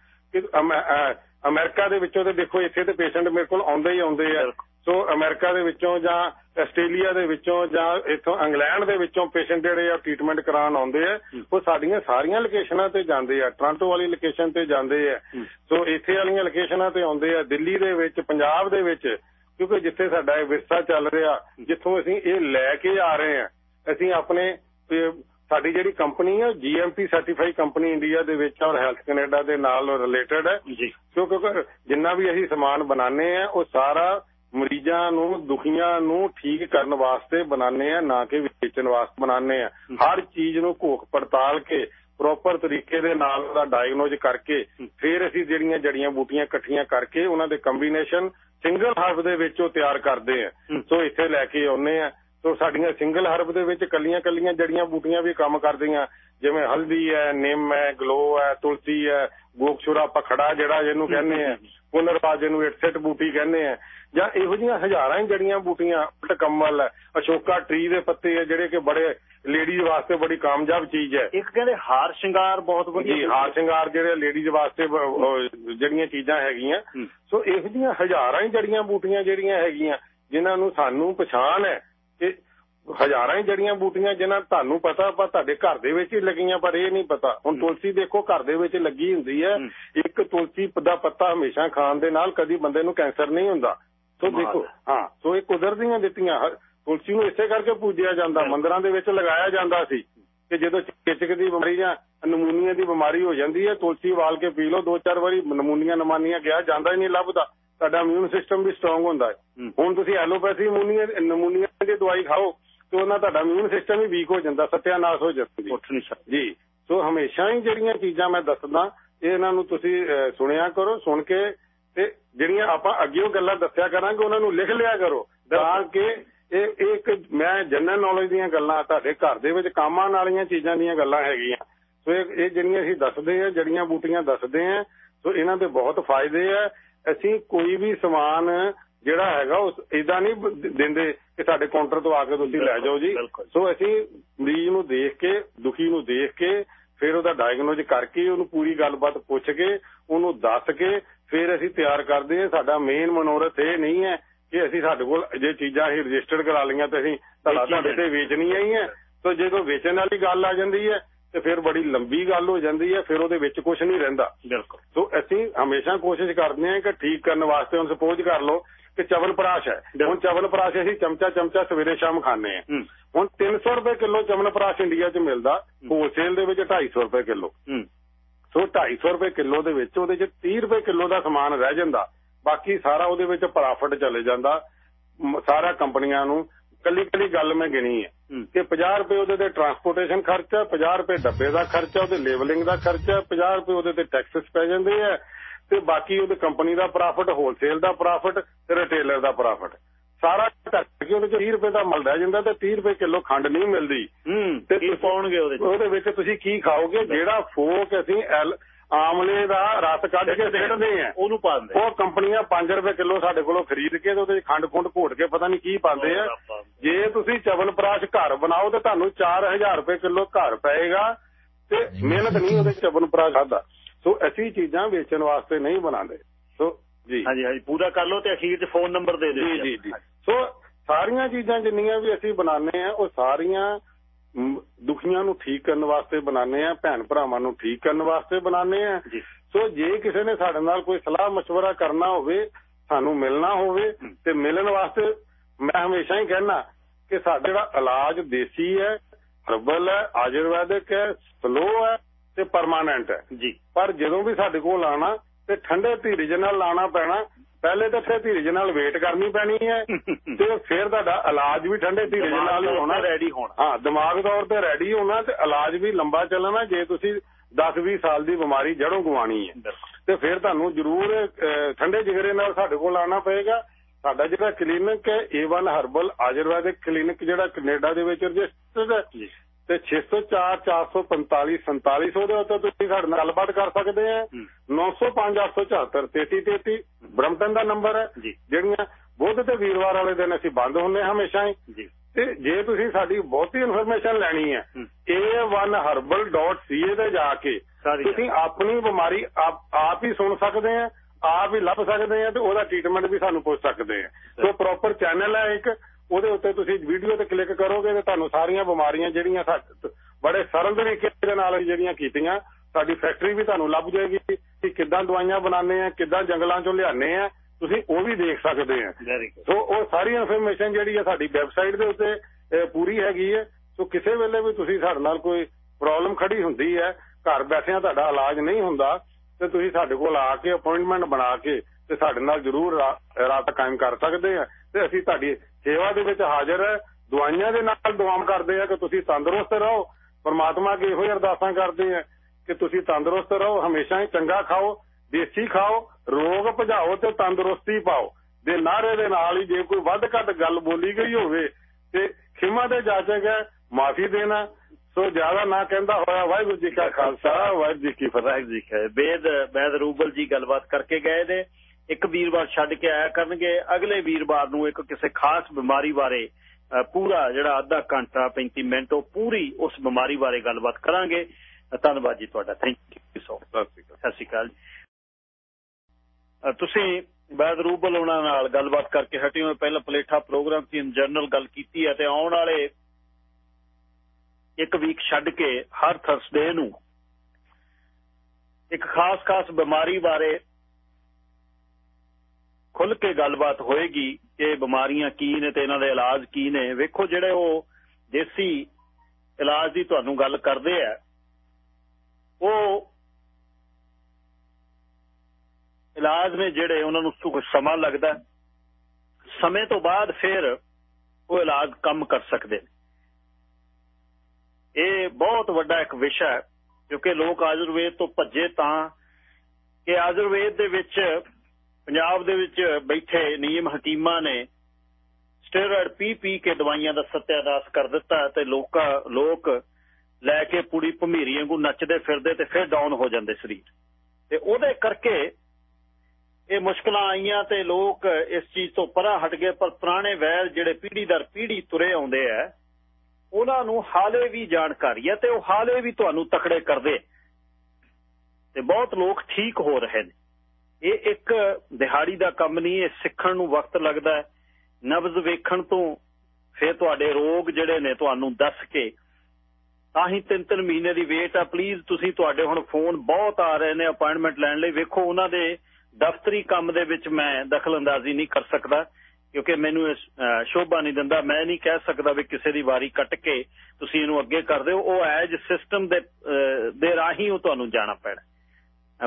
ਅਮਰੀਕਾ ਦੇ ਵਿੱਚੋਂ ਤੇ ਦੇਖੋ ਇੱਥੇ ਤੇ ਪੇਸ਼ੈਂਟ ਮੇਰੇ ਕੋਲ ਆਉਂਦੇ ਹੀ ਆਉਂਦੇ ਆ। ਸੋ ਅਮਰੀਕਾ ਦੇ ਵਿੱਚੋਂ ਜਾਂ ਆਸਟ੍ਰੇਲੀਆ ਦੇ ਵਿੱਚੋਂ ਜਾਂ ਇੱਥੋਂ ਇੰਗਲੈਂਡ ਦੇ ਵਿੱਚੋਂ ਪੇਸ਼ੈਂਟ ਜਿਹੜੇ ਆ ਟ੍ਰੀਟਮੈਂਟ ਕਰਾਉਣ ਆਉਂਦੇ ਆ। ਉਹ ਸਾਡੀਆਂ ਸਾਰੀਆਂ ਲੋਕੇਸ਼ਨਾਂ ਤੇ ਜਾਂਦੇ ਆ। ਟ੍ਰਾਂਟੋ ਵਾਲੀ ਲੋਕੇਸ਼ਨ ਤੇ ਜਾਂਦੇ ਆ। ਸੋ ਇੱਥੇ ਵਾਲੀਆਂ ਲੋਕੇਸ਼ਨਾਂ ਤੇ ਆਉਂਦੇ ਆ। ਦਿੱਲੀ ਦੇ ਵਿੱਚ ਪੰਜਾਬ ਦੇ ਵਿੱਚ ਕਿਉਂਕਿ ਜਿੱਥੇ ਸਾਡਾ ਇਹ ਵਿਰਸਾ ਚੱਲ ਰਿਹਾ ਜਿੱਥੋਂ ਅਸੀਂ ਇਹ ਲੈ ਕੇ ਆ ਰਹੇ ਆ ਅਸੀਂ ਆਪਣੇ ਸਾਡੀ ਜਿਹੜੀ ਕੰਪਨੀ ਹੈ ਜੀਐਮਪੀ ਸਰਟੀਫਾਈਡ ਕੰਪਨੀ ਇੰਡੀਆ ਦੇ ਵਿੱਚ ਔਰ ਹੈਲਥ ਕੈਨੇਡਾ ਦੇ ਨਾਲ ਰਿਲੇਟਡ ਹੈ ਕਿਉਂਕਿ ਜਿੰਨਾ ਵੀ ਅਸੀਂ ਸਮਾਨ ਬਣਾਉਂਦੇ ਆ ਉਹ ਸਾਰਾ ਮਰੀਜ਼ਾਂ ਨੂੰ ਦੁਖੀਆਂ ਨੂੰ ਠੀਕ ਕਰਨ ਵਾਸਤੇ ਬਣਾਉਂਦੇ ਆ ਨਾ ਕਿ ਵੇਚਣ ਵਾਸਤੇ ਬਣਾਉਂਦੇ ਆ। ਹਰ ਚੀਜ਼ ਨੂੰ ਘੋਖ ਪੜਤਾਲ ਕੇ ਪ੍ਰੋਪਰ ਤਰੀਕੇ ਦੇ ਨਾਲ ਉਹਦਾ ਡਾਇਗਨੋਜ਼ ਕਰਕੇ ਫਿਰ ਅਸੀਂ ਜਿਹੜੀਆਂ ਜੜੀਆਂ ਬੂਟੀਆਂ ਇਕੱਠੀਆਂ ਕਰਕੇ ਉਹਨਾਂ ਦੇ ਕੰਬੀਨੇਸ਼ਨ ਸਿੰਗਲ ਹਰਬ ਦੇ ਵਿੱਚ ਉਹ ਤਿਆਰ ਕਰਦੇ ਆ। ਸੋ ਇੱਥੇ ਲੈ ਕੇ ਆਉਨੇ ਆ। ਸੋ ਸਾਡੀਆਂ ਸਿੰਗਲ ਹਰਬ ਦੇ ਵਿੱਚ ਕੱਲੀਆਂ ਕੱਲੀਆਂ ਜੜੀਆਂ ਬੂਟੀਆਂ ਵੀ ਕੰਮ ਕਰਦੀਆਂ। ਜਿਵੇਂ ਹਲਦੀ ਹੈ ਨਿੰਮ ਹੈ ਗਲੋ ਹੈ ਤੁਲਸੀ ਹੈ ਗੋਖਸ਼ੁਰਾ ਪਖੜਾ ਜਿਹੜਾ ਜਿਹਨੂੰ ਕਹਿੰਦੇ ਆ ਪੁਨਰਵਾਜ ਨੂੰ ਇਟਸੈਟ ਬੂਟੀ ਕਹਿੰਦੇ ਆ। ਜਾਂ ਇਹੋ ਜੀਆਂ ਹਜ਼ਾਰਾਂ ਹੀ ਜੜੀਆਂ ਬੂਟੀਆਂ ਪਟਕੰਮਲ ਹੈ ਅਸ਼ੋਕਾ ਟਰੀ ਦੇ ਪੱਤੇ ਆ ਜਿਹੜੇ ਕਿ ਬੜੇ ਲੇਡੀਜ਼ ਵਾਸਤੇ ਬੜੀ ਕਾਮਯਾਬ ਚੀਜ਼ ਹੈ। ਇੱਕ ਕਹਿੰਦੇ ਹਾਰ ਸ਼ਿੰਗਾਰ ਬਹੁਤ ਵਧੀਆ ਜੀ ਹਾਰ ਸ਼ਿੰਗਾਰ ਜਿਹੜੇ ਲੇਡੀਜ਼ ਵਾਸਤੇ ਜਿਹੜੀਆਂ ਚੀਜ਼ਾਂ ਹੈਗੀਆਂ। ਸੋ ਇਹੋ ਜੀਆਂ ਹਜ਼ਾਰਾਂ ਹੀ ਜੜੀਆਂ ਬੂਟੀਆਂ ਜਿਹੜੀਆਂ ਹੈਗੀਆਂ ਜਿਨ੍ਹਾਂ ਨੂੰ ਸਾਨੂੰ ਪਛਾਣ ਹੈ। ਕਿ ਹਜ਼ਾਰਾਂ ਹੀ ਜੜੀਆਂ ਬੂਟੀਆਂ ਜਿਨ੍ਹਾਂ ਤੁਹਾਨੂੰ ਪਤਾ ਪਰ ਤੁਹਾਡੇ ਘਰ ਦੇ ਵਿੱਚ ਹੀ ਲੱਗੀਆਂ ਪਰ ਇਹ ਨਹੀਂ ਪਤਾ। ਹੁਣ ਤੁਲਸੀ ਦੇਖੋ ਘਰ ਦੇ ਵਿੱਚ ਲੱਗੀ ਹੁੰਦੀ ਹੈ। ਇੱਕ ਤੁਲਸੀ ਦਾ ਪੱਤਾ ਹਮੇਸ਼ਾ ਖਾਣ ਦੇ ਨਾਲ ਕਦੀ ਬੰਦੇ ਨੂੰ ਕੈਂਸਰ ਨਹੀਂ ਹੁੰਦਾ। ਸੋ ਦੇਖੋ ਹਾਂ। ਸੋ ਇਹ ਕੁਦਰਤ ਦੀਆਂ ਦਿੱਤੀਆਂ ਤੁਲਸੀ ਨੂੰ ਇਸੇ ਕਰਕੇ ਪੂਜਿਆ ਜਾਂਦਾ। ਮੰਦਰਾਂ ਦੇ ਵਿੱਚ ਲਗਾਇਆ ਜਾਂਦਾ ਸੀ ਕਿ ਜਦੋਂ ਚਿਚਕ ਦੀ ਬਿਮਾਰੀ ਜਾਂ ਨਮੂਨੀਆ ਦੀ ਬਿਮਾਰੀ ਹੋ ਜਾਂਦੀ ਹੈ ਤੁਲਸੀ ਵਾਲ ਕੇ ਪੀ ਲਓ ਦੋ ਚਾਰ ਵਾਰੀ ਨਮੂਨੀਆ ਨਮਾਨੀਆ ਗਿਆ ਜਾਂਦਾ ਹੀ ਨਹੀਂ ਲੱਭਦਾ। ਤੁਹਾਡਾ ਇਮਿਊਨ ਸਿਸਟਮ ਵੀ ਸਟਰੋਂਗ ਹੁੰਦਾ ਹੈ। ਹੁਣ ਤੁਸੀਂ ਐਲੋਪੈਥੀ ਨਮੂਨੀਆ ਨਮੂਨੀਆ ਦੀ ਦਵਾਈ ਖਾਓ ਤੇ ਉਹਨਾਂ ਤੁਹਾਡਾ ਇਮਿਊਨ ਸਿਸਟਮ ਹੀ ਵੀਕ ਹੋ ਜਾਂਦਾ ਸਤਿਆਨਾਸ਼ ਹੋ ਜਾਂਦਾ। ਉੱਠ ਨਹੀਂ ਸਕਦਾ। ਜੀ। ਸੋ ਹਮੇਸ਼ਾ ਹੀ ਜਿਹੜੀਆਂ ਚੀਜ਼ਾਂ ਮੈਂ ਦੱਸਦਾ ਇਹ ਇਹਨਾਂ ਨੂੰ ਤੁਸੀਂ ਸੁਣਿਆ ਕਰੋ ਸੁਣ ਕੇ ਤੇ ਜਿਹੜੀਆਂ ਆਪਾਂ ਅੱਗੇ ਗੱਲਾਂ ਦੱਸਿਆ ਕਰਾਂਗੇ ਉਹਨਾਂ ਨੂੰ ਲਿਖ ਲਿਆ ਕਰੋ ਤਾਂ ਕਿ ਇਹ ਇੱਕ ਮੈਂ ਜਨਰਲ ਨੌਲੇਜ ਦੀਆਂ ਗੱਲਾਂ ਤੁਹਾਡੇ ਘਰ ਦੇ ਵਿੱਚ ਕਾਮਾਂ ਵਾਲੀਆਂ ਚੀਜ਼ਾਂ ਦੀਆਂ ਗੱਲਾਂ ਹੈਗੀਆਂ। ਸੋ ਇਹ ਜਿਹੜੀਆਂ ਅਸੀਂ ਦੱਸਦੇ ਆ ਜੜੀਆਂ ਬੂਟੀਆਂ ਦੱਸਦੇ ਆ ਸੋ ਇਹਨਾਂ ਦੇ ਬਹੁਤ ਫਾਇਦੇ ਆ। ਅਸੀਂ ਕੋਈ ਵੀ ਸਮਾਨ ਜਿਹੜਾ ਹੈਗਾ ਉਸ ਇਦਾਂ ਨਹੀਂ ਦਿੰਦੇ ਕਿ ਸਾਡੇ ਕਾਊਂਟਰ ਤੋਂ ਆ ਕੇ ਤੁਸੀਂ ਲੈ ਜਾਓ ਜੀ। ਸੋ ਅਸੀਂ ਮਰੀਜ਼ ਨੂੰ ਦੇਖ ਕੇ ਦੁਖੀ ਨੂੰ ਦੇਖ ਕੇ ਫਿਰ ਉਹਦਾ ਡਾਇਗਨੋਜ਼ ਕਰਕੇ ਉਹਨੂੰ ਪੂਰੀ ਗੱਲਬਾਤ ਪੁੱਛ ਕੇ ਉਹਨੂੰ ਦੱਸ ਕੇ ਫਿਰ ਅਸੀਂ ਤਿਆਰ ਕਰਦੇ ਹਾਂ। ਸਾਡਾ ਮੇਨ ਮਨੋਰਥ ਇਹ ਨਹੀਂ ਹੈ ਕਿ ਅਸੀਂ ਸਾਡੇ ਕੋਲ ਜੇ ਚੀਜ਼ਾਂ ਅਸੀਂ ਰਜਿਸਟਰਡ ਕਰਾ ਲਈਆਂ ਤੇ ਅਸੀਂ ਤੁਹਾਡੇ ਤੇ ਵੇਚਣੀਆਂ ਹੀ ਹੈ। ਸੋ ਜਦੋਂ ਵੇਚਣ ਵਾਲੀ ਗੱਲ ਆ ਜਾਂਦੀ ਹੈ ਤੇ ਫਿਰ ਬੜੀ ਲੰਬੀ ਗੱਲ ਹੋ ਜਾਂਦੀ ਹੈ ਫਿਰ ਉਹਦੇ ਵਿੱਚ ਕੁਝ ਨਹੀਂ ਰਹਿੰਦਾ। ਬਿਲਕੁਲ। ਸੋ ਅਸੀਂ ਹਮੇਸ਼ਾ ਕੋਸ਼ਿਸ਼ ਕਰਦੇ ਹਾਂ ਕਿ ਠੀਕ ਕਰਨ ਵਾਸਤੇ ਹੁਣ ਸਪੋਜ਼ ਕਰ ਲਓ ਕਿ ਚਵਨਪ੍ਰਾਸ਼ ਹੈ। ਹੁਣ ਚਵਨਪ੍ਰਾਸ਼ ਅਸੀਂ ਚਮਚਾ ਚਮਚਾ ਸਵੇਰੇ ਸ਼ਾਮ ਖਾਂਦੇ ਆ ਹੁਣ 300 ਰੁਪਏ ਕਿਲੋ ਚਵਨਪ੍ਰਾਸ਼ ਇੰਡੀਆ 'ਚ ਮਿਲਦਾ ਹੋਲਸੇਲ ਦੇ ਵਿੱਚ 250 ਰੁਪਏ ਕਿਲੋ। ਸੋ 250 ਰੁਪਏ ਕਿਲੋ ਦੇ ਵਿੱਚ ਉਹਦੇ 'ਚ 30 ਰੁਪਏ ਕਿਲੋ ਦਾ ਸਮਾਨ ਰਹਿ ਜਾਂਦਾ। ਬਾਕੀ ਸਾਰਾ ਉਹਦੇ ਵਿੱਚ ਪ੍ਰੋਫਿਟ ਚਲੇ ਜਾਂਦਾ। ਸਾਰਾ ਕੰਪਨੀਆਂ ਨੂੰ ਕੱਲੀ ਕੱਲੀ ਗੱਲ ਮੈਂ ਗਿਣੀ ਹੈ ਕਿ 50 ਰੁਪਏ ਉਹਦੇ ਤੇ ਟਰਾਂਸਪੋਰਟੇਸ਼ਨ ਖਰਚਾ 50 ਰੁਪਏ ਡੱਬੇ ਦਾ ਖਰਚਾ ਉਹਦੇ ਲੇਬਲਿੰਗ ਦਾ ਖਰਚਾ 50 ਰੁਪਏ ਉਹਦੇ ਤੇ ਟੈਕਸਸ ਪੈ ਜਾਂਦੇ ਆ ਤੇ ਬਾਕੀ ਉਹਦੇ ਕੰਪਨੀ ਦਾ ਪ੍ਰੋਫਿਟ ਹੋਲਸੇਲ ਦਾ ਪ੍ਰੋਫਿਟ ਤੇ ਰਿਟੇਲਰ ਦਾ ਪ੍ਰੋਫਿਟ ਸਾਰਾ ਘੱਟ ਕੇ ਉਹਦੇ ਚ 30 ਰੁਪਏ ਦਾ ਮਿਲ ਰਹਿ ਜਾਂਦਾ ਤੇ 30 ਰੁਪਏ ਕਿਲੋ ਖੰਡ ਨਹੀਂ ਮਿਲਦੀ। ਤੇ ਕੀ ਪਾਉਣਗੇ ਉਹਦੇ ਵਿੱਚ ਤੁਸੀਂ ਕੀ ਖਾਓਗੇ? ਜਿਹੜਾ ਫੋਕ ਅਸੀਂ ਆਮਲੇ ਦਾ ਰਸ ਕੱਢ ਕੇ ਸਿੱਟਦੇ ਆ। ਉਹਨੂੰ ਪਾ ਦਿੰਦੇ ਉਹ ਕੰਪਨੀਆਂ 5 ਰੁਪਏ ਕਿਲੋ ਸਾਡੇ ਕੋਲੋਂ ਖਰੀਦ ਕੇ ਤੇ ਉਹਦੇ 'ਚ ਖੰਡ ਖੁੰਡ ਘੋਟ ਕੇ ਪਤਾ ਨਹੀਂ ਕੀ ਪਾਉਂਦੇ ਆ। ਜੇ ਤੁਸੀਂ ਚਵਨਪ੍ਰਾਸ਼ ਘਰ ਬਣਾਓ ਤੇ ਤੁਹਾਨੂੰ 4000 ਰੁਪਏ ਕਿਲੋ ਘਰ ਪਏਗਾ ਤੇ ਮਿਹਨਤ ਨਹੀਂ ਉਹਦੇ 'ਚ ਚਵਨਪ੍ਰਾਸ਼ ਖਾਦਾ ਸੋ ਅਸੀਂ ਚੀਜ਼ਾਂ ਵੇਚਣ ਵਾਸਤੇ ਨਹੀਂ ਬਣਾਉਂਦੇ। ਸੋ ਜੀ। ਹਾਂਜੀ ਹਾਂਜੀ ਪੂਰਾ ਕਰ ਲਓ ਤੇ ਅਖੀਰ 'ਚ ਫੋਨ ਨੰਬਰ ਦੇ ਦਿਓ। ਜੀ ਜੀ ਜੀ। ਸੋ ਸਾਰੀਆਂ ਚੀਜ਼ਾਂ ਜਿੰਨੀਆਂ ਵੀ ਅਸੀਂ ਬਣਾਉਂਦੇ ਆ ਉਹ ਸਾਰੀਆਂ ਦੁਖੀਆਂ ਨੂੰ ਠੀਕ ਕਰਨ ਵਾਸਤੇ ਬਣਾਉਂਦੇ ਆ ਭੈਣ ਭਰਾਵਾਂ ਨੂੰ ਠੀਕ ਕਰਨ ਵਾਸਤੇ ਬਣਾਉਂਦੇ ਆ ਸੋ ਜੇ ਕਿਸੇ ਨੇ ਸਾਡੇ ਨਾਲ ਕੋਈ ਸਲਾਹ ਮਸ਼ਵਰਾ ਕਰਨਾ ਹੋਵੇ ਸਾਨੂੰ ਮਿਲਣਾ ਹੋਵੇ ਤੇ ਮਿਲਣ ਵਾਸਤੇ ਮੈਂ ਹਮੇਸ਼ਾ ਹੀ ਕਹਿਣਾ ਕਿ ਸਾਡਾ ਜਿਹੜਾ ਇਲਾਜ ਦੇਸੀ ਹੈ ਹਰਬਲ ਹੈ ਆਯੁਰਵੈਦਿਕ ਹੈ ਸਲੋ ਹੈ ਤੇ ਪਰਮਾਨੈਂਟ ਹੈ। ਜੀ। ਪਰ ਜਦੋਂ ਵੀ ਸਾਡੇ ਕੋਲ ਆਣਾ ਤੇ ਠੰਡੇ ਧੀਰਜ ਨਾਲ ਲਾਣਾ ਪੈਣਾ ਪਹਿਲੇ ਤਾਂ ਫਿਰ ਧੀਰਜ ਨਾਲ ਵੇਟ ਕਰਨੀ ਪੈਣੀ ਹੈ ਤੇ ਫਿਰ ਤੁਹਾਡਾ ਇਲਾਜ ਵੀ ਠੰਡੇ ਧੀਰਜ ਨਾਲ ਹੀ ਹੋਣਾ। ਰੈਡੀ ਹੋਣਾ। ਹਾਂ ਦਿਮਾਗ ਤੌਰ ਤੇ ਰੈਡੀ ਹੋਣਾ ਤੇ ਇਲਾਜ ਵੀ ਲੰਬਾ ਚੱਲਣਾ ਜੇ ਤੁਸੀਂ 10-20 ਸਾਲ ਦੀ ਬਿਮਾਰੀ ਜੜੋਂ ਗਵਾਣੀ ਹੈ। ਤੇ ਫਿਰ ਤੁਹਾਨੂੰ ਜ਼ਰੂਰ ਠੰਡੇ ਜਿਗਰੇ ਨਾਲ ਸਾਡੇ ਕੋਲ ਆਣਾ ਪਏਗਾ। ਸਾਡਾ ਜਿਹੜਾ ਕਲੀਨਿਕ ਹੈ A1 ਹਰਬਲ ਆਯੁਰਵੈਦਿਕ ਕਲੀਨਿਕ ਜਿਹੜਾ ਕੈਨੇਡਾ ਦੇ ਵਿੱਚ ਰਜਿਸਟਰਡ ਹੈ। ਤੇ 604 445 4700 ਦੇ ਉੱਤੇ ਤੁਸੀਂ ਸਾਡੇ ਨਾਲ ਗੱਲਬਾਤ ਕਰ ਸਕਦੇ ਆ। 905 874 3333 ਬ੍ਰਮਟਨ ਦਾ ਨੰਬਰ ਹੈ। ਜਿਹੜੀਆਂ ਬੁੱਧ ਤੇ ਵੀਰਵਾਰ ਵਾਲੇ ਦਿਨ ਅਸੀਂ ਬੰਦ ਹੁੰਨੇ ਹਮੇਸ਼ਾ ਹੀ। ਤੇ ਜੇ ਤੁਸੀਂ ਸਾਡੀ ਬਹੁਤੀ ਇਨਫੋਰਮੇਸ਼ਨ ਲੈਣੀ ਹੈ ਹੂੰ। a1herbal.ca ਤੇ ਜਾ ਕੇ ਤੁਸੀਂ ਆਪਣੀ ਬਿਮਾਰੀ ਆਪ ਆਪ ਹੀ ਸੁਣ ਸਕਦੇ ਆ ਆਪ ਹੀ ਲੱਭ ਸਕਦੇ ਆ ਤੇ ਉਹਦਾ ਟ੍ਰੀਟਮੈਂਟ ਵੀ ਸਾਨੂੰ ਪੁੱਛ ਸਕਦੇ ਆ। ਸੋ ਪ੍ਰੋਪਰ ਚੈਨਲ ਹੈ ਇੱਕ। ਉਹਦੇ ਉੱਤੇ ਤੁਸੀਂ ਵੀਡੀਓ ਤੇ ਕਲਿੱਕ ਕਰੋਗੇ ਤੇ ਤੁਹਾਨੂੰ ਸਾਰੀਆਂ ਬਿਮਾਰੀਆਂ ਜਿਹੜੀਆਂ ਬੜੇ ਸਰਲ ਤਰੀਕੇ ਦੇ ਨਾਲ ਜਿਹੜੀਆਂ ਕੀਤੀਆਂ ਸਾਡੀ ਫੈਕਟਰੀ ਵੀ ਤੁਹਾਨੂੰ ਲੱਭ ਜਾਏਗੀ ਕਿ ਕਿੱਦਾਂ ਦਵਾਈਆਂ ਬਣਾਉਂਦੇ ਆ ਕਿੱਦਾਂ ਜੰਗਲਾਂ ਚੋਂ ਲਿਆਉਂਦੇ ਆ ਤੁਸੀਂ ਉਹ ਵੀ ਦੇਖ ਸਕਦੇ ਆ। ਸੋ ਉਹ ਸਾਰੀ ਇਨਫੋਰਮੇਸ਼ਨ ਜਿਹੜੀ ਹੈ ਸਾਡੀ ਵੈਬਸਾਈਟ ਦੇ ਉੱਤੇ ਪੂਰੀ ਹੈਗੀ ਹੈ ਸੋ ਕਿਸੇ ਵੇਲੇ ਵੀ ਤੁਸੀਂ ਸਾਡੇ ਨਾਲ ਕੋਈ ਪ੍ਰੋਬਲਮ ਖੜੀ ਹੁੰਦੀ ਹੈ ਘਰ ਬੈਠਿਆਂ ਤੁਹਾਡਾ ਇਲਾਜ ਨਹੀਂ ਹੁੰਦਾ ਤੇ ਤੁਸੀਂ ਸਾਡੇ ਕੋਲ ਆ ਕੇ ਅਪਾਇੰਟਮੈਂਟ ਬਣਾ ਕੇ ਤੇ ਸਾਡੇ ਨਾਲ ਜ਼ਰੂਰ ਰਾ- ਰਾਬਤਾ ਕਾਇਮ ਕਰ ਸਕਦੇ ਆ ਤੇ ਅਸੀਂ ਤੁਹਾਡੀ ਸੇਵਾ ਦੇ ਵਿੱਚ ਹਾਜ਼ਰ ਹੈ। ਦਵਾਈਆਂ ਦੇ ਨਾਲ ਦੁਆਮ ਕਰਦੇ ਆ ਕਿ ਤੁਸੀਂ ਤੰਦਰੁਸਤ ਰਹੋ। ਪਰਮਾਤਮਾ ਅੱਗੇ ਇਹੋ ਹੀ ਅਰਦਾਸਾਂ ਕਰਦੇ ਆ ਕਿ ਤੁਸੀਂ ਤੰਦਰੁਸਤ ਰਹੋ। ਹਮੇਸ਼ਾ ਹੀ ਚੰਗਾ ਖਾਓ, ਦੇਸੀ ਖਾਓ, ਰੋਗ ਭਜਾਓ ਤੇ ਤੰਦਰੁਸਤੀ ਪਾਓ। ਦੇ ਨਾਰੇ ਦੇ ਨਾਲ ਹੀ ਜੇ ਕੋਈ ਵੱਧ ਘੱਟ ਗੱਲ ਬੋਲੀ ਗਈ ਹੋਵੇ ਤੇ ਖਿਮਾ ਦੇ ਜਾਚਕ ਹੈ, ਮਾਫੀ ਦੇਣਾ। ਸੋ ਜ਼ਿਆਦਾ ਨਾ ਕਹਿੰਦਾ ਹੋਇਆ, ਵਾਹਿਗੁਰੂ ਜੀ ਕਾ ਖਾਲਸਾ, ਵਾਹਿਗੁਰੂ ਜੀ ਕੀ ਫਤਿਹ ਜੀ ਕਾ ਬੇਦ, ਬੈਦ ਰੂਬਲ ਜੀ ਗੱਲਬਾਤ ਕਰਕੇ ਗਏ ਨੇ। ਇੱਕ ਵੀਰਵਾਰ ਛੱਡ ਕੇ ਆਇਆ ਕਰਨਗੇ ਅਗਲੇ ਵੀਰਵਾਰ ਨੂੰ ਇੱਕ ਕਿਸੇ ਖਾਸ ਬਿਮਾਰੀ ਬਾਰੇ ਪੂਰਾ ਜਿਹੜਾ ਅੱਧਾ ਘੰਟਾ 35 ਮਿੰਟ ਉਹ ਪੂਰੀ ਉਸ ਬਿਮਾਰੀ ਬਾਰੇ ਗੱਲਬਾਤ ਕਰਾਂਗੇ। ਧੰਨਵਾਦ ਜੀ ਤੁਹਾਡਾ। ਥੈਂਕ ਯੂ ਸੋ ਅਕਾਲ। ਸਤਿ ਸ਼੍ਰੀ ਅਕਾਲ ਤੁਸੀਂ ਬੈਦ ਰੂਬਲ ਉਹਨਾਂ ਨਾਲ ਗੱਲਬਾਤ ਕਰਕੇ ਹਟੇ ਹੋ। ਪਹਿਲਾ ਪਲੇਠਾ ਪ੍ਰੋਗਰਾਮ ਦੀ ਇਨ ਜਨਰਲ ਗੱਲ ਕੀਤੀ ਹੈ ਤੇ ਆਉਣ ਵਾਲੇ ਇੱਕ ਵੀਕ ਛੱਡ ਕੇ ਹਰ ਥਰਸਡੇ ਨੂੰ ਇੱਕ ਖਾਸ-ਖਾਸ ਬਿਮਾਰੀ ਬਾਰੇ ਖੁੱਲ ਕੇ ਗੱਲਬਾਤ ਹੋਏਗੀ ਕਿ ਬਿਮਾਰੀਆਂ ਕੀ ਨੇ ਤੇ ਇਹਨਾਂ ਦੇ ਇਲਾਜ ਕੀ ਨੇ ਵੇਖੋ ਜਿਹੜੇ ਉਹ ਦੇਸੀ ਇਲਾਜ ਦੀ ਤੁਹਾਨੂੰ ਗੱਲ ਕਰਦੇ ਆ, ਉਹ ਇਲਾਜ ਨੇ ਜਿਹੜੇ ਉਹਨਾਂ ਨੂੰ ਕੁਝ ਸਮਾਂ ਲੱਗਦਾ ਹੈ। ਸਮੇਂ ਤੋਂ ਬਾਅਦ ਫਿਰ ਉਹ ਇਲਾਜ ਕੰਮ ਕਰ ਸਕਦੇ ਨੇ ਇਹ ਬਹੁਤ ਵੱਡਾ ਇੱਕ ਵਿਸ਼ਾ ਹੈ, ਕਿਉਂਕਿ ਲੋਕ ਆਯੁਰਵੇਦ ਤੋਂ ਭੱਜੇ ਤਾਂ ਕਿ ਆਯੁਰਵੇਦ ਦੇ ਵਿੱਚ ਪੰਜਾਬ ਦੇ ਵਿੱਚ ਬੈਠੇ ਨਿਯਮ ਹਕੀਮਾਂ ਨੇ ਸਟੀਰੋਇਡ ਪੀ ਪੀ ਕੇ ਦਵਾਈਆਂ ਦਾ ਸਤਿਆਨਾਸ਼ ਕਰ ਦਿੱਤਾ ਤੇ ਲੋਕਾਂ, ਲੋਕ ਲੈ ਕੇ ਪੂਰੀ ਭਮੀਰੀ ਵਾਂਗੂ ਨੱਚਦੇ ਫਿਰਦੇ ਤੇ ਫਿਰ ਡਾਊਨ ਹੋ ਜਾਂਦੇ ਸਰੀਰ। ਤੇ ਉਹਦੇ ਕਰਕੇ ਇਹ ਮੁਸ਼ਕਲਾਂ ਆਈਆਂ ਤੇ ਲੋਕ ਇਸ ਚੀਜ਼ ਤੋਂ ਪਰਾਂ ਹਟ ਗਏ, ਪਰ ਪੁਰਾਣੇ ਵੈਦ ਜਿਹੜੇ ਪੀੜੀ ਦਰ ਪੀੜੀ ਤੁਰੇ ਆਉਂਦੇ ਆ, ਉਹਨਾਂ ਨੂੰ ਹਾਲੇ ਵੀ ਜਾਣਕਾਰੀ ਹੈ ਤੇ ਉਹ ਹਾਲੇ ਵੀ ਤੁਹਾਨੂੰ ਤਕੜੇ ਕਰਦੇ ਤੇ ਬਹੁਤ ਲੋਕ ਠੀਕ ਹੋ ਰਹੇ ਨੇ। ਇਹ ਇੱਕ ਦਿਹਾੜੀ ਦਾ ਕੰਮ ਨਹੀਂ, ਇਹ ਸਿੱਖਣ ਨੂੰ ਵਕਤ ਲੱਗਦਾ ਹੈ। ਨਬਜ਼ ਵੇਖਣ ਤੋਂ ਫਿਰ ਤੁਹਾਡੇ ਰੋਗ ਜਿਹੜੇ ਨੇ ਤੁਹਾਨੂੰ ਦੱਸ ਕੇ, ਤਾਂ ਹੀ ਤਿੰਨ ਤਿੰਨ ਮਹੀਨੇ ਦੀ ਵੇਟ ਆ। ਪਲੀਜ਼ ਤੁਸੀਂ ਤੁਹਾਡੇ ਹੁਣ ਫੋਨ ਬਹੁਤ ਆ ਰਹੇ ਨੇ ਅਪਾਇੰਟਮੈਂਟ ਲੈਣ ਲਈ। ਵੇਖੋ, ਉਹਨਾਂ ਦੇ ਦਫ਼ਤਰੀ ਕੰਮ ਦੇ ਵਿੱਚ ਮੈਂ ਦਖਲ ਅੰਦਾਜ਼ੀ ਨਹੀਂ ਕਰ ਸਕਦਾ, ਕਿਉਂਕਿ ਮੈਨੂੰ ਇਸ ਸ਼ੋਭਾ ਨਹੀਂ ਦਿੰਦਾ। ਮੈਂ ਨਹੀਂ ਕਹਿ ਸਕਦਾ ਵੀ ਕਿਸੇ ਦੀ ਵਾਰੀ ਕੱਟ ਕੇ ਤੁਸੀਂ ਇਹਨੂੰ ਅੱਗੇ ਕਰ ਦਿਓ। ਉਹ ਐਜ ਸਿਸਟਮ ਦੇ ਦੇ ਰਾਹੀਂ ਉਹ ਤੁਹਾਨੂੰ ਜਾਣਾ ਪੈਣਾ।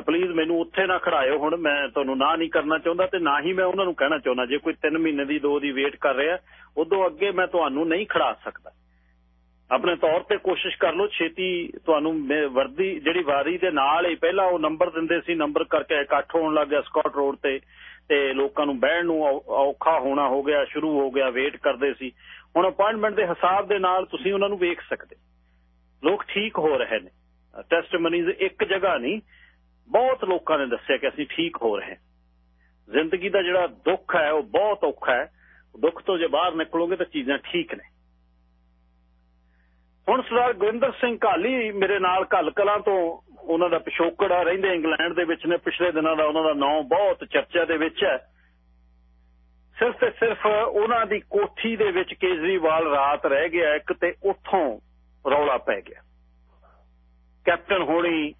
ਪਲੀਜ਼ ਮੈਨੂੰ ਉੱਥੇ ਨਾ ਖੜਾਇਓ ਹੁਣ, ਮੈਂ ਤੁਹਾਨੂੰ ਨਾ ਨਹੀਂ ਕਰਨਾ ਚਾਹੁੰਦਾ ਤੇ ਨਾ ਹੀ ਮੈਂ ਉਹਨਾਂ ਨੂੰ ਕਹਿਣਾ ਚਾਹੁੰਦਾ। ਜੇ ਕੋਈ 3 ਮਹੀਨੇ ਦੀ 2 ਦੀ ਵੇਟ ਕਰ ਰਿਹਾ, ਉਦੋਂ ਅੱਗੇ ਮੈਂ ਤੁਹਾਨੂੰ ਨਹੀਂ ਖੜਾ ਸਕਦਾ। ਆਪਣੇ ਤੌਰ ਤੇ ਕੋਸ਼ਿਸ਼ ਕਰ ਲਓ, ਛੇਤੀ ਤੁਹਾਨੂੰ ਵਰਦੀ, ਜਿਹੜੀ ਵਾਰੀ ਦੇ ਨਾਲ ਹੀ ਪਹਿਲਾਂ ਉਹ ਨੰਬਰ ਦਿੰਦੇ ਸੀ ਨੰਬਰ ਕਰਕੇ ਇਕੱਠ ਹੋਣ ਲੱਗ ਗਿਆ ਸਕਾਟ ਰੋਡ ਤੇ ਤੇ ਲੋਕਾਂ ਨੂੰ ਬਹਿਣ ਨੂੰ ਔਖਾ ਹੋਣਾ ਹੋ ਗਿਆ, ਸ਼ੁਰੂ ਹੋ ਗਿਆ ਵੇਟ ਕਰਦੇ ਸੀ। ਹੁਣ ਅਪਾਇੰਟਮੈਂਟ ਦੇ ਹਿਸਾਬ ਦੇ ਨਾਲ ਤੁਸੀਂ ਉਹਨਾਂ ਨੂੰ ਵੇਖ ਸਕਦੇ। ਲੋਕ ਠੀਕ ਹੋ ਰਹੇ ਨੇ। ਟੈਸਟਮਨੀਜ਼ ਇੱਕ ਜਗ੍ਹਾ ਨਹੀਂ ਬਹੁਤ ਲੋਕਾਂ ਨੇ ਦੱਸਿਆ ਕਿ ਅਸੀਂ ਠੀਕ ਹੋ ਰਹੇ ਜ਼ਿੰਦਗੀ ਦਾ ਜਿਹੜਾ ਦੁੱਖ ਹੈ, ਉਹ ਬਹੁਤ ਔਖਾ ਹੈ। ਦੁੱਖ ਤੋਂ ਜੇ ਬਾਹਰ ਨਿਕਲੋਗੇ ਤਾਂ ਚੀਜ਼ਾਂ ਠੀਕ ਨੇ। ਹੁਣ ਸਰਦਾਰ ਗੁਰਿੰਦਰ ਸਿੰਘ ਘਾਲੀ ਮੇਰੇ ਨਾਲ ਘੱਲ ਕਲਾਂ ਤੋਂ ਉਹਨਾਂ ਦਾ ਪਿਛੋਕੜ ਆ, ਰਹਿੰਦੇ ਇੰਗਲੈਂਡ ਦੇ ਵਿੱਚ ਨੇ। ਪਿਛਲੇ ਦਿਨਾਂ ਦਾ ਉਹਨਾਂ ਦਾ ਨਾਮ ਬਹੁਤ ਚਰਚਾ ਦੇ ਵਿੱਚ ਹੈ। ਸਿਰਫ ਤੇ ਸਿਰਫ ਉਹਨਾਂ ਦੀ ਕੋਠੀ ਦੇ ਵਿੱਚ ਕੇਜਰੀਵਾਲ ਰਾਤ ਰਹਿ ਗਿਆ, ਇੱਕ ਤੇ ਉੱਥੋਂ ਰੌਲਾ ਪੈ ਗਿਆ। ਕੈਪਟਨ ਹੋਣੀ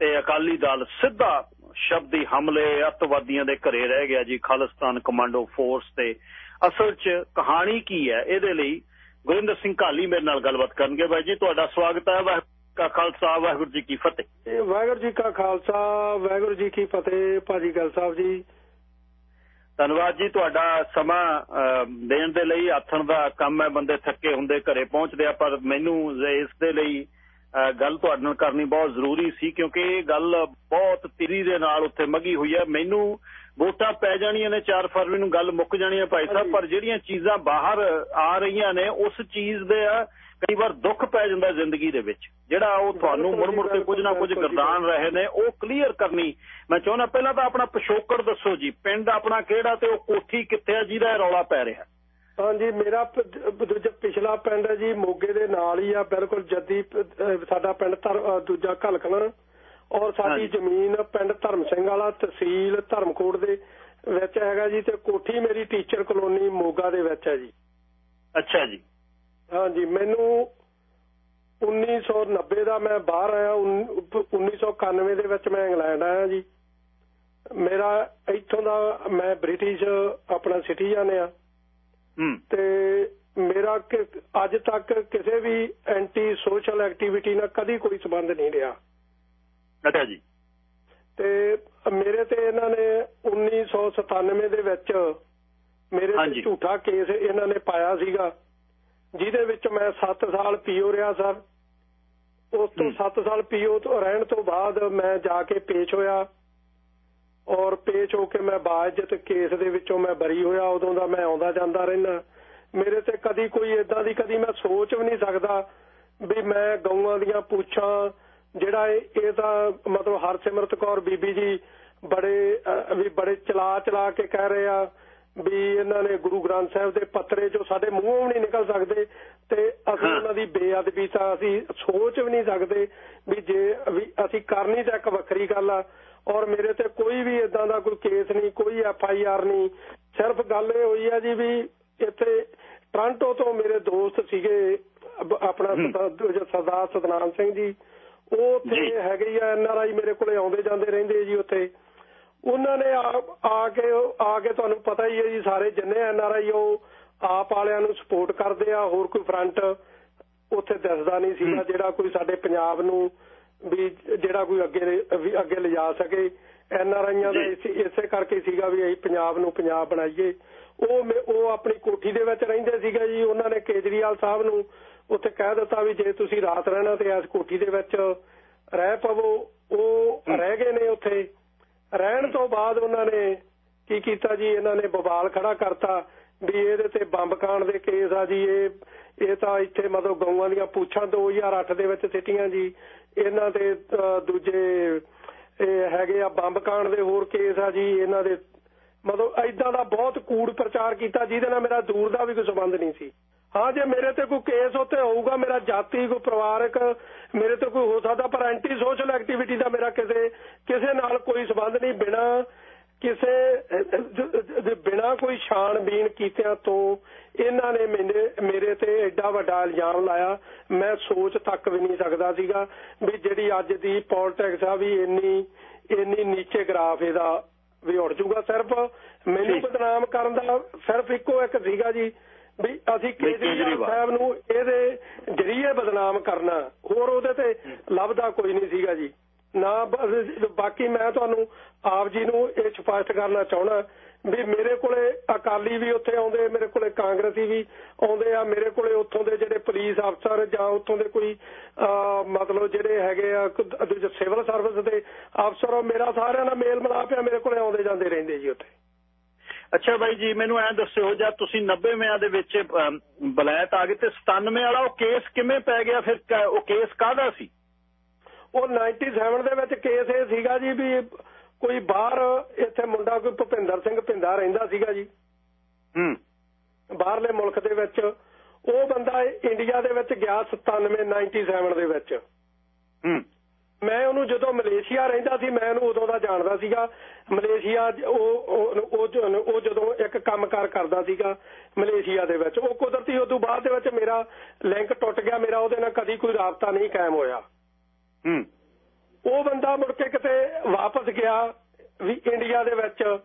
ਤੇ ਅਕਾਲੀ ਦਲ ਸਿੱਧਾ ਸ਼ਬਦੀ ਹਮਲੇ ਅੱਤਵਾਦੀਆਂ ਦੇ ਘਰੇ ਰਹਿ ਗਿਆ ਜੀ ਖਾਲਿਸਤਾਨ ਕਮਾਂਡੋ ਫੋਰਸ ਤੇ। ਅਸਲ 'ਚ ਕਹਾਣੀ ਕੀ ਹੈ? ਇਹਦੇ ਲਈ ਗੁਰਿੰਦਰ ਸਿੰਘ ਘਾਲੀ ਮੇਰੇ ਨਾਲ ਗੱਲਬਾਤ ਕਰਨਗੇ। ਬਾਈ ਜੀ ਤੁਹਾਡਾ ਸਵਾਗਤ ਹੈ। ਵਾਹਿਗੁਰੂ ਕਾ ਖਾਲਸਾ ਵਾਹਿਗੁਰੂ ਜੀ ਕੀ ਫਤਿਹ। ਵਾਹਿਗੁਰੂ ਜੀ ਕਾ ਖਾਲਸਾ ਵਾਹਿਗੁਰੂ ਜੀ ਕੀ ਫਤਿਹ ਭਾਜੀ ਗੱਲ ਸਾਹਿਬ ਜੀ। ਧੰਨਵਾਦ ਜੀ ਤੁਹਾਡਾ ਸਮਾਂ ਦੇਣ ਦੇ ਲਈ। ਆਥਣ ਦਾ ਕੰਮ ਹੈ ਬੰਦੇ ਥੱਕੇ ਹੁੰਦੇ ਘਰੇ ਪਹੁੰਚਦੇ ਆ ਪਰ ਮੈਨੂੰ ਇਸ ਦੇ ਲਈ ਗੱਲ ਤੁਹਾਡੇ ਨਾਲ ਕਰਨੀ ਬਹੁਤ ਜ਼ਰੂਰੀ ਸੀ ਕਿਉਂਕਿ ਇਹ ਗੱਲ ਬਹੁਤ ਤੇਰੀ ਦੇ ਨਾਲ ਉੱਥੇ ਮਗੀ ਹੋਈ ਹੈ। ਮੈਨੂੰ ਵੋਟਾਂ ਪੈ ਜਾਣੀਆਂ ਨੇ 4 ਫਰਵਰੀ ਨੂੰ ਗੱਲ ਮੁੱਕ ਜਾਣੀ ਹੈ ਭਾਈ ਸਾਹਿਬ ਪਰ ਜਿਹੜੀਆਂ ਚੀਜ਼ਾਂ ਬਾਹਰ ਆ ਰਹੀਆਂ ਨੇ ਉਸ ਚੀਜ਼ ਦੇ ਆ ਕਈ ਵਾਰ ਦੁੱਖ ਪੈ ਜਾਂਦਾ ਜ਼ਿੰਦਗੀ ਦੇ ਵਿੱਚ। ਜਿਹੜਾ ਉਹ ਤੁਹਾਨੂੰ ਮੁੜ ਕੇ ਕੁਝ ਨਾ ਕੁਝ ਗਰਦਾਨ ਰਹੇ ਨੇ ਉਹ ਕਲੀਅਰ ਕਰਨੀ। ਮੈਂ ਚਾਹੁੰਦਾ ਪਹਿਲਾਂ ਤਾਂ ਆਪਣਾ ਪਿਛੋਕੜ ਦੱਸੋ ਜੀ ਪਿੰਡ ਆਪਣਾ ਕਿਹੜਾ ਤੇ ਉਹ ਕੋਠੀ ਕਿੱਥੇ ਆ ਜਿਹਦਾ ਰੌਲਾ ਪੈ ਰਿਹਾ? ਹਾਂਜੀ ਮੇਰਾ ਦੂਜਾ ਪਿਛਲਾ ਪਿੰਡ ਹੈ ਜੀ ਮੋਗੇ ਦੇ ਨਾਲ ਹੀ ਆ ਬਿਲਕੁਲ ਜੱਦੀ ਸਾਡਾ ਪਿੰਡ ਦੂਜਾ ਘਲਕਣਾ। ਔਰ ਸਾਡੀ ਜ਼ਮੀਨ ਪਿੰਡ ਧਰਮ ਸਿੰਘ ਵਾਲਾ ਤਹਿਸੀਲ ਧਰਮਕੋਟ ਦੇ ਵਿੱਚ ਹੈਗਾ ਜੀ ਤੇ ਕੋਠੀ ਮੇਰੀ ਟੀਚਰ ਕਲੋਨੀ ਮੋਗਾ ਦੇ ਵਿੱਚ ਹੈ ਜੀ। ਅੱਛਾ ਜੀ। ਹਾਂਜੀ ਮੈਨੂੰ 1990 ਦਾ ਮੈਂ ਬਾਹਰ ਆਇਆ 1991 ਦੇ ਵਿੱਚ ਮੈਂ ਇੰਗਲੈਂਡ ਆਇਆ ਜੀ। ਮੇਰਾ ਇੱਥੋਂ ਦਾ ਮੈਂ ਬ੍ਰਿਟਿਸ਼ ਆਪਣਾ ਸਿਟੀਜ਼ਨ ਆ। ਤੇ ਮੇਰਾ ਅੱਜ ਤੱਕ ਕਿਸੇ ਵੀ ਐਂਟੀ ਸੋਸ਼ਲ ਐਕਟੀਵਿਟੀ ਨਾਲ ਕਦੀ ਕੋਈ ਸਬੰਧ ਨਹੀਂ ਰਿਹਾ। ਅੱਛਾ ਜੀ। ਤੇ ਮੇਰੇ ਤੇ ਇਹਨਾਂ ਨੇ 1997 ਦੇ ਵਿੱਚ ਮੇਰੇ ਤੇ ਝੂਠਾ ਕੇਸ ਇਹਨਾਂ ਨੇ ਪਾਇਆ ਸੀਗਾ ਜਿਹਦੇ ਵਿੱਚ ਮੈਂ 7 ਸਾਲ ਪੀਓ ਰਿਹਾ ਸਰ। ਉਸ ਤੋਂ 7 ਸਾਲ ਪੀਓ ਤੋਂ ਰਹਿਣ ਤੋਂ ਬਾਅਦ ਮੈਂ ਜਾ ਕੇ ਪੇਸ਼ ਹੋਇਆ। ਔਰ ਪੇਸ਼ ਹੋ ਕੇ ਮੈਂ ਬਾਅਦ ਕੇਸ ਦੇ ਵਿੱਚੋਂ ਮੈਂ ਬਰੀ ਹੋਇਆ ਉਦੋਂ ਦਾ ਮੈਂ ਆਉਂਦਾ ਜਾਂਦਾ ਰਹਿਣਾ ਮੇਰੇ ਤੇ ਕਦੀ ਕੋਈ ਇਦਾਂ ਦੀ ਕਦੀ ਮੈਂ ਸੋਚ ਵੀ ਨਹੀਂ ਸਕਦਾ ਵੀ ਮੈਂ ਗਊਆਂ ਦੀਆਂ ਪੁੱਛਾਂ ਜਿਹੜਾ ਇਹ ਤਾਂ ਮਤਲਬ ਹਰਸਿਮਰਤ ਕੌਰ ਬੀਬੀ ਜੀ ਬੜੇ ਵੀ ਬੜੇ ਚਲਾ ਚਲਾ ਕੇ ਕਹਿ ਰਹੇ ਆ ਵੀ ਇਹਨਾਂ ਨੇ ਗੁਰੂ ਗ੍ਰੰਥ ਸਾਹਿਬ ਦੇ ਪੱਤਰੇ ਜੋ ਸਾਡੇ ਮੂੰਹੋਂ ਵੀ ਨਹੀਂ ਨਿਕਲ ਸਕਦੇ ਤੇ ਅਸੀਂ ਉਹਨਾਂ ਦੀ ਬੇਅਦਬੀ ਤਾਂ ਅਸੀਂ ਸੋਚ ਵੀ ਨਹੀਂ ਸਕਦੇ ਵੀ ਜੇ ਵੀ ਅਸੀਂ ਕਰਨੀ ਤਾਂ ਇੱਕ ਵੱਖਰੀ ਗੱਲ ਆ। ਔਰ ਮੇਰੇ ਤੇ ਕੋਈ ਵੀ ਇਦਾਂ ਦਾ ਕੋਈ ਕੇਸ ਨਹੀਂ ਕੋਈ ਐਫ ਆਈ ਆਰ ਨਹੀਂ। ਸਿਰਫ ਗੱਲ ਇਹ ਹੋਈ ਆ ਜੀ ਵੀ ਇੱਥੇ ਟ੍ਰਾਂਟੋ ਤੋਂ ਮੇਰੇ ਦੋਸਤ ਸੀਗੇ ਆਪਣਾ ਸਰਦਾਰ ਸਤਨਾਮ ਸਿੰਘ ਜੀ ਉਹ ਉੱਥੇ ਹੈਗੇ ਆ ਐਨ ਆਰ ਆਈ ਮੇਰੇ ਕੋਲੇ ਆਉਂਦੇ ਜਾਂਦੇ ਰਹਿੰਦੇ ਜੀ ਉੱਥੇ। ਉਹਨਾਂ ਨੇ ਆ ਕੇ ਆ ਕੇ ਤੁਹਾਨੂੰ ਪਤਾ ਹੀ ਹੈ ਜੀ ਸਾਰੇ ਜਿੰਨੇ ਐਨ ਆਰ ਆਈ ਉਹ ਆਪ ਵਾਲਿਆਂ ਨੂੰ ਸਪੋਰਟ ਕਰਦੇ ਆ ਹੋਰ ਕੋਈ ਫਰੰਟ ਉੱਥੇ ਦਿਸਦਾ ਨਹੀਂ ਸੀਗਾ ਜਿਹੜਾ ਕੋਈ ਸਾਡੇ ਪੰਜਾਬ ਨੂੰ ਵੀ ਜਿਹੜਾ ਕੋਈ ਅੱਗੇ ਵੀ ਅੱਗੇ ਲਿਜਾ ਸਕੇ। ਐਨ ਆਰ ਆਈਆਂ ਦਾ ਇਸੇ ਕਰਕੇ ਸੀਗਾ ਵੀ ਅਸੀਂ ਪੰਜਾਬ ਨੂੰ ਪੰਜਾਬ ਬਣਾਈਏ। ਉਹ ਉਹ ਆਪਣੀ ਕੋਠੀ ਦੇ ਵਿੱਚ ਰਹਿੰਦੇ ਸੀਗਾ ਜੀ। ਉਹਨਾਂ ਨੇ ਕੇਜਰੀਵਾਲ ਸਾਹਿਬ ਨੂੰ ਉੱਥੇ ਕਹਿ ਦਿੱਤਾ ਵੀ ਜੇ ਤੁਸੀਂ ਰਾਤ ਰਹਿਣਾ ਤੇ ਇਸ ਕੋਠੀ ਦੇ ਵਿੱਚ ਰਹਿ ਪਵੋ। ਉਹ ਰਹਿ ਗਏ ਨੇ ਉੱਥੇ। ਰਹਿਣ ਤੋਂ ਬਾਅਦ ਉਹਨਾਂ ਨੇ ਕੀ ਕੀਤਾ ਜੀ? ਇਹਨਾਂ ਨੇ ਬਵਾਲ ਖੜਾ ਕਰਤਾ ਵੀ ਇਹਦੇ ਤੇ ਬੰਬ ਕਾਂਡ ਦੇ ਕੇਸ ਆ ਜੀ। ਇਹ ਇਹ ਤਾਂ ਇੱਥੇ ਮਤਲਬ ਗਊਆਂ ਦੀਆਂ ਪੁੱਛਾਂ 2008 ਦੇ ਵਿੱਚ ਸਿੱਟੀਆਂ ਜੀ। ਇਹਨਾਂ ਤੇ ਦੂਜੇ, ਇਹ ਹੈਗੇ ਆ ਬੰਬ ਕਾਂਡ ਦੇ ਹੋਰ ਕੇਸ ਆ ਜੀ, ਇਹਨਾਂ ਦੇ। ਮਤਲਬ ਐਦਾਂ ਦਾ ਬਹੁਤ ਕੂੜ ਪ੍ਰਚਾਰ ਕੀਤਾ, ਜਿਹਦੇ ਨਾਲ ਮੇਰਾ ਦੂਰ ਦਾ ਵੀ ਕੋਈ ਸੰਬੰਧ ਨਹੀਂ ਸੀ। ਹਾਂ, ਜੇ ਮੇਰੇ ਤੇ ਕੋਈ ਕੇਸ ਉੱਤੇ ਹੋਊਗਾ, ਮੇਰਾ ਜਾਤੀ, ਕੋਈ ਪਰਿਵਾਰਕ, ਮੇਰੇ ਤੇ ਕੋਈ ਹੋ ਸਕਦਾ, ਪਰ ਐਂਟੀ ਸੋਸ਼ਲ ਐਕਟੀਵਿਟੀ ਦਾ ਮੇਰਾ ਕਿਸੇ ਕਿਸੇ ਨਾਲ ਕੋਈ ਸੰਬੰਧ ਨਹੀਂ। ਬਿਨਾ ਕਿਸੇ ਬਿਨਾ ਕੋਈ ਛਾਣਬੀਨ ਕੀਤਿਆਂ ਤੋਂ ਇਹਨਾਂ ਨੇ ਮੇਰੇ ਮੇਰੇ ਤੇ ਐਡਾ ਵੱਡਾ ਇਲਜ਼ਾਮ ਲਾਇਆ। ਮੈਂ ਸੋਚ ਤੱਕ ਵੀ ਨਹੀਂ ਸਕਦਾ ਸੀਗਾ ਵੀ ਜਿਹੜੀ ਅੱਜ ਦੀ ਪੋਲਿਟਿਕਸ ਆ ਵੀ ਇੰਨੀ ਇੰਨੀ ਨੀਚੇ ਗ੍ਰਾਫ ਇਹਦਾ ਵੀ ਉੜ ਜਾਊਗਾ ਸਿਰਫ। ਮੈਨੂੰ ਬਦਨਾਮ ਕਰਨ ਦਾ ਸਿਰਫ ਇੱਕੋ ਇੱਕ ਸੀਗਾ ਜੀ ਵੀ ਅਸੀਂ ਕੇਜਰੀਵਾਲ। ਸਾਹਿਬ ਨੂੰ ਇਹਦੇ ਜਰੀਏ ਬਦਨਾਮ ਕਰਨਾ। ਹੋਰ ਉਹਦੇ ਤੇ ਲੱਭਦਾ ਕੋਈ ਨਹੀਂ ਸੀਗਾ ਜੀ। ਨਾ ਬਾਕੀ ਮੈਂ ਤੁਹਾਨੂੰ ਆਪ ਜੀ ਨੂੰ ਇਹ ਸਪਸ਼ਟ ਕਰਨਾ ਚਾਹਣਾ ਵੀ ਮੇਰੇ ਕੋਲੇ ਅਕਾਲੀ ਵੀ ਉੱਥੇ ਆਉਂਦੇ ਮੇਰੇ ਕੋਲੇ ਕਾਂਗਰਸੀ ਵੀ ਆਉਂਦੇ ਆ ਮੇਰੇ ਕੋਲੇ ਉੱਥੋਂ ਦੇ ਜਿਹੜੇ ਪੁਲਿਸ ਅਫਸਰ ਜਾਂ ਉੱਥੋਂ ਦੇ ਕੋਈ ਮਤਲਬ ਜਿਹੜੇ ਹੈਗੇ ਆ ਸਿਵਲ ਸਰਵਿਸ ਦੇ ਅਫਸਰ ਮੇਰਾ ਸਾਰਿਆਂ ਨਾਲ ਮੇਲ ਮਿਲਾਪ ਆ ਮੇਰੇ ਕੋਲੇ ਆਉਂਦੇ ਜਾਂਦੇ ਰਹਿੰਦੇ ਜੀ ਉੱਥੇ। ਅੱਛਾ ਬਾਈ ਜੀ ਮੈਨੂੰ ਐਂ ਦੱਸਿਓ ਜਦ ਤੁਸੀਂ 90 ਮਿਆਂ ਦੇ ਵਿੱਚ ਬਲੈਤ ਆ ਗਏ ਤੇ 97 ਵਾਲਾ ਉਹ ਕੇਸ ਕਿਵੇਂ ਪੈ ਗਿਆ ਫਿਰ ਉਹ ਕੇਸ ਕਾਹਦਾ ਸੀ? ਉਹ 97 ਦੇ ਵਿੱਚ ਕੇਸ ਇਹ ਸੀਗਾ ਜੀ ਵੀ ਕੋਈ ਬਾਹਰ ਇੱਥੇ ਮੁੰਡਾ ਕੋਈ ਭੁਪਿੰਦਰ ਸਿੰਘ ਪਿੰਦਾ ਰਹਿੰਦਾ ਸੀਗਾ ਜੀ। ਹੂੰ। ਬਾਹਰਲੇ ਮੁਲਕ ਦੇ ਵਿੱਚ ਉਹ ਬੰਦਾ ਇੰਡੀਆ ਦੇ ਵਿੱਚ ਗਿਆ 97 97 ਦੇ ਵਿੱਚ। ਹੂੰ। ਮੈਂ ਉਹਨੂੰ ਜਦੋਂ ਮਲੇਸ਼ੀਆ ਰਹਿੰਦਾ ਸੀ ਮੈਂ ਉਹਨੂੰ ਉਦੋਂ ਦਾ ਜਾਣਦਾ ਸੀਗਾ। ਮਲੇਸ਼ੀਆ ਉਹ ਉਹ- ਜਦੋਂ ਇੱਕ ਕੰਮਕਾਰ ਕਰਦਾ ਸੀਗਾ ਮਲੇਸ਼ੀਆ ਦੇ ਵਿੱਚ। ਉਹ ਕੁਦਰਤੀ ਉਦੋਂ ਬਾਅਦ ਦੇ ਵਿੱਚ ਮੇਰਾ ਲਿੰਕ ਟੁੱਟ ਗਿਆ ਮੇਰਾ ਉਹਦੇ ਨਾਲ ਕਦੀ ਕੋਈ ਰਾਬਤਾ ਨਹੀਂ ਕਾਇਮ ਹੋਇਆ। ਹੂੰ। ਉਹ ਬੰਦਾ ਮੁੜ ਕੇ ਕਿਤੇ ਵਾਪਸ ਗਿਆ ਵੀ ਇੰਡੀਆ ਦੇ ਵਿੱਚ।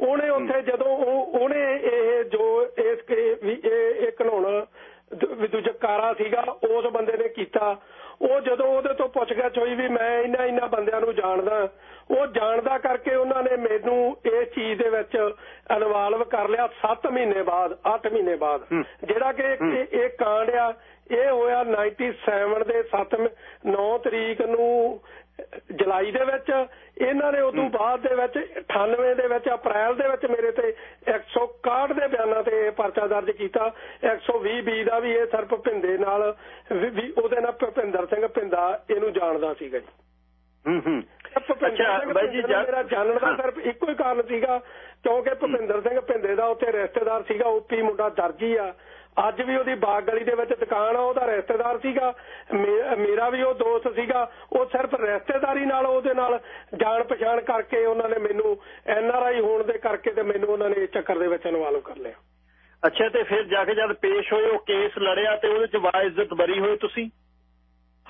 ਉਹਨੇ ਉੱਥੇ ਜਦੋਂ ਉਹ ਉਹਨੇ ਇਹ ਜੋ ਇਸ ਕੇ ਵੀ ਇਹ ਇਹ ਦ- ਵੀ ਦੂਜਾ ਕਾਰਾ ਸੀਗਾ ਉਸ ਬੰਦੇ ਨੇ ਕੀਤਾ। ਉਹ ਜਦੋਂ ਉਹਦੇ ਤੋਂ ਪੁੱਛ ਗਿਆ ਹੋਈ ਵੀ ਮੈਂ ਇਹਨਾਂ ਇਹਨਾਂ ਬੰਦਿਆਂ ਨੂੰ ਜਾਣਦਾ ਉਹ ਜਾਣਦਾ ਕਰਕੇ ਉਹਨਾਂ ਨੇ ਮੈਨੂੰ ਇਸ ਚੀਜ਼ ਦੇ ਵਿੱਚ ਇਨਵੋਲਵ ਕਰ ਲਿਆ 7 ਮਹੀਨੇ ਬਾਅਦ 8 ਮਹੀਨੇ ਬਾਅਦ। ਜਿਹੜਾ ਕਿ ਇਹ ਕਾਂਡ ਆ ਇਹ ਹੋਇਆ 97 ਦੇ 7 9 ਤਰੀਕ ਨੂੰ ਜੁਲਾਈ ਦੇ ਵਿੱਚ ਇਹਨਾਂ ਨੇ ਉਦੋਂ ਬਾਅਦ ਦੇ ਵਿੱਚ 98 ਦੇ ਵਿੱਚ ਅਪ੍ਰੈਲ ਦੇ ਵਿੱਚ ਮੇਰੇ ਤੇ 161 ਦੇ ਬਿਆਨਾਂ ਤੇ ਇਹ ਪਰਚਾ ਦਰਜ ਕੀਤਾ। 120 ਬੀ ਦਾ ਵੀ ਇਹ ਸਰਪ ਭਿੰਦੇ ਨਾਲ ਵੀ- ਉਹਦੇ ਨਾਲ ਭੁਪਿੰਦਰ ਸਿੰਘ ਭਿੰਦਾ ਇਹਨੂੰ ਜਾਣਦਾ ਸੀਗਾ ਜੀ। ਹੂੰ ਹੂੰ। ਅੱਛਾ, ਬਾਈ ਜੀ, ਮੇਰਾ ਜਾਣਨ ਦਾ। ਸਿਰਫ ਇੱਕੋ ਹੀ ਕਾਰਨ ਸੀਗਾ ਕਿਉਂਕਿ ਭੁਪਿੰਦਰ ਸਿੰਘ ਭਿੰਦੇ ਦਾ ਉੱਥੇ ਰਿਸ਼ਤੇਦਾਰ ਸੀਗਾ ਓਪੀ ਮੁੰਡਾ ਦਰਜੀ ਆ। ਅੱਜ ਵੀ ਉਹਦੀ ਬਾਗ ਗਲੀ ਦੇ ਵਿੱਚ ਦੁਕਾਨ ਆ, ਉਹਦਾ ਰਿਸ਼ਤੇਦਾਰ ਸੀਗਾ ਮੇਰਾ ਵੀ ਉਹ ਦੋਸਤ ਸੀਗਾ, ਉਹ ਸਿਰਫ ਰਿਸ਼ਤੇਦਾਰੀ ਨਾਲ ਉਹਦੇ ਨਾਲ ਜਾਣ ਪਛਾਣ ਕਰਕੇ ਉਹਨਾਂ ਨੇ ਮੈਨੂੰ ਐਨ ਆਰ ਆਈ ਹੋਣ ਦੇ ਕਰਕੇ ਤੇ ਮੈਨੂੰ ਉਹਨਾਂ ਨੇ ਇਸ ਚੱਕਰ ਦੇ ਵਿੱਚ ਇਨਵੋਲਵ ਕਰ ਲਿਆ। ਅੱਛਾ, ਤੇ ਫਿਰ ਜਾ ਕੇ ਜਦ ਪੇਸ਼ ਹੋਏ, ਉਹ ਕੇਸ ਲੜਿਆ ਤੇ ਉਹਦੇ ਚ ਵਾਇਜ਼ਤ ਬਰੀ ਹੋਏ ਤੁਸੀਂ?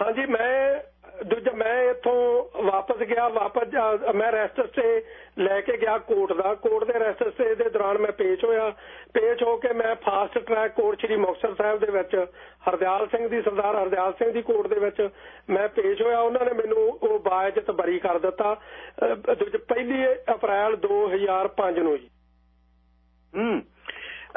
ਹਾਂਜੀ ਮੈਂ ਦੂਜਾ ਮੈਂ ਇੱਥੋਂ ਵਾਪਸ ਗਿਆ ਵਾਪਸ ਮੈਂ ਰੈਸਟ ਤੇ ਲੈ ਕੇ ਗਿਆ ਕੋਰਟ ਦਾ। ਕੋਰਟ ਦੇ ਰੈਸਟ ਤੇ ਦੇ ਦੌਰਾਨ ਮੈਂ ਪੇਸ਼ ਹੋਇਆ। ਪੇਸ਼ ਹੋ ਕੇ ਮੈਂ fast track court Sri Muktsar Sahib ਦੇ ਵਿੱਚ ਹਰਦਿਆਲ ਸਿੰਘ ਦੀ ਸਰਦਾਰ ਹਰਦਿਆਲ ਸਿੰਘ ਦੀ ਕੋਰਟ ਦੇ ਵਿੱਚ ਮੈਂ ਪੇਸ਼ ਹੋਇਆ। ਉਹਨਾਂ ਨੇ ਮੈਨੂੰ ਉਹ ਬਾਇਜ਼ਤ ਬਰੀ ਕਰ ਦਿੱਤਾ। ਪਹਿਲੀ ਅਪ੍ਰੈਲ 2005 ਨੂੰ ਜੀ। ਹੂੰ।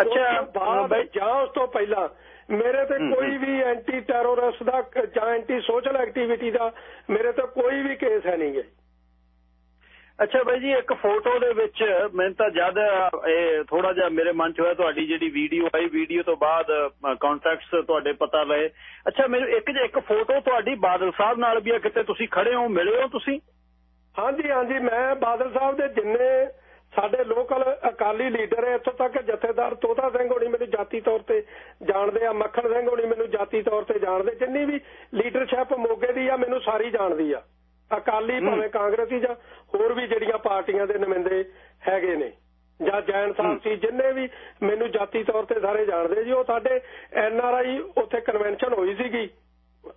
ਅੱਛਾ ਬਾਈ ਜਾਂ ਉਸ ਤੋਂ ਪਹਿਲਾਂ ਮੇਰੇ ਤੇ ਕੋਈ ਵੀ ਐਂਟੀ ਟੈਰੋਰਿਸਟ ਦਾ ਜਾਂ ਐਂਟੀ ਸੋਸ਼ਲ ਐਕਟੀਵਿਟੀ ਦਾ ਮੇਰੇ ਤੇ ਕੋਈ ਵੀ ਕੇਸ ਹੈ ਨਹੀਂ ਗੇ। ਅੱਛਾ ਬਾਈ ਜੀ ਇੱਕ ਫੋਟੋ ਦੇ ਵਿੱਚ ਮੈਨੂੰ ਤਾਂ ਜਦ ਇਹ ਥੋੜਾ ਜਿਹਾ ਮੇਰੇ ਮਨ ਚ ਹੋਇਆ ਤੁਹਾਡੀ ਜਿਹੜੀ ਵੀਡੀਓ ਆਈ ਵੀਡੀਓ ਤੋਂ ਬਾਅਦ ਕੰਟੈਕਟਸ ਤੁਹਾਡੇ ਪਤਾ ਲਏ। ਅੱਛਾ ਮੈਨੂੰ ਇੱਕ ਜੇ ਇੱਕ ਫੋਟੋ ਤੁਹਾਡੀ ਬਾਦਲ ਸਾਹਿਬ ਨਾਲ ਵੀ ਆ ਕਿਤੇ ਤੁਸੀਂ ਖੜੇ ਹੋ ਮਿਲੇ ਹੋ ਤੁਸੀਂ? ਹਾਂਜੀ ਹਾਂਜੀ ਮੈਂ ਬਾਦਲ ਸਾਹਿਬ ਦੇ ਜਿੰਨੇ ਸਾਡੇ ਲੋਕਲ ਅਕਾਲੀ ਲੀਡਰ ਹੈ ਇੱਥੋਂ ਤੱਕ ਜਥੇਦਾਰ ਤੋਤਾ ਸਿੰਘ ਹੋਣੀ ਮੈਨੂੰ ਜਾਤੀ ਤੌਰ ਤੇ ਜਾਣਦੇ ਆ ਮੱਖਣ ਸਿੰਘ ਹੋਣੀ ਮੈਨੂੰ ਜਾਤੀ ਤੌਰ ਤੇ ਜਾਣਦੇ ਜਿੰਨੀ ਵੀ ਲੀਡਰਸ਼ਿਪ ਮੋਗੇ ਦੀ ਆ ਮੈਨੂੰ ਸਾਰੀ ਜਾਣਦੀ ਆ ਅਕਾਲੀ। ਭਾਵੇਂ ਕਾਂਗਰਸੀ ਜਾਂ ਹੋਰ ਵੀ ਜਿਹੜੀਆਂ ਪਾਰਟੀਆਂ ਦੇ ਨੁਮਾਇੰਦੇ ਹੈਗੇ ਨੇ ਜਾਂ ਜੈਨ ਸਾਹਿਬ। ਸੀ ਜਿੰਨੇ ਵੀ ਮੈਨੂੰ ਜਾਤੀ ਤੌਰ ਤੇ ਸਾਰੇ ਜਾਣਦੇ ਜੀ ਉਹ ਸਾਡੇ ਐਨ ਆਰ ਆਈ ਉੱਥੇ ਕਨਵੈਨਸ਼ਨ ਹੋਈ ਸੀਗੀ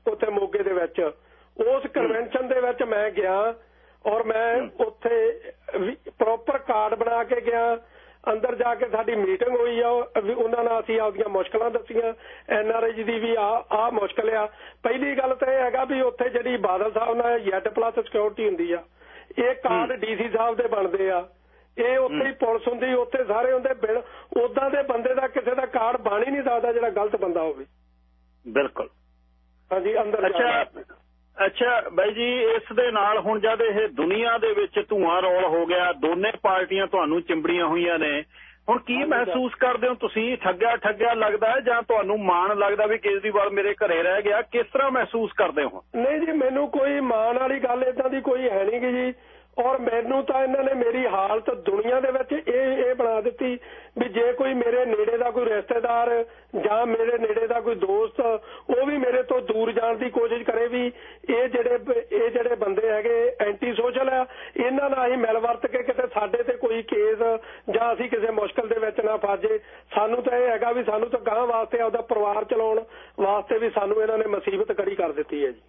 ਉੱਥੇ ਮੋਗੇ ਦੇ ਵਿੱਚ ਉਸ ਕਨਵੈਨਸ਼ਨ ਦੇ ਵਿੱਚ ਮੈਂ ਗਿਆ ਔਰ ਮੈਂ। ਉੱਥੇ ਪ੍ਰੋਪਰ ਕਾਰਡ ਬਣਾ ਕੇ ਗਿਆ ਅੰਦਰ ਜਾ ਕੇ ਸਾਡੀ ਮੀਟਿੰਗ ਹੋਈ ਆ ਉਹਨਾਂ ਨਾਲ ਅਸੀਂ ਆਪਦੀਆਂ ਮੁਸ਼ਕਲਾਂ ਦੱਸੀਆਂ ਐਨ ਆਰ ਆਈ ਦੀ ਵੀ ਆ ਆ ਮੁਸ਼ਕਲ ਆ ਪਹਿਲੀ ਗੱਲ ਤਾਂ ਇਹ ਹੈਗਾ ਵੀ ਉੱਥੇ ਜਿਹੜੀ ਬਾਦਲ ਸਾਹਿਬ ਨਾਲ ਯੈਡ ਪਲੱਸ ਸਿਕਿਉਰਿਟੀ ਹੁੰਦੀ ਆ ਇਹ ਕਾਰਡ। ਡੀਸੀ ਸਾਹਿਬ ਦੇ ਬਣਦੇ ਆ ਇਹ ਉੱਥੇ ਹੀ। ਪੁਲਿਸ ਹੁੰਦੀ ਉੱਥੇ ਸਾਰੇ ਹੁੰਦੇ ਬਿਲ ਉਦਾਂ ਦੇ ਬੰਦੇ ਦਾ ਕਿਸੇ ਦਾ ਕਾਰਡ ਬਣ ਹੀ ਨਹੀਂ ਸਕਦਾ ਜਿਹੜਾ ਗਲਤ ਬੰਦਾ ਹੋਵੇ ਬਿਲਕੁਲ ਹਾਂਜੀ ਅੰਦਰ ਅੱਛਾ। ਅੱਛਾ ਬਾਈ ਜੀ ਇਸ ਦੇ ਨਾਲ ਹੁਣ ਜਦ ਇਹ ਦੁਨੀਆ ਦੇ ਵਿੱਚ ਧੂਆਂ ਰੌਲ ਹੋ ਗਿਆ ਦੋਨੇ ਪਾਰਟੀਆਂ ਤੁਹਾਨੂੰ ਚਿੰਬੜੀਆਂ ਹੋਈਆਂ ਨੇ ਹੁਣ ਕੀ ਮਹਿਸੂਸ ਕਰਦੇ ਹੋ ਤੁਸੀਂ? ਠੱਗਿਆ ਠੱਗਿਆ ਲੱਗਦਾ ਹੈ ਜਾਂ ਤੁਹਾਨੂੰ ਮਾਣ ਲੱਗਦਾ ਵੀ ਕੇਜਰੀਵਾਲ ਮੇਰੇ ਘਰੇ ਰਹਿ ਗਿਆ? ਕਿਸ ਤਰ੍ਹਾਂ ਮਹਿਸੂਸ ਕਰਦੇ ਹੋ ਨਹੀਂ ਜੀ ਮੈਨੂੰ ਕੋਈ ਮਾਣ ਵਾਲੀ ਗੱਲ ਇਦਾਂ ਦੀ ਕੋਈ ਹੈ ਨਹੀਂ ਜੀ। ਔਰ ਮੈਨੂੰ ਤਾਂ ਇਹਨਾਂ ਨੇ ਮੇਰੀ ਹਾਲਤ ਦੁਨੀਆ ਦੇ ਵਿੱਚ ਇਹ ਇਹ ਬਣਾ ਦਿੱਤੀ ਵੀ ਜੇ ਕੋਈ ਮੇਰੇ ਨੇੜੇ ਦਾ ਕੋਈ ਰਿਸ਼ਤੇਦਾਰ ਜਾਂ ਮੇਰੇ ਨੇੜੇ ਦਾ ਕੋਈ ਦੋਸਤ, ਉਹ ਵੀ ਮੇਰੇ ਤੋਂ ਦੂਰ ਜਾਣ ਦੀ ਕੋਸ਼ਿਸ਼ ਕਰੇ ਵੀ ਇਹ ਜਿਹੜੇ ਇਹ ਜਿਹੜੇ ਬੰਦੇ ਹੈਗੇ ਐਂਟੀ ਸੋਸ਼ਲ ਆ, ਇਹਨਾਂ ਨਾਲ ਹੀ ਮਿਲ ਵਰਤ ਕੇ ਕਿਤੇ ਸਾਡੇ ਤੇ ਕੋਈ ਕੇਸ ਜਾਂ ਅਸੀਂ ਕਿਸੇ ਮੁਸ਼ਕਲ ਦੇ ਵਿੱਚ ਨਾ ਫਾਜੇ ਸਾਨੂੰ ਤਾਂ ਇਹ ਹੈਗਾ ਵੀ ਸਾਨੂੰ ਤਾਂ ਗਾਂ ਵਾਸਤੇ ਆਪਦਾ ਪਰਿਵਾਰ ਚਲਾਉਣ ਵਾਸਤੇ ਵੀ ਸਾਨੂੰ ਇਹਨਾਂ ਨੇ ਮੁਸੀਬਤ ਕੜੀ ਕਰ ਦਿੱਤੀ ਹੈ ਜੀ।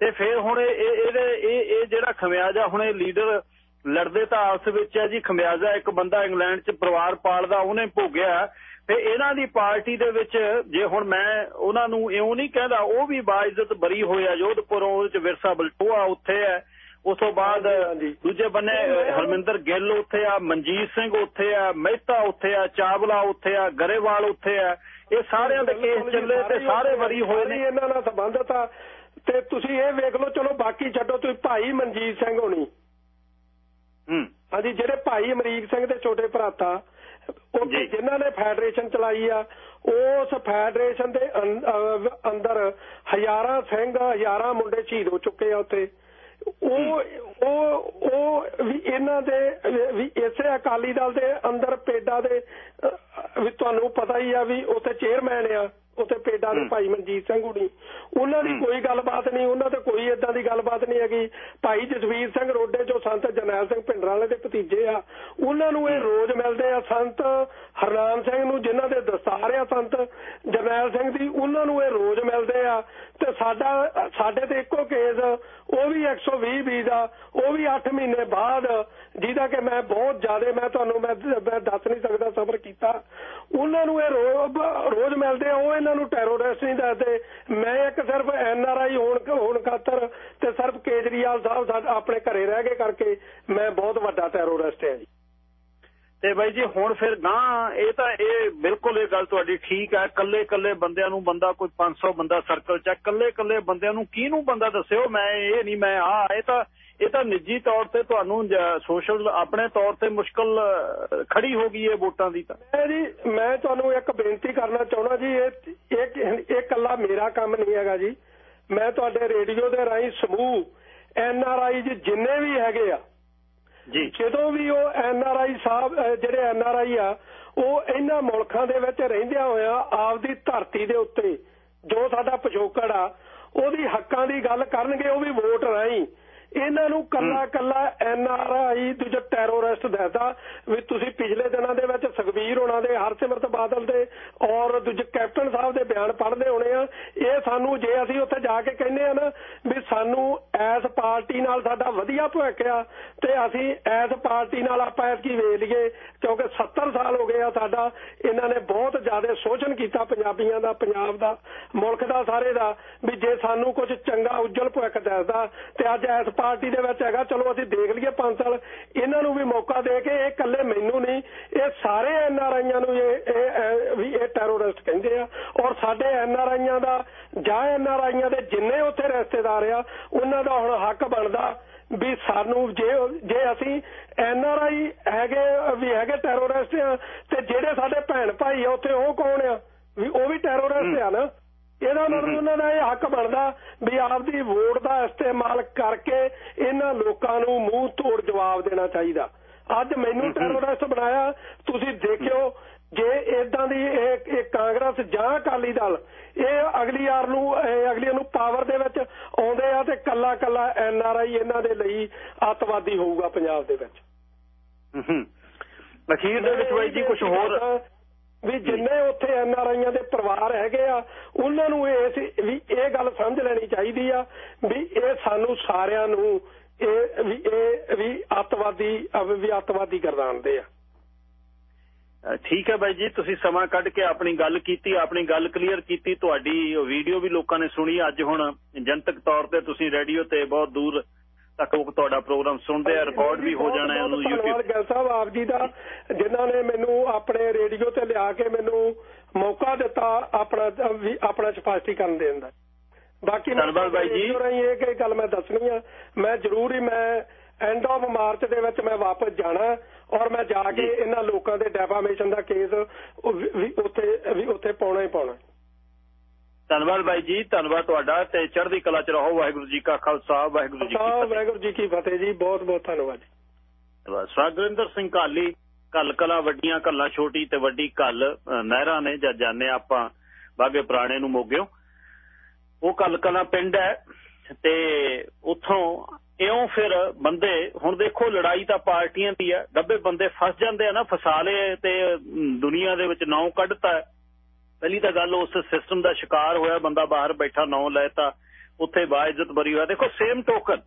ਤੇ ਫਿਰ ਹੁਣ ਇਹ ਇਹ- ਇਹਦੇ ਇਹ ਇਹ ਜਿਹੜਾ ਖਮਿਆਜਾ ਹੁਣ ਇਹ ਲੀਡਰ ਲੜਦੇ ਤਾਂ ਆਪਸ ਵਿੱਚ ਹੈ ਜੀ ਖਮਿਆਜਾ ਇੱਕ ਬੰਦਾ ਇੰਗਲੈਂਡ 'ਚ ਪਰਿਵਾਰ ਪਾਲਦਾ ਉਹਨੇ ਭੋਗਿਆ। ਤੇ ਇਹਨਾਂ ਦੀ ਪਾਰਟੀ ਦੇ ਵਿੱਚ ਜੇ ਹੁਣ ਮੈਂ ਉਹਨਾਂ ਨੂੰ ਇਉਂ ਨਹੀਂ ਕਹਿੰਦਾ ਉਹ ਵੀ ਬਾਇਜ਼ਤ ਬਰੀ ਹੋਇਆ ਜੋਧਪੁਰੋਂ ਉਹਦੇ 'ਚ ਵਿਰਸਾ ਬਲਟੋਆ ਉੱਥੇ ਹੈ ਉਸ ਤੋਂ ਬਾਅਦ। ਦੂਜੇ ਬੰਨੇ ਹਰਮਿੰਦਰ ਗਿੱਲ ਉੱਥੇ ਆ ਮਨਜੀਤ ਸਿੰਘ ਉੱਥੇ ਆ ਮਹਿਤਾ ਉੱਥੇ ਆ ਚਾਵਲਾ ਉੱਥੇ ਆ ਗਰੇਵਾਲ ਉੱਥੇ ਆ। ਇਹ ਸਾਰਿਆਂ ਦੇ ਕੇਸ ਚੱਲੇ ਤੇ ਸਾਰੇ ਵਰੀ ਹੋਏ ਨੇ। ਇਹਨਾਂ ਨਾਲ ਸੰਬੰਧਤ ਆ। ਤੇ ਤੁਸੀਂ ਇਹ ਵੇਖ ਲਓ ਚਲੋ ਬਾਕੀ ਛੱਡੋ ਤੁਸੀਂ ਭਾਈ ਮਨਜੀਤ ਸਿੰਘ ਹੋਣੀ। ਹੂੰ। ਹਾਂਜੀ ਜਿਹੜੇ ਭਾਈ ਅਮਰੀਕ ਸਿੰਘ ਦੇ ਛੋਟੇ ਭਰਾਤਾ ਉੱਥੇ ਜਿਨ੍ਹਾਂ ਨੇ ਫੈਡਰੇਸ਼ਨ ਚਲਾਈ ਆ ਉਸ ਫੈਡਰੇਸ਼ਨ ਦੇ ਅੰਦਰ ਹਜ਼ਾਰਾਂ ਸਿੰਘ ਹਜ਼ਾਰਾਂ ਮੁੰਡੇ ਸ਼ਹੀਦ ਹੋ ਚੁੱਕੇ ਆ ਉੱਥੇ। ਉਹ ਉਹ ਉਹ ਵੀ ਇਹਨਾਂ ਦੇ ਵੀ ਇਸੇ ਅਕਾਲੀ ਦਲ ਦੇ ਅੰਦਰ ਪੇਡਾ ਦੇ ਵੀ ਤੁਹਾਨੂੰ ਪਤਾ ਹੀ ਆ ਵੀ ਉੱਥੇ ਚੇਅਰਮੈਨ ਆ। ਉੱਥੇ ਪੇਡਾ ਦੇ ਭਾਈ ਮਨਜੀਤ ਸਿੰਘ ਹੁਣੀ। ਉਹਨਾਂ ਦੀ ਕੋਈ ਗੱਲਬਾਤ ਨਹੀਂ ਉਹਨਾਂ ਤੇ ਕੋਈ ਇਦਾਂ ਦੀ ਗੱਲਬਾਤ ਨਹੀਂ ਹੈਗੀ। ਭਾਈ ਜਸਵੀਰ ਸਿੰਘ ਰੋਡੇ ਜੋ ਸੰਤ ਜਰਨੈਲ ਸਿੰਘ ਭਿੰਡਰਾਂ ਵਾਲੇ ਦੇ ਭਤੀਜੇ ਆ। ਉਹਨਾਂ ਨੂੰ ਇਹ ਰੋਜ਼ ਮਿਲਦੇ ਆ ਸੰਤ ਹਰਨਾਮ ਸਿੰਘ ਨੂੰ ਜਿਨ੍ਹਾਂ ਦੇ ਦਸਤਾਰ ਆ ਸੰਤ ਜਰਨੈਲ ਸਿੰਘ ਦੀ ਉਹਨਾਂ ਨੂੰ ਇਹ ਰੋਜ਼ ਮਿਲਦੇ ਆ। ਤੇ ਸਾਡਾ ਸਾਡੇ ਤੇ ਇੱਕੋ ਕੇਸ ਉਹ ਵੀ 120 ਵੀ ਦਾ ਉਹ ਵੀ 8 ਮਹੀਨੇ ਬਾਅਦ, ਜਿਹਦਾ ਕਿ ਮੈਂ ਬਹੁਤ ਜ਼ਿਆਦਾ, ਮੈਂ ਤੁਹਾਨੂੰ, ਮੈਂ ਮੈਂ ਦੱਸ ਨਹੀਂ ਸਕਦਾ ਸਬਰ ਕੀਤਾ। ਉਹਨਾਂ ਨੂੰ ਇਹ ਰੋ- ਰੋਜ਼ ਮਿਲਦੇ ਆ, ਉਹ ਇਹਨਾਂ ਨੂੰ ਟੈਰੋਰਿਸਟ ਨਹੀਂ ਦੱਸਦੇ। ਮੈਂ ਇੱਕ ਸਿਰਫ ਐਨ ਆਰ ਆਈ ਹੋਣ ਹੋਣ ਖਾਤਰ ਤੇ ਸਿਰਫ ਕੇਜਰੀਵਾਲ ਸਾਹਿਬ ਆਪਣੇ ਘਰੇ ਰਹਿ ਕੇ ਕਰਕੇ ਮੈਂ ਬਹੁਤ ਵੱਡਾ ਟੈਰੋਰਿਸਟ ਹਾਂ ਜੀ। ਤੇ ਬਾਈ ਜੀ ਹੁਣ ਫਿਰ ਗਾਂ ਇਹ ਤਾਂ ਇਹ ਬਿਲਕੁਲ ਇਹ ਗੱਲ ਤੁਹਾਡੀ ਠੀਕ ਹੈ ਕੱਲੇ ਕੱਲੇ ਬੰਦਿਆਂ ਨੂੰ ਬੰਦਾ ਕੋਈ 500 ਬੰਦਾ ਸਰਕਲ ਚ ਕੱਲੇ ਕੱਲੇ ਬੰਦਿਆਂ ਨੂੰ ਕਿਹਨੂੰ ਬੰਦਾ ਦੱਸਿਓ? ਮੈਂ ਇਹ ਨਹੀਂ, ਮੈਂ ਆ, ਇਹ ਤਾਂ ਇਹ ਤਾਂ ਨਿੱਜੀ ਤੌਰ ਤੇ ਤੁਹਾਨੂੰ ਸੋਸ਼ਲ ਆਪਣੇ ਤੌਰ ਤੇ ਮੁਸ਼ਕਲ ਖੜੀ ਹੋ ਗਈ ਹੈ ਵੋਟਾਂ ਦੀ ਤਾਂ। ਜੀ, ਮੈਂ ਤੁਹਾਨੂੰ ਇੱਕ ਬੇਨਤੀ ਕਰਨਾ ਚਾਹੁੰਦਾ ਜੀ, ਇਹ ਇਹ ਇਹ ਕੱਲਾ ਮੇਰਾ ਕੰਮ ਨਹੀਂ ਹੈਗਾ ਜੀ। ਮੈਂ ਤੁਹਾਡੇ ਰੇਡੀਓ ਦੇ ਰਾਹੀਂ ਸਮੂਹ ਐਨ ਆਰ ਆਈ ਜੀ ਜਿੰਨੇ ਵੀ ਹੈਗੇ ਆ ਜਦੋਂ ਵੀ ਉਹ ਐਨ ਆਰ ਆਈ ਸਾਹਿਬ ਜਿਹੜੇ ਐਨ ਆਰ ਆਈ ਆ, ਉਹ ਇਹਨਾਂ ਮੁਲਕਾਂ ਦੇ ਵਿੱਚ ਰਹਿੰਦਿਆਂ ਹੋਇਆਂ ਆਪਦੀ ਧਰਤੀ ਦੇ ਉੱਤੇ ਜੋ ਸਾਡਾ ਪਿਛੋਕੜ ਆ, ਉਹਦੀ ਹੱਕਾਂ ਦੀ ਗੱਲ ਕਰਨਗੇ, ਉਹ ਵੀ ਵੋਟ ਰਾਹੀਂ। ਇਹਨਾਂ ਨੂੰ ਕੱਲਾ ਕੱਲਾ ਐਨ ਆਰ ਆਈ ਦੂਜਾ ਟੈਰੋਰਿਸਟ ਦੱਸਦਾ ਵੀ ਤੁਸੀਂ ਪਿਛਲੇ ਦਿਨਾਂ ਦੇ ਵਿੱਚ ਸੁਖਬੀਰ ਹੋਣਾ ਦੇ ਹਰਸਿਮਰਤ ਬਾਦਲ ਦੇ ਔਰ ਦੂਜੇ ਕੈਪਟਨ ਸਾਹਿਬ ਦੇ ਬਿਆਨ ਪੜ੍ਹਦੇ ਹੋਣੇ ਆ। ਇਹ ਸਾਨੂੰ ਜੇ ਅਸੀਂ ਉੱਥੇ ਜਾ ਕੇ ਕਹਿੰਦੇ ਆ ਨਾ ਵੀ ਸਾਨੂੰ ਐਸ ਪਾਰਟੀ ਨਾਲ ਸਾਡਾ ਵਧੀਆ ਭਵਿੱਖ ਆ ਤੇ ਅਸੀਂ ਐਸ ਪਾਰਟੀ ਨਾਲ ਆਪਾਂ ਐਸ ਕੀ ਵੇਚ ਲਈਏ। ਕਿਉਂਕਿ 70 ਸਾਲ ਹੋ ਗਏ ਆ ਸਾਡਾ, ਇਹਨਾਂ ਨੇ ਬਹੁਤ ਜ਼ਿਆਦਾ ਸ਼ੋਸ਼ਣ ਕੀਤਾ ਪੰਜਾਬੀਆਂ ਦਾ, ਪੰਜਾਬ ਦਾ, ਮੁਲਕ ਦਾ, ਸਾਰੇ ਦਾ, ਵੀ ਜੇ ਸਾਨੂੰ ਕੁਝ ਚੰਗਾ ਉਜਲ ਭਵਿੱਖ ਦੱਸਦਾ, ਤੇ ਅੱਜ ਇਸ ਪਾਰਟੀ ਦੇ ਵਿੱਚ ਹੈਗਾ, ਚਲੋ ਅਸੀਂ ਦੇਖ ਲਈਏ 5 ਸਾਲ, ਇਹਨਾਂ ਨੂੰ ਵੀ ਮੌਕਾ ਦੇ ਕੇ ਇਹ ਇਕੱਲੇ ਮੈਨੂੰ ਨਹੀਂ, ਇਹ ਸਾਰੇ ਐਨ ਆਰ ਆਈਆਂ ਨੂੰ ਇਹ, ਵੀ ਇਹ ਟੈਰੋਰਿਸਟ ਕਹਿੰਦੇ ਆ, ਔਰ ਸਾਡੇ ਐਨ ਆਰ ਆਈਆਂ ਦਾ, ਜਾਂ ਐਨ ਆਰ ਆਈਆਂ ਦੇ ਜਿੰਨੇ ਉੱਥੇ ਰਿਸ਼ਤੇਦਾਰ ਆ, ਉਹਨਾਂ ਦਾ ਹੁਣ ਹੱਕ ਬਣਦਾ ਵੀ ਸਾਨੂੰ ਜੇ ਜੇ ਅਸੀਂ ਐਨ ਆਰ ਆਈ ਹੈਗੇ ਵੀ ਹੈਗੇ ਟੈਰੋਰਿਸਟ ਆ ਤੇ ਜਿਹੜੇ ਸਾਡੇ ਭੈਣ ਭਾਈ ਆ ਉੱਥੇ ਉਹ ਕੌਣ ਆ? ਵੀ ਉਹ ਵੀ ਟੈਰੋਰਿਸਟ ਆ ਨਾ? ਇਹਦਾ ਮਤਲਬ ਉਹਨਾਂ ਦਾ ਇਹ ਹੱਕ ਬਣਦਾ ਵੀ ਆਪਦੀ ਵੋਟ ਦਾ ਇਸਤੇਮਾਲ ਕਰਕੇ ਇਹਨਾਂ ਲੋਕਾਂ ਨੂੰ ਮੂੰਹ ਤੋੜ ਜਵਾਬ ਦੇਣਾ ਚਾਹੀਦਾ। ਅੱਜ ਮੈਨੂੰ ਟੈਰੋਰਿਸਟ ਬਣਾਇਆ ਤੁਸੀਂ ਦੇਖਿਓ ਜੇ ਇਦਾਂ ਦੀ ਇਹ ਇਹ ਕਾਂਗਰਸ ਜਾਂ ਅਕਾਲੀ ਦਲ ਇਹ ਅਗਲੀ ਵਾਰ ਨੂੰ ਇਹ ਅਗਲੀ ਨੂੰ ਪਾਵਰ ਦੇ ਵਿੱਚ ਆਉਂਦੇ ਆ ਤੇ ਕੱਲਾ ਕੱਲਾ ਐਨ ਆਰ ਆਈ ਇਹਨਾਂ ਦੇ ਲਈ ਅੱਤਵਾਦੀ ਹੋਊਗਾ ਪੰਜਾਬ ਦੇ ਵਿੱਚ। ਹੂੰ ਅਖੀਰ ਦੇ ਵਿੱਚ ਬਾਈ ਜੀ ਕੁਝ ਹੋਰ ਵੀ ਜਿੰਨੇ ਉੱਥੇ ਐਨ ਆਰ ਆਈਆਂ ਦੇ ਪਰਿਵਾਰ ਹੈਗੇ ਆ ਉਹਨਾਂ ਨੂੰ ਇਸ ਵੀ ਇਹ ਗੱਲ ਸਮਝ ਲੈਣੀ ਚਾਹੀਦੀ ਆ ਵੀ ਇਹ ਸਾਨੂੰ ਸਾਰਿਆਂ ਨੂੰ ਇਹ ਵੀ ਇਹ ਵੀ ਅੱਤਵਾਦੀ ਵੀ ਅੱਤਵਾਦੀ ਕਰਦਾਉਂਦੇ ਆ। ਠੀਕ ਹੈ ਬਾਈ ਜੀ ਤੁਸੀਂ ਸਮਾਂ ਕੱਢ ਕੇ ਆਪਣੀ ਗੱਲ ਕੀਤੀ ਆਪਣੀ ਗੱਲ ਕਲੀਅਰ ਕੀਤੀ ਤੁਹਾਡੀ ਵੀਡੀਓ ਵੀ ਲੋਕਾਂ ਨੇ ਸੁਣੀ ਅੱਜ ਹੁਣ ਜਨਤਕ ਤੌਰ ਤੇ ਤੁਸੀਂ ਰੇਡੀਓ ਤੇ ਬਹੁਤ ਦੂਰ ਤੱਕ ਉਹ ਤੁਹਾਡਾ ਪ੍ਰੋਗਰਾਮ ਸੁਣਦੇ ਆ ਰਿਕਾਰਡ ਵੀ ਹੋ ਜਾਣਾ ਹੈ ਉਹਨੂੰ ਧੰਨਵਾਦ YouTube ਗਿਲ ਸਾਹਿਬ ਆਪ ਜੀ ਦਾ ਜਿਨ੍ਹਾਂ ਨੇ ਮੈਨੂੰ ਆਪਣੇ ਰੇਡੀਓ ਤੇ ਲਿਆ ਕੇ ਮੈਨੂੰ ਮੌਕਾ ਦਿੱਤਾ ਆਪਣਾ ਆਪਣਾ ਸਪਸ਼ਟੀਕਰਨ ਦੇਣ ਦਾ ਬਾਕੀ ਧੰਨਵਾਦ ਬਾਈ ਜੀ। ਇਹ ਕਿ ਗੱਲ ਮੈਂ ਦੱਸਣੀ ਆ ਮੈਂ ਜ਼ਰੂਰ ਹੀ ਮੈਂ ਐਂਡ ਆਫ ਮਾਰਚ ਦੇ ਵਿੱਚ ਮੈਂ ਵਾਪਸ ਜਾਣਾ ਔਰ ਮੈਂ ਜਾ ਕੇ। ਇਹਨਾਂ ਲੋਕਾਂ ਦੇ ਡੈਫਾਮੇਸ਼ਨ ਦਾ ਕੇਸ ਵੀ- ਉੱਥੇ ਵੀ ਉੱਥੇ ਪਾਉਣਾ ਹੀ ਪਾਉਣਾ। ਧੰਨਵਾਦ ਬਾਈ ਜੀ ਧੰਨਵਾਦ ਤੁਹਾਡਾ ਤੇ ਚੜ੍ਹਦੀ ਕਲਾ ਚ ਰਹੋ ਵਾਹਿਗੁਰੂ ਜੀ ਕਾ ਖਾਲਸਾ ਵਾਹਿਗੁਰੂ ਜੀ ਕੀ ਫਤਿਹ। ਵਾਹਿਗੁਰੂ ਜੀ ਕੀ ਫਤਿਹ ਜੀ ਬਹੁਤ ਬਹੁਤ ਧੰਨਵਾਦ। ਸਵਾਗਰਿੰਦਰ ਸਿੰਘ ਕਾਲੀ ਕੱਲ ਕਲਾ ਵੱਡੀਆਂ ਕੱਲਾਂ ਛੋਟੀ ਤੇ ਵੱਡੀ ਕੱਲ ਨਹਿਰਾਂ ਨੇ ਜਦ ਜਾਂਦੇ ਆਪਾਂ ਬਾਗੇ ਪੁਰਾਣੇ ਨੂੰ ਮੋਗਿਓ। ਉਹ ਕੱਲ ਕਲਾ ਪਿੰਡ ਹੈ। ਤੇ ਉੱਥੋਂ ਇਉਂ ਫਿਰ ਬੰਦੇ ਹੁਣ ਦੇਖੋ ਲੜਾਈ ਤਾਂ ਪਾਰਟੀਆਂ ਦੀ ਹੈ ਡੱਬੇ ਬੰਦੇ ਫਸ ਜਾਂਦੇ ਆ ਨਾ ਫਸਾ ਲਏ ਤੇ ਅਮ, ਦੁਨੀਆ ਦੇ ਵਿੱਚ ਨੌ ਕੱਢਤਾ ਪਹਿਲੀ ਤਾਂ ਗੱਲ ਉਸ ਸਿਸਟਮ ਦਾ ਸ਼ਿਕਾਰ ਹੋਇਆ ਬੰਦਾ ਬਾਹਰ ਬੈਠਾ ਨਾਂ ਲੈ ਤਾਂ ਉੱਥੇ ਬਾਇਜ਼ਤ ਬਰੀ ਹੋਇਆ। ਦੇਖੋ ਸੇਮ ਟੋਕਨ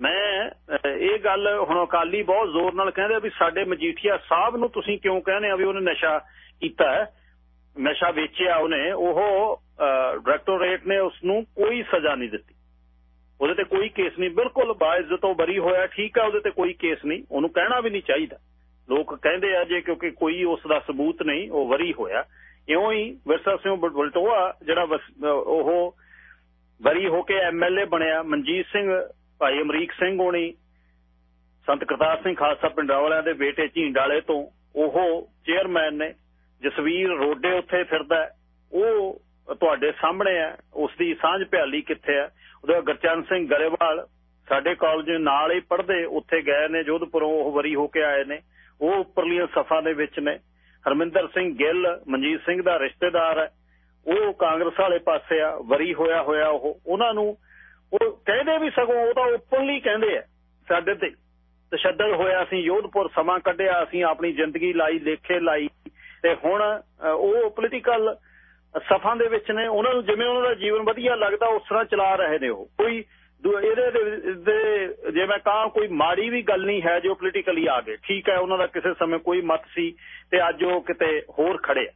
ਮੈਂ ਇਹ ਗੱਲ ਹੁਣ ਅਕਾਲੀ ਬਹੁਤ ਜ਼ੋਰ ਨਾਲ ਕਹਿੰਦੇ ਵੀ ਸਾਡੇ ਮਜੀਠੀਆ ਸਾਹਿਬ ਨੂੰ ਤੁਸੀਂ ਕਿਉਂ ਕਹਿੰਦੇ ਆ ਵੀ ਉਹਨੇ ਨਸ਼ਾ ਕੀਤਾ ਨਸ਼ਾ ਵੇਚਿਆ ਉਹਨੇ ਉਹ ਡਾਇਰੈਕਟੋਰੇਟ ਨੇ ਉਸ ਨੂੰ ਕੋਈ ਸਜ਼ਾ ਨਹੀਂ ਦਿੱਤੀ। ਉਹਦੇ ਤੇ ਕੋਈ ਕੇਸ ਨਹੀਂ, ਬਿਲਕੁਲ ਬਾਇਜ਼ਤ ਉਹ ਬਰੀ ਹੋਇਆ, ਠੀਕ ਆ, ਉਹਦੇ ਤੇ ਕੋਈ ਕੇਸ ਨਹੀਂ, ਉਹਨੂੰ ਕਹਿਣਾ ਵੀ ਨਹੀਂ ਚਾਹੀਦਾ। ਲੋਕ ਕਹਿੰਦੇ ਆ ਜੇ ਕਿਉਂਕਿ ਕੋਈ ਉਸ ਦਾ ਸਬੂਤ ਨਹੀਂ, ਉਹ ਵਰੀ ਹੋਇਆ। ਇਉਂ ਹੀ ਵਿਰਸਾ ਸਿੰਘ ਬਲਟੋਆ ਜਿਹੜਾ ਉਹ ਵਰੀ ਹੋ ਕੇ ਐਮਐਲਏ ਬਣਿਆ, ਮਨਜੀਤ ਸਿੰਘ, ਭਾਈ ਅਮਰੀਕ ਸਿੰਘ ਹੋਣੀ, ਸੰਤ ਕਰਤਾਰ ਸਿੰਘ ਖਾਲਸਾ ਪਿੰਡਾਂ ਵਾਲਿਆਂ ਦੇ ਬੇਟੇ ਝੀਂਡ ਵਾਲੇ ਤੋਂ, ਉਹ ਚੇਅਰਮੈਨ ਨੇ, ਜਸਵੀਰ ਰੋਡੇ ਉੱਥੇ ਫਿਰਦਾ ਉਹ ਤੁਹਾਡੇ ਸਾਹਮਣੇ ਹੈ, ਉਸ ਦੀ ਸਾਂਝ ਭਿਆਲੀ ਕਿੱਥੇ ਹੈ? ਉਹਦਾ ਗੁਰਚਰਨ ਸਿੰਘ ਗਰੇਵਾਲ ਸਾਡੇ ਕਾਲਜ ਨਾਲ ਹੀ ਪੜ੍ਹਦੇ ਉੱਥੇ ਗਏ ਨੇ, ਜੋਧਪੁਰੋਂ ਉਹ ਵਰੀ ਹੋ ਕੇ ਆਏ ਨੇ। ਉਹ ਉੱਪਰਲੀਆਂ ਸਫਾ ਦੇ ਵਿੱਚ ਨੇ। ਹਰਮਿੰਦਰ ਸਿੰਘ ਗਿੱਲ, ਮਨਜੀਤ ਸਿੰਘ ਦਾ ਰਿਸ਼ਤੇਦਾਰ ਹੈ। ਉਹ ਕਾਂਗਰਸ ਵਾਲੇ ਪਾਸੇ ਆ, ਵਰੀ ਹੋਇਆ ਹੋਇਆ ਉਹ। ਉਹਨਾਂ ਨੂੰ ਉਹ ਕਹਿੰਦੇ ਵੀ ਸਗੋਂ ਉਹ ਤਾਂ ਓਪਨਲੀ ਕਹਿੰਦੇ ਆ ਸਾਡੇ ਤੇ। ਤਸ਼ੱਦਦ ਹੋਇਆ ਅਸੀਂ ਯੋਧਪੁਰ ਸਮਾਂ ਕੱਢਿਆ ਅਸੀਂ, ਆਪਣੀ ਜ਼ਿੰਦਗੀ ਲਾਈ, ਲੇਖੇ ਲਾਈ। ਤੇ ਹੁਣ ਉਹ ਪੋਲੀਟੀਕਲ ਸਫਾਂ ਦੇ ਵਿੱਚ ਨੇ, ਉਹਨਾਂ ਨੂੰ ਜਿਵੇਂ ਉਹਨਾਂ ਦਾ ਜੀਵਨ ਵਧੀਆ ਲੱਗਦਾ, ਉਸ ਤਰ੍ਹਾਂ ਚਲਾ ਰਹੇ ਨੇ ਉਹ। ਕੋਈ ਇਹਦੇ ਦੇ- ਜੇ ਮੈਂ ਕਹਾਂ, ਕੋਈ ਮਾੜੀ ਵੀ ਗੱਲ ਨਹੀਂ ਹੈ ਜੋ ਪੋਲੀਟੀਕਲੀ ਆ ਗਏ। ਠੀਕ ਹੈ, ਉਹਨਾਂ ਦਾ ਕਿਸੇ ਸਮੇਂ ਕੋਈ ਮਤ ਸੀ ਤੇ ਅੱਜ ਉਹ ਕਿਤੇ ਹੋਰ ਖੜੇ ਆ।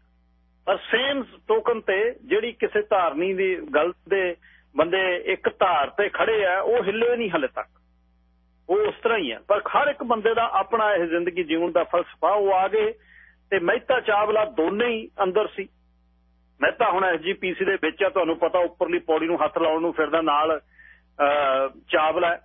ਪਰ ਸੇਮ ਟੋਕਨ ਤੇ ਜਿਹੜੀ ਕਿਸੇ ਧਾਰਨੀ ਦੀ ਗੱਲ ਦੇ ਬੰਦੇ ਇੱਕ ਧਾਰ ਤੇ ਖੜੇ ਆ, ਉਹ ਹਿੱਲੇ ਨਹੀਂ ਹਲੇ ਤੱਕ। ਉਹ ਉਸ ਤਰ੍ਹਾਂ ਹੀ ਆ। ਪਰ ਹਰ ਇੱਕ ਬੰਦੇ ਦਾ ਆਪਣਾ ਇਹ ਜ਼ਿੰਦਗੀ ਜਿਉਣ ਦਾ ਫਲਸਫਾ, ਉਹ ਆ ਗਏ ਤੇ ਮਹਿਤਾ ਚਾਵਲਾ ਦੋਨੇ ਹੀ ਅੰਦਰ ਸੀ। ਮੈਂ ਤਾਂ ਹੁਣ ਐਸਜੀਪੀਸੀ ਦੇ ਵਿੱਚ ਆ ਤੁਹਾਨੂੰ ਪਤਾ ਉੱਪਰਲੀ ਪੌੜੀ ਨੂੰ ਹੱਥ ਲਾਉਣ ਨੂੰ ਫਿਰਦਾ ਨਾਲ ਅਹ, ਚਾਵਲਾ ਹੈ।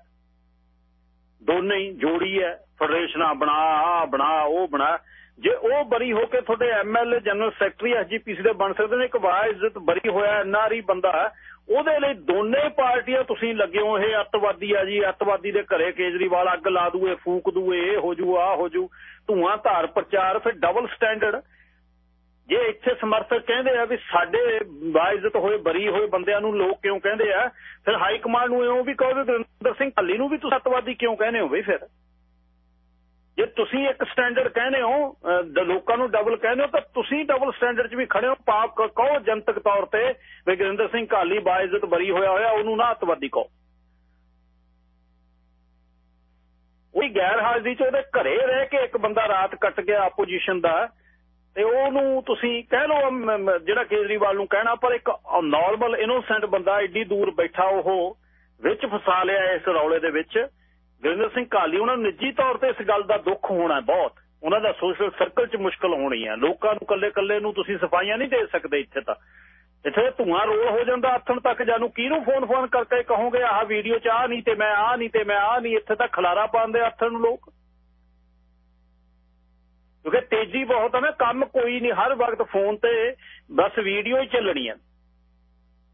ਦੋਨੇ ਹੀ ਜੋੜੀ ਹੈ ਫੈਡਰੇਸ਼ਨਾਂ ਬਣਾ ਆ ਬਣਾ ਉਹ ਬਣਾ। ਜੇ ਉਹ ਬਰੀ ਹੋ ਕੇ ਤੁਹਾਡੇ ਐਮਐਲਏ ਜਨਰਲ ਸੈਕਟਰੀ ਐਸਜੀਪੀਸੀ ਦੇ ਬਣ ਸਕਦੇ ਨੇ ਇੱਕ ਵਾਇਜ਼ਤ ਬਰੀ ਹੋਇਆ ਐਨਆਰਈ ਬੰਦਾ ਉਹਦੇ ਲਈ ਦੋਨੇ ਪਾਰਟੀਆਂ ਤੁਸੀਂ ਲੱਗੇ ਹੋ ਇਹ ਅੱਤਵਾਦੀ ਆ ਜੀ ਅੱਤਵਾਦੀ ਦੇ ਘਰੇ ਕੇਜਰੀਵਾਲ ਅੱਗ ਲਾ ਦੂਏ ਫੂਕ ਦੂਏ ਇਹ ਹੋ ਜੂ ਆ ਹੋ ਜੂ। ਧੂਆਂ ਧਾਰ ਪ੍ਰਚਾਰ ਫਿਰ ਡਬਲ ਸਟੈਂਡਰਡ ਜੇ ਇੱਥੇ ਸਮਰਥਕ ਕਹਿੰਦੇ ਆ ਵੀ ਸਾਡੇ ਬਾਇਜ਼ਤ ਹੋਏ, ਬਰੀ ਹੋਏ ਬੰਦਿਆਂ ਨੂੰ ਲੋਕ ਕਿਉਂ ਕਹਿੰਦੇ ਆ, ਫਿਰ ਹਾਈ ਕਮਾਂਡ ਨੂੰ ਇਉਂ ਵੀ ਕਹੋ ਵੀ ਗੁਰਿੰਦਰ ਸਿੰਘ ਹੱਲੀ ਨੂੰ ਵੀ ਤੁਸੀਂ ਅੱਤਵਾਦੀ ਕਿਉਂ ਕਹਿੰਦੇ ਹੋ ਬਈ ਫਿਰ? ਜੇ ਤੁਸੀਂ ਇੱਕ ਸਟੈਂਡਰਡ ਕਹਿੰਦੇ ਹੋ ਲੋਕਾਂ ਨੂੰ ਡਬਲ ਕਹਿੰਦੇ ਹੋ, ਤਾਂ ਤੁਸੀਂ ਡਬਲ ਸਟੈਂਡਰਡ 'ਚ ਵੀ ਖੜੇ ਹੋ, ਪਾਪ ਕਹੋ ਜਨਤਕ ਤੌਰ ਤੇ ਵੀ ਗੁਰਿੰਦਰ ਸਿੰਘ ਕਾਲੀ ਬਾਇਜ਼ਤ ਬਰੀ ਹੋਇਆ ਹੋਇਆ, ਉਹਨੂੰ ਨਾ ਅੱਤਵਾਦੀ ਕਹੋ। ਉਹੀ ਗੈਰ ਹਾਜ਼ਰੀ 'ਚ ਉਹਦੇ ਘਰੇ ਰਹਿ ਕੇ ਇੱਕ ਬੰਦਾ ਰਾਤ ਕੱਟ ਗਿਆ ਆਪੋਜੀਸ਼ਨ ਦਾ ਤੇ ਉਹਨੂੰ ਤੁਸੀਂ ਕਹਿ ਲਓ ਜਿਹੜਾ ਕੇਜਰੀਵਾਲ ਨੂੰ ਕਹਿਣਾ, ਪਰ ਇੱਕ ਨਾਰਮਲ ਇਨੋਸੈਂਟ ਬੰਦਾ ਏਡੀ ਦੂਰ ਬੈਠਾ ਉਹ ਵਿੱਚ ਫਸਾ ਲਿਆ ਇਸ ਰੌਲੇ ਦੇ ਵਿੱਚ। ਗੁਰਿੰਦਰ ਸਿੰਘ ਕਾਲੀ ਉਹਨਾਂ ਨੂੰ ਨਿੱਜੀ ਤੌਰ ਤੇ ਇਸ ਗੱਲ ਦਾ ਦੁੱਖ ਹੋਣਾ ਬਹੁਤ। ਉਹਨਾਂ ਦਾ ਸੋਸ਼ਲ ਸਰਕਲ 'ਚ ਮੁਸ਼ਕਲ ਹੋਣੀ ਹੈ ਲੋਕਾਂ ਨੂੰ ਕੱਲੇ-ਕੱਲੇ ਨੂੰ ਤੁਸੀਂ ਸਫਾਈਆਂ ਨਹੀਂ ਦੇ ਸਕਦੇ ਇੱਥੇ ਤਾਂ। ਇੱਥੇ ਧੂਆਂ ਰੋਲ ਹੋ ਜਾਂਦਾ ਆਥਣ ਤੱਕ ਜਾਨੂੰ ਕਿਹਨੂੰ ਫੋਨ ਫੋਨ ਕਰਕੇ ਕਹੋਗੇ, ਆਹ ਵੀਡੀਓ 'ਚ ਆ ਨਹੀਂ ਤੇ ਮੈਂ ਆ ਨਹੀਂ ਤੇ ਮੈਂ ਆ ਨਹੀਂ, ਇੱਥੇ ਤਾਂ ਖਲਾਰਾ ਪਾਉਂਦੇ ਆਥਣ ਨੂੰ ਲੋਕ। ਕਿਉਂਕਿ ਤੇਜ਼ੀ ਬਹੁਤ ਆ ਨਾ, ਕੰਮ ਕੋਈ ਨਹੀਂ, ਹਰ ਵਕਤ ਫੋਨ ਤੇ ਬਸ ਵੀਡੀਓ ਹੀ ਚੱਲਣੀਆਂ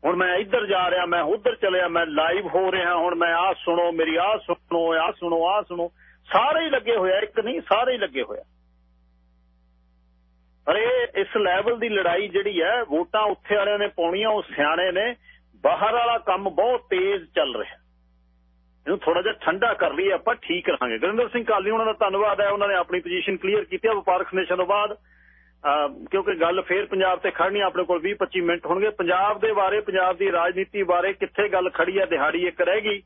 ਹੁਣ ਮੈਂ ਇੱਧਰ ਜਾ ਰਿਹਾ, ਮੈਂ ਉੱਧਰ ਚਲਿਆ, ਮੈਂ ਲਾਈਵ ਹੋ ਰਿਹਾ, ਹੁਣ ਮੈਂ ਆਹ ਸੁਣੋ, ਮੇਰੀ ਆਹ ਸੁਣੋ ਆਹ ਸੁਣੋ ਆਹ ਸੁਣੋ। ਸਾਰੇ ਹੀ ਲੱਗੇ ਹੋਇਆ ਇੱਕ ਨਹੀਂ, ਸਾਰੇ ਹੀ ਲੱਗੇ ਹੋਇਆ ਪਰ ਇਹ ਇਸ ਲੈਵਲ ਦੀ ਲੜਾਈ ਜਿਹੜੀ ਹੈ ਵੋਟਾਂ ਉੱਥੇ ਵਾਲਿਆਂ ਨੇ ਪਾਉਣੀਆਂ, ਉਹ ਸਿਆਣੇ ਨੇ। ਬਾਹਰ ਵਾਲਾ ਕੰਮ ਬਹੁਤ ਤੇਜ਼ ਚੱਲ ਰਿਹਾ। ਇਹਨੂੰ ਥੋੜਾ ਜਿਹਾ ਠੰਡਾ ਕਰ ਲਈਏ, ਆਪਾਂ ਠੀਕ ਰਹਾਂਗੇ ਗੁਰਿੰਦਰ ਸਿੰਘ ਕਾਲੀ ਉਹਨਾਂ ਦਾ ਧੰਨਵਾਦ ਹੈ, ਉਹਨਾਂ ਨੇ ਆਪਣੀ ਪੋਜੀਸ਼ਨ ਕਲੀਅਰ ਕੀਤੀ ਹੈ, ਵਪਾਰਕ ਨੇਸ਼ਨ ਤੋਂ ਬਾਅਦ। ਕਿਉਂਕਿ ਗੱਲ ਫੇਰ ਪੰਜਾਬ ਤੇ ਖੜਨੀ ਆਪਣੇ ਕੋਲ 20 25 ਮਿੰਟ ਹੋਣਗੇ। ਪੰਜਾਬ ਦੇ ਬਾਰੇ, ਪੰਜਾਬ ਦੀ ਰਾਜਨੀਤੀ ਬਾਰੇ ਕਿੱਥੇ ਗੱਲ ਖੜੀ ਹੈ, ਦਿਹਾੜੀ ਇੱਕ ਰਹਿ ਗਈ।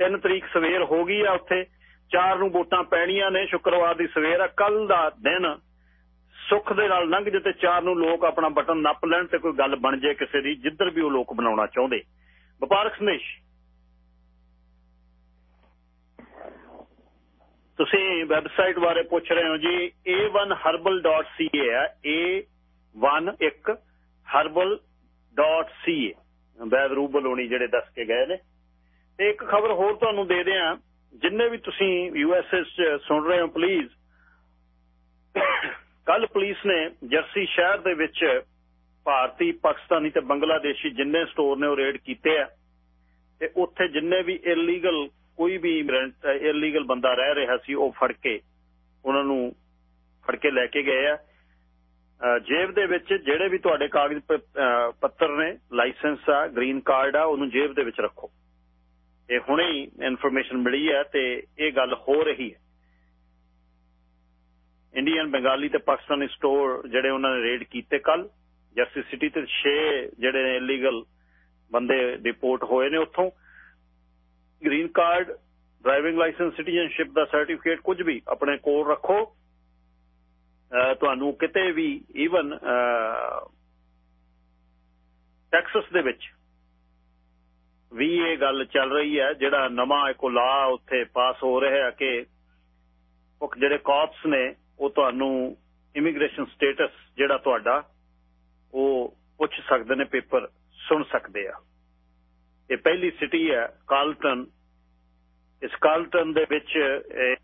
3 ਤਰੀਕ ਸਵੇਰ ਹੋ ਗਈ ਆ ਉੱਥੇ। 4 ਨੂੰ ਵੋਟਾਂ ਪੈਣੀਆਂ ਨੇ, ਸ਼ੁੱਕਰਵਾਰ ਦੀ ਸਵੇਰ ਆ, ਕੱਲ ਦਾ ਦਿਨ ਸੁੱਖ ਦੇ ਨਾਲ ਲੰਘ ਜੇ ਤੇ 4 ਨੂੰ ਲੋਕ ਆਪਣਾ ਬਟਨ ਨੱਪ ਲੈਣ ਤੇ ਕੋਈ ਗੱਲ ਬਣ ਜੇ ਕਿਸੇ ਦੀ, ਜਿੱਧਰ ਵੀ ਉਹ ਲੋਕ ਬਣਾਉਣਾ ਚਾਹੁੰਦੇ। ਵਪਾਰਕ ਸੰਦੇਸ਼ ਤੁਸੀਂ ਵੈਬਸਾਈਟ ਬਾਰੇ ਪੁੱਛ ਰਹੇ ਹੋ ਜੀ a1herbal.ca ਹੈ a1 herbal.ca ਵੈਦ ਰੂਪ ਬਲੋਣੀ ਜਿਹੜੇ ਦੱਸ ਕੇ ਗਏ ਨੇ। ਤੇ ਇੱਕ ਖਬਰ ਹੋਰ ਤੁਹਾਨੂੰ ਦੇ ਦਿਆਂ, ਜਿੰਨੇ ਵੀ ਤੁਸੀਂ ਯੂਐਸਏ ਚ ਸੁਣ ਰਹੇ ਹੋ ਪਲੀਜ਼ ਕੱਲ ਪੁਲਿਸ ਨੇ ਜਰਸੀ ਸ਼ਹਿਰ ਦੇ ਵਿੱਚ ਭਾਰਤੀ, ਪਾਕਿਸਤਾਨੀ ਤੇ ਬੰਗਲਾਦੇਸ਼ੀ ਜਿੰਨੇ ਸਟੋਰ ਨੇ ਉਹ ਰੇਡ ਕੀਤੇ ਆ। ਤੇ ਉੱਥੇ ਜਿੰਨੇ ਵੀ ਇਲੀਗਲ ਕੋਈ ਵੀ ਇਲੀਗਲ ਬੰਦਾ ਰਹਿ ਰਿਹਾ ਸੀ, ਉਹ ਫੜ ਕੇ ਉਹਨਾਂ ਨੂੰ ਫੜ ਕੇ ਲੈ ਕੇ ਗਏ ਆ। ਜੇਬ ਦੇ ਵਿੱਚ ਜਿਹੜੇ ਵੀ ਤੁਹਾਡੇ ਕਾਗਜ਼ ਪੱਤਰ ਨੇ, ਲਾਇਸੈਂਸ ਆ, ਗ੍ਰੀਨ ਕਾਰਡ ਆ, ਉਹਨੂੰ ਜੇਬ ਦੇ ਵਿੱਚ ਰੱਖੋ। ਇਹ ਹੁਣੇ ਹੀ ਇਨਫੋਰਮੇਸ਼ਨ ਮਿਲੀ ਹੈ ਤੇ ਇਹ ਗੱਲ ਹੋ ਰਹੀ ਹੈ। ਇੰਡੀਅਨ, ਬੰਗਾਲੀ ਤੇ ਪਾਕਿਸਤਾਨੀ ਸਟੋਰ ਜਿਹੜੇ ਉਹਨਾਂ ਨੇ ਰੇਡ ਕੀਤੇ ਕੱਲ ਜਰਸੀ ਸਿਟੀ ਤੇ 6 ਜਿਹੜੇ ਨੇ ਇਲੀਗਲ ਬੰਦੇ ਰਿਪੋਰਟ ਹੋਏ ਨੇ ਉੱਥੋਂ। Green card, driving licence, citizenship ਦਾ ਸਰਟੀਫਿਕੇਟ, ਕੁਝ ਵੀ ਆਪਣੇ ਕੋਲ ਰੱਖੋ। ਤੁਹਾਨੂੰ ਕਿਤੇ ਵੀ ਈਵਨ ਟੈਕਸਸ ਦੇ ਵਿੱਚ ਵੀ ਇਹ ਗੱਲ ਚੱਲ ਰਹੀ ਹੈ, ਜਿਹੜਾ ਨਵਾਂ ਇੱਕ ਲਾ ਉੱਥੇ ਪਾਸ ਹੋ ਰਿਹਾ ਹੈ ਕਿ ਉਹ ਜਿਹੜੇ ਕਾਪਸ ਨੇ, ਉਹ ਤੁਹਾਨੂੰ ਇਮੀਗ੍ਰੇਸ਼ਨ ਸਟੇਟਸ ਜਿਹੜਾ ਤੁਹਾਡਾ, ਉਹ ਪੁੱਛ ਸਕਦੇ ਨੇ ਪੇਪਰ ਸੁਣ ਸਕਦੇ ਆ। ਇਹ ਪਹਿਲੀ ਸਿਟੀ ਹੈ ਕਾਲਟਨ। ਇਸ ਕਾਲਟਨ ਦੇ ਵਿੱਚ ਇਹ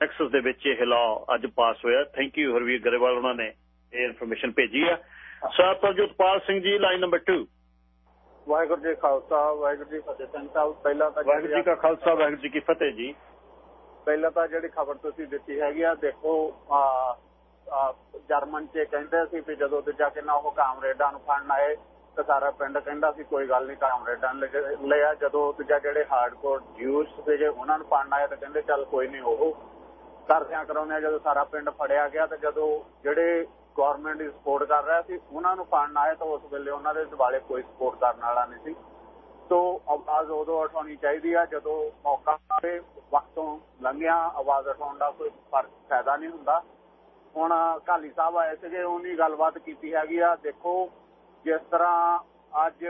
ਟੈਕਸਸ ਦੇ ਵਿੱਚ ਇਹ ਲਾਅ ਅੱਜ ਪਾਸ ਹੋਇਆ। ਥੈਂਕ ਯੂ ਹਰਵੀਰ ਗਰੇਵਾਲ ਉਹਨਾਂ ਨੇ ਇਹ ਇਨਫੋਰਮੇਸ਼ਨ ਭੇਜੀ ਆ sir ਪ੍ਰਜੋਤਪਾਲ Singh ji line number 2 Waheguru ji Khalsa Waheguru ji ਫਤਿਹ। ਸਿੰਘ ਸਾਹਿਬ ਪਹਿਲਾਂ ਤਾਂ ਵਾਹਿਗੁਰੂ ਜੀ ਕਾ ਖਾਲਸਾ ਵਾਹਿਗੁਰੂ ਜੀ ਕੀ ਫਤਿਹ ਜੀ। ਪਹਿਲਾਂ ਤਾਂ ਜਿਹੜੀ ਖਬਰ ਤੁਸੀਂ ਦਿੱਤੀ ਹੈਗੀ ਆ ਦੇਖੋ ਆ ਜਰਮਨ 'ਚ ਕਹਿੰਦੇ ਸੀ ਵੀ ਜਦੋਂ ਤੇ ਜਾ ਕੇ ਨਾ ਉਹ ਕਾਮਰੇਡਾਂ ਨੂੰ ਫੜਨ ਆਏ ਤਾਂ ਸਾਰਾ ਪਿੰਡ ਕਹਿੰਦਾ ਸੀ, ਕੋਈ ਗੱਲ ਨਹੀਂ ਕਾਮਰੇਡਾਂ ਨੇ ਲਿਆ ਜਦੋਂ ਦੂਜਾ ਜਿਹੜੇ ਹਾਰਡਕੋਰ ਜਿਊਸ ਸੀਗੇ ਉਹਨਾਂ ਨੂੰ ਫੜਨ ਆਇਆ ਤਾਂ ਕਹਿੰਦੇ ਚੱਲ ਕੋਈ ਨਹੀਂ ਉਹ ਕਰਦਿਆਂ ਕਰਾਉਂਦੇ ਜਦੋਂ ਸਾਰਾ ਪਿੰਡ ਫੜਿਆ ਗਿਆ ਤੇ ਜਦੋਂ ਜਿਹੜੇ ਗਵਰਨਮੈਂਟ ਦੀ ਸਪੋਰਟ ਕਰ ਰਿਹਾ ਸੀ, ਉਹਨਾਂ ਨੂੰ ਫੜਨ ਆਇਆ ਤਾਂ ਉਸ ਵੇਲੇ ਉਹਨਾਂ ਦੇ ਦਿਵਾਲੇ ਕੋਈ ਸਪੋਰਟ ਕਰਨ ਵਾਲਾ ਨਹੀਂ ਸੀ। ਤੋਂ ਆਵਾਜ਼ ਉਦੋਂ ਉਠਾਉਣੀ ਚਾਹੀਦੀ ਆ, ਜਦੋਂ ਮੌਕਾ ਆਵੇ, ਵਕਤੋਂ ਲੰਘਿਆ, ਆਵਾਜ਼ ਉਠਾਉਣ ਦਾ ਕੋਈ ਫ਼ਰਕ ਫਾਇਦਾ ਨਹੀਂ ਹੁੰਦਾ। ਹੁਣ ਕਾਲੀ ਸਾਹਿਬ ਆਏ ਸੀਗੇ, ਉਹਨੀ ਗੱਲਬਾਤ ਕੀਤੀ ਹੈਗੀ ਆ, ਦੇਖੋ ਜਿਸ ਤਰ੍ਹਾਂ ਅੱਜ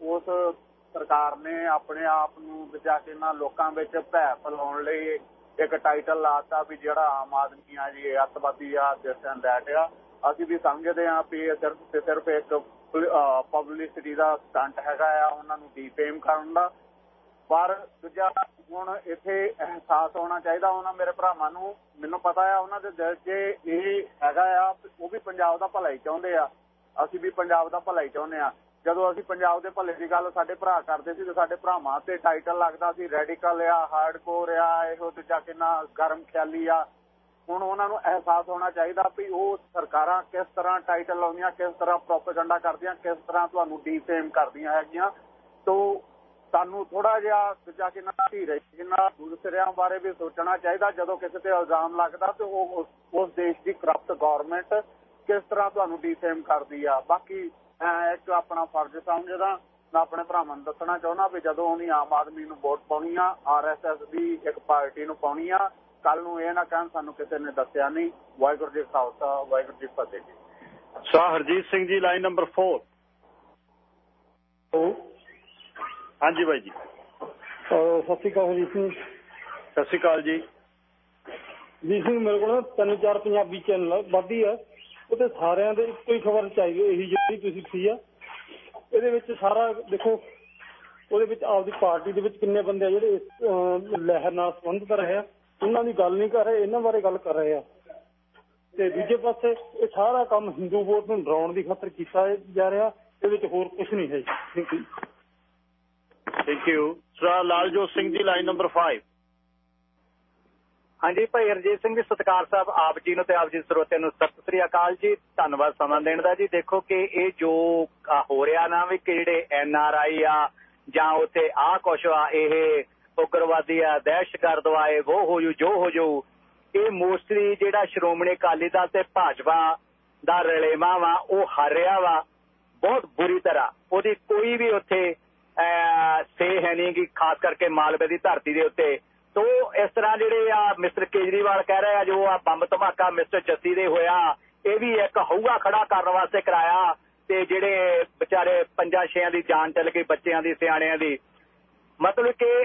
ਉਸ ਸਰਕਾਰ ਨੇ ਆਪਣੇ ਆਪ ਨੂੰ ਬਚਾ ਕੇ ਨਾ ਲੋਕਾਂ ਵਿੱਚ ਭੈ ਫੈਲਾਉਣ ਲਈ ਇੱਕ ਟਾਈਟਲ ਲਾਤਾ ਵੀ ਜਿਹੜਾ ਆਮ ਆਦਮੀ ਆ ਜੀ ਅੱਤਵਾਦੀ ਆ ਦਿਸ ਐਂਡ ਦੈਟ ਆ। ਅਸੀਂ ਵੀ ਸਮਝਦੇ ਆ ਵੀ ਇਹ ਸਿਰਫ ਤੇ ਸਿਰਫ ਇੱਕ ਪਬਲਿਸਿਟੀ ਦਾ ਸਟੰਟ ਹੈਗਾ ਆ, ਉਹਨਾਂ ਨੂੰ ਡੀਫੇਮ ਕਰਨ ਦਾ। ਪਰ ਦੂਜਾ ਹੁਣ ਇੱਥੇ ਅਹਿਸਾਸ ਹੋਣਾ ਚਾਹੀਦਾ ਉਹਨਾਂ ਮੇਰੇ ਭਰਾਵਾਂ ਨੂੰ। ਮੈਨੂੰ ਪਤਾ ਆ ਉਹਨਾਂ ਦੇ ਦਿਲ 'ਚ ਇਹ ਹੈਗਾ ਆ ਉਹ ਵੀ ਪੰਜਾਬ ਦਾ ਭਲਾ ਹੀ ਚਾਹੁੰਦੇ ਆ। ਅਸੀਂ ਵੀ ਪੰਜਾਬ ਦਾ ਭਲਾ ਹੀ ਚਾਹੁੰਦੇ ਆ ਜਦੋਂ ਅਸੀਂ ਪੰਜਾਬ ਦੇ ਭਲੇ ਦੀ ਗੱਲ ਸਾਡੇ ਭਰਾ ਕਰਦੇ ਸੀ ਤੇ ਸਾਡੇ ਭਰਾਵਾਂ ਤੇ ਟਾਈਟਲ ਲੱਗਦਾ ਸੀ ਰੈਡੀਕਲ ਆ ਹਾਰਡਕੋਰ ਆ, ਇਹੋ ਦੂਜਾ ਕਿੰਨਾ ਗਰਮ ਖਿਆਲੀ ਆ। ਹੁਣ ਉਹਨਾਂ ਨੂੰ ਅਹਿਸਾਸ ਹੋਣਾ ਚਾਹੀਦਾ ਵੀ ਉਹ ਸਰਕਾਰਾਂ ਕਿਸ ਤਰ੍ਹਾਂ ਟਾਈਟਲ ਲਾਉਂਦੀਆਂ, ਕਿਸ ਤਰ੍ਹਾਂ ਪ੍ਰੋਪਗੈਂਡਾ ਕਰਦੀਆਂ, ਕਿਸ ਤਰ੍ਹਾਂ ਤੁਹਾਨੂੰ ਡੀਫੇਮ ਕਰਦੀਆਂ ਹੈਗੀਆਂ। ਤੋਂ ਸਾਨੂੰ ਥੋੜਾ ਜਿਹਾ ਦੂਜਾ ਕਿੰਨਾ ਧੀਰੇ ਕਿੰਨਾ ਦੂਸਰਿਆਂ ਬਾਰੇ ਵੀ ਸੋਚਣਾ ਚਾਹੀਦਾ। ਜਦੋਂ ਕਿਸੇ ਤੇ ਇਲਜ਼ਾਮ ਲੱਗਦਾ ਤੇ ਉਹ ਉਸ ਦੇਸ਼ ਦੀ ਕਰਪਟ ਗਵਰਨਮੈਂਟ ਕਿਸ ਤਰ੍ਹਾਂ ਤੁਹਾਨੂੰ ਡੀਫੇਮ ਕਰਦੀ ਆ? ਬਾਕੀ ਇੱਕ ਆਪਣਾ ਫਰਜ਼ ਸਮਝਦਾ ਮੈਂ ਆਪਣੇ ਭਰਾਵਾਂ ਨੂੰ ਦੱਸਣਾ ਚਾਹੁੰਦਾ ਵੀ ਜਦੋਂ ਉਹਨੀ ਆਮ ਆਦਮੀ ਨੂੰ ਵੋਟ ਪਾਉਣੀ ਆ ਆਰਐਸਐਸ ਦੀ ਇੱਕ ਪਾਰਟੀ ਨੂੰ ਪਾਉਣੀ ਆ ਕੱਲ ਨੂੰ ਇਹ ਨਾ ਕਹਿਣ ਸਾਨੂੰ ਕਿਸੇ ਨੇ ਦੱਸਿਆ ਨਹੀਂ ਵਾਹਿਗੁਰੂ ਜੀ ਖਾਲਸਾ ਵਾਹਿਗੁਰੂ ਜੀ ਫਤਿਹ ਜੀ। ਸਾਹ ਹਰਜੀਤ ਸਿੰਘ ਜੀ ਲਾਈਨ ਨੰਬਰ 4 ਹਾਂਜੀ ਬਾਈ ਜੀ। ਸਤਿ ਸ਼੍ਰੀ ਅਕਾਲ ਜੀ ਸਿੰਘ। ਸਤਿ ਸ਼੍ਰੀ ਅਕਾਲ ਜੀ। ਜੀ ਸਿੰਘ ਮੇਰੇ ਕੋਲ ਤਿੰਨ ਚਾਰ ਪੰਜਾਬੀ ਚੈਨਲ ਵਾਧੀ ਆ। ਉਹਦੇ ਸਾਰਿਆਂ ਦੇ ਇੱਕੋ ਹੀ ਖਬਰ ਚਾਹੀਦੀ ਇਹੀ ਜਿਹੜੀ ਤੁਸੀਂ ਸੀ ਆ। ਇਹਦੇ ਵਿੱਚ ਸਾਰਾ ਦੇਖੋ, ਉਹਦੇ ਵਿੱਚ ਆਪਦੀ ਪਾਰਟੀ ਦੇ ਵਿੱਚ ਕਿੰਨੇ ਬੰਦੇ ਆ ਜਿਹੜੇ ਲਹਿਰ ਨਾਲ ਸੰਬੰਧਿਤ ਰਹੇ ਆ। ਉਹਨਾਂ ਦੀ ਗੱਲ ਨਹੀਂ ਕਰ ਰਹੇ, ਇਹਨਾਂ ਬਾਰੇ ਗੱਲ ਕਰ ਰਹੇ ਆ। ਤੇ ਦੂਜੇ ਪਾਸੇ ਇਹ ਸਾਰਾ ਕੰਮ ਹਿੰਦੂ ਵੋਟ ਨੂੰ ਡਰਾਉਣ ਦੀ ਖਾਤਰ ਕੀਤਾ ਜਾ ਰਿਹਾ, ਇਹਦੇ ਵਿੱਚ ਹੋਰ ਕੁਝ ਨਹੀਂ ਹੈ। Thank thank you sir, Laljot Singh ji line number 5 ਹਾਂਜੀ, ਭਾਈ ਹਰਜੀਤ ਸਿੰਘ ਜੀ, ਸਤਕਾਰ ਸਾਹਿਬ, ਆਪ ਜੀ ਨੂੰ ਤੇ ਆਪ ਜੀ ਸਰੋਤਿਆਂ ਨੂੰ ਸਤਿ ਸ੍ਰੀ ਅਕਾਲ ਜੀ, ਧੰਨਵਾਦ ਸਮਾਂ ਦੇਣ ਦਾ ਜੀ। ਦੇਖੋ ਕਿ ਇਹ ਜੋ ਹੋ ਰਿਹਾ ਨਾ ਵੀ ਜਿਹੜੇ ਐਨ ਆਰ ਆਈ ਆ ਜਾਂ ਉੱਥੇ ਆ ਕੁਛ ਆ, ਇਹ ਉਗਰਵਾਦੀ ਆ ਦਹਿਸ਼ਤਗਰਦ ਆ ਇਹ ਉਹ ਹੋ ਜੂ, ਜੋ ਹੋ ਜੂ, ਇਹ ਮੋਸਟਲੀ ਜਿਹੜਾ ਸ਼੍ਰੋਮਣੀ ਅਕਾਲੀ ਦਲ ਤੇ ਭਾਜਪਾ ਦਾ ਰਲੇਵਾ ਵਾ, ਉਹ ਹਾਰਿਆ ਵਾ, ਬਹੁਤ ਬੁਰੀ ਤਰ੍ਹਾਂ। ਉਹਦੀ ਕੋਈ ਵੀ ਉੱਥੇ ਸੇ ਹੈ ਨਹੀਂ ਕਿ ਖਾਸ ਕਰਕੇ ਮਾਲਵੇ ਦੀ ਧਰਤੀ ਦੇ ਉੱਤੇ। ਤੋ ਇਸ ਤਰ੍ਹਾਂ ਜਿਹੜੇ ਆ ਮਿਸਟਰ ਕੇਜਰੀਵਾਲ ਕਹਿ ਰਹੇ ਆ, ਜੋ ਆ ਬੰਬ ਧਮਾਕਾ ਮਿਸਟਰ ਜੱਸੀ ਦੇ ਹੋਇਆ, ਇਹ ਵੀ ਇੱਕ ਹਊਆ ਖੜਾ ਕਰਨ ਵਾਸਤੇ ਕਰਾਇਆ ਤੇ ਜਿਹੜੇ ਵਿਚਾਰੇ ਪੰਜਾਂ ਛੇਆਂ ਦੀ ਜਾਨ ਚੱਲ ਗਈ, ਬੱਚਿਆਂ ਦੀ, ਸਿਆਣਿਆਂ ਦੀ। ਮਤਲਬ ਕਿ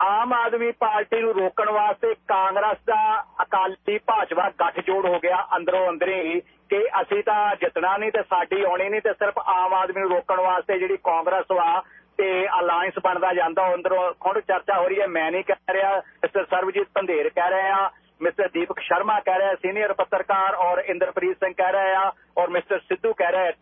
ਆਮ ਆਦਮੀ ਪਾਰਟੀ ਨੂੰ ਰੋਕਣ ਵਾਸਤੇ ਕਾਂਗਰਸ ਦਾ ਅਕਾਲੀ ਭਾਜਪਾ ਗੱਠਜੋੜ ਹੋ ਗਿਆ ਅੰਦਰੋਂ ਅੰਦਰੇ ਹੀ, ਕਿ ਅਸੀਂ ਤਾਂ ਜਿੱਤਣਾ ਨਹੀਂ ਤੇ ਸਾਡੀ ਆਉਣੀ ਨਹੀਂ ਤੇ ਸਿਰਫ ਆਮ ਆਦਮੀ ਨੂੰ ਰੋਕਣ ਵਾਸਤੇ ਜਿਹੜੀ ਕਾਂਗਰਸ ਵਾ ਤੇ ਅਲਾਈਅੰਸ ਬਣਦਾ ਜਾਂਦਾ, ਅੰਦਰੋਂ ਹੁਣ ਚਰਚਾ ਹੋ ਰਹੀ ਹੈ। ਮੈਂ ਨਹੀਂ ਕਹਿ ਰਿਹਾ ਮਿਸਟਰ ਸਰਵਜੀਤ ਪੰਧੇਰ ਕਹਿ ਰਹੇ ਆ ਮਿਸਟਰ ਦੀਪਕ ਸ਼ਰਮਾ ਕਹਿ ਰਿਹਾ ਸੀਨੀਅਰ ਪੱਤਰਕਾਰ ਔਰ ਇੰਦਰਪ੍ਰੀਤ ਸਿੰਘ ਕਹਿ ਰਹੇ ਆ, ਔਰ ਮਿਸਟਰ ਸਿੱਧੂ ਕਹਿ ਰਹੇ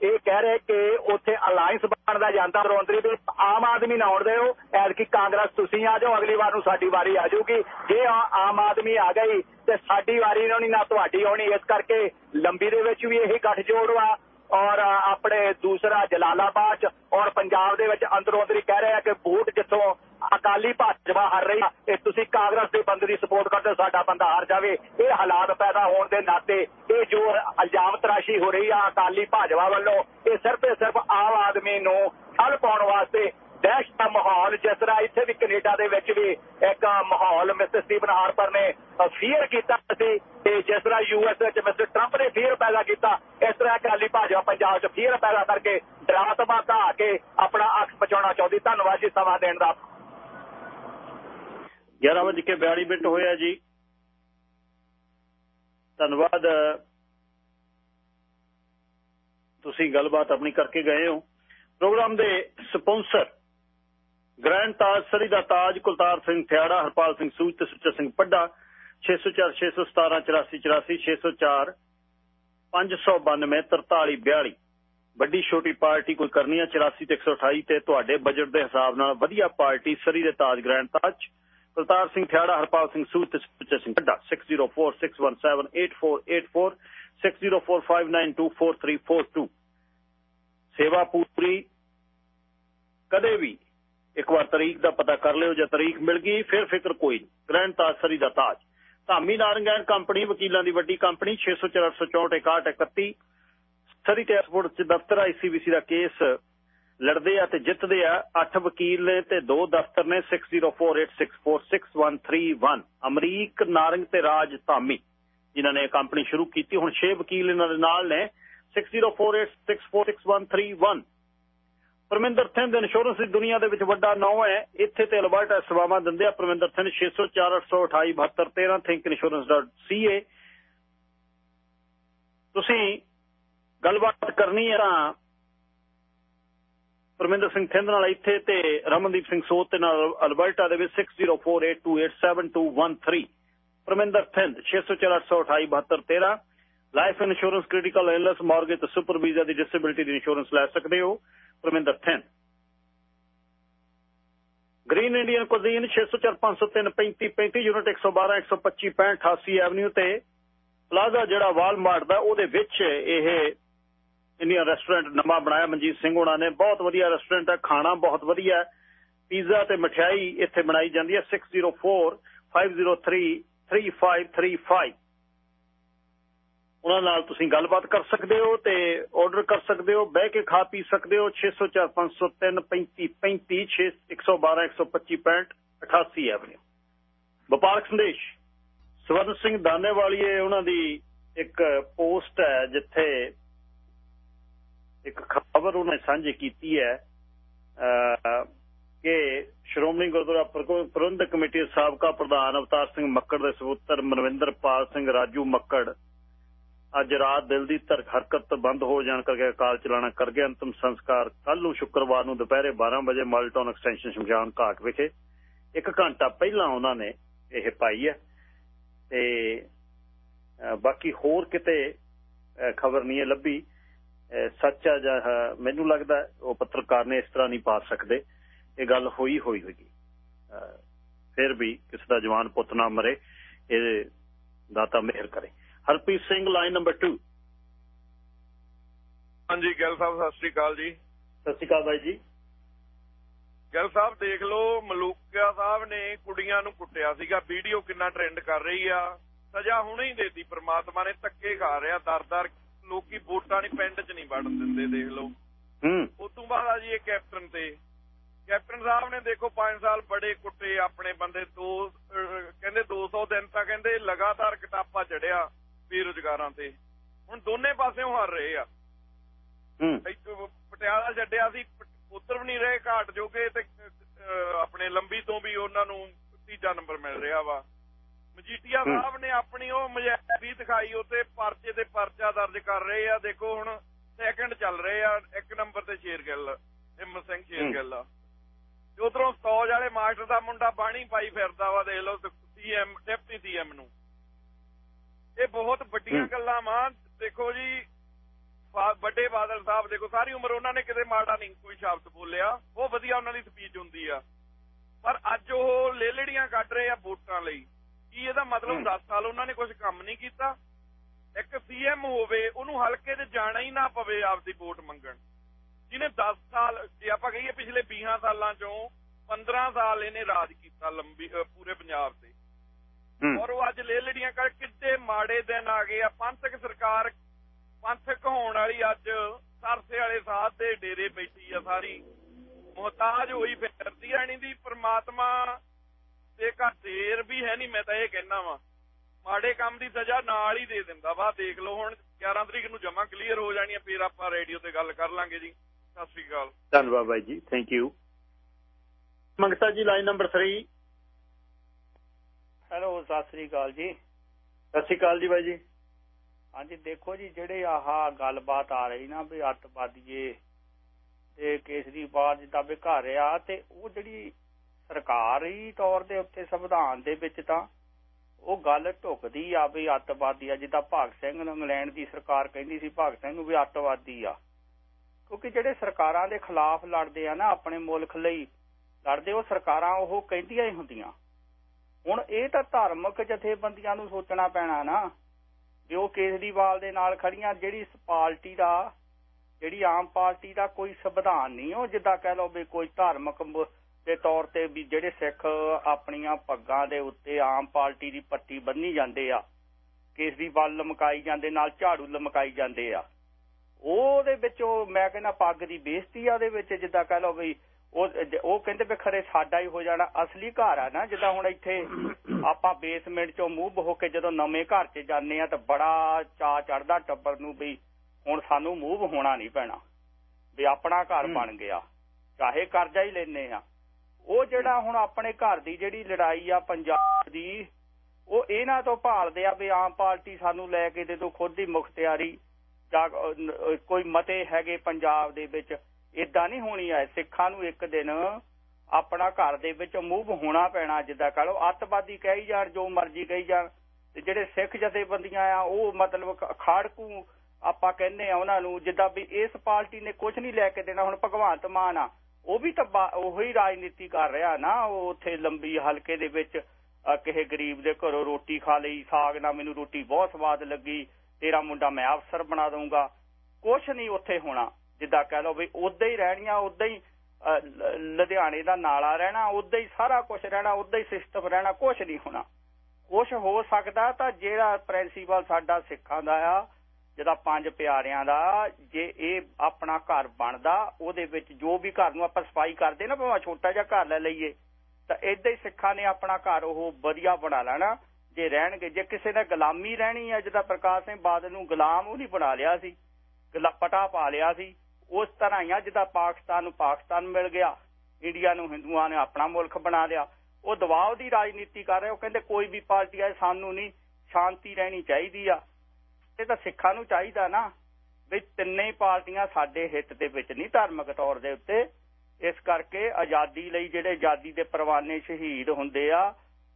ਇਹ ਕਹਿ ਰਹੇ ਕਿ ਉੱਥੇ ਅਲਾਈਅੰਸ ਬਣਦਾ ਜਾਂਦਾ, ਰੋਂਦਰੀ ਵੀ ਆਮ ਆਦਮੀ ਨਾ ਆਉਣ ਦਿਓ। ਐਤਕੀ ਕਾਂਗਰਸ ਤੁਸੀਂ ਆ ਜਾਓ, ਅਗਲੀ ਵਾਰ ਨੂੰ ਸਾਡੀ ਵਾਰੀ ਆ ਜਾਊਗੀ। ਜੇ ਆਮ ਆਦਮੀ ਆ ਗਈ ਤੇ ਸਾਡੀ ਵਾਰੀ ਨਹੀਂ ਨਾ ਤੁਹਾਡੀ ਆਉਣੀ, ਇਸ ਕਰਕੇ ਲੰਬੀ ਦੇ ਵਿੱਚ ਵੀ ਇਹੀ ਗੱਠਜੋੜ ਵਾ। ਔਰ ਆਪਣੇ ਦੂਸਰਾ ਜਲਾਲਾਬਾਦ ਔਰ ਪੰਜਾਬ ਦੇ ਵਿੱਚ ਅੰਦਰੋਂ ਅੰਦਰੀ ਕਹਿ ਰਹੇ ਆ ਕਿ ਵੋਟ ਜਿੱਥੋਂ ਅਕਾਲੀ ਭਾਜਪਾ ਹਾਰ ਰਹੀ ਆ, ਇਹ ਤੁਸੀਂ ਕਾਂਗਰਸ ਦੇ ਬੰਦੇ ਦੀ ਸਪੋਰਟ ਕਰਦੇ ਹੋ, ਸਾਡਾ ਬੰਦਾ ਹਾਰ ਜਾਵੇ। ਇਹ ਹਾਲਾਤ ਪੈਦਾ ਹੋਣ ਦੇ ਨਾਤੇ ਇਹ ਜੋ ਇਲਜ਼ਾਮ ਤਰਾਸ਼ੀ ਹੋ ਰਹੀ ਆ ਅਕਾਲੀ ਭਾਜਪਾ ਵੱਲੋਂ, ਇਹ ਸਿਰਫ ਤੇ ਸਿਰਫ ਆਮ ਆਦਮੀ ਨੂੰ ਠੱਲ ਪਾਉਣ ਵਾਸਤੇ ਦਹਿਸ਼ਤ ਦਾ ਮਾਹੌਲ, ਜਿਸ ਤਰ੍ਹਾਂ ਇੱਥੇ ਵੀ ਕੈਨੇਡਾ ਦੇ ਵਿੱਚ ਵੀ ਇੱਕ ਮਾਹੌਲ ਮਿਸਟਰ ਸਟੀਵਨ ਹਾਰਪਰ ਨੇ ਫੀਅਰ ਕੀਤਾ ਸੀ ਤੇ ਜਿਸ ਤਰ੍ਹਾਂ ਯੂਐਸ ਵਿੱਚ ਮਿਸਟਰ ਟਰੰਪ ਨੇ ਫੀਅਰ ਪੈਦਾ ਕੀਤਾ, ਇਸ ਤਰ੍ਹਾਂ ਅਕਾਲੀ ਭਾਜਪਾ ਪੰਜਾਬ 'ਚ ਫੀਅਰ ਪੈਦਾ ਕਰਕੇ ਡਰਾ ਧਮਾਕਾ ਕੇ ਆਪਣਾ ਅੱਖ ਬਚਾਉਣਾ ਚਾਹੁੰਦੀ। ਧੰਨਵਾਦ ਜੀ ਸਮਾਂ ਦੇਣ ਦਾ। 11 ਵਜੇ ਕੇ 42 ਮਿੰਟ ਹੋਇਆ ਜੀ। ਧੰਨਵਾਦ। ਤੁਸੀਂ ਗੱਲਬਾਤ ਆਪਣੀ ਕਰਕੇ ਗਏ ਹੋ। ਪ੍ਰੋਗਰਾਮ ਦੇ ਸਪਾਂਸਰ ਗ੍ਰੈਂਡ ਤਾਜ ਸਰੀ ਦਾ ਤਾਜ ਕੁਲਤਾਰ ਸਿੰਘ ਥਿਆੜਾ, ਹਰਪਾਲ ਸਿੰਘ ਸੂਜ ਤੇ ਸੁੱਚਾ ਸਿੰਘ ਪੱਡਾ 604 617 84 84 604 592 43 42 ਵੱਡੀ ਛੋਟੀ ਪਾਰਟੀ ਕੋਈ ਕਰਨੀ ਹੈ 84 ਤੇ 128 ਤੇ ਤੁਹਾਡੇ ਬਜਟ ਦੇ ਹਿਸਾਬ ਨਾਲ ਵਧੀਆ ਪਾਰਟੀ, ਸਰੀ ਦੇ ਤਾਜ ਗ੍ਰੈਂਡ ਤਾਜ, ਕੁਲਤਾਰ ਸਿੰਘ ਥਿਆੜਾ, ਹਰਪਾਲ ਸਿੰਘ ਸੂਜ ਤੇ ਸੁੱਚਾ ਸਿੰਘ ਪੱਡਾ 6046178484 6045924342 ਸੇਵਾ ਪੂਰੀ ਕਦੇ ਵੀ ਇੱਕ ਵਾਰ ਤਰੀਕ ਦਾ ਪਤਾ ਕਰ ਲਿਓ, ਜੇ ਤਰੀਕ ਮਿਲ ਗਈ, ਫਿਰ ਫਿਕਰ ਕੋਈ ਨਹੀਂ। ਗ੍ਰੈਂਡ ਤਾਜ ਸਰੀ ਦਾ ਤਾਜ। ਧਾਮੀ ਨਾਰੰਗੈਨ ਕੰਪਨੀ, ਵਕੀਲਾਂ ਦੀ ਵੱਡੀ ਕੰਪਨੀ 604864 ਸਰੀ ਤੇ ਐਸਪੋਰਟ ਚ ਦਫ਼ਤਰ ਆਈਸੀਬੀਸੀ ਦਾ ਕੇਸ ਲੜਦੇ ਆ ਤੇ ਜਿੱਤਦੇ ਆ। 8 ਵਕੀਲ ਨੇ ਤੇ ਦੋ ਦਫ਼ਤਰ ਨੇ 6048646131 ਅਮਰੀਕ, ਨਾਰੰਗ ਤੇ ਰਾਜ ਧਾਮੀ, ਜਿਨ੍ਹਾਂ ਨੇ ਇਹ ਕੰਪਨੀ ਸ਼ੁਰੂ ਕੀਤੀ। ਹੁਣ 6 ਵਕੀਲ ਇਹਨਾਂ ਦੇ ਨਾਲ ਨੇ 6048646131 ਪਰਮਿੰਦਰ ਥਿੰਦ ਇੰਸ਼ੋਰੈਂਸ ਦੀ ਦੁਨੀਆ ਦੇ ਵਿੱਚ ਵੱਡਾ ਨਾਮ ਹੈ। ਇੱਥੇ ਤੇ ਅਲਬਰਟਾ ਸੇਵਾਵਾਂ ਦਿੰਦੇ ਆ। ਪਰਮਿੰਦਰ ਸਿੰਘ ਥਿੰਦ 6048287213 ਤੁਸੀਂ ਗੱਲਬਾਤ ਕਰਨੀ ਹੈ ਤਾਂ ਪਰਮਿੰਦਰ ਸਿੰਘ ਥਿੰਦ ਨਾਲ ਇੱਥੇ ਤੇ ਰਮਨਦੀਪ ਸਿੰਘ ਸੋਤ ਤੇ ਨਾਲ ਅਲਬਰਟਾ ਦੇ ਵਿੱਚ 6048287213 Parminder Thind 6048287213 life insurance critical illness mortgage ਤੇ ਸੁਪਰ ਵੀਜ਼ਾ ਦੀ ਡਿਸੇਬਿਲਿਟੀ ਦੀ ਇੰਸ਼ੋਰੈਂਸ ਲੈ ਸਕਦੇ ਹੋ। Parminder Thind green Indian cuisine 6045033535 unit 112 125 65 88 avenue ਤੇ ਪਲਾਜ਼ਾ ਜਿਹੜਾ ਵਾਲਮਾਰਟ ਦਾ ਉਹਦੇ ਵਿੱਚ ਇਹ ਇੰਡੀਅਨ ਰੈਸਟੋਰੈਂਟ ਨਵਾਂ ਬਣਾਇਆ ਮਨਜੀਤ ਸਿੰਘ ਹੋਣਾ ਨੇ ਬਹੁਤ ਵਧੀਆ ਰੈਸਟੋਰੈਂਟ ਹੈ ਖਾਣਾ ਬਹੁਤ ਵਧੀਆ ਪੀਜ਼ਾ ਤੇ ਮਠਿਆਈ ਇੱਥੇ ਬਣਾਈ ਜਾਂਦੀ ਹੈ 604 503 3535 ਉਹਨਾਂ ਨਾਲ ਤੁਸੀਂ ਗੱਲਬਾਤ ਕਰ ਸਕਦੇ ਹੋ ਤੇ ਆਰਡਰ ਕਰ ਸਕਦੇ ਹੋ, ਬਹਿ ਕੇ ਖਾ ਪੀ ਸਕਦੇ ਹੋ 604 503 3535 112 125 65 88 ਐਵਨਿਊ। ਵਪਾਰਕ ਸੰਦੇਸ਼, ਸਵਰਨ ਸਿੰਘ ਦਾਨੇਵਾਲੀਏ ਉਹਨਾਂ ਦੀ ਇੱਕ ਪੋਸਟ ਹੈ ਜਿੱਥੇ ਇੱਕ ਖਬਰ ਉਹਨੇ ਸਾਂਝੀ ਕੀਤੀ ਹੈ ਕਿ ਸ਼੍ਰੋਮਣੀ ਗੁਰਦੁਆਰਾ ਪ੍ਰਬੰਧਕ ਕਮੇਟੀ ਦੇ ਸਾਬਕਾ ਪ੍ਰਧਾਨ ਅਵਤਾਰ ਸਿੰਘ ਮੱਕੜ ਦੇ ਸਪੁੱਤਰ ਮਨਵਿੰਦਰ ਪਾਲ ਸਿੰਘ ਰਾਜੂ ਮੱਕੜ ਅੱਜ ਰਾਤ ਦਿਲ ਦੀ ਧਰ ਹਰਕਤ ਬੰਦ ਹੋ ਜਾਣ ਕਰਕੇ ਅਕਾਲ ਚਲਾਣਾ ਕਰ ਗਿਆ। ਅੰਤਮ ਸੰਸਕਾਰ ਕੱਲ ਨੂੰ ਸ਼ੁੱਕਰਵਾਰ ਨੂੰ ਦੁਪਹਿਰੇ 12 ਵਜੇ ਮਾਲਟਨ ਐਕਸਟੈਂਸ਼ਨ ਸ਼ਮਸ਼ਾਨ ਘਾਟ ਵਿਖੇ। ਇੱਕ ਘੰਟਾ ਪਹਿਲਾਂ ਉਹਨਾਂ ਨੇ ਇਹ ਪਾਈ ਹੈ। ਤੇ ਬਾਕੀ ਹੋਰ ਕਿਤੇ ਖਬਰ ਨਹੀਂ ਹੈ ਲੱਭੀ। ਸੱਚਾ ਜਾਂ ਮੈਨੂੰ ਲੱਗਦਾ ਉਹ ਪੱਤਰਕਾਰ ਨੇ ਇਸ ਤਰ੍ਹਾਂ ਨਹੀਂ ਪਾ ਸਕਦੇ। ਇਹ ਗੱਲ ਹੋਈ ਹੋਈ ਹੋਈ ਫਿਰ ਵੀ ਕਿਸੇ ਦਾ ਜਵਾਨ ਪੁੱਤ ਨਾ ਮਰੇ, ਇਹ ਦਾਤਾ ਮਿਹਰ ਕਰੇ। ਹਰਪ੍ਰੀਤ ਸਿੰਘ ਲਾਈਨ ਨੰਬਰ 2 ਹਾਂਜੀ ਗਿੱਲ ਸਾਹਿਬ ਸਤਿ ਸ੍ਰੀ ਅਕਾਲ ਜੀ। ਸਤਿ ਸ੍ਰੀ ਅਕਾਲ ਬਾਈ ਜੀ। ਗਿੱਲ ਸਾਹਿਬ ਦੇਖ ਲਓ ਮਲੂਕਿਆ ਸਾਹਿਬ ਨੇ ਕੁੜੀਆਂ ਨੂੰ ਕੁੱਟਿਆ ਸੀਗਾ। ਵੀਡੀਓ ਕਿੰਨਾ ਟ੍ਰੈਂਡ ਕਰ ਰਹੀ ਆ। ਸਜ਼ਾ ਹੁਣੇ ਹੀ ਦੇਤੀ। ਪ੍ਰਮਾਤਮਾ ਨੇ ਧੱਕੇ ਖਾ ਰਿਹਾ। ਦਰ-ਦਰ ਲੋਕੀ ਵੋਟਾਂ ਨਹੀਂ ਪਿੰਡ 'ਚ ਨਹੀਂ ਵੜਨ ਦਿੰਦੇ ਦੇਖ ਲਓ। ਹੂੰ। ਉਸ ਤੋਂ ਬਾਅਦ ਆ ਜੀ ਇਹ ਕੈਪਟਨ ਤੇ। ਕੈਪਟਨ ਸਾਹਿਬ ਨੇ ਦੇਖੋ 5 ਸਾਲ ਬੜੇ ਕੁੱਟੇ ਆਪਣੇ ਬੰਦੇ। ਦੋ ਕਹਿੰਦੇ 200 ਦਿਨ ਤਾਂ ਕਹਿੰਦੇ ਲਗਾਤਾਰ ਕਿਤਾਬਾ ਚੜਿਆ ਬੇਰੁਜ਼ਗਾਰਾਂ ਤੇ। ਹੁਣ ਦੋਨੇ ਪਾਸਿਓਂ ਹਾਰ ਰਹੇ ਆ। ਹੂੰ। ਪਟਿਆਲਾ ਛੱਡਿਆ ਸੀ ਪੁੱਤਰ ਵੀ ਨਹੀਂ ਰਹੇ ਘਾਟ ਜੋਗੇ ਤੇ ਆਪਣੇ ਲੰਬੀ ਤੋਂ ਵੀ ਉਹਨਾਂ ਨੂੰ ਤੀਜਾ ਨੰਬਰ ਮਿਲ ਰਿਹਾ ਵਾ। ਮਜੀਠੀਆ ਸਾਹਿਬ ਨੇ ਆਪਣੀ ਉਹ ਮਜੈਬੀ ਦਿਖਾਈ ਉਤੇ ਪਰਚੇ ਤੇ ਪਰਚਾ ਦਰਜ ਕਰ ਰਹੇ ਆ। ਦੇਖੋ ਹੁਣ ਸੈਕੰਡ ਚੱਲ ਰਹੇ ਆ ਇੱਕ ਨੰਬਰ ਤੇ ਸ਼ੇਰਗਿੱਲ ਹਿੰਮਤ ਸਿੰਘ ਸ਼ੇਰਗਿੱਲ। ਆ ਉਧਰੋਂ ਸਤੌਜ ਵਾਲੇ ਮਾਸਟਰ ਦਾ ਮੁੰਡਾ ਬਾਣੀ ਪਾਈ ਫਿਰਦਾ ਵਾ ਦੇਖ ਲਓ ਸੀਐਮ ਡਿਪਟੀ ਸੀਐਮ ਨੂੰ। ਇਹ ਬਹੁਤ ਵੱਡੀਆਂ ਗੱਲਾਂ ਵਾਂ। ਦੇਖੋ ਜੀ ਵੱਡੇ ਬਾਦਲ ਸਾਹਿਬ ਦੇਖੋ ਸਾਰੀ ਉਮਰ ਉਹਨਾਂ ਨੇ ਕਿਤੇ ਮਾੜਾ ਨਹੀਂ ਕੋਈ ਸ਼ਬਦ ਬੋਲਿਆ। ਉਹ ਵਧੀਆ ਉਹਨਾਂ ਦੀ ਸਪੀਚ ਹੁੰਦੀ ਆ। ਪਰ ਅੱਜ ਉਹ ਲੇਲੜੀਆਂ ਕੱਢ ਰਹੇ ਆ ਵੋਟਾਂ ਲਈ। ਕੀ ਇਹਦਾ ਮਤਲਬ 10 ਸਾਲ ਉਹਨਾਂ ਨੇ ਕੁਝ ਕੰਮ ਨਹੀਂ ਕੀਤਾ? ਇੱਕ ਸੀਐਮ ਹੋਵੇ ਉਹਨੂੰ ਹਲਕੇ 'ਚ ਜਾਣਾ ਹੀ ਨਾ ਪਵੇ ਆਪਦੀ ਵੋਟ ਮੰਗਣ। ਜਿਹਨੇ 10 ਸਾਲ ਜੇ ਆਪਾਂ ਕਹੀਏ ਪਿਛਲੇ 20 ਸਾਲਾਂ ਚੋਂ 15 ਸਾਲ ਇਹਨੇ ਰਾਜ ਕੀਤਾ ਲੰਬੀ ਪੂਰੇ ਪੰਜਾਬ ਤੇ। ਔਰ ਉਹ ਅੱਜ ਲੇਲੜੀਆਂ ਕਰ ਕਿੱਡੇ ਮਾੜੇ ਦਿਨ ਆ ਗਏ ਆ। ਪੰਥਕ ਸਰਕਾਰ ਪੰਥਕ ਹੋਣ ਵਾਲੀ ਅੱਜ ਸਰਸੇ ਵਾਲੇ ਸਾਧ ਦੇ ਡੇਰੇ ਬੈਠੀ ਆ ਸਾਰੀ। ਮੁਹਤਾਜ ਹੋਈ ਫਿਰਦੀ ਆ ਨਹੀਂ ਦੀ ਪ੍ਰਮਾਤਮਾ ਤੇ ਘਰ ਦੇਰ ਵੀ ਹੈ ਨਹੀਂ ਮੈਂ ਤਾਂ ਇਹ ਕਹਿਣਾ ਵਾਂ। ਮਾੜੇ ਕੰਮ ਦੀ ਸਜ਼ਾ ਨਾਲ ਹੀ ਦੇ ਦਿੰਦਾ ਵਾ। ਦੇਖ ਲਓ ਹੁਣ 11 ਤਰੀਕ ਨੂੰ ਜਮਾ ਕਲੀਅਰ ਹੋ ਜਾਣੀ ਆ ਫਿਰ ਆਪਾਂ ਰੇਡੀਓ ਤੇ ਗੱਲ ਕਰ ਲਾਂਗੇ ਜੀ। ਸਤਿ ਸ੍ਰੀ ਅਕਾਲ। ਧੰਨਵਾਦ ਬਾਈ ਜੀ ਥੈਂਕ ਯੂ ਮੰਗਤਾ ਜੀ line number 3 hello Sat Sri ਅਕਾਲ ਜੀ। ਸਤਿ ਸ੍ਰੀ ਅਕਾਲ ਜੀ ਬਾਈ ਜੀ। ਹਾਂਜੀ ਦੇਖੋ ਜੀ ਜਿਹੜੇ ਆਹ ਗੱਲਬਾਤ ਆ ਰਹੀ ਨਾ ਵੀ ਅੱਤਵਾਦੀਏ ਤੇ ਕੇਸਰੀਵਾਲ ਜਿੱਦਾਂ ਵੀ ਘਰ ਆ ਤੇ ਉਹ ਜਿਹੜੀ ਸਰਕਾਰੀ ਤੌਰ ਦੇ ਉੱਤੇ ਸੰਵਿਧਾਨ ਦੇ ਵਿੱਚ ਤਾਂ ਉਹ ਗੱਲ ਢੁਕਦੀ ਆ ਵੀ ਅੱਤਵਾਦੀ ਆ ਜਿੱਦਾਂ ਭਗਤ ਸਿੰਘ ਨੂੰ ਇੰਗਲੈਂਡ ਦੀ ਸਰਕਾਰ ਕਹਿੰਦੀ ਸੀ ਭਗਤ ਸਿੰਘ ਨੂੰ ਵੀ ਅੱਤਵਾਦੀ ਆ। ਕਿਉਂਕਿ ਜਿਹੜੇ ਸਰਕਾਰਾਂ ਦੇ ਖਿਲਾਫ ਲੜਦੇ ਆ ਨਾ ਆਪਣੇ ਮੁਲਕ ਲਈ ਲੜਦੇ ਉਹ ਸਰਕਾਰਾਂ ਉਹ ਕਹਿੰਦੀਆਂ ਹੀ ਹੁੰਦੀਆਂ। ਹੁਣ ਇਹ ਤਾਂ ਧਾਰਮਿਕ ਜਥੇਬੰਦੀਆਂ ਨੂੰ ਸੋਚਣਾ ਪੈਣਾ ਨਾ ਵੀ ਉਹ ਕੇਜਰੀਵਾਲ ਦੇ ਨਾਲ ਖੜੀਆਂ ਜਿਹੜੀ ਇਸ ਪਾਰਟੀ ਦਾ, ਜਿਹੜੀ ਆਮ ਪਾਰਟੀ ਦਾ ਕੋਈ ਸੰਵਿਧਾਨ ਨਹੀਂ, ਉਹ ਜਿੱਦਾਂ ਕਹਿ ਲਓ ਵੀ ਕੋਈ ਧਾਰਮਿਕ ਦੇ ਤੌਰ ਤੇ ਵੀ ਜਿਹੜੇ ਸਿੱਖ ਆਪਣੀਆਂ ਪੱਗਾਂ ਦੇ ਉੱਤੇ ਆਮ ਪਾਰਟੀ ਦੀ ਪੱਟੀ ਬੰਨੀ ਜਾਂਦੇ ਆ, ਕੇਜਰੀਵਾਲ ਲਮਕਾਈ ਜਾਂਦੇ, ਨਾਲ ਝਾੜੂ ਲਮਕਾਈ ਜਾਂਦੇ ਆ। ਉਹਦੇ ਵਿੱਚ ਉਹ, ਮੈਂ ਕਹਿੰਦਾ ਪੱਗ ਦੀ ਬੇਇੱਜ਼ਤੀ ਆ ਉਹਦੇ ਵਿੱਚ, ਜਿੱਦਾਂ ਕਹਿ ਲਓ ਵੀ ਉਹ ਉਹ ਕਹਿੰਦੇ ਵੀ ਖਰੇ ਸਾਡਾ ਹੀ ਹੋ ਜਾਣਾ ਅਸਲੀ ਘਰ ਆ ਨਾ ਜਿੱਦਾਂ ਹੁਣ ਇੱਥੇ ਆਪਾਂ ਬੇਸਮੈਂਟ ਚੋਂ ਮੂਵ ਹੋ ਕੇ ਜਦੋਂ ਨਵੇਂ ਘਰ 'ਚ ਜਾਂਦੇ ਆ ਤਾਂ ਬੜਾ ਚਾ ਚੜਦਾ ਟੱਬਰ ਨੂੰ ਵੀ ਹੁਣ ਸਾਨੂੰ ਮੂਵ ਹੋਣਾ ਨਹੀਂ ਪੈਣਾ ਵੀ ਆਪਣਾ ਘਰ ਬਣ ਗਿਆ ਚਾਹੇ ਕਰਜ਼ਾ ਹੀ ਲੈਨੇ ਆ। ਉਹ ਜਿਹੜਾ ਹੁਣ ਆਪਣੇ ਘਰ ਦੀ ਜਿਹੜੀ ਲੜਾਈ ਆ ਪੰਜਾਬ ਦੀ ਉਹ ਇਹਨਾਂ ਤੋਂ ਭਾਲਦੇ ਆ ਵੀ ਆਮ ਪਾਰਟੀ ਸਾਨੂੰ ਲੈ ਕੇ ਦੇ ਦੋ ਖੁਦ ਦੀ ਮੁਖਤਿਆਰੀ ਜਾਂ ਕੋਈ ਮਤੇ ਹੈਗੇ ਪੰਜਾਬ ਦੇ ਵਿੱਚ। ਇਦਾਂ ਨਹੀਂ ਹੋਣੀ ਐ ਸਿੱਖਾਂ ਨੂੰ ਇੱਕ ਦਿਨ ਆਪਣਾ ਘਰ ਦੇ ਵਿੱਚ ਮੂਵ ਹੋਣਾ ਪੈਣਾ, ਜਿੱਦਾਂ ਕਹ ਲਓ, ਅੱਤਵਾਦੀ ਕਹੀ ਜਾਣ, ਜੋ ਮਰਜ਼ੀ ਕਹੀ ਜਾਣ, ਤੇ ਜਿਹੜੇ ਸਿੱਖ ਜਥੇਬੰਦੀਆਂ ਆ, ਉਹ ਮਤਲਬ ਖਾੜਕੂ ਆਪਾਂ ਕਹਿੰਦੇ ਆ ਉਹਨਾਂ ਨੂੰ, ਜਿੱਦਾਂ ਵੀ ਇਸ ਪਾਰਟੀ ਨੇ ਕੁਝ ਨਹੀਂ ਲੈ ਕੇ ਦੇਣਾ, ਹੁਣ ਭਗਵੰਤ ਮਾਨ ਆ, ਉਹ ਵੀ ਤਾਂ ਬਾ- ਉਹੀ ਰਾਜਨੀਤੀ ਕਰ ਰਿਹਾ ਨਾ, ਉਹ ਉੱਥੇ ਲੰਬੀ ਹਲਕੇ ਦੇ ਵਿੱਚ ਕਿਸੇ ਗਰੀਬ ਦੇ ਘਰੋਂ ਰੋਟੀ ਖਾ ਲਈ, ਸਾਗ ਨਾਲ ਮੈਨੂੰ ਰੋਟੀ, ਬਹੁਤ ਸਵਾਦ ਲੱਗੀ, ਤੇਰਾ ਮੁੰਡਾ ਮੈਂ ਅਫਸਰ ਬਣਾ ਦਊਂਗਾ, ਕੁਛ ਨਹੀਂ ਉੱਥੇ ਹੋਣਾ। ਜਿੱਦਾਂ ਕਹਿ ਲਓ ਵੀ ਉਦਾਂ ਹੀ ਰਹਿਣੀਆਂ, ਉਦਾਂ ਹੀ ਲੁਧਿਆਣੇ ਦਾ ਨਾਲਾ ਰਹਿਣਾ, ਉਦਾਂ ਹੀ ਸਾਰਾ ਕੁਝ ਰਹਿਣਾ, ਉਦਾਂ ਹੀ ਸਿਸਟਮ ਰਹਿਣਾ, ਕੁਛ ਨਹੀਂ ਹੋਣਾ। ਕੁਛ ਹੋ ਸਕਦਾ ਤਾਂ ਜਿਹੜਾ ਪ੍ਰਿੰਸੀਪਲ ਸਾਡਾ ਸਿੱਖਾਂ ਦਾ ਆ, ਜਿਹਦਾ ਪੰਜ ਪਿਆਰਿਆਂ ਦਾ, ਜੇ ਇਹ ਆਪਣਾ ਘਰ ਬਣਦਾ, ਉਹਦੇ ਵਿੱਚ ਜੋ ਵੀ ਘਰ ਨੂੰ ਆਪਾਂ ਸਫ਼ਾਈ ਕਰਦੇ ਨਾ, ਭਾਵੇਂ ਛੋਟਾ ਜਿਹਾ ਘਰ ਲੈ ਲਈਏ, ਤਾਂ ਏਦਾਂ ਹੀ ਸਿੱਖਾਂ ਨੇ ਆਪਣਾ ਘਰ ਉਹ ਵਧੀਆ ਬਣਾ ਲੈਣਾ। ਜੇ ਰਹਿਣਗੇ, ਜੇ ਕਿਸੇ ਨੇ ਗੁਲਾਮੀ ਰਹਿਣੀ ਹੈ ਜਿੱਦਾਂ ਪ੍ਰਕਾਸ਼ ਸਿੰਘ ਬਾਦਲ ਨੂੰ ਗੁਲਾਮ ਉਹ ਨਹੀਂ ਬਣਾ ਲਿਆ ਸੀ ਗਲਾਪਟਾ ਪਾ ਲਿਆ ਸੀ ਉਸ ਤਰ੍ਹਾਂ ਹੀ ਆ ਜਿੱਦਾਂ ਪਾਕਿਸਤਾਨ ਨੂੰ ਪਾਕਿਸਤਾਨ ਮਿਲ ਗਿਆ, ਇੰਡੀਆ ਨੂੰ ਹਿੰਦੂਆਂ ਨੇ ਆਪਣਾ ਮੁਲਕ ਬਣਾ ਲਿਆ। ਉਹ ਦਬਾਅ ਦੀ ਰਾਜਨੀਤੀ ਕਰ ਰਹੇ, ਉਹ ਕਹਿੰਦੇ ਕੋਈ ਵੀ ਪਾਰਟੀ ਆ ਸਾਨੂੰ ਨਹੀਂ, ਸ਼ਾਂਤੀ ਰਹਿਣੀ ਚਾਹੀਦੀ ਆ। ਇਹ ਤਾਂ ਸਿੱਖਾਂ ਨੂੰ ਚਾਹੀਦਾ ਨਾ ਵੀ ਤਿੰਨੇ ਪਾਰਟੀਆਂ ਸਾਡੇ ਹਿੱਤ ਦੇ ਵਿੱਚ ਨਹੀਂ, ਧਾਰਮਿਕ ਤੌਰ ਦੇ ਉੱਤੇ। ਇਸ ਕਰਕੇ ਆਜ਼ਾਦੀ ਲਈ ਜਿਹੜੇ ਆਜ਼ਾਦੀ ਦੇ ਪਰਵਾਨੇ ਸ਼ਹੀਦ ਹੁੰਦੇ ਆ,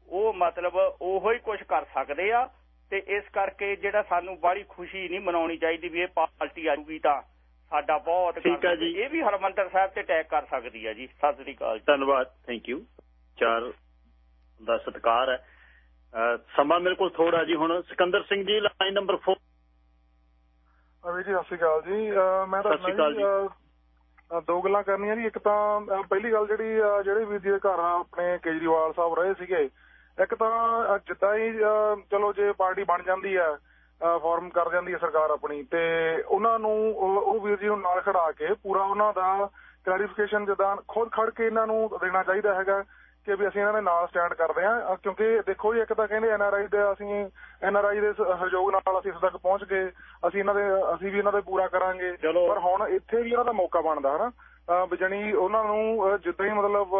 ਉਹ ਮਤਲਬ ਉਹੋ ਹੀ ਕੁਝ ਕਰ ਸਕਦੇ ਆ। ਤੇ ਇਸ ਕਰਕੇ ਜਿਹੜਾ ਸਾਨੂੰ ਬੜੀ ਖੁਸ਼ੀ ਨਹੀਂ ਮਨਾਉਣੀ ਚਾਹੀਦੀ ਵੀ ਇਹ ਪਾਰਟੀ ਆਊਗੀ ਤਾਂ। ਸਾਡਾ ਬਹੁਤ ਠੀਕ ਹੈ ਜੀ। ਇਹ ਵੀ ਹਰਮੰਦਰ ਸਾਹਿਬ ਤੇ ਅਟੈਕ ਕਰ ਸਕਦੀ ਹੈ ਜੀ। ਸਤਿ ਸ੍ਰੀ ਅਕਾਲ ਧੰਨਵਾਦ ਥੈਂਕ ਯੂ ਚਾਰ ਦਾ ਸਤਿਕਾਰ ਹੈ। ਅਹ ਸਮਾਂ ਮੇਰੇ ਕੋਲ ਥੋੜਾ ਜੀ ਹੁਣ। ਸਿਕੰਦਰ ਸਿੰਘ ਜੀ ਲਾਈਨ ਨੰਬਰ 4 ਅਵੀ ਜੀ ਸਤਿ ਸ਼੍ਰੀ ਅਕਾਲ ਜੀ। ਮੈਂ ਸਤਿ ਸ਼੍ਰੀ ਅਕਾਲ ਜੀ। ਅਹ, ਅਹ, ਦੋ ਗੱਲਾਂ ਕਰਨੀਆਂ ਜੀ। ਇੱਕ ਤਾਂ ਪਹਿਲੀ ਗੱਲ ਜਿਹੜੀ ਜਿਹੜੇ ਵੀਰ ਜੀ ਦੇ ਘਰ ਆਪਣੇ ਕੇਜਰੀਵਾਲ ਸਾਹਿਬ ਰਹੇ ਸੀਗੇ ਇੱਕ ਤਾਂ ਜਿੱਦਾਂ ਹੀ ਚਲੋ ਜੇ ਪਾਰਟੀ ਬਣ ਜਾਂਦੀ ਹੈ ਫਾਰਮ ਕਰ ਜਾਂਦੀ ਹੈ ਸਰਕਾਰ ਆਪਣੀ ਤੇ ਉਹਨਾਂ ਨੂੰ ਉਹ ਵੀਰ ਜੀ ਨੂੰ ਨਾਲ ਖੜਾ ਕੇ ਪੂਰਾ ਉਹਨਾਂ ਦਾ ਕਲੈਰੀਫਿਕੇਸ਼ਨ ਜਿੱਦਾਂ ਖੁਦ ਖੜ ਕੇ ਇਹਨਾਂ ਨੂੰ ਦੇਣਾ ਚਾਹੀਦਾ ਹੈਗਾ ਕਿ ਵੀ ਅਸੀਂ ਇਹਨਾਂ ਦੇ ਨਾਲ ਸਟੈਂਡ ਕਰਦੇ ਹਾਂ। ਕਿਉਂਕਿ ਦੇਖੋ ਜੀ ਇੱਕ ਤਾਂ ਕਹਿੰਦੇ ਐਨਆਰਆਈ ਦੇ ਅਸੀਂ ਐਨਆਰਆਈ ਦੇ ਸਹਿਯੋਗ ਨਾਲ ਅਸੀਂ ਇਸ ਤੱਕ ਪਹੁੰਚ ਗਏ। ਅਸੀਂ ਇਹਨਾਂ ਦੇ ਅਸੀਂ ਵੀ ਇਹਨਾਂ ਦੇ ਪੂਰਾ ਕਰਾਂਗੇ। ਪਰ ਹੁਣ ਇੱਥੇ ਵੀ ਇਹਨਾਂ ਦਾ ਮੌਕਾ ਬਣਦਾ ਹਨਾ। ਵੀ ਜਾਣੀ ਉਹਨਾਂ ਨੂੰ ਜਿੱਦਾਂ ਹੀ ਮਤਲਬ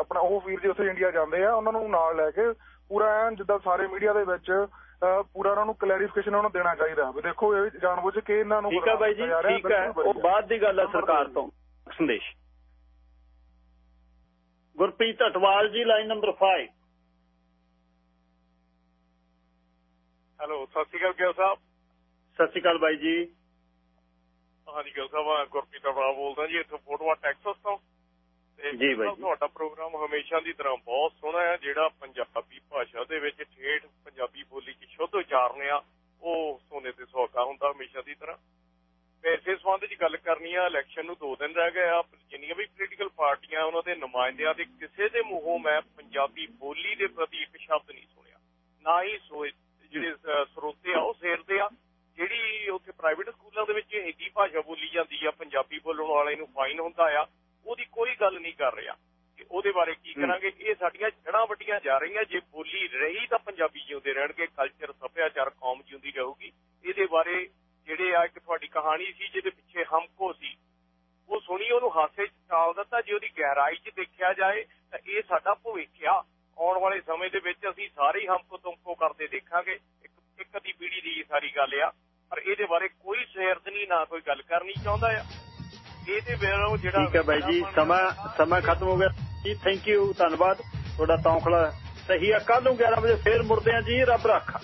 ਆਪਣਾ ਉਹ ਵੀਰ ਜੀ ਉੱਥੇ ਇੰਡੀਆ ਜਾਂਦੇ ਆ ਉਹਨਾਂ ਨੂੰ ਨਾਲ ਲੈ ਕੇ ਪੂਰਾ ਐਨ ਜਿੱਦਾਂ ਸਾਰੇ ਮੀਡੀਆ ਦੇ ਵਿੱਚ ਪੂਰਾ ਉਹਨਾਂ ਨੂੰ ਕਲੈਰੀਫਿਕੇਸ਼ਨ ਉਹਨਾਂ ਨੂੰ ਦੇਣਾ ਚਾਹੀਦਾ ਵੀ ਦੇਖੋ ਇਹ ਜਾਣਬੁੱਝ ਕੇ ਇਹਨਾਂ ਨੂੰ ਠੀਕ ਹੈ ਬਾਈ ਜੀ ਠੀਕ ਹੈ ਉਹ। ਬਾਅਦ ਦੀ ਗੱਲ ਹੈ ਸਰਕਾਰ ਤੋਂ। ਸੰਦੇਸ਼। ਗੁਰਪ੍ਰੀਤ ਅਟਵਾਲ ਜੀ ਲਾਈਨ ਨੰਬਰ 5 ਹੈਲੋ ਸਤਿ ਸ਼੍ਰੀ ਅਕਾਲ ਗਿਲ ਸਾਹਿਬ। ਸਤਿ ਸ਼੍ਰੀ ਅਕਾਲ ਬਾਈ ਜੀ। ਹਾਂਜੀ ਗਿਲ ਸਾਹਿਬ ਗੁਰਪ੍ਰੀਤ ਅਵਾਲ ਬੋਲਦਾ ਜੀ ਇੱਥੋਂ ਫੋਟੋਆ ਟੈਕਸਸ ਤੇ। ਜੀ ਬਾਈ ਤੁਹਾਡਾ ਪ੍ਰੋਗਰਾਮ ਹਮੇਸ਼ਾ ਦੀ ਤਰ੍ਹਾਂ ਬਹੁਤ ਸੋਹਣਾ ਹੈ ਜਿਹੜਾ ਪੰਜਾਬੀ ਭਾਸ਼ਾ ਦੇ ਵਿੱਚ ਠੇਠ ਪੰਜਾਬੀ ਬੋਲੀ 'ਚ ਸ਼ੁੱਧ ਉਚਾਰਨ ਆ ਉਹ ਸੋਨੇ ਤੇ ਸੁਹਾਗਾ ਹੁੰਦਾ ਹਮੇਸ਼ਾ ਦੀ ਤਰ੍ਹਾਂ। ਇਸੇ ਸੰਬੰਧ 'ਚ ਗੱਲ ਕਰਨੀ ਆ ਇਲੈਕਸ਼ਨ ਨੂੰ 2 ਦਿਨ ਰਹਿ ਗਏ ਆ ਜਿੰਨੀਆਂ ਵੀ ਪੋਲੀਟੀਕਲ ਪਾਰਟੀਆਂ ਉਹਨਾਂ ਦੇ ਨੁਮਾਇੰਦਿਆਂ ਦੇ ਕਿਸੇ ਦੇ ਮੂੰਹੋਂ ਮੈਂ ਪੰਜਾਬੀ ਬੋਲੀ ਦੇ ਪ੍ਰਤੀ ਇੱਕ ਸ਼ਬਦ ਨਹੀਂ ਸੁਣਿਆ। ਨਾ ਹੀ ਜਿਹੜੇ ਸਰੋਤੇ ਆ ਉਹ ਸੇਰਦੇ ਆ। ਜਿਹੜੀ ਉੱਥੇ ਪ੍ਰਾਈਵੇਟ ਸਕੂਲਾਂ ਦੇ ਵਿੱਚ ਹਿੰਦੀ ਭਾਸ਼ਾ ਬੋਲੀ ਜਾਂਦੀ ਆ ਪੰਜਾਬੀ ਬੋਲਣ ਵਾਲੇ ਨੂੰ ਫਾਈਨ ਹੁੰਦਾ ਆ। ਉਹਦੀ ਕੋਈ ਗੱਲ ਨਹੀਂ ਕਰ ਰਿਹਾ। ਕਿ ਉਹਦੇ ਬਾਰੇ ਕੀ ਕਰਾਂਗੇ? ਇਹ ਸਾਡੀਆਂ ਜੜਾਂ ਵੱਡੀਆਂ ਜਾ ਰਹੀਆਂ। ਜੇ ਬੋਲੀ ਰਹੀ ਤਾਂ ਪੰਜਾਬੀ ਜਿਉਂਦੇ ਰਹਿਣਗੇ ਕਲਚਰ ਸੱਭਿਆਚਾਰ ਕੌਮ ਜਿਉਂਦੀ ਰਹੂਗੀ। ਇਹਦੇ ਬਾਰੇ ਜਿਹੜੇ ਆ ਇੱਕ ਤੁਹਾਡੀ ਕਹਾਣੀ ਸੀ ਜਿਹਦੇ ਪਿੱਛੇ ਹਮਕੋ ਸੀ ਉਹ ਸੁਣੀ ਉਹਨੂੰ ਹਾਸੇ 'ਚ ਟਾਲ ਦਿੱਤਾ। ਜੇ ਉਹਦੀ ਗਹਿਰਾਈ 'ਚ ਦੇਖਿਆ ਜਾਏ ਤਾਂ ਇਹ ਸਾਡਾ ਭਵਿੱਖ ਆ। ਆਉਣ ਵਾਲੇ ਸਮੇਂ ਦੇ ਵਿੱਚ ਅਸੀਂ ਸਾਰੇ ਹੀ ਹਮਕੋ ਤੁਮਕੋ ਕਰਦੇ ਦੇਖਾਂਗੇ। ਇੱਕ ਇੱਕ ਅੱਧੀ ਪੀੜ੍ਹੀ ਦੀ ਇਹ ਸਾਰੀ ਗੱਲ ਆ। ਪਰ ਇਹਦੇ ਬਾਰੇ ਕੋਈ ਸਿਰਦਨੀ ਨਾ ਕੋਈ ਗੱਲ ਕਰਨੀ ਚਾਹੁੰਦਾ ਆ। ਇਹਦੇ ਵੇਰੋਂ ਜਿਹੜਾ ਠੀਕ ਹੈ ਬਾਈ ਜੀ ਸਮਾਂ ਸਮਾਂ ਖਤਮ ਹੋ ਗਿਆ। ਜੀ ਥੈਂਕ ਯੂ ਧੰਨਵਾਦ। ਤੁਹਾਡਾ ਤੌਖਲਾ ਸਹੀ ਆ। ਕੱਲ ਨੂੰ 11 ਵਜੇ ਫੇਰ ਮੁੜਦੇ ਆ ਜੀ ਰੱਬ ਰੱਖਾ।